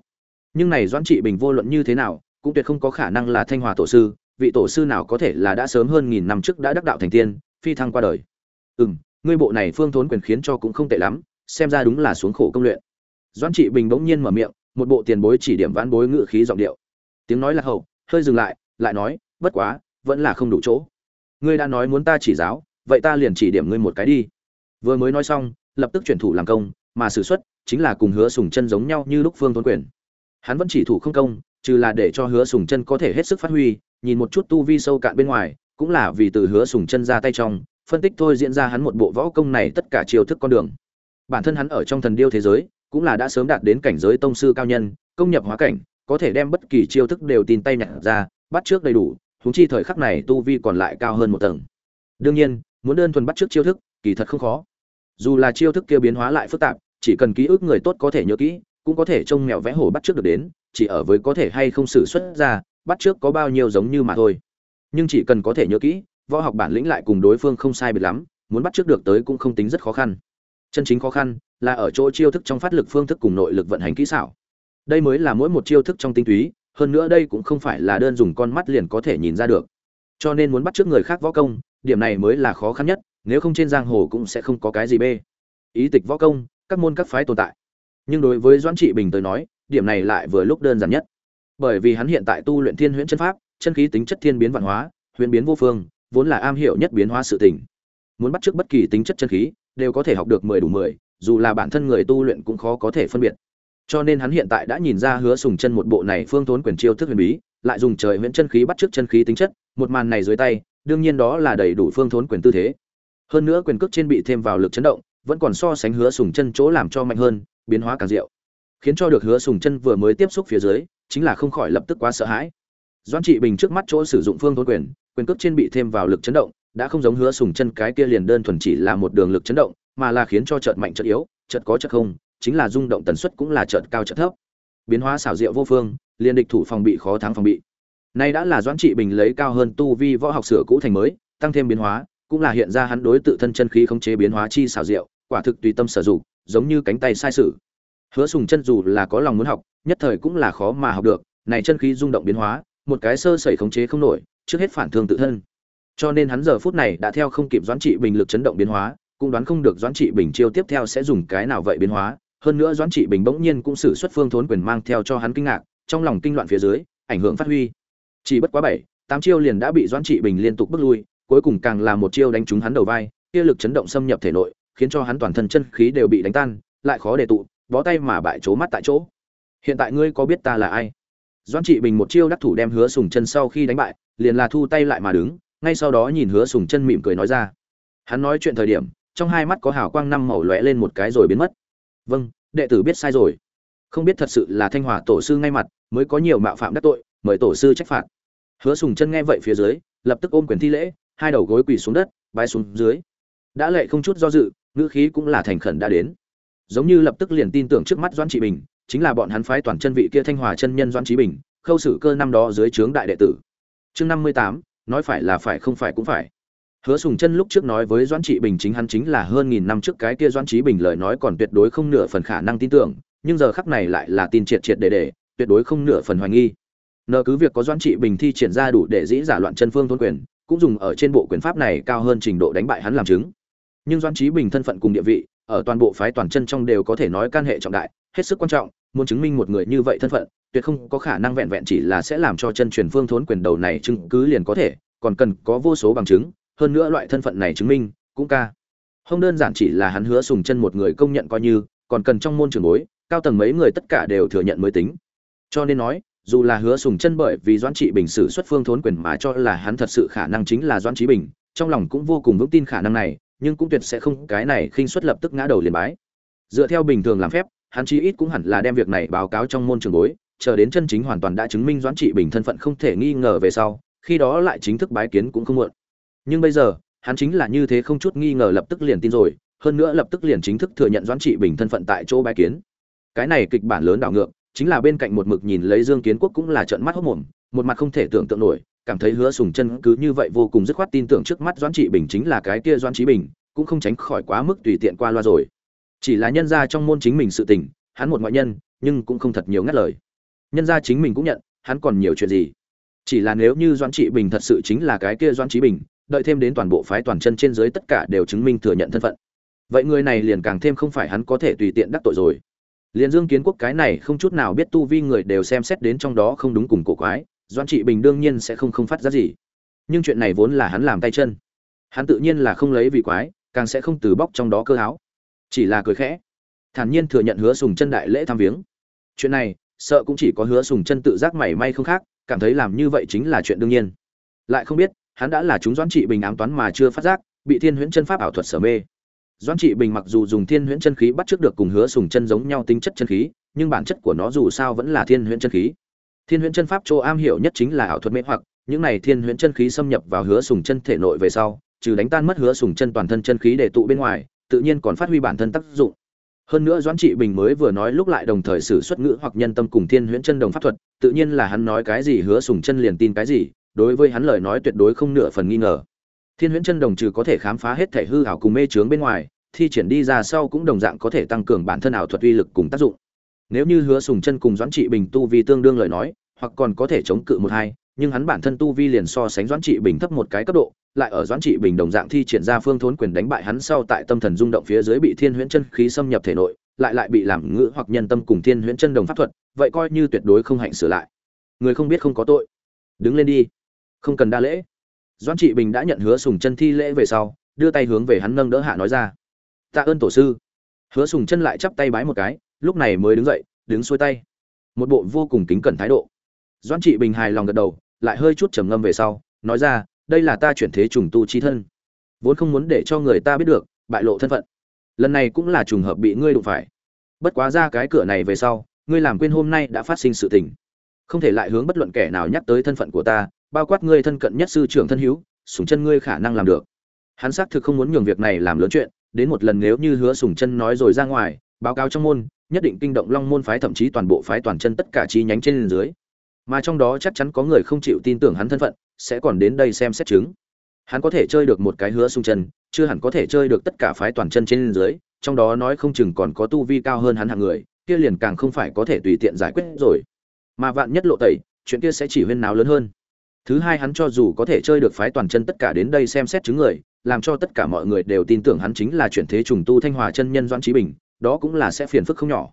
Nhưng này doãn trị bình vô luận như thế nào, cũng tuyệt không có khả năng là thanh hòa tổ sư, vị tổ sư nào có thể là đã sớm hơn nghìn năm trước đã đắc đạo thành tiên phi thăng qua đời. Ừ m ngươi bộ này phương thốn quyền khiến cho cũng không tệ lắm, xem ra đúng là xuống khổ công luyện. Doãn trị bình bỗng nhiên mở miệng, một bộ tiền bối chỉ điểm vãn bối ngự khí giọng điệu. Tiếng nói là hậu, hơi dừng lại lại nói, bất quá, vẫn là không đủ chỗ. Ngươi đã nói muốn ta chỉ giáo, vậy ta liền chỉ điểm ngươi một cái đi. Vừa mới nói xong, lập tức chuyển thủ làm công, mà s ử chính là cùng hứa sùng chân giống nhau như lúc phương thốn quyền. Hắn vẫn chỉ thủ không công, trừ là để cho hứa sùng chân có thể hết sức phát huy, nhìn một chút tu vi sâu cạn bên ngoài cũng là vì từ hứa sùng chân ra tay trong, phân tích thôi diễn ra hắn một bộ võ công này tất cả chiêu thức con đường. Bản thân hắn ở trong thần điêu thế giới, cũng là đã sớm đạt đến cảnh giới tông sư cao nhân, công nhập hóa cảnh, có thể đem bất kỳ chiêu thức đều tin tay nhặt ra, bắt trước đầy đủ, huống chi thời khắc này tu vi còn lại cao hơn một tầng. Đương nhiên, muốn đơn thuần bắt trước chiêu thức, kỳ thật không khó. Dù là chiêu thức kia biến hóa lại phức tạp, chỉ cần ký ức người tốt có thể nhớ kỹ, cũng có thể trông mèo vẽ hổ bắt trước được đến, chỉ ở với có thể hay không xử xuất ra, bắt trước có bao nhiêu giống như mà thôi nhưng chỉ cần có thể nhớ kỹ, võ học bản lĩnh lại cùng đối phương không sai biệt lắm, muốn bắt trước được tới cũng không tính rất khó khăn. Chân chính khó khăn là ở chỗ chiêu thức trong phát lực phương thức cùng nội lực vận hành kỹ xảo. Đây mới là mỗi một chiêu thức trong tinh túy, hơn nữa đây cũng không phải là đơn dùng con mắt liền có thể nhìn ra được. Cho nên muốn bắt trước người khác võ công, điểm này mới là khó khăn nhất, nếu không trên giang hồ cũng sẽ không có cái gì bê. Ý tịch võ công, các môn các phái tồn tại. Nhưng đối với doãn trị bình tới nói, điểm này lại vừa lúc đơn giản nhất. Bởi vì hắn hiện tại tu luyện thiên huyễn chân pháp chân khí tính chất thiên biến vạn hóa, huyền biến vô phương, vốn là am hiểu nhất biến hóa sự tình. Muốn bắt trước bất kỳ tính chất chân khí, đều có thể học được mười đủ mười, dù là bản thân người tu luyện cũng khó có thể phân biệt. Cho nên hắn hiện tại đã nhìn ra hứa sùng chân một bộ này phương thốn quyền chiêu thức huyền bí, lại dùng trời huyền chân khí bắt trước chân khí tính chất, một màn này dưới tay, đương nhiên đó là đầy đủ phương thốn quyền tư thế. Hơn nữa quyền cước trên bị thêm vào lực chấn động, vẫn còn so sánh hứa sùng chân chỗ làm cho mạnh hơn, biến hóa càng diệu. Khiến cho được hứa sùng chân vừa mới tiếp xúc phía dưới, chính là không khỏi lập tức quá sợ hãi doan trị bình trước mắt chỗ sử dụng phương thôn quyền quyền cước trên bị thêm vào lực chấn động, đã không giống hứa sùng chân cái kia liền đơn thuần chỉ là một đường lực chấn động, mà là khiến cho chợt mạnh chợt yếu, chợt có chợt không, chính là rung động tần suất cũng là chợt cao chợt thấp. Biến hóa xảo diệu vô phương, liền địch thủ phòng bị khó thắng phòng bị. Nay đã là doãn trị bình lấy cao hơn tu vi võ học sửa cũ thành mới, tăng thêm biến hóa, cũng là hiện ra hắn đối tự thân chân khí khống chế biến hóa chi xảo diệu, quả thực tùy tâm sử dụng, giống như cánh tay sai sử hứa sùng chân dù là có lòng muốn học, nhất thời cũng là khó mà học được, này chân khí rung động biến hóa một cái sơ sẩy khống chế không nổi, trước hết phản thương tự thân. Cho nên hắn giờ phút này đã theo không kịp doãn trị bình lực chấn động biến hóa, cũng đoán không được doãn trị bình chiêu tiếp theo sẽ dùng cái nào vậy biến hóa. Hơn nữa doãn trị bình bỗng nhiên cũng sử xuất phương thốn quyền mang theo cho hắn kinh ngạc, trong lòng kinh loạn phía dưới, ảnh hưởng phát huy. Chỉ bất quá bảy, tám chiêu liền đã bị doãn trị bình liên tục bước lui, cuối cùng càng là một chiêu đánh trúng hắn đầu vai, kia lực chấn động xâm nhập thể nội, khiến cho hắn toàn thân chân khí đều bị đánh tan, lại khó để tụ, bó tay mà bại chỗ mắt tại chỗ. Hiện tại ngươi có biết ta là ai? Doãn trị bình một chiêu đắc thủ đem hứa sùng chân sau khi đánh bại, liền là thu tay lại mà đứng, ngay sau đó nhìn hứa sùng chân mỉm cười nói ra. Hắn nói chuyện thời điểm, trong hai mắt có hào quang năm màu lóe lên một cái rồi biến mất. Vâng đệ tử biết sai rồi. Không biết thật sự là thanh hòa tổ sư ngay mặt, mới có nhiều mạo phạm đắc tội, mời tổ sư trách phạt. Hứa sùng chân nghe vậy phía dưới, lập tức ôm quyền thi lễ, hai đầu gối quỳ xuống đất, bái xuống dưới. Đã lệ không chút do dự, ngữ khí cũng là thành khẩn đã đến. Giống như lập tức liền tin tưởng trước mắt doãn trị bình chính là bọn hắn phái toàn chân vị kia thanh hòa chân nhân doãn trí bình, khâu sử cơ năm đó dưới trướng đại đệ tử. Chương năm mươi tám, nói phải là phải không phải cũng phải. Hứa sùng chân lúc trước nói với doãn trị bình chính hắn chính là hơn nghìn năm trước cái kia doãn trí bình lời nói còn tuyệt đối không nửa phần khả năng tin tưởng, nhưng giờ khắc này lại là tin triệt triệt để để, tuyệt đối không nửa phần hoài nghi. Nợ cứ việc có doãn trị bình thi triển ra đủ để dĩ giả loạn chân phương thôn quyền, cũng dùng ở trên bộ quyền pháp này cao hơn trình độ đánh bại hắn làm chứng. Nhưng doãn trí bình thân phận cùng địa vị, ở toàn bộ phái toàn chân trong đều có thể nói can hệ trọng đại hết sức quan trọng, muốn chứng minh một người như vậy thân phận, tuyệt không có khả năng vẹn vẹn chỉ là sẽ làm cho chân truyền phương thốn quyền đầu này chứng cứ liền có thể, còn cần có vô số bằng chứng, hơn nữa loại thân phận này chứng minh, cũng ca. Không đơn giản chỉ là hắn hứa sùng chân một người công nhận coi như, còn cần trong môn trường bối, cao tầng mấy người tất cả đều thừa nhận mới tính. Cho nên nói, dù là hứa sùng chân bởi vì doãn trị bình sử xuất phương thốn quyền mà cho là hắn thật sự khả năng chính là doãn trí bình, trong lòng cũng vô cùng vững tin khả năng này, nhưng cũng tuyệt sẽ không, cái này khinh xuất lập tức ngã đầu liền bái. Dựa theo bình thường làm phép hắn chí ít cũng hẳn là đem việc này báo cáo trong môn trường bối, chờ đến chân chính hoàn toàn đã chứng minh doãn trị bình thân phận không thể nghi ngờ về sau, khi đó lại chính thức bái kiến cũng không muộn. Nhưng bây giờ, hắn chính là như thế không chút nghi ngờ lập tức liền tin rồi, hơn nữa lập tức liền chính thức thừa nhận doãn trị bình thân phận tại chỗ bái kiến. Cái này kịch bản lớn đảo ngược, chính là bên cạnh một mực nhìn lấy dương kiến quốc cũng là trợn mắt hốc mồm, một mặt không thể tưởng tượng nổi, cảm thấy hứa sùng chân cứ như vậy vô cùng dứt khoát tin tưởng trước mắt doãn trị bình chính là cái kia doãn trí bình, cũng không tránh khỏi quá mức tùy tiện qua loa rồi chỉ là nhân gia trong môn chính mình sự tình, hắn một ngoại nhân, nhưng cũng không thật nhiều ngắt lời. Nhân gia chính mình cũng nhận, hắn còn nhiều chuyện gì? Chỉ là nếu như doãn trị bình thật sự chính là cái kia doãn trí bình, đợi thêm đến toàn bộ phái toàn chân trên dưới tất cả đều chứng minh thừa nhận thân phận. Vậy người này liền càng thêm không phải hắn có thể tùy tiện đắc tội rồi. Liền dương kiến quốc cái này không chút nào biết tu vi người đều xem xét đến trong đó không đúng cùng cổ quái, doãn trị bình đương nhiên sẽ không không phát ra gì. Nhưng chuyện này vốn là hắn làm tay chân. Hắn tự nhiên là không lấy vì quái, càng sẽ không từ bóc trong đó cơ háo chỉ là cười khẽ. Thản nhiên thừa nhận hứa sùng chân đại lễ thăm viếng. Chuyện này, sợ cũng chỉ có hứa sùng chân tự giác mảy may không khác, cảm thấy làm như vậy chính là chuyện đương nhiên. Lại không biết, hắn đã là chúng doãn trị bình ám toán mà chưa phát giác, bị thiên huyễn chân pháp ảo thuật sở mê. Doãn trị bình mặc dù dùng thiên huyễn chân khí bắt trước được cùng hứa sùng chân giống nhau tính chất chân khí, nhưng bản chất của nó dù sao vẫn là thiên huyễn chân khí. Thiên huyễn chân pháp chỗ am hiểu nhất chính là ảo thuật mê hoặc, những này thiên huyễn chân khí xâm nhập vào hứa sùng chân thể nội về sau, trừ đánh tan mất hứa sùng chân toàn thân chân khí để tụ bên ngoài tự nhiên còn phát huy bản thân tác dụng. Hơn nữa doãn trị bình mới vừa nói lúc lại đồng thời sử xuất ngữ hoặc nhân tâm cùng thiên huyễn chân đồng pháp thuật, tự nhiên là hắn nói cái gì hứa sùng chân liền tin cái gì, đối với hắn lời nói tuyệt đối không nửa phần nghi ngờ. Thiên huyễn chân đồng trừ có thể khám phá hết thể hư ảo cùng mê trướng bên ngoài, thi triển đi ra sau cũng đồng dạng có thể tăng cường bản thân ảo thuật uy lực cùng tác dụng. Nếu như hứa sùng chân cùng doãn trị bình tu vi tương đương lời nói, hoặc còn có thể chống cự một hai, nhưng hắn bản thân tu vi liền so sánh doãn trị bình thấp một cái cấp độ lại ở doãn trị bình đồng dạng thi triển ra phương thốn quyền đánh bại hắn sau tại tâm thần rung động phía dưới bị thiên huyễn chân khí xâm nhập thể nội, lại lại bị làm ngữ hoặc nhân tâm cùng thiên huyễn chân đồng pháp thuật, vậy coi như tuyệt đối không hạnh sửa lại. Người không biết không có tội. Đứng lên đi. Không cần đa lễ. Doãn trị bình đã nhận hứa sùng chân thi lễ về sau, đưa tay hướng về hắn nâng đỡ hạ nói ra. Tạ ơn tổ sư. Hứa sùng chân lại chắp tay bái một cái, lúc này mới đứng dậy, đứng xuôi tay. Một bộ vô cùng kính cẩn thái độ. Doãn trị bình hài lòng gật đầu, lại hơi chút trầm ngâm về sau, nói ra đây là ta chuyển thế trùng tu chi thân. Vốn không muốn để cho người ta biết được, bại lộ thân phận. Lần này cũng là trùng hợp bị ngươi đụng phải. Bất quá ra cái cửa này về sau, ngươi làm quên hôm nay đã phát sinh sự tình. Không thể lại hướng bất luận kẻ nào nhắc tới thân phận của ta, bao quát ngươi thân cận nhất sư trưởng thân hữu sùng chân ngươi khả năng làm được. Hắn xác thực không muốn nhường việc này làm lớn chuyện, đến một lần nếu như hứa sùng chân nói rồi ra ngoài, báo cáo trong môn, nhất định kinh động long môn phái thậm chí toàn bộ phái toàn chân tất cả chi nhánh trên dưới mà trong đó chắc chắn có người không chịu tin tưởng hắn thân phận, sẽ còn đến đây xem xét chứng. Hắn có thể chơi được một cái hứa sung chân, chưa hẳn có thể chơi được tất cả phái toàn chân trên dưới, trong đó nói không chừng còn có tu vi cao hơn hắn hạng người, kia liền càng không phải có thể tùy tiện giải quyết rồi. Mà vạn nhất lộ tẩy, chuyện kia sẽ chỉ huyên nào lớn hơn. Thứ hai hắn cho dù có thể chơi được phái toàn chân tất cả đến đây xem xét chứng người, làm cho tất cả mọi người đều tin tưởng hắn chính là chuyển thế trùng tu thanh hòa chân nhân doãn trí bình, đó cũng là sẽ phiền phức không nhỏ.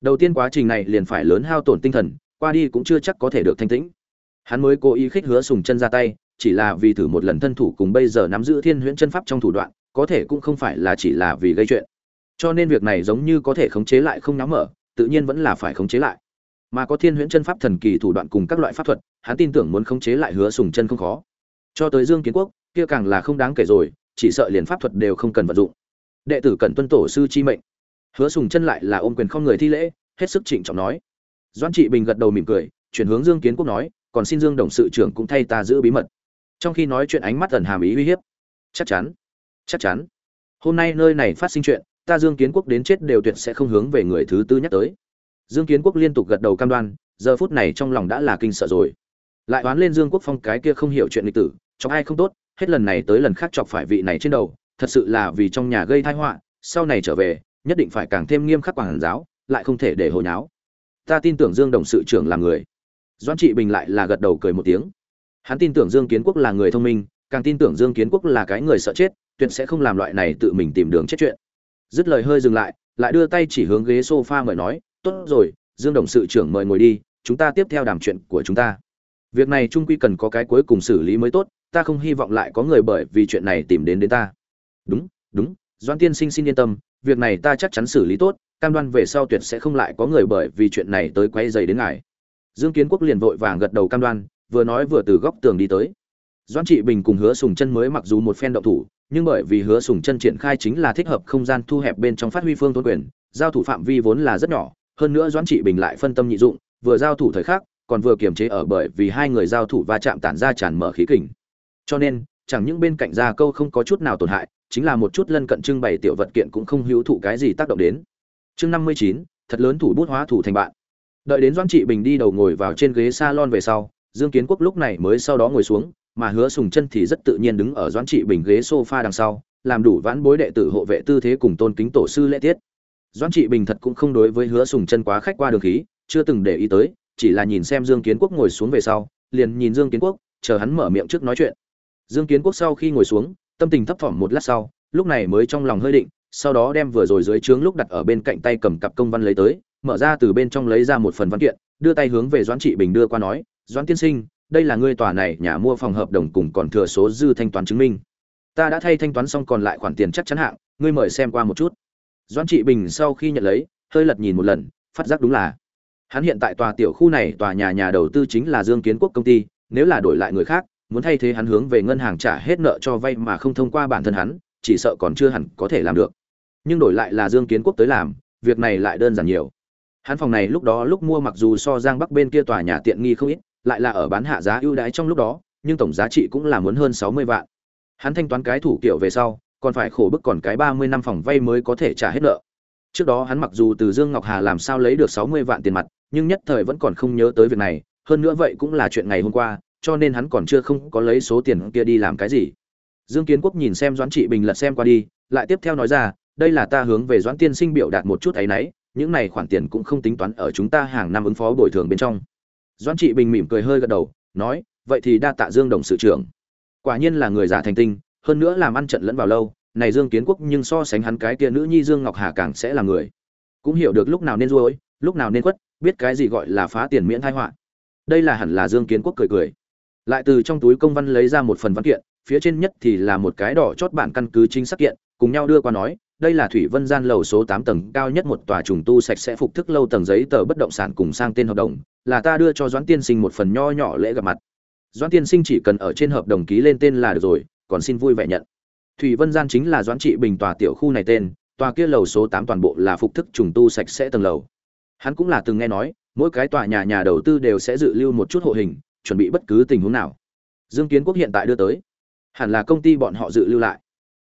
Đầu tiên quá trình này liền phải lớn hao tổn tinh thần qua đi cũng chưa chắc có thể được thanh tĩnh. Hắn mới cố ý khích hứa sùng chân ra tay, chỉ là vì thử một lần thân thủ cùng bây giờ nắm giữ thiên huyễn chân pháp trong thủ đoạn, có thể cũng không phải là chỉ là vì gây chuyện. Cho nên việc này giống như có thể khống chế lại không nắm mở, tự nhiên vẫn là phải khống chế lại. Mà có thiên huyễn chân pháp thần kỳ thủ đoạn cùng các loại pháp thuật, hắn tin tưởng muốn khống chế lại hứa sùng chân không khó. Cho tới dương kiến quốc, kia càng là không đáng kể rồi, chỉ sợ liền pháp thuật đều không cần vận dụng. Đệ tử cần tuân tổ sư chi mệnh. Hứa sùng chân lại là ôm quyền không người thi lễ, hết sức trịnh trọng nói. Doãn trị bình gật đầu mỉm cười, chuyển hướng dương kiến quốc nói, còn xin dương đồng sự trưởng cũng thay ta giữ bí mật. Trong khi nói chuyện ánh mắt ẩn hàm ý uy hiếp. Chắc chắn chắc chắn. Hôm nay nơi này phát sinh chuyện, ta dương kiến quốc đến chết đều tuyệt sẽ không hướng về người thứ tư nhắc tới. Dương kiến quốc liên tục gật đầu cam đoan, giờ phút này trong lòng đã là kinh sợ rồi. Lại oán lên dương quốc phong cái kia không hiểu chuyện lịch tử, chọc ai không tốt, hết lần này tới lần khác chọc phải vị này trên đầu, thật sự là vì trong nhà gây tai họa, sau này trở về, nhất định phải càng thêm nghiêm khắc quản giáo, lại không thể để hồi nháo ta tin tưởng dương đồng sự trưởng là người. Doãn trị bình lại là gật đầu cười một tiếng. Hắn tin tưởng dương kiến quốc là người thông minh, càng tin tưởng dương kiến quốc là cái người sợ chết, tuyệt sẽ không làm loại này tự mình tìm đường chết chuyện. Dứt lời hơi dừng lại lại đưa tay chỉ hướng ghế sofa mời nói, tốt rồi, dương đồng sự trưởng mời ngồi đi, chúng ta tiếp theo đàm chuyện của chúng ta. Việc này trung quy cần có cái cuối cùng xử lý mới tốt, ta không hy vọng lại có người bởi vì chuyện này tìm đến đến ta. Đúng đúng doan tiên sinh xin yên tâm, việc này ta chắc chắn xử lý tốt cam đoan về sau tuyệt sẽ không lại có người bởi vì chuyện này tới quay dày đến ngài. Dương kiến quốc liền vội vàng gật đầu cam đoan, vừa nói vừa từ góc tường đi tới. Doan trị bình cùng hứa sùng chân mới mặc dù một phen động thủ, nhưng bởi vì hứa sùng chân triển khai chính là thích hợp không gian thu hẹp bên trong phát huy phương tôn quyền, giao thủ phạm vi vốn là rất nhỏ, hơn nữa doan trị bình lại phân tâm nhị dụng, vừa giao thủ thời khắc, còn vừa kiềm chế ở bởi vì hai người giao thủ va chạm tản ra tràn mở khí kình. Cho nên, chẳng những bên cạnh ra câu không có chút nào tổn hại, chính là một chút lân cận trưng bày tiểu vật kiện cũng không hữu thụ cái gì tác động đến chương năm mươi chín, thật lớn thủ bút hóa thủ thành bạn. Đợi đến doan trị bình đi đầu ngồi vào trên ghế salon về sau, dương kiến quốc lúc này mới sau đó ngồi xuống, mà hứa sùng chân thì rất tự nhiên đứng ở doan trị bình ghế sofa đằng sau, làm đủ vãn bối đệ tử hộ vệ tư thế cùng tôn kính tổ sư lễ tiết. Doan trị bình thật cũng không đối với hứa sùng chân quá khách qua đường khí, chưa từng để ý tới, chỉ là nhìn xem dương kiến quốc ngồi xuống về sau, liền nhìn dương kiến quốc, chờ hắn mở miệng trước nói chuyện. Dương kiến quốc sau khi ngồi xuống, tâm tình thấp thỏm một lát sau, lúc này mới trong lòng hơi định sau đó đem vừa rồi dưới trướng lúc đặt ở bên cạnh tay cầm cặp công văn lấy tới, mở ra từ bên trong lấy ra một phần văn kiện, đưa tay hướng về doãn trị bình đưa qua nói, doãn tiên sinh, đây là ngươi tòa này nhà mua phòng hợp đồng cùng còn thừa số dư thanh toán chứng minh. Ta đã thay thanh toán xong còn lại khoản tiền chắc chắn hạng, ngươi mời xem qua một chút. Doãn trị bình sau khi nhận lấy, hơi lật nhìn một lần, phát giác đúng là hắn hiện tại tòa tiểu khu này, tòa nhà nhà đầu tư chính là dương kiến quốc công ty, nếu là đổi lại người khác, muốn thay thế hắn hướng về ngân hàng trả hết nợ cho vay mà không thông qua bản thân hắn, chỉ sợ còn chưa hẳn có thể làm được nhưng đổi lại là dương kiến quốc tới làm, việc này lại đơn giản nhiều. Hắn phòng này lúc đó lúc mua mặc dù so giang bắc bên kia tòa nhà tiện nghi không ít, lại là ở bán hạ giá ưu đãi trong lúc đó, nhưng tổng giá trị cũng là muốn hơn sáu mươi vạn. Hắn thanh toán cái thủ kiểu về sau, còn phải khổ bức còn cái ba mươi năm phòng vay mới có thể trả hết nợ. Trước đó hắn mặc dù từ dương ngọc hà làm sao lấy được sáu mươi vạn tiền mặt, nhưng nhất thời vẫn còn không nhớ tới việc này, hơn nữa vậy cũng là chuyện ngày hôm qua, cho nên hắn còn chưa không có lấy số tiền kia đi làm cái gì. Dương kiến quốc nhìn xem doãn trị bình lật xem qua đi, lại tiếp theo nói ra đây là ta hướng về doãn tiên sinh biểu đạt một chút ấy y những này khoản tiền cũng không tính toán ở chúng ta hàng năm ứng phó bồi thường bên trong. Doãn trị bình mỉm cười hơi gật đầu, nói, vậy thì đa tạ dương đồng sự trưởng. Quả nhiên là người già thành tinh, hơn nữa làm ăn trận lẫn vào lâu, này dương kiến quốc nhưng so sánh hắn cái kia nữ nhi dương ngọc hà càng sẽ là người. Cũng hiểu được lúc nào nên ruôi lúc nào nên quất biết cái gì gọi là phá tiền miễn thai họa. Đây là hẳn là dương kiến quốc cười cười. Lại từ trong túi công văn lấy ra một phần văn kiện, phía trên nhất thì là một cái đỏ chót bản căn cứ chính xác kiện, cùng nhau đưa qua nói đây là thủy vân gian lầu số tám tầng, cao nhất một tòa trùng tu sạch sẽ phục thức lâu tầng giấy tờ bất động sản cùng sang tên hợp đồng, là ta đưa cho doãn tiên sinh một phần nho nhỏ lễ gặp mặt. Doãn tiên sinh chỉ cần ở trên hợp đồng ký lên tên là được rồi, còn xin vui vẻ nhận. Thủy vân gian chính là doãn trị bình tòa tiểu khu này tên, tòa kia lầu số tám toàn bộ là phục thức trùng tu sạch sẽ tầng lầu. Hắn cũng là từng nghe nói, mỗi cái tòa nhà nhà đầu tư đều sẽ dự lưu một chút hộ hình, chuẩn bị bất cứ tình huống nào. Dương kiến quốc hiện tại đưa tới. Hẳn là công ty bọn họ dự lưu lại.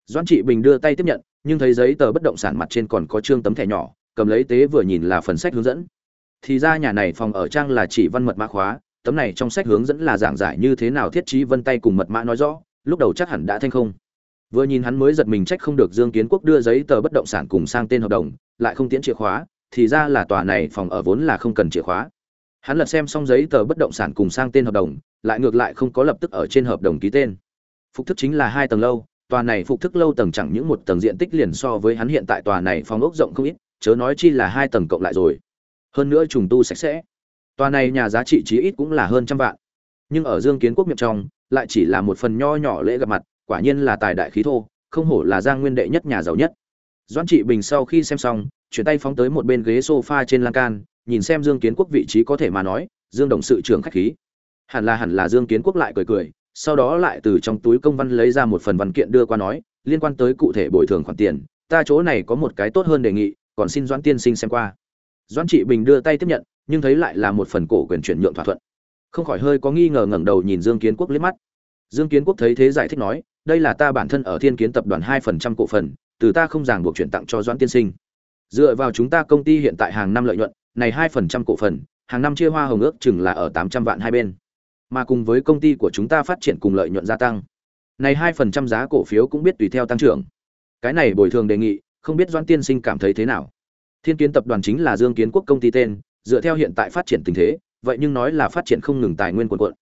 Doãn trị bình đưa tay tiếp nhận nhưng thấy giấy tờ bất động sản mặt trên còn có trương tấm thẻ nhỏ, cầm lấy tế vừa nhìn là phần sách hướng dẫn. Thì ra nhà này phòng ở trang là chỉ văn mật mã khóa, tấm này trong sách hướng dẫn là giảng giải như thế nào thiết trí vân tay cùng mật mã nói rõ, lúc đầu chắc hẳn đã thanh không. Vừa nhìn hắn mới giật mình trách không được dương kiến quốc đưa giấy tờ bất động sản cùng sang tên hợp đồng, lại không tiến chìa khóa, thì ra là tòa này phòng ở vốn là không cần chìa khóa. Hắn lật xem xong giấy tờ bất động sản cùng sang tên hợp đồng, lại ngược lại không có lập tức ở trên hợp đồng ký tên. Phục thức chính là hai tầng lâu tòa này phục thức lâu tầng chẳng những một tầng diện tích liền so với hắn hiện tại tòa này phòng ốc rộng không ít, chớ nói chi là hai tầng cộng lại rồi. Hơn nữa trùng tu sạch sẽ. Tòa này nhà giá trị chí ít cũng là hơn trăm vạn. Nhưng ở dương kiến quốc miệng trong, lại chỉ là một phần nho nhỏ lễ gặp mặt, quả nhiên là tài đại khí thô, không hổ là giang nguyên đệ nhất nhà giàu nhất. Doãn trị bình sau khi xem xong, chuyển tay phóng tới một bên ghế sofa trên lan can, nhìn xem dương kiến quốc vị trí có thể mà nói, dương đồng sự trưởng khách khí. Hẳn là hẳn là dương kiến quốc lại cười cười sau đó lại từ trong túi công văn lấy ra một phần văn kiện đưa qua nói, liên quan tới cụ thể bồi thường khoản tiền, ta chỗ này có một cái tốt hơn đề nghị, còn xin doãn tiên sinh xem qua. Doãn trị bình đưa tay tiếp nhận, nhưng thấy lại là một phần cổ quyền chuyển nhượng thỏa thuận. Không khỏi hơi có nghi ngờ ngẩng đầu nhìn dương kiến quốc liếc mắt. Dương kiến quốc thấy thế giải thích nói, đây là ta bản thân ở thiên kiến tập đoàn hai phần trăm cổ phần, từ ta không ràng buộc chuyển tặng cho doãn tiên sinh. Dựa vào chúng ta công ty hiện tại hàng năm lợi nhuận, này hai phần trăm cổ phần, hàng năm chia hoa hồng ước chừng là ở tám trăm vạn hai bên mà cùng với công ty của chúng ta phát triển cùng lợi nhuận gia tăng. Này hai phần trăm giá cổ phiếu cũng biết tùy theo tăng trưởng. Cái này bồi thường đề nghị, không biết doãn tiên sinh cảm thấy thế nào? Thiên kiến tập đoàn chính là dương kiến quốc công ty tên, dựa theo hiện tại phát triển tình thế, vậy nhưng nói là phát triển không ngừng tài nguyên quần quật.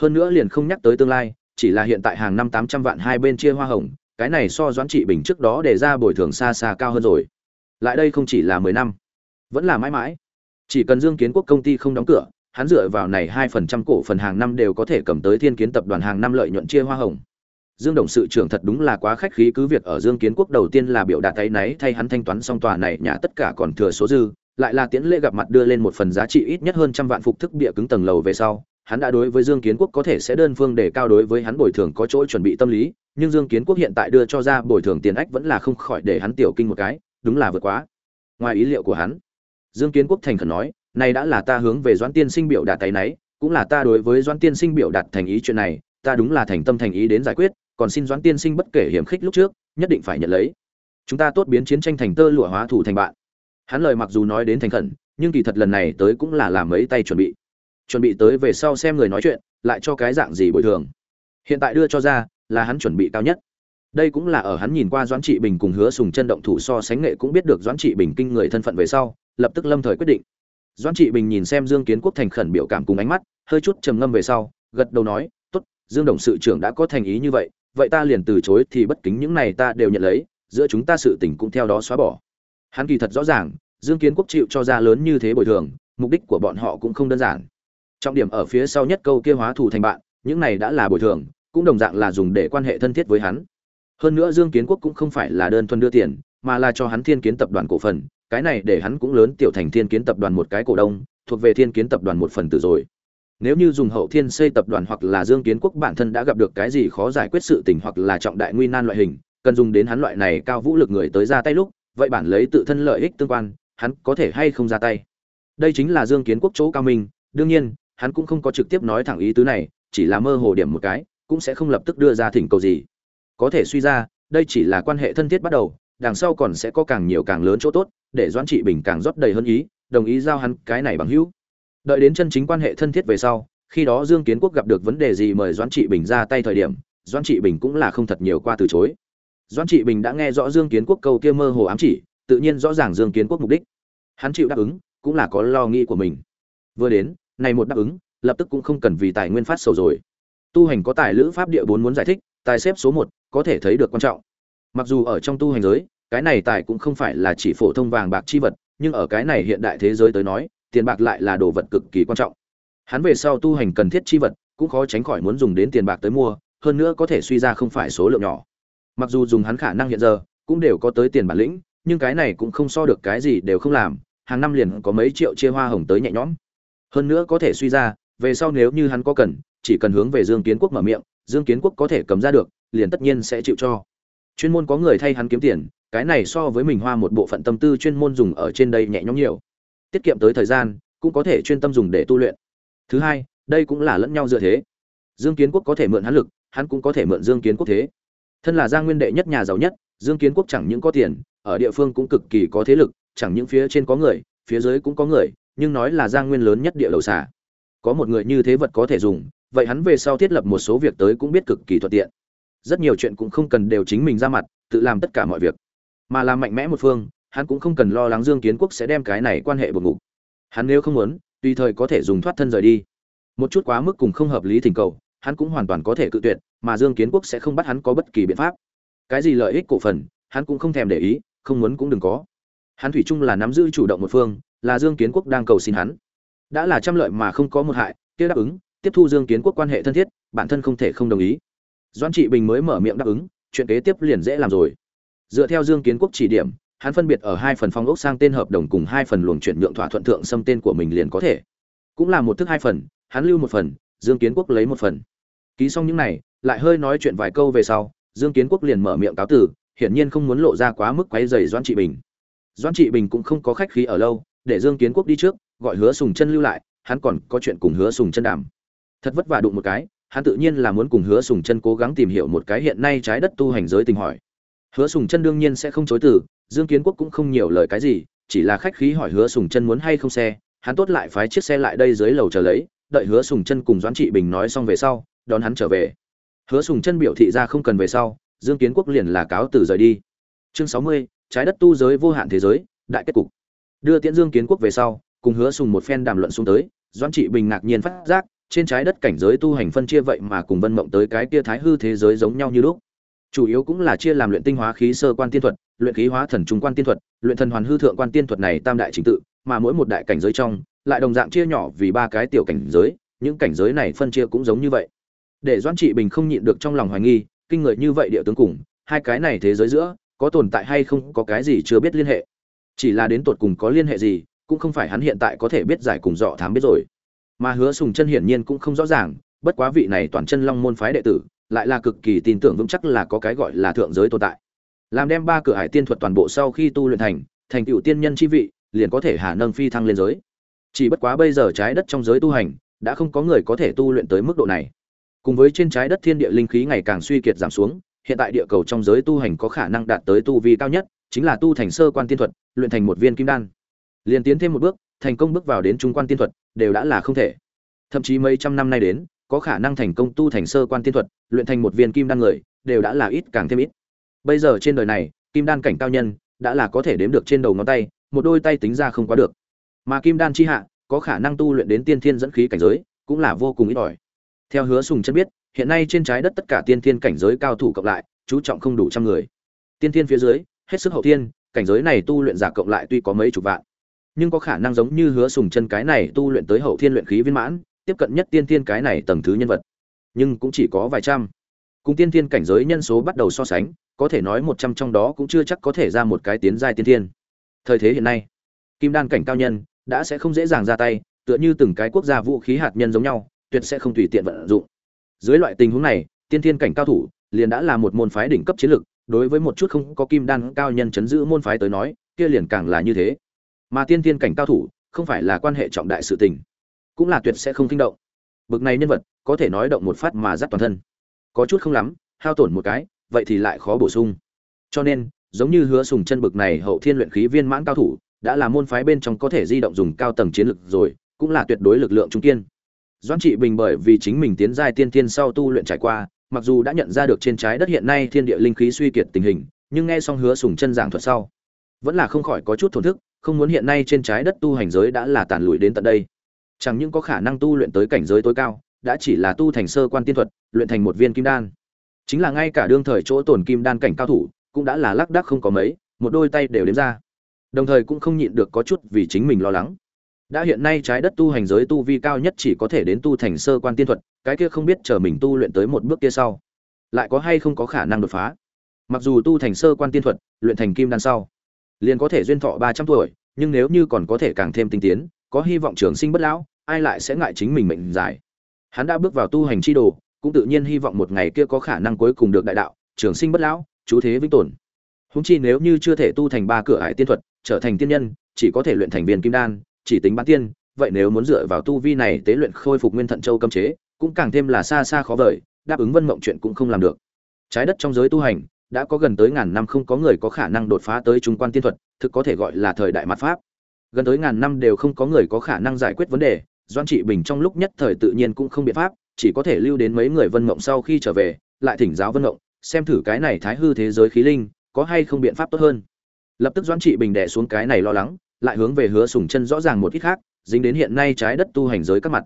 hơn nữa liền không nhắc tới tương lai, chỉ là hiện tại hàng năm tám trăm vạn hai bên chia hoa hồng, cái này so doãn trị bình trước đó đề ra bồi thường xa xa cao hơn rồi. Lại đây không chỉ là mười năm, vẫn là mãi mãi. Chỉ cần dương kiến quốc công ty không đóng cửa hắn dựa vào này hai phần trăm cổ phần hàng năm đều có thể cầm tới thiên kiến tập đoàn hàng năm lợi nhuận chia hoa hồng. Dương đồng sự trưởng thật đúng là quá khách khí cứ việc ở dương kiến quốc đầu tiên là biểu đạt tay nấy, thay hắn thanh toán xong tòa này nhà tất cả còn thừa số dư lại là tiễn lễ gặp mặt đưa lên một phần giá trị ít nhất hơn trăm vạn phục thức bịa cứng tầng lầu về sau hắn đã đối với dương kiến quốc có thể sẽ đơn phương để cao đối với hắn bồi thường có chỗ chuẩn bị tâm lý nhưng dương kiến quốc hiện tại đưa cho ra bồi thường tiền ách vẫn là không khỏi để hắn tiểu kinh một cái đúng là vượt quá. Ngoài ý liệu của hắn dương kiến quốc thành khẩn nói này đã là ta hướng về doãn tiên sinh biểu đạt tay nấy cũng là ta đối với doãn tiên sinh biểu đạt thành ý chuyện này, ta đúng là thành tâm thành ý đến giải quyết, còn xin doãn tiên sinh bất kể hiểm khích lúc trước, nhất định phải nhận lấy. Chúng ta tốt biến chiến tranh thành tơ lụa hóa thủ thành bạn. Hắn lời mặc dù nói đến thành khẩn, nhưng kỳ thật lần này tới cũng là làm mấy tay chuẩn bị. Chuẩn bị tới về sau xem người nói chuyện, lại cho cái dạng gì bồi thường. Hiện tại đưa cho ra, là hắn chuẩn bị cao nhất. Đây cũng là ở hắn nhìn qua doãn trị bình cùng hứa sùng chân động thủ so sánh nghệ cũng biết được doãn trị bình kinh người thân phận về sau, lập tức lâm thời quyết định doãn trị bình nhìn xem dương kiến quốc thành khẩn biểu cảm cùng ánh mắt, hơi chút trầm ngâm về sau, gật đầu nói, tốt, dương đồng sự trưởng đã có thành ý như vậy vậy ta liền từ chối thì bất kính những này ta đều nhận lấy, giữa chúng ta sự tình cũng theo đó xóa bỏ. Hắn kỳ thật rõ ràng, dương kiến quốc chịu cho ra lớn như thế bồi thường, mục đích của bọn họ cũng không đơn giản. Trọng điểm ở phía sau nhất câu kia hóa thủ thành bạn, những này đã là bồi thường, cũng đồng dạng là dùng để quan hệ thân thiết với hắn. Hơn nữa dương kiến quốc cũng không phải là đơn thuần đưa tiền, mà là cho hắn thiên kiến tập đoàn cổ phần cái này để hắn cũng lớn tiểu thành thiên kiến tập đoàn một cái cổ đông, thuộc về thiên kiến tập đoàn một phần tử rồi. Nếu như dùng hậu thiên xây tập đoàn hoặc là dương kiến quốc bản thân đã gặp được cái gì khó giải quyết sự tình hoặc là trọng đại nguy nan loại hình, cần dùng đến hắn loại này cao vũ lực người tới ra tay lúc, vậy bản lấy tự thân lợi ích tương quan, hắn có thể hay không ra tay. Đây chính là dương kiến quốc chỗ cao minh, đương nhiên, hắn cũng không có trực tiếp nói thẳng ý tứ này, chỉ là mơ hồ điểm một cái, cũng sẽ không lập tức đưa ra thỉnh cầu gì. Có thể suy ra, đây chỉ là quan hệ thân thiết bắt đầu, đằng sau còn sẽ có càng nhiều càng lớn chỗ tốt để doãn trị bình càng rót đầy hơn ý, đồng ý giao hắn cái này bằng hữu. Đợi đến chân chính quan hệ thân thiết về sau, khi đó dương kiến quốc gặp được vấn đề gì mời doãn trị bình ra tay thời điểm, doãn trị bình cũng là không thật nhiều qua từ chối. Doãn trị bình đã nghe rõ dương kiến quốc câu kia mơ hồ ám chỉ, tự nhiên rõ ràng dương kiến quốc mục đích. Hắn chịu đáp ứng, cũng là có lo nghĩ của mình. Vừa đến, này một đáp ứng, lập tức cũng không cần vì tài nguyên phát sầu rồi. Tu hành có tài lữ pháp địa bốn muốn giải thích, tài xếp số một, có thể thấy được quan trọng. Mặc dù ở trong tu hành giới cái này tài cũng không phải là chỉ phổ thông vàng bạc chi vật, nhưng ở cái này hiện đại thế giới tới nói, tiền bạc lại là đồ vật cực kỳ quan trọng. Hắn về sau tu hành cần thiết chi vật, cũng khó tránh khỏi muốn dùng đến tiền bạc tới mua, hơn nữa có thể suy ra không phải số lượng nhỏ. Mặc dù dùng hắn khả năng hiện giờ, cũng đều có tới tiền bản lĩnh, nhưng cái này cũng không so được cái gì đều không làm, hàng năm liền có mấy triệu chia hoa hồng tới nhẹ nhõm. Hơn nữa có thể suy ra, về sau nếu như hắn có cần, chỉ cần hướng về dương kiến quốc mở miệng, dương kiến quốc có thể cầm ra được, liền tất nhiên sẽ chịu cho. Chuyên môn có người thay hắn kiếm tiền cái này so với mình hoa một bộ phận tâm tư chuyên môn dùng ở trên đây nhẹ nhõm nhiều. Tiết kiệm tới thời gian, cũng có thể chuyên tâm dùng để tu luyện. Thứ hai, đây cũng là lẫn nhau dựa thế. Dương kiến quốc có thể mượn hắn lực, hắn cũng có thể mượn dương kiến quốc thế. Thân là giang nguyên đệ nhất nhà giàu nhất, dương kiến quốc chẳng những có tiền, ở địa phương cũng cực kỳ có thế lực, chẳng những phía trên có người, phía dưới cũng có người, nhưng nói là giang nguyên lớn nhất địa đầu xả có một người như thế vật có thể dùng, vậy hắn về sau thiết lập một số việc tới cũng biết cực kỳ thuận tiện. Rất nhiều chuyện cũng không cần đều chính mình ra mặt, tự làm tất cả mọi việc mà làm mạnh mẽ một phương, hắn cũng không cần lo lắng dương kiến quốc sẽ đem cái này quan hệ buộc ngục. Hắn nếu không muốn, tùy thời có thể dùng thoát thân rời đi. Một chút quá mức cùng không hợp lý thỉnh cầu, hắn cũng hoàn toàn có thể cự tuyệt, mà dương kiến quốc sẽ không bắt hắn có bất kỳ biện pháp. Cái gì lợi ích cổ phần, hắn cũng không thèm để ý, không muốn cũng đừng có. Hắn thủy chung là nắm giữ chủ động một phương, là dương kiến quốc đang cầu xin hắn. Đã là trăm lợi mà không có một hại, kia đáp ứng, tiếp thu dương kiến quốc quan hệ thân thiết, bản thân không thể không đồng ý. Doãn trị bình mới mở miệng đáp ứng, chuyện kế tiếp liền dễ làm rồi dựa theo dương kiến quốc chỉ điểm hắn phân biệt ở hai phần phong ốc sang tên hợp đồng cùng hai phần luồng chuyển nhượng thỏa thuận thượng xâm tên của mình liền có thể cũng là một thức hai phần hắn lưu một phần dương kiến quốc lấy một phần ký xong những này lại hơi nói chuyện vài câu về sau dương kiến quốc liền mở miệng cáo tử hiển nhiên không muốn lộ ra quá mức quáy dày Doãn Trị Bình. Doãn Trị Bình cũng không có khách khí ở lâu, để Dương Kiến Quốc đi trước, gọi Hứa Sùng Chân lưu lại, hắn còn có chuyện cùng Hứa Sùng Chân đàm. Thật vất vả đụng một cái, hắn tự nhiên là muốn cùng Hứa Sùng Chân cố gắng tìm hiểu một cái hiện nay trái đất tu hành giới tình hỏi. Hứa Sùng Chân đương nhiên sẽ không chối từ, Dương Kiến Quốc cũng không nhiều lời cái gì, chỉ là khách khí hỏi Hứa Sùng Chân muốn hay không xe, hắn tốt lại phái chiếc xe lại đây dưới lầu chờ lấy, đợi Hứa Sùng Chân cùng Doãn Trị Bình nói xong về sau, đón hắn trở về. Hứa Sùng Chân biểu thị ra không cần về sau, Dương Kiến Quốc liền là cáo từ rời đi. Chương 60, trái đất tu giới vô hạn thế giới, đại kết cục. Đưa Tiễn Dương Kiến Quốc về sau, cùng Hứa Sùng một phen đàm luận xuống tới, Doãn Trị Bình ngạc nhiên phát giác, trên trái đất cảnh giới tu hành phân chia vậy mà cùng Vân Mộng tới cái kia thái hư thế giới giống nhau như lúc. Chủ yếu cũng là chia làm luyện tinh hóa khí sơ quan tiên thuật, luyện khí hóa thần trung quan tiên thuật, luyện thần hoàn hư thượng quan tiên thuật này tam đại chính tự, mà mỗi một đại cảnh giới trong lại đồng dạng chia nhỏ vì ba cái tiểu cảnh giới, những cảnh giới này phân chia cũng giống như vậy. Để Doãn Trị Bình không nhịn được trong lòng hoài nghi, kinh người như vậy địa tướng cùng, hai cái này thế giới giữa có tồn tại hay không có cái gì chưa biết liên hệ. Chỉ là đến tột cùng có liên hệ gì, cũng không phải hắn hiện tại có thể biết giải cùng dọ thám biết rồi. Mà Hứa Sùng Chân hiển nhiên cũng không rõ ràng, bất quá vị này toàn chân long môn phái đệ tử, lại là cực kỳ tin tưởng vững chắc là có cái gọi là thượng giới tồn tại. Làm đem ba cửa hải tiên thuật toàn bộ sau khi tu luyện thành, thành tựu tiên nhân chi vị, liền có thể hạ nâng phi thăng lên giới. Chỉ bất quá bây giờ trái đất trong giới tu hành, đã không có người có thể tu luyện tới mức độ này. Cùng với trên trái đất thiên địa linh khí ngày càng suy kiệt giảm xuống, hiện tại địa cầu trong giới tu hành có khả năng đạt tới tu vi cao nhất, chính là tu thành sơ quan tiên thuật, luyện thành một viên kim đan. Liên tiến thêm một bước, thành công bước vào đến trung quan tiên thuật, đều đã là không thể. Thậm chí mấy trăm năm nay đến, có khả năng thành công tu thành sơ quan tiên thuật, luyện thành một viên kim đan người, đều đã là ít càng thêm ít. Bây giờ trên đời này, kim đan cảnh cao nhân đã là có thể đếm được trên đầu ngón tay, một đôi tay tính ra không quá được. Mà kim đan chi hạ, có khả năng tu luyện đến tiên thiên dẫn khí cảnh giới, cũng là vô cùng ít ỏi. Theo Hứa Sùng chân biết, hiện nay trên trái đất tất cả tiên thiên cảnh giới cao thủ cộng lại, chú trọng không đủ trăm người. Tiên thiên phía dưới, hết sức hậu thiên, cảnh giới này tu luyện giả cộng lại tuy có mấy chục vạn, nhưng có khả năng giống như Hứa Sùng chân cái này tu luyện tới hậu thiên luyện khí viên mãn, tiếp cận nhất tiên thiên cái này tầng thứ nhân vật, nhưng cũng chỉ có vài trăm. Cùng tiên thiên cảnh giới nhân số bắt đầu so sánh, có thể nói một trăm trong đó cũng chưa chắc có thể ra một cái tiến giai tiên thiên. Thời thế hiện nay, kim đan cảnh cao nhân đã sẽ không dễ dàng ra tay, tựa như từng cái quốc gia vũ khí hạt nhân giống nhau, tuyệt sẽ không tùy tiện vận dụng. Dưới loại tình huống này, tiên thiên cảnh cao thủ liền đã là một môn phái đỉnh cấp chiến lực, đối với một chút không có kim đan cao nhân chấn giữ môn phái tới nói, kia liền càng là như thế. Mà tiên thiên cảnh cao thủ, không phải là quan hệ trọng đại sự tình, cũng là tuyệt sẽ không kinh động. Bực này nhân vật, có thể nói động một phát mà dắt toàn thân. Có chút không lắm, hao tổn một cái, vậy thì lại khó bổ sung. Cho nên, giống như Hứa Sùng chân bực này hậu thiên luyện khí viên mãn cao thủ, đã là môn phái bên trong có thể di động dùng cao tầng chiến lực rồi, cũng là tuyệt đối lực lượng trung kiên. Doãn Trị Bình bởi vì chính mình tiến giai tiên tiên sau tu luyện trải qua, mặc dù đã nhận ra được trên trái đất hiện nay thiên địa linh khí suy kiệt tình hình, nhưng nghe xong Hứa Sùng chân giảng thuật sau, vẫn là không khỏi có chút thổn thức, không muốn hiện nay trên trái đất tu hành giới đã là tàn lụi đến tận đây. Chẳng những có khả năng tu luyện tới cảnh giới tối cao, đã chỉ là tu thành sơ quan tiên thuật, luyện thành một viên kim đan. Chính là ngay cả đương thời chỗ tổn kim đan cảnh cao thủ, cũng đã là lắc đắc không có mấy, một đôi tay đều đếm ra. Đồng thời cũng không nhịn được có chút vì chính mình lo lắng. Đã hiện nay trái đất tu hành giới tu vi cao nhất chỉ có thể đến tu thành sơ quan tiên thuật, cái kia không biết chờ mình tu luyện tới một bước kia sau, lại có hay không có khả năng đột phá. Mặc dù tu thành sơ quan tiên thuật, luyện thành kim đan sau, liền có thể duyên thọ ba trăm tuổi, nhưng nếu như còn có thể càng thêm tinh tiến, có hy vọng trường sinh bất lão, ai lại sẽ ngại chính mình mệnh dài. Hắn đã bước vào tu hành chi đồ, cũng tự nhiên hy vọng một ngày kia có khả năng cuối cùng được đại đạo, trường sinh bất lão, chú thế vĩnh tồn. Huống chi nếu như chưa thể tu thành ba cửa ải tiên thuật, trở thành tiên nhân, chỉ có thể luyện thành viên kim đan, chỉ tính bán tiên, vậy nếu muốn dựa vào tu vi này tế luyện khôi phục nguyên thận châu cấm chế, cũng càng thêm là xa xa khó vời, đáp ứng vân mộng chuyện cũng không làm được. Trái đất trong giới tu hành, đã có gần tới ngàn năm không có người có khả năng đột phá tới trung quan tiên thuật, thực có thể gọi là thời đại mặt pháp. Gần tới ngàn năm đều không có người có khả năng giải quyết vấn đề, Doan Trị Bình trong lúc nhất thời tự nhiên cũng không biện pháp, chỉ có thể lưu đến mấy người Vân Mộng sau khi trở về, lại thỉnh giáo Vân Mộng, xem thử cái này thái hư thế giới khí linh, có hay không biện pháp tốt hơn. Lập tức Doan Trị Bình đè xuống cái này lo lắng, lại hướng về Hứa Sùng Chân rõ ràng một ít khác, dính đến hiện nay trái đất tu hành giới các mặt.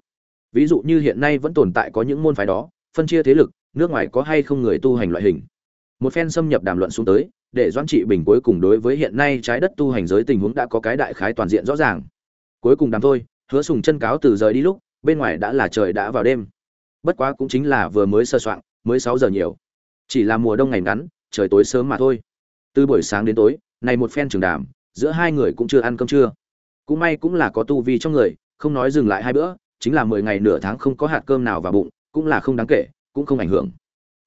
Ví dụ như hiện nay vẫn tồn tại có những môn phái đó, phân chia thế lực, nước ngoài có hay không người tu hành loại hình. Một phen xâm nhập đàm luận xuống tới, để Doan Trị Bình cuối cùng đối với hiện nay trái đất tu hành giới tình huống đã có cái đại khái toàn diện rõ ràng. Cuối cùng đàm thôi, Hứa Sùng Chân cáo từ rời đi lúc, bên ngoài đã là trời đã vào đêm. Bất quá cũng chính là vừa mới sơ soạn, mới sáu giờ nhiều. Chỉ là mùa đông ngày ngắn, trời tối sớm mà thôi. Từ buổi sáng đến tối, này một phen trường đàm, giữa hai người cũng chưa ăn cơm trưa cũng may cũng là có tu vi trong người không nói dừng lại hai bữa chính là mười ngày nửa tháng không có hạt cơm nào vào bụng cũng là không đáng kể cũng không ảnh hưởng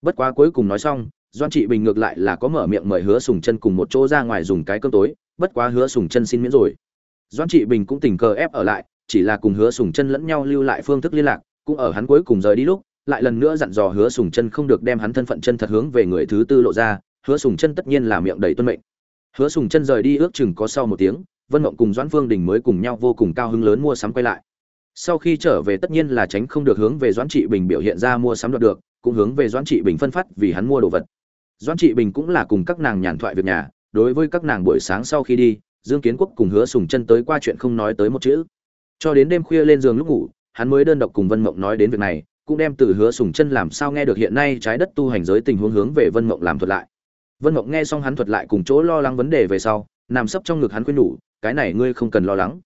bất quá cuối cùng nói xong doan trị bình ngược lại là có mở miệng mời hứa sùng chân cùng một chỗ ra ngoài dùng cái cơm tối bất quá hứa sùng chân xin miễn rồi doan trị bình cũng tình cờ ép ở lại chỉ là cùng hứa sùng chân lẫn nhau lưu lại phương thức liên lạc, cũng ở hắn cuối cùng rời đi lúc, lại lần nữa dặn dò hứa sùng chân không được đem hắn thân phận chân thật hướng về người thứ tư lộ ra, hứa sùng chân tất nhiên là miệng đầy tuân mệnh. Hứa sùng chân rời đi ước chừng có sau một tiếng, vân mộng cùng doãn phương đình mới cùng nhau vô cùng cao hứng lớn mua sắm quay lại. Sau khi trở về tất nhiên là tránh không được hướng về doãn trị bình biểu hiện ra mua sắm đoạt được, cũng hướng về doãn trị bình phân phát vì hắn mua đồ vật. Doãn trị bình cũng là cùng các nàng nhàn thoại việc nhà, đối với các nàng buổi sáng sau khi đi, dương kiến quốc cùng hứa sùng chân tới qua chuyện không nói tới một chữ cho đến đêm khuya lên giường lúc ngủ, hắn mới đơn độc cùng vân mộng nói đến việc này, cũng đem từ hứa sùng chân làm sao nghe được hiện nay trái đất tu hành giới tình huống hướng về vân mộng làm thuật lại. Vân mộng nghe xong hắn thuật lại cùng chỗ lo lắng vấn đề về sau, nằm sấp trong ngực hắn khuyên nhủ, cái này ngươi không cần lo lắng.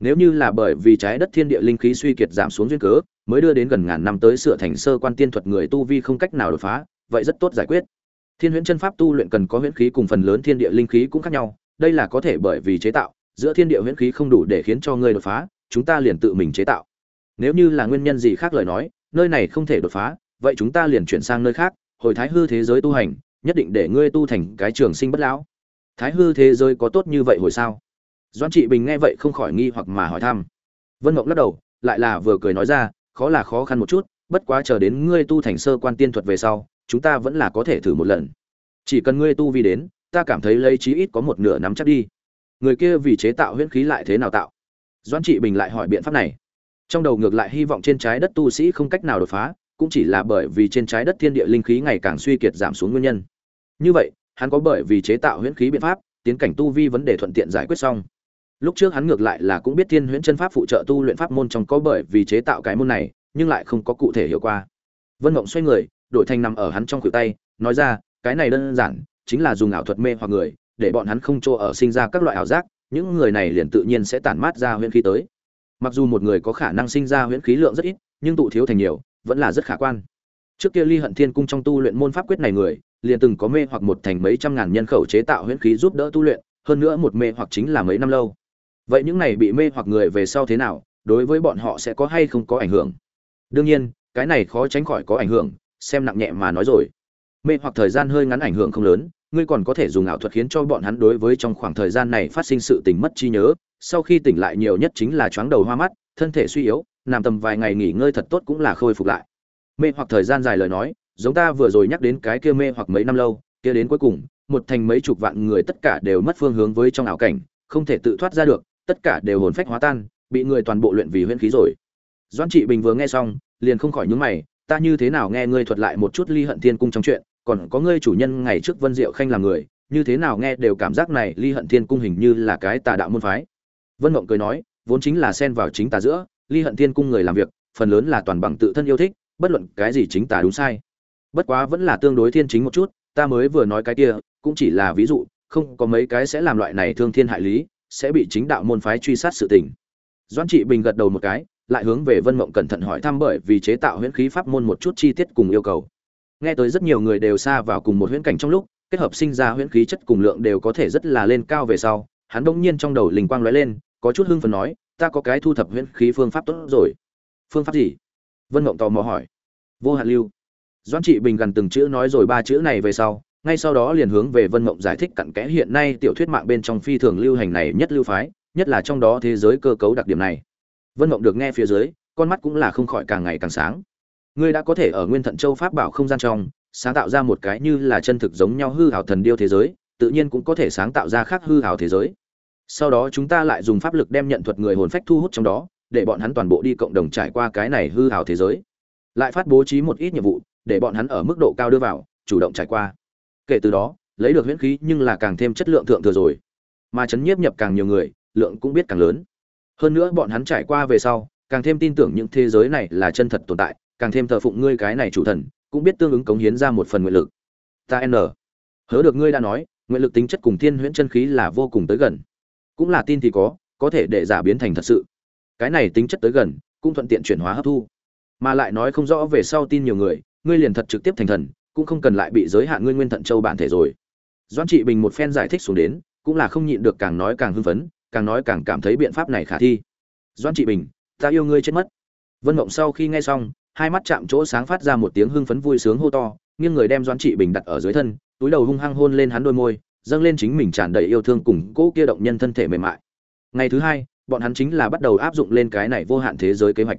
Nếu như là bởi vì trái đất thiên địa linh khí suy kiệt giảm xuống duyên cớ, mới đưa đến gần ngàn năm tới sửa thành sơ quan tiên thuật người tu vi không cách nào đột phá, vậy rất tốt giải quyết. Thiên huyễn chân pháp tu luyện cần có huyễn khí cùng phần lớn thiên địa linh khí cũng khác nhau, đây là có thể bởi vì chế tạo, giữa thiên địa huyễn khí không đủ để khiến cho ngươi đột phá chúng ta liền tự mình chế tạo. Nếu như là nguyên nhân gì khác lời nói, nơi này không thể đột phá, vậy chúng ta liền chuyển sang nơi khác, hồi thái hư thế giới tu hành, nhất định để ngươi tu thành cái trường sinh bất lão. Thái hư thế giới có tốt như vậy hồi sao? Doan trị bình nghe vậy không khỏi nghi hoặc mà hỏi thăm. Vân mộng lắc đầu, lại là vừa cười nói ra, khó là khó khăn một chút, bất quá chờ đến ngươi tu thành sơ quan tiên thuật về sau, chúng ta vẫn là có thể thử một lần. Chỉ cần ngươi tu vi đến, ta cảm thấy lấy chí ít có một nửa nắm chắc đi. Người kia vì chế tạo huyễn khí lại thế nào tạo? Doan trị bình lại hỏi biện pháp này. Trong đầu ngược lại hy vọng trên trái đất tu sĩ không cách nào đột phá, cũng chỉ là bởi vì trên trái đất thiên địa linh khí ngày càng suy kiệt giảm xuống nguyên nhân. Như vậy, hắn có bởi vì chế tạo huyễn khí biện pháp, tiến cảnh tu vi vấn đề thuận tiện giải quyết xong. Lúc trước hắn ngược lại là cũng biết thiên huyễn chân pháp phụ trợ tu luyện pháp môn trong có bởi vì chế tạo cái môn này, nhưng lại không có cụ thể hiệu quả. Vân mộng xoay người, đổi thành nằm ở hắn trong khuỷu tay, nói ra, cái này đơn giản, chính là dùng ảo thuật mê hoặc người, để bọn hắn không cho ở sinh ra các loại ảo giác những người này liền tự nhiên sẽ tản mát ra huyễn khí tới. Mặc dù một người có khả năng sinh ra huyễn khí lượng rất ít, nhưng tụ thiếu thành nhiều, vẫn là rất khả quan. Trước kia ly hận thiên cung trong tu luyện môn pháp quyết này người, liền từng có mê hoặc một thành mấy trăm ngàn nhân khẩu chế tạo huyễn khí giúp đỡ tu luyện, hơn nữa một mê hoặc chính là mấy năm lâu. Vậy những này bị mê hoặc người về sau thế nào, đối với bọn họ sẽ có hay không có ảnh hưởng? Đương nhiên, cái này khó tránh khỏi có ảnh hưởng, xem nặng nhẹ mà nói rồi. Mê hoặc thời gian hơi ngắn ảnh hưởng không lớn ngươi còn có thể dùng ảo thuật khiến cho bọn hắn đối với trong khoảng thời gian này phát sinh sự tình mất trí nhớ, sau khi tỉnh lại nhiều nhất chính là chóng đầu hoa mắt, thân thể suy yếu, nằm tầm vài ngày nghỉ ngơi thật tốt cũng là khôi phục lại. Mê hoặc thời gian dài lời nói, giống ta vừa rồi nhắc đến cái kia mê hoặc mấy năm lâu, kia đến cuối cùng, một thành mấy chục vạn người tất cả đều mất phương hướng với trong ảo cảnh, không thể tự thoát ra được, tất cả đều hồn phách hóa tan, bị người toàn bộ luyện vì huyễn khí rồi. Doan trị bình vừa nghe xong, liền không khỏi nhúng mày, ta như thế nào nghe ngươi thuật lại một chút ly hận thiên cung trong chuyện còn có ngươi chủ nhân ngày trước vân diệu khanh làm người, như thế nào nghe đều cảm giác này ly hận thiên cung hình như là cái tà đạo môn phái. Vân mộng cười nói, vốn chính là xen vào chính tà giữa, ly hận thiên cung người làm việc, phần lớn là toàn bằng tự thân yêu thích, bất luận cái gì chính tà đúng sai. Bất quá vẫn là tương đối thiên chính một chút, ta mới vừa nói cái kia, cũng chỉ là ví dụ, không có mấy cái sẽ làm loại này thương thiên hại lý, sẽ bị chính đạo môn phái truy sát sự tình. Doãn trị bình gật đầu một cái, lại hướng về vân mộng cẩn thận hỏi thăm bởi vì chế tạo huyễn khí pháp môn một chút chi tiết cùng yêu cầu nghe tới rất nhiều người đều xa vào cùng một huyễn cảnh trong lúc, kết hợp sinh ra huyễn khí chất cùng lượng đều có thể rất là lên cao về sau, hắn đông nhiên trong đầu linh quang lóe lên, có chút hưng phấn nói, ta có cái thu thập huyễn khí phương pháp tốt rồi. Phương pháp gì? Vân mộng tò mò hỏi. Vô hạn lưu. Doan trị bình gần từng chữ nói rồi ba chữ này về sau, ngay sau đó liền hướng về vân mộng giải thích cặn kẽ hiện nay tiểu thuyết mạng bên trong phi thường lưu hành này nhất lưu phái, nhất là trong đó thế giới cơ cấu đặc điểm này. Vân mộng được nghe phía dưới, con mắt cũng là không khỏi càng ngày càng sáng ngươi đã có thể ở nguyên thận châu pháp bảo không gian trong, sáng tạo ra một cái như là chân thực giống nhau hư hảo thần điêu thế giới, tự nhiên cũng có thể sáng tạo ra khác hư hảo thế giới. Sau đó chúng ta lại dùng pháp lực đem nhận thuật người hồn phách thu hút trong đó, để bọn hắn toàn bộ đi cộng đồng trải qua cái này hư hảo thế giới. Lại phát bố trí một ít nhiệm vụ, để bọn hắn ở mức độ cao đưa vào, chủ động trải qua. Kể từ đó, lấy được huyễn khí nhưng là càng thêm chất lượng thượng thừa rồi. Mà chấn nhiếp nhập càng nhiều người, lượng cũng biết càng lớn. Hơn nữa bọn hắn trải qua về sau, càng thêm tin tưởng những thế giới này là chân thật tồn tại càng thêm thờ phụng ngươi cái này chủ thần, cũng biết tương ứng cống hiến ra một phần nguyện lực. Ta n. Hứa được ngươi đã nói, nguyện lực tính chất cùng thiên huyễn chân khí là vô cùng tới gần. Cũng là tin thì có có thể để giả biến thành thật sự. Cái này tính chất tới gần, cũng thuận tiện chuyển hóa hấp thu. Mà lại nói không rõ về sau tin nhiều người, ngươi liền thật trực tiếp thành thần, cũng không cần lại bị giới hạn ngươi nguyên thận châu bản thể rồi. Doan trị bình một phen giải thích xuống đến, cũng là không nhịn được càng nói càng hưng phấn, càng nói càng cảm thấy biện pháp này khả thi. Doan trị bình, ta yêu ngươi chết mất. Vân mộng sau khi nghe xong hai mắt chạm chỗ sáng phát ra một tiếng hưng phấn vui sướng hô to, nghiêng người đem doãn trị bình đặt ở dưới thân, túi đầu hung hăng hôn lên hắn đôi môi, dâng lên chính mình tràn đầy yêu thương cùng cỗ kia động nhân thân thể mềm mại. Ngày thứ hai, bọn hắn chính là bắt đầu áp dụng lên cái này vô hạn thế giới kế hoạch.